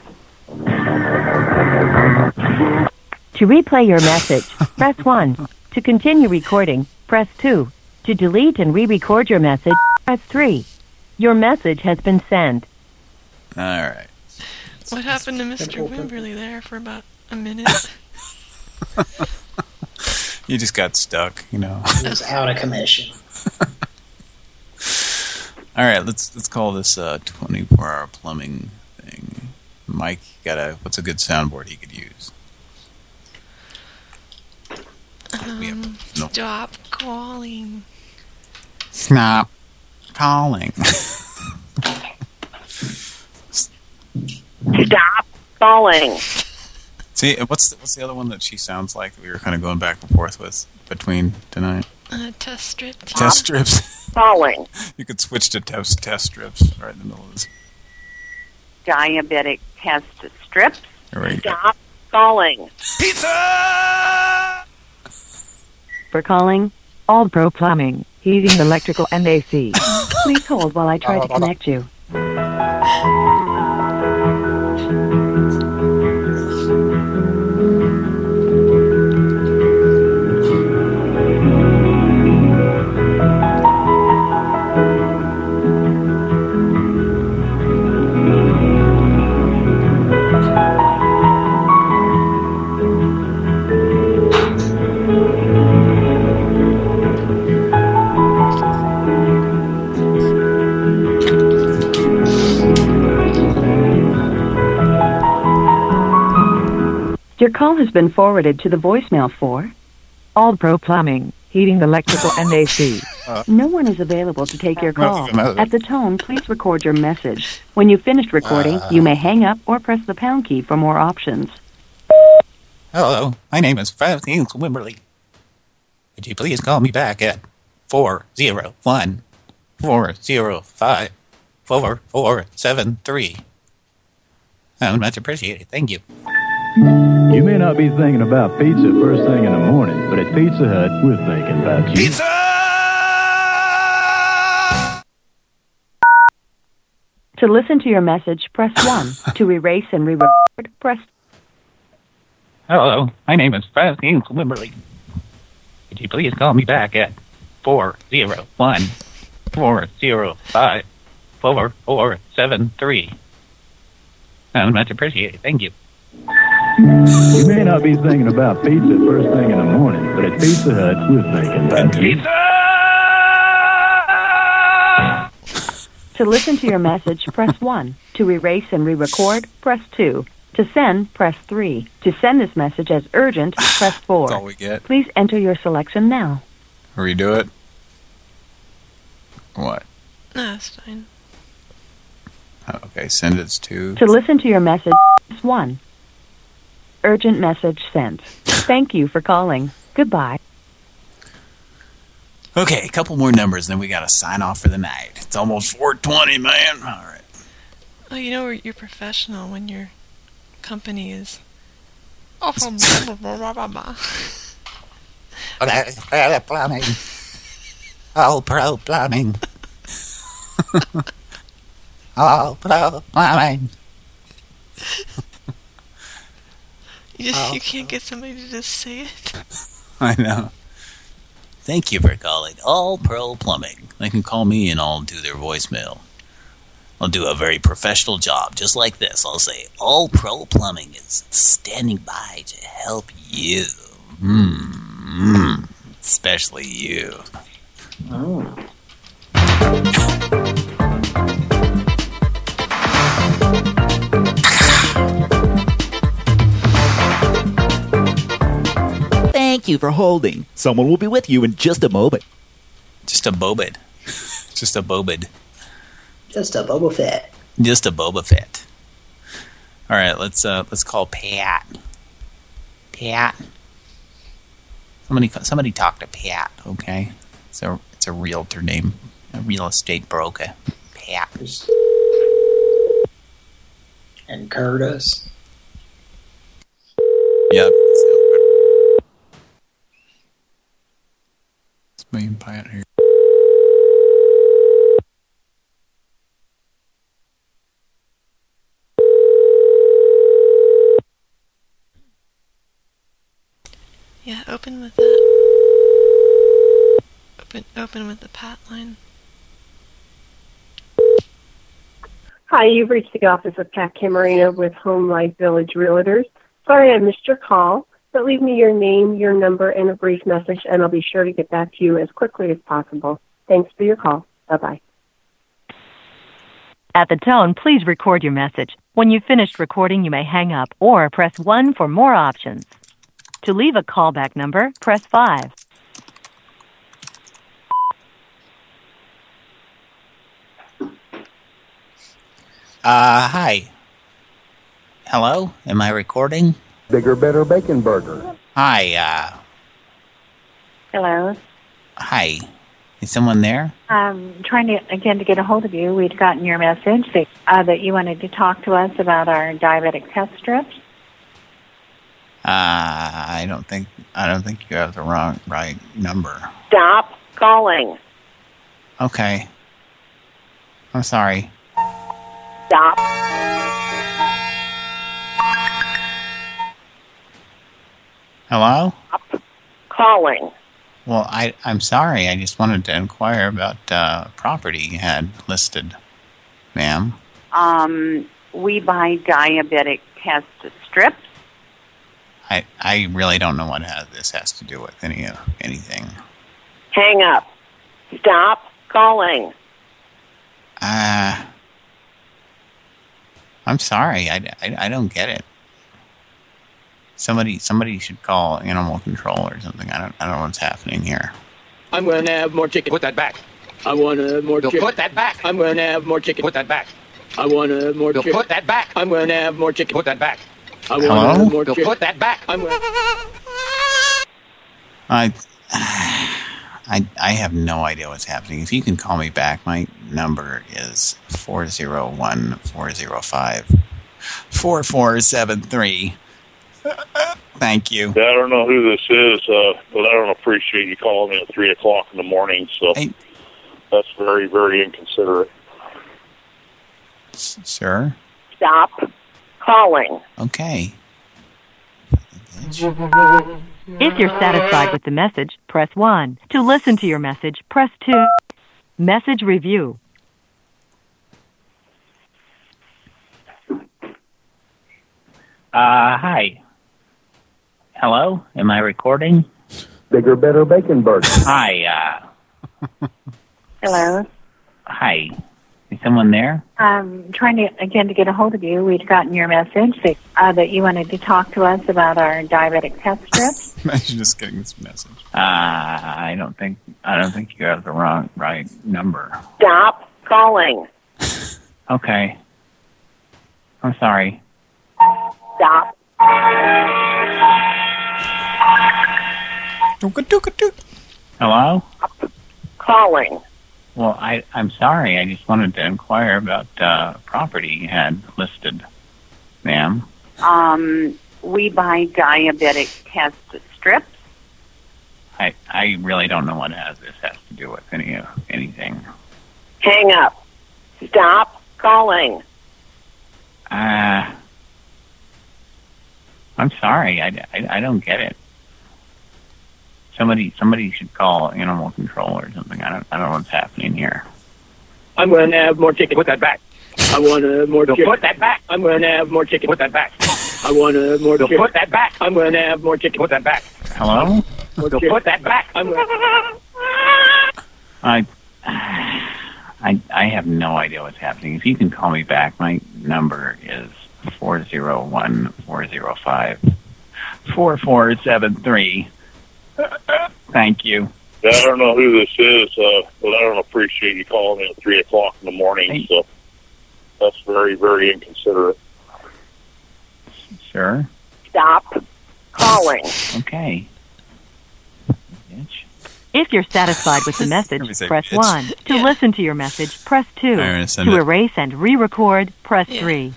Speaker 79: To replay your message, press 1. To continue recording, press 2. To delete and re-record your message, press 3. Your message has been sent.
Speaker 2: All right.
Speaker 11: What happened to Mr. Wimberly there for about a minute?
Speaker 2: You just got stuck, you know.
Speaker 80: He was out of commission.
Speaker 2: All right, let's let's call this uh 24-hour plumbing thing. Mike, got a what's a good soundboard he could use?
Speaker 11: Um,
Speaker 2: no.
Speaker 11: Stop calling.
Speaker 2: Snap calling.
Speaker 81: Stop calling.
Speaker 2: See, what's the, what's the other one that she sounds like that we were kind of going back and forth with between tonight?
Speaker 11: Uh, test strip.
Speaker 2: Test strips.
Speaker 81: Calling.
Speaker 2: you could switch to test test strips right in the middle of this.
Speaker 81: Diabetic test strips.
Speaker 2: There go.
Speaker 81: Stop calling.
Speaker 2: Pizza!
Speaker 79: For calling, All Pro Plumbing, Heating, Electrical, and AC. Please hold while I try to connect you. Your call has been forwarded to the voicemail for All Pro Plumbing, Heating, Electrical, and AC. Uh, no one is available to take your call. At the tone, please record your message. When you've finished recording, uh. you may hang up or press the pound key for more options.
Speaker 82: Hello, my name is Francis Wimberly. Would you please call me back at 401 405 4473? I would much appreciate it. Thank you.
Speaker 83: You may not be thinking about pizza first thing in the morning, but at Pizza Hut, we're thinking about you. Pizza!
Speaker 79: To listen to your message, press 1. to erase and re-record, press
Speaker 82: Hello, my name is Francis Wimberly. Could you please call me back at 401 405
Speaker 81: four four seven three. Oh, much appreciated. Thank you.
Speaker 79: You may not be thinking about pizza first thing in the morning, but at Pizza Hut, we're thinking about pizza.
Speaker 71: To listen to your message, press 1. To erase and re-record, press 2. To send, press 3. To send this message as urgent, press 4.
Speaker 2: That's all we get.
Speaker 71: Please enter your selection now.
Speaker 2: Redo it. What?
Speaker 11: No, that's fine.
Speaker 2: Oh, Okay, send it to.
Speaker 71: To listen to your message, press 1. Urgent message sent. Thank you for calling. Goodbye.
Speaker 2: Okay, a couple more numbers, then we got to sign off for the night. It's almost 420, man. All right.
Speaker 11: Oh, you know you're professional when your company is. Oh, from blah, blah, blah, blah, blah.
Speaker 62: plumbing. All pro plumbing. All oh, pro plumbing.
Speaker 11: You just
Speaker 62: Oh.
Speaker 11: you can't get somebody to just say it.
Speaker 2: I know.
Speaker 62: Thank you for calling All Pro Plumbing.
Speaker 2: They can call me and I'll do their voicemail.
Speaker 62: I'll do a very professional job, just like this. I'll say, All Pro Plumbing is standing by to help you.
Speaker 2: Mm, especially you.
Speaker 3: Oh.
Speaker 84: Thank you for holding. Someone will be with you in just a moment.
Speaker 2: Just a bobid. Just a bobid.
Speaker 59: Just a Boba Fett.
Speaker 2: Just a Boba Fett. All right, let's uh let's call Pat. Pat. Somebody somebody talk to Pat, okay? It's a it's a realtor name, a real estate broker. Pat.
Speaker 3: And Curtis.
Speaker 2: Yep. It's me and Pat here.
Speaker 11: Yeah, open with that. Open open with the pat line.
Speaker 85: Hi, you've reached the office of Pat Camarino with Home Life Village Realtors. Sorry I missed your call, but leave me your name, your number, and a brief message, and I'll be sure to get back to you as quickly as possible. Thanks for your call. Bye-bye.
Speaker 71: At the tone, please record your message. When you've finished recording, you may hang up or press 1 for more options. To leave a callback number, press 5.
Speaker 62: Uh, hi. Hello? Am I recording?
Speaker 69: Bigger, better bacon burger.
Speaker 62: Hi, uh,
Speaker 86: Hello.
Speaker 62: hi. Is someone there?
Speaker 86: Um, trying to again to get a hold of you. We'd gotten your message that uh, that you wanted to talk to us about our diabetic test strips.
Speaker 2: Uh, I don't think I don't think you have the wrong right number.
Speaker 76: Stop calling.
Speaker 2: Okay. I'm sorry.
Speaker 76: Stop.
Speaker 2: Hello?
Speaker 76: Calling.
Speaker 2: Well, I I'm sorry. I just wanted to inquire about uh, property you had listed, ma'am.
Speaker 76: Um, we buy diabetic test strips.
Speaker 2: I I really don't know what this has to do with any of anything.
Speaker 76: Hang up. Stop calling.
Speaker 2: Uh, I'm sorry. I, I, I don't get it. Somebody somebody should call animal control or something. I don't I don't know what's happening here.
Speaker 60: I'm going to have more chicken. Put that back. I want to have more
Speaker 47: Bill,
Speaker 60: chicken.
Speaker 47: put that back.
Speaker 60: I'm going to have more chicken. Put that back. I want to have more
Speaker 47: Bill,
Speaker 60: chicken.
Speaker 47: put that back.
Speaker 60: I'm going to have more chicken. Put that back. I want to have more
Speaker 47: Bill,
Speaker 60: chicken.
Speaker 47: put that back.
Speaker 60: I'm going
Speaker 2: I I I have no idea what's happening. If you can call me back, my number is 401-405-4473. Thank you.
Speaker 87: Yeah, I don't know who this is, uh, but I don't appreciate you calling me at 3 o'clock in the morning, so hey. that's very, very inconsiderate.
Speaker 2: S sir?
Speaker 76: Stop calling.
Speaker 2: Okay.
Speaker 71: If you're satisfied with the message, press 1. To listen to your message, press 2. Message review.
Speaker 88: Uh, hi. Hello? Am I recording?
Speaker 65: Bigger, better bacon burger.
Speaker 88: Hi, uh,
Speaker 85: Hello.
Speaker 88: hi. Is someone there?
Speaker 85: I'm trying to again to get a hold of you. We'd gotten your message that, uh, that you wanted to talk to us about our diabetic test strips.
Speaker 2: Imagine just getting this message.
Speaker 88: Uh, I don't think, I don't think you have the wrong, right number.
Speaker 81: Stop calling.
Speaker 88: Okay. I'm sorry.
Speaker 81: Stop.
Speaker 88: Hello?
Speaker 81: Calling.
Speaker 88: Well, I, I'm sorry. I just wanted to inquire about, uh, property you had listed, ma'am.
Speaker 89: Um, we buy diabetic test strips.
Speaker 88: I, I really don't know what has this has to do with any of anything.
Speaker 81: Hang up. Stop calling.
Speaker 88: Uh, I'm sorry. I, I, I don't get it. Somebody somebody should call animal control or something. I don't I don't know what's happening here.
Speaker 47: I'm going to have more chicken. Put that back. I want to more chicken.
Speaker 88: put that back.
Speaker 47: I'm going to have more chicken. Put that back. I want to more chicken.
Speaker 88: put that back.
Speaker 47: I'm going to have more chicken. Put that back.
Speaker 88: Hello?
Speaker 47: More
Speaker 88: Don't
Speaker 47: chicken.
Speaker 88: put that back.
Speaker 47: I'm going
Speaker 88: I I I have no idea what's happening. If you can call me back, my number is four zero one four zero five four four seven three. Thank you.
Speaker 73: Yeah, I don't know who this is, uh, but I don't appreciate you calling me at 3 o'clock in the morning, so that's very, very inconsiderate.
Speaker 88: Sure.
Speaker 81: Stop calling.
Speaker 88: Okay.
Speaker 71: If you're satisfied with the message,
Speaker 2: say
Speaker 71: press
Speaker 2: bitch.
Speaker 71: 1. To listen to your message, press 2.
Speaker 2: I'm gonna send it.
Speaker 71: erase and re-record, press 3.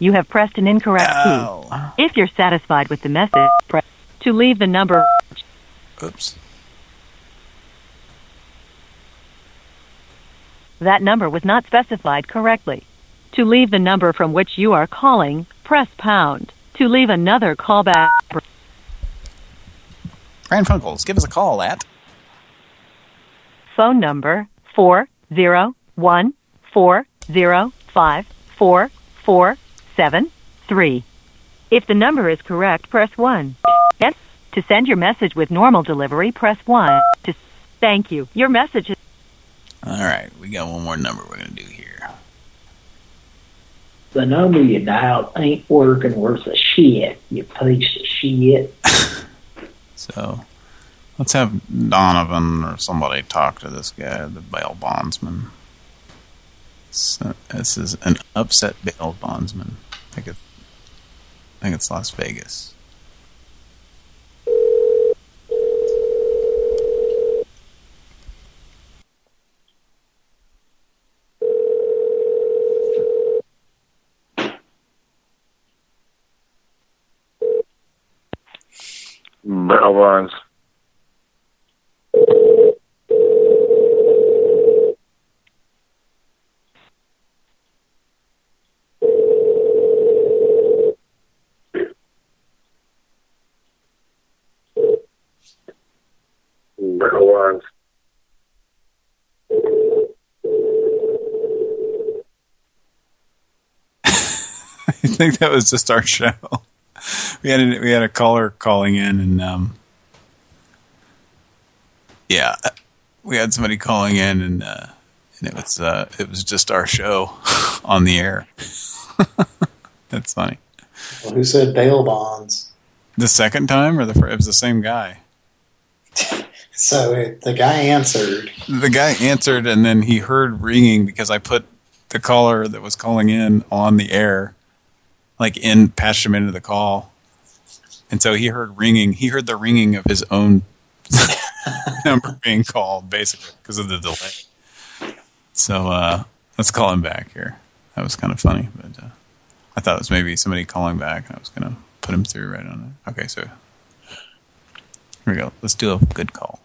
Speaker 71: You have pressed an incorrect key. If you're satisfied with the message, press to leave the number.
Speaker 2: Oops.
Speaker 71: That number was not specified correctly. To leave the number from which you are calling, press pound. To leave another callback,
Speaker 2: Pran Funkels, give us a call at
Speaker 71: phone number four zero one four zero five four four seven three. If the number is correct, press one. Yes. To send your message with normal delivery, press one. To thank you. Your message is
Speaker 2: All right, we got one more number we're going to do here.
Speaker 18: The number you dialed ain't working worth a shit, you piece of shit.
Speaker 2: So let's have Donovan or somebody talk to this guy, the bail bondsman. So, this is an upset bail bondsman. I think, it, I think it's Las Vegas.
Speaker 73: Bail bonds. Bonds.
Speaker 2: I think that was just our show. We had a, we had a caller calling in, and um, yeah, we had somebody calling in, and uh, and it was uh, it was just our show on the air. That's funny.
Speaker 3: Well, who said bail bonds?
Speaker 2: The second time, or the fir- it was the same guy.
Speaker 3: So it, the guy answered.
Speaker 2: The guy answered, and then he heard ringing because I put the caller that was calling in on the air, like in patched him into the call, and so he heard ringing. He heard the ringing of his own number being called, basically because of the delay. So uh, let's call him back here. That was kind of funny, but uh, I thought it was maybe somebody calling back, and I was going to put him through right on it. Okay, so here we go. Let's do a good call.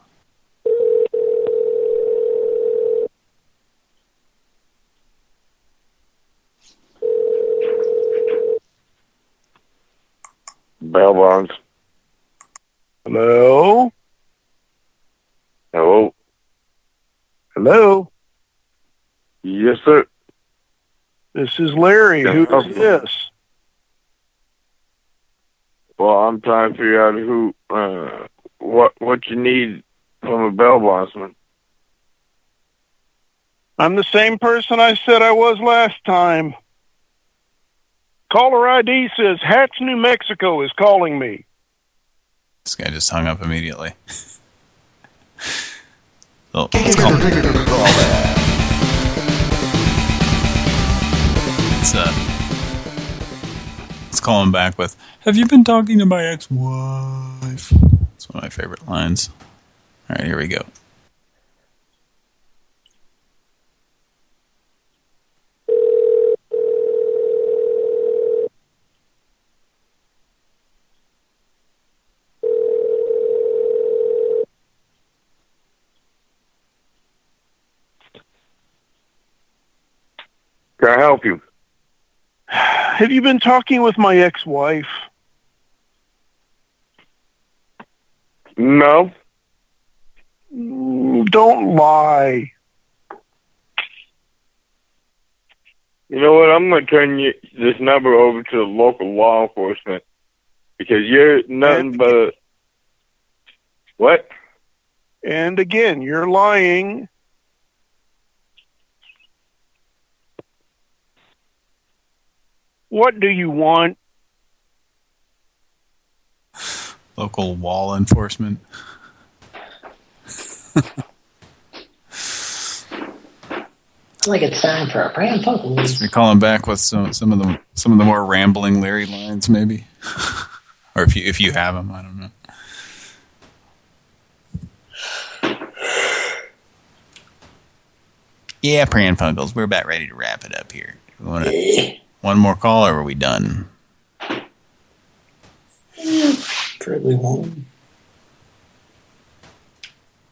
Speaker 73: Bail bonds.
Speaker 90: Hello?
Speaker 73: Hello?
Speaker 90: Hello?
Speaker 73: Yes, sir.
Speaker 90: This is Larry.
Speaker 73: Yeah,
Speaker 90: Who is
Speaker 73: okay.
Speaker 90: this?
Speaker 34: Well, I'm trying to figure out who, uh, what, what you need from a bell bossman.
Speaker 73: I'm the same person I said I was last time. Caller ID says Hatch, New Mexico is calling me.
Speaker 2: This guy just hung up immediately. so, let's call, let's, uh, let's call him back with, Have you been talking to my ex-wife? It's one of my favorite lines. All right, here we go.
Speaker 34: Can I help you?
Speaker 73: Have you been talking with my ex-wife?
Speaker 34: No.
Speaker 73: Don't lie.
Speaker 34: You know what? I'm going to turn you, this number over to the local law enforcement because you're nothing but a, what?
Speaker 73: And again, you're lying. What do you want?
Speaker 2: Local wall enforcement.
Speaker 3: I like it's time for a Pran Funkels.
Speaker 2: We call him back with some some of the some of the more rambling Larry lines, maybe, or if you if you have them, I don't know. Yeah, Pran Funkels, we're about ready to wrap it up here. We want to one more call, or are we done?
Speaker 3: Probably won't.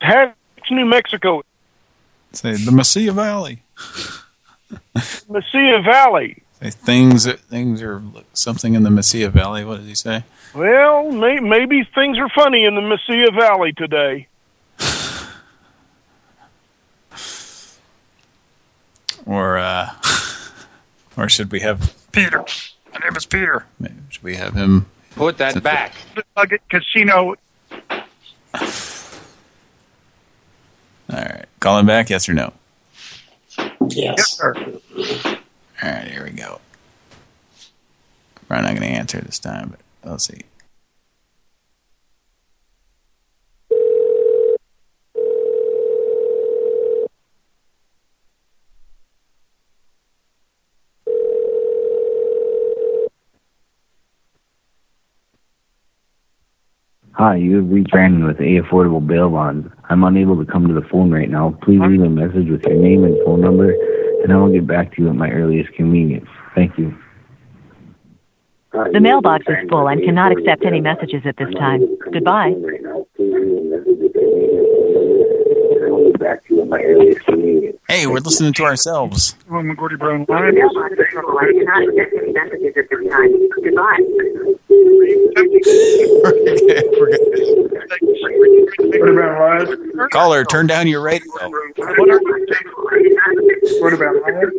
Speaker 73: Hatch, New Mexico.
Speaker 2: Say the Mesilla Valley.
Speaker 73: Mesilla Valley.
Speaker 2: Say things things are something in the Mesilla Valley. What does he say?
Speaker 73: Well, may, maybe things are funny in the Mesilla Valley today.
Speaker 2: Or uh, or should we have Peter? My name is Peter. Maybe should we have him?
Speaker 47: Put that
Speaker 2: Since-
Speaker 47: back.
Speaker 73: Nugget Casino.
Speaker 2: All right, call him back. Yes or no?
Speaker 3: Yes.
Speaker 73: sir.
Speaker 2: All right, here we go. Probably not going to answer this time, but we'll see.
Speaker 91: Hi, you have reached Brandon with A Affordable Bail Bonds. I'm unable to come to the phone right now. Please leave a message with your name and phone number, and I will get back to you at my earliest convenience. Thank you.
Speaker 71: The mailbox is full and cannot accept any messages at this time. Goodbye.
Speaker 91: Back to you at my earliest convenience.
Speaker 2: Hey, we're listening to ourselves.
Speaker 73: Oh, McGordy Brown
Speaker 71: The
Speaker 73: line.
Speaker 71: mailbox is full and cannot messages at this time. Goodbye.
Speaker 73: What about live?
Speaker 2: Caller, turn down your radio.
Speaker 73: What about live?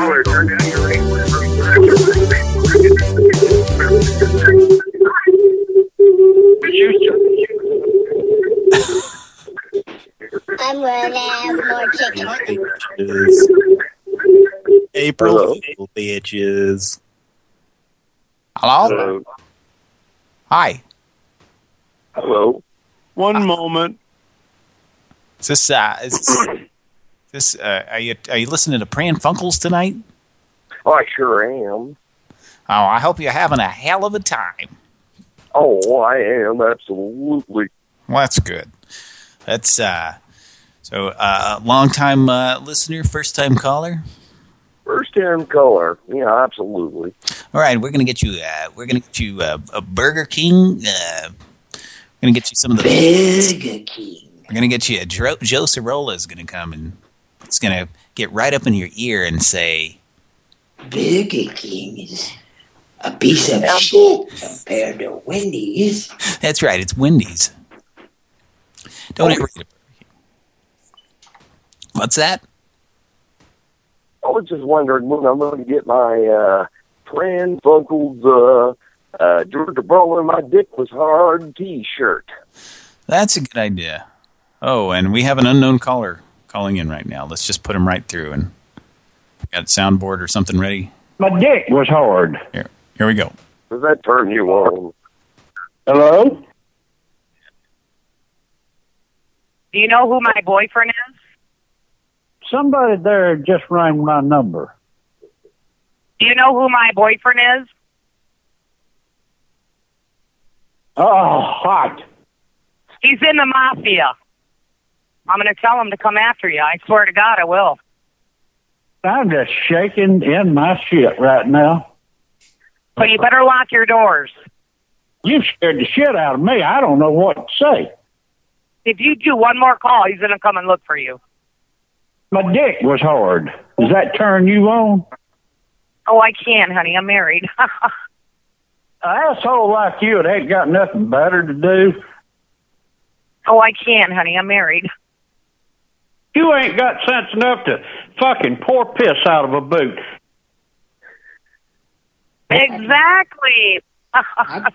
Speaker 73: Oh, turn down your
Speaker 75: I'm gonna have more chicken.
Speaker 92: April Fool, bitches.
Speaker 2: Hello?
Speaker 34: Hello.
Speaker 2: Hi.
Speaker 34: Hello.
Speaker 73: One moment.
Speaker 2: Is this uh is this, this uh are you are you listening to Pran Funkels tonight?
Speaker 34: Oh, I sure am.
Speaker 2: Oh, I hope you're having a hell of a time.
Speaker 34: Oh, I am absolutely.
Speaker 2: Well, that's good. That's uh so uh long time uh listener, first time caller.
Speaker 34: First time caller, Yeah, absolutely.
Speaker 2: All right, we're gonna get you. Uh, we're gonna get you uh, a Burger King. Uh, we're gonna get you some of the.
Speaker 3: Burger King.
Speaker 2: We're gonna get you a Dro Joe Cirola is gonna come and it's gonna get right up in your ear and say,
Speaker 3: Burger King is a piece of shit compared to Wendy's.
Speaker 2: "That's right, it's Wendy's." Don't ever eat a Burger King. What's that?
Speaker 34: I was just wondering when I'm going to get my uh, Pran Funkels uh, uh, Georgia Brawler My Dick Was Hard T-shirt.
Speaker 2: That's a good idea. Oh, and we have an unknown caller calling in right now. Let's just put him right through and got a soundboard or something ready.
Speaker 73: My dick was hard.
Speaker 2: Here, here we go.
Speaker 34: Does that turn you on?
Speaker 73: Hello?
Speaker 76: Do you know who my boyfriend is?
Speaker 73: Somebody there just rang my number.
Speaker 76: Do you know who my boyfriend is?
Speaker 73: Oh, hot.
Speaker 76: He's in the mafia. I'm going to tell him to come after you. I swear to God, I will.
Speaker 73: I'm just shaking in my shit right now.
Speaker 76: But you better lock your doors.
Speaker 73: You scared the shit out of me. I don't know what to say.
Speaker 76: If you do one more call, he's going to come and look for you.
Speaker 73: My dick was hard. Does that turn you on?
Speaker 76: Oh, I can, honey. I'm married.
Speaker 73: An asshole like you it ain't got nothing better to do.
Speaker 76: oh, I can, honey. I'm married.
Speaker 73: You ain't got sense enough to fucking pour piss out of a boot.
Speaker 76: Exactly.
Speaker 3: I,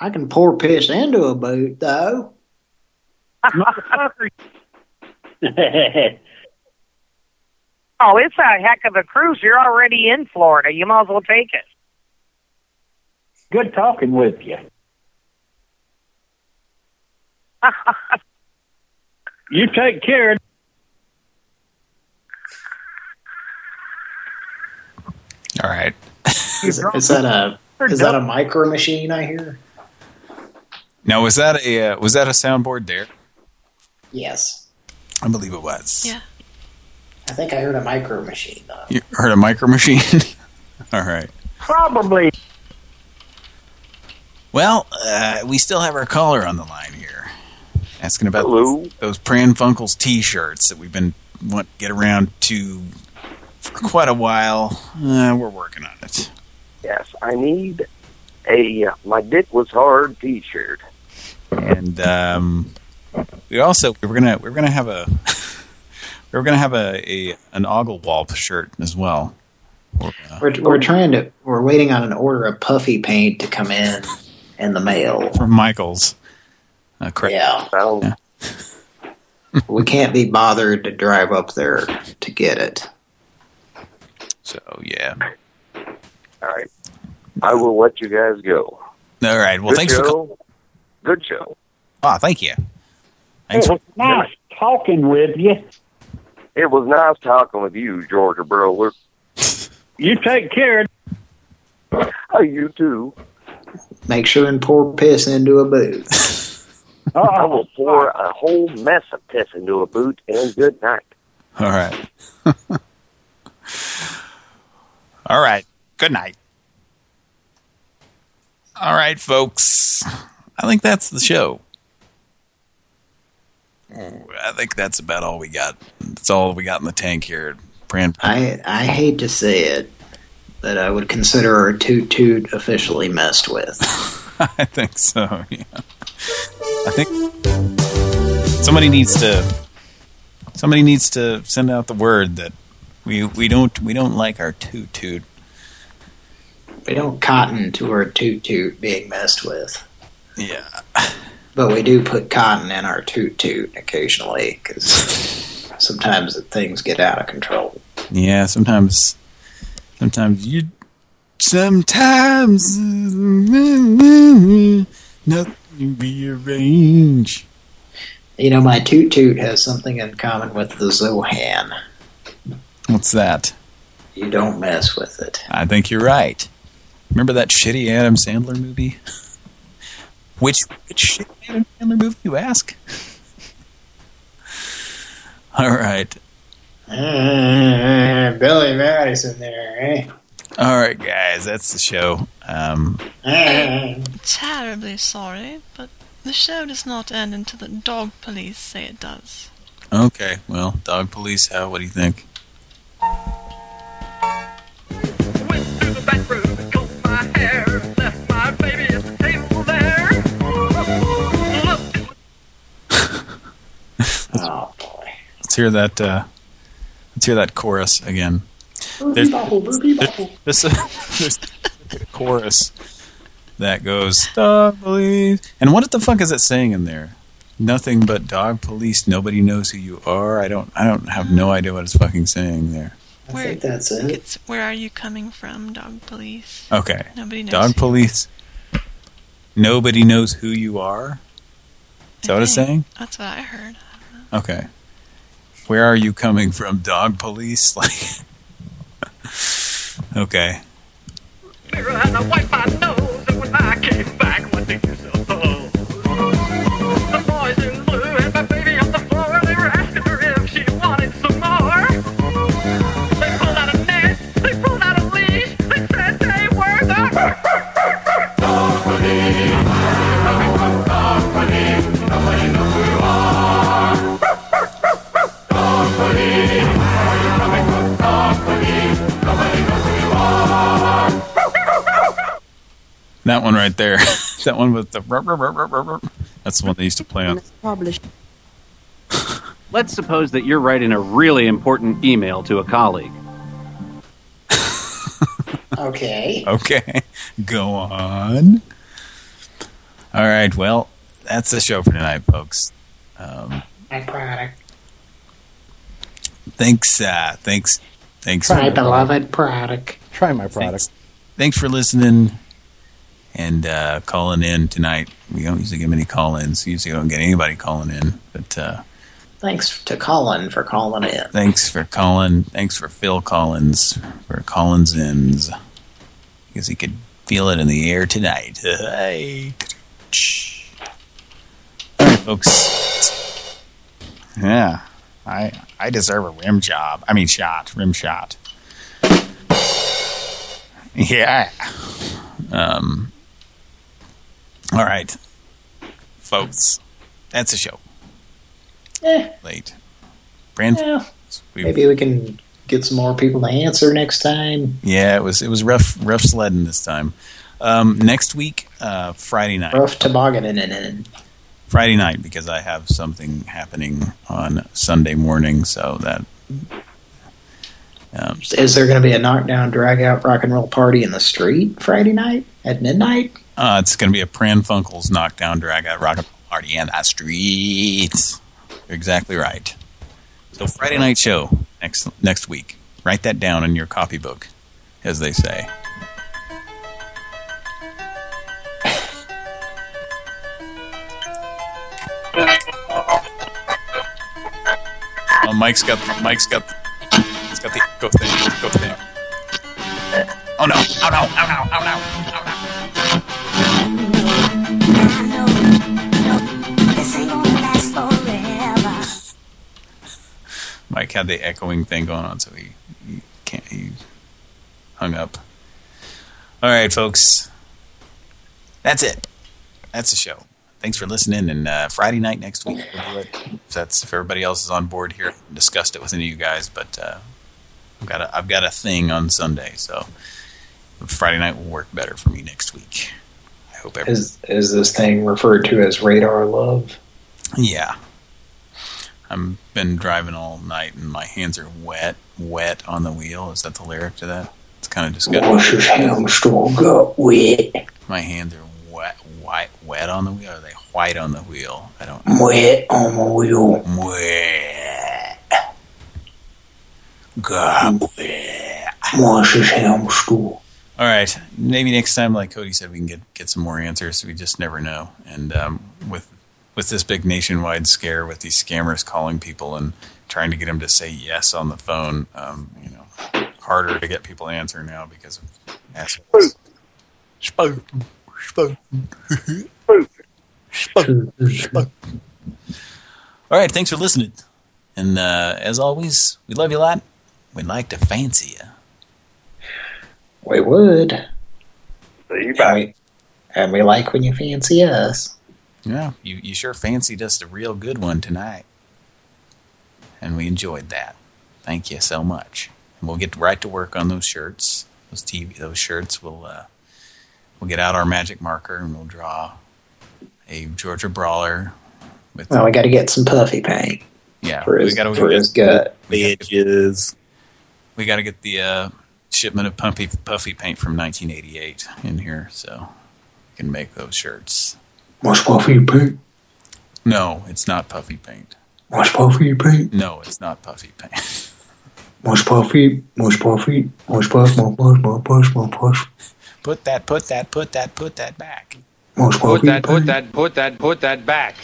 Speaker 3: I can pour piss into a boot, though.
Speaker 76: oh, it's a heck of a cruise. You're already in Florida. You might as well take it.
Speaker 73: Good talking with you. You take care.
Speaker 2: All right.
Speaker 3: Is, is that a is that a micro machine I hear?
Speaker 2: Now, was that a uh, was that a soundboard there?
Speaker 3: Yes.
Speaker 2: I believe it was.
Speaker 11: Yeah.
Speaker 3: I think I heard a micro machine though.
Speaker 2: You heard a micro machine? All right.
Speaker 73: Probably.
Speaker 2: Well, uh, we still have our caller on the line here, asking about
Speaker 34: Hello?
Speaker 2: those, those Pran Funkels T-shirts that we've been want to get around to for quite a while. Uh, we're working on it.
Speaker 34: Yes, I need a uh, My Dick Was Hard T-shirt.
Speaker 2: And um, we also we were gonna we were gonna have a we were gonna have a, a an Oglewalp shirt as well. Or, uh,
Speaker 3: We're we're trying to we're waiting on an order of puffy paint to come in in the mail.
Speaker 2: from Michaels. Uh, correct.
Speaker 3: Yeah. we can't be bothered to drive up there to get it.
Speaker 2: So yeah.
Speaker 34: All right. I will let you guys go.
Speaker 2: All right. Well,
Speaker 34: Good
Speaker 2: thanks
Speaker 34: show.
Speaker 2: for calling.
Speaker 34: Good show.
Speaker 2: Ah, thank you. Thanks
Speaker 73: It
Speaker 2: for
Speaker 73: was nice talking with you.
Speaker 34: It was nice talking with you, Georgia Brawler.
Speaker 73: You take care.
Speaker 34: Oh, you too.
Speaker 3: Make sure and pour piss into a boot.
Speaker 34: I will pour a whole mess of piss into a boot and good night.
Speaker 2: All right. All right. Good night. All right, folks. I think that's the show. I think that's about all we got. That's all we got in the tank here. Pran
Speaker 3: I I hate to say it, but I would consider our toot toot officially messed with.
Speaker 2: I think so. Yeah. I think somebody needs to somebody needs to send out the word that we we don't we don't like our toot toot.
Speaker 3: We don't cotton to our toot toot being messed with.
Speaker 2: Yeah.
Speaker 3: But we do put cotton in our toot toot occasionally because sometimes things get out of control.
Speaker 2: Yeah, sometimes sometimes you sometimes nothing rearrange.
Speaker 3: You know, my toot toot has something in common with the Zohan.
Speaker 2: What's that?
Speaker 3: You don't mess with it.
Speaker 2: I think you're right. Remember that shitty Adam Sandler movie? Which which shitty Adam Sandler movie, you ask? All right.
Speaker 3: Uh, Billy Madison there, eh?
Speaker 2: All right, guys, that's the show. Um,
Speaker 11: Terribly sorry, but the show does not end until the dog police say it does.
Speaker 2: okay, well, dog police, how? What do you think?
Speaker 3: Oh boy.
Speaker 2: Let's hear that. Uh, let's hear that chorus again. there's, there's, there's a chorus that goes dog police. And what the fuck is it saying in there? Nothing but dog police. Nobody knows who you are. I don't. I don't have no idea what it's fucking saying there.
Speaker 3: I think that's it.
Speaker 11: It's where are you coming from, dog police?
Speaker 2: Okay.
Speaker 11: Nobody knows.
Speaker 2: Dog police. Nobody knows who you are. Is that what it's saying?
Speaker 11: That's what I heard.
Speaker 2: Okay. Where are you coming from, dog police? Like, okay. That one right there. that one with the... rup, rup, rup. That's the one they used to play on.
Speaker 93: Published. Let's suppose that you're writing a really important email to a colleague.
Speaker 3: Okay.
Speaker 2: Okay. Go on. All right. Well, that's the show for tonight, folks. Um,
Speaker 3: My product.
Speaker 2: thanks. Uh, thanks. Thanks.
Speaker 3: My beloved product.
Speaker 94: Try my product.
Speaker 2: Thanks, thanks for listening and uh, calling in tonight. We don't usually get many call-ins. Usually don't get anybody calling in. But uh,
Speaker 3: Thanks to Colin for calling in.
Speaker 2: thanks for calling. Thanks for Phil Collins for Collins ins because he could feel it in the air tonight. Hey. All right, folks. Yeah, I I deserve a rim job. I mean, shot, rim shot. Yeah. Um. All right, folks. That's a show.
Speaker 3: Eh,
Speaker 2: Late. Brand.
Speaker 3: yeah. Maybe we can get some more people to answer next time.
Speaker 2: Yeah, it was it was rough rough sledding this time. Um, next week, uh, Friday night.
Speaker 3: Rough tobogganing.
Speaker 2: Friday night because I have something happening on Sunday morning, so that. Um,
Speaker 3: Is there going to be a knockdown, drag out rock and roll party in the street Friday night at midnight?
Speaker 2: Uh, it's going to be a Pran Funkels knockdown drag out rock and roll party in the streets. You're exactly right. So Friday night show next next week. Write that down in your copybook, as they say. Oh, Mike's got Mike's got he's got the echo thing. Echo thing. Oh no! Oh no! Oh no! Oh no! Oh no! Mike had the echoing thing going on, so he, he can't. He hung up. All right, folks. That's it. That's the show. Thanks for listening. And uh, Friday night next week we'll. If that's if everybody else is on board here, discussed it with any of you guys. But uh, I've got a I've got a thing on Sunday, so Friday night will work better for me next week. I hope
Speaker 3: Is is this thing referred to as radar love?
Speaker 2: Yeah. I've been driving all night and my hands are wet, wet on the wheel. Is that the lyric to that? It's kind of disgusting.
Speaker 3: Wash his hamster got wet.
Speaker 2: My hands are wet, white, wet on the wheel. Or are they white on the wheel? I don't.
Speaker 3: Wet on the wheel.
Speaker 2: Wet. God, wet.
Speaker 3: Wash his hamster.
Speaker 2: All right, maybe next time, like Cody said, we can get get some more answers. We just never know. And um, with with this big nationwide scare with these scammers calling people and trying to get them to say yes on the phone, um, you know, harder to get people to answer now because of assholes. All right, thanks for listening. And uh, as always, we love you a lot. We'd like to fancy you.
Speaker 3: We would.
Speaker 87: See you
Speaker 3: And we, and we like when you fancy us.
Speaker 2: Yeah, you, you sure fancied us a real good one tonight. And we enjoyed that. Thank you so much. And we'll get right to work on those shirts. Those TV, those shirts. We'll uh, we'll get out our magic marker and we'll draw a Georgia brawler with
Speaker 3: Well, we got to get some puffy paint.
Speaker 2: yeah.
Speaker 3: for his,
Speaker 2: we got
Speaker 3: for his gut.
Speaker 2: the edges. we got to get the uh, shipment of puffy puffy paint from 1988 in here, so we can make those shirts.
Speaker 3: What's puffy paint?
Speaker 2: No, it's not puffy paint.
Speaker 3: What's puffy paint?
Speaker 2: No, it's not puffy paint.
Speaker 3: What's puffy? What's puffy? What's puff? What's puff? What's puff? What's puff?
Speaker 2: Put that, put that, put that, put that back.
Speaker 3: What's
Speaker 47: Put that, put that, put that, put that back.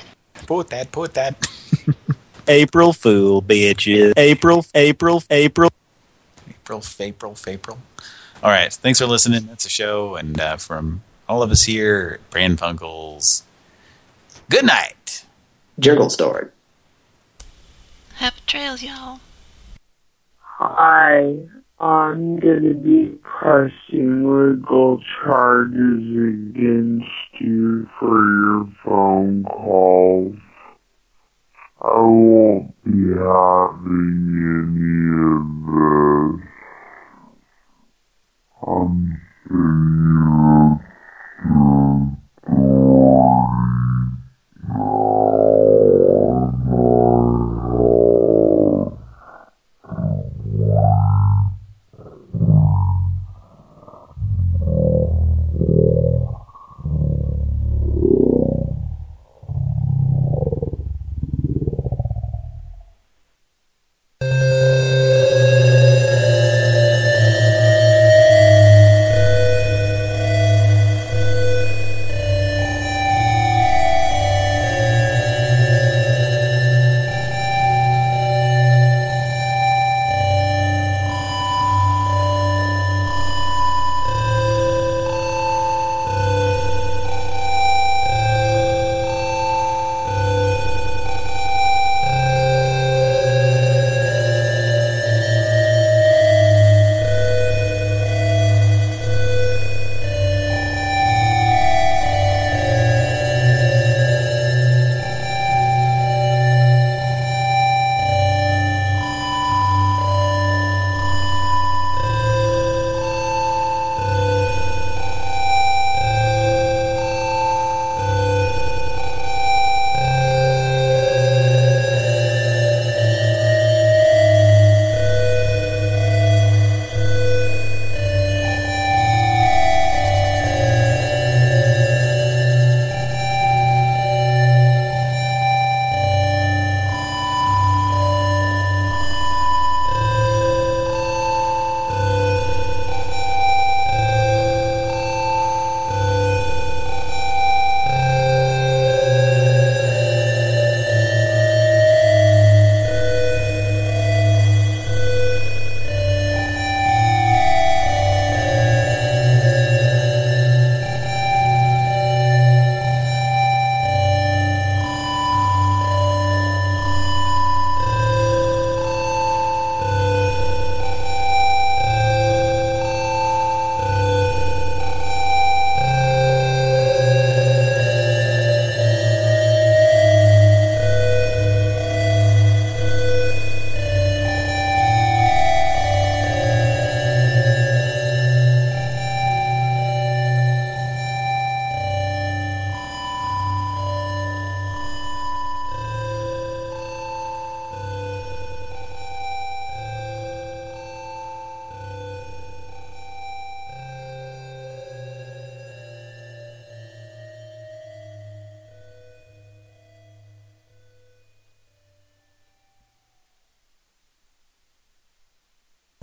Speaker 2: Put that, put that.
Speaker 22: April Fool, bitches. April, April, April.
Speaker 2: April, April, April. All right, thanks for listening. That's a show, and uh, from all of us here, at Pran Funkels. Good night.
Speaker 95: Jiggle story.
Speaker 11: Happy trails, y'all.
Speaker 96: Hi, I'm gonna be pressing legal charges against you for your phone calls. I won't be having any of this. I'm Não.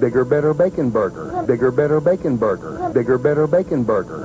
Speaker 65: Bigger, better bacon burger. Bigger, better bacon burger. Bigger, better bacon burger.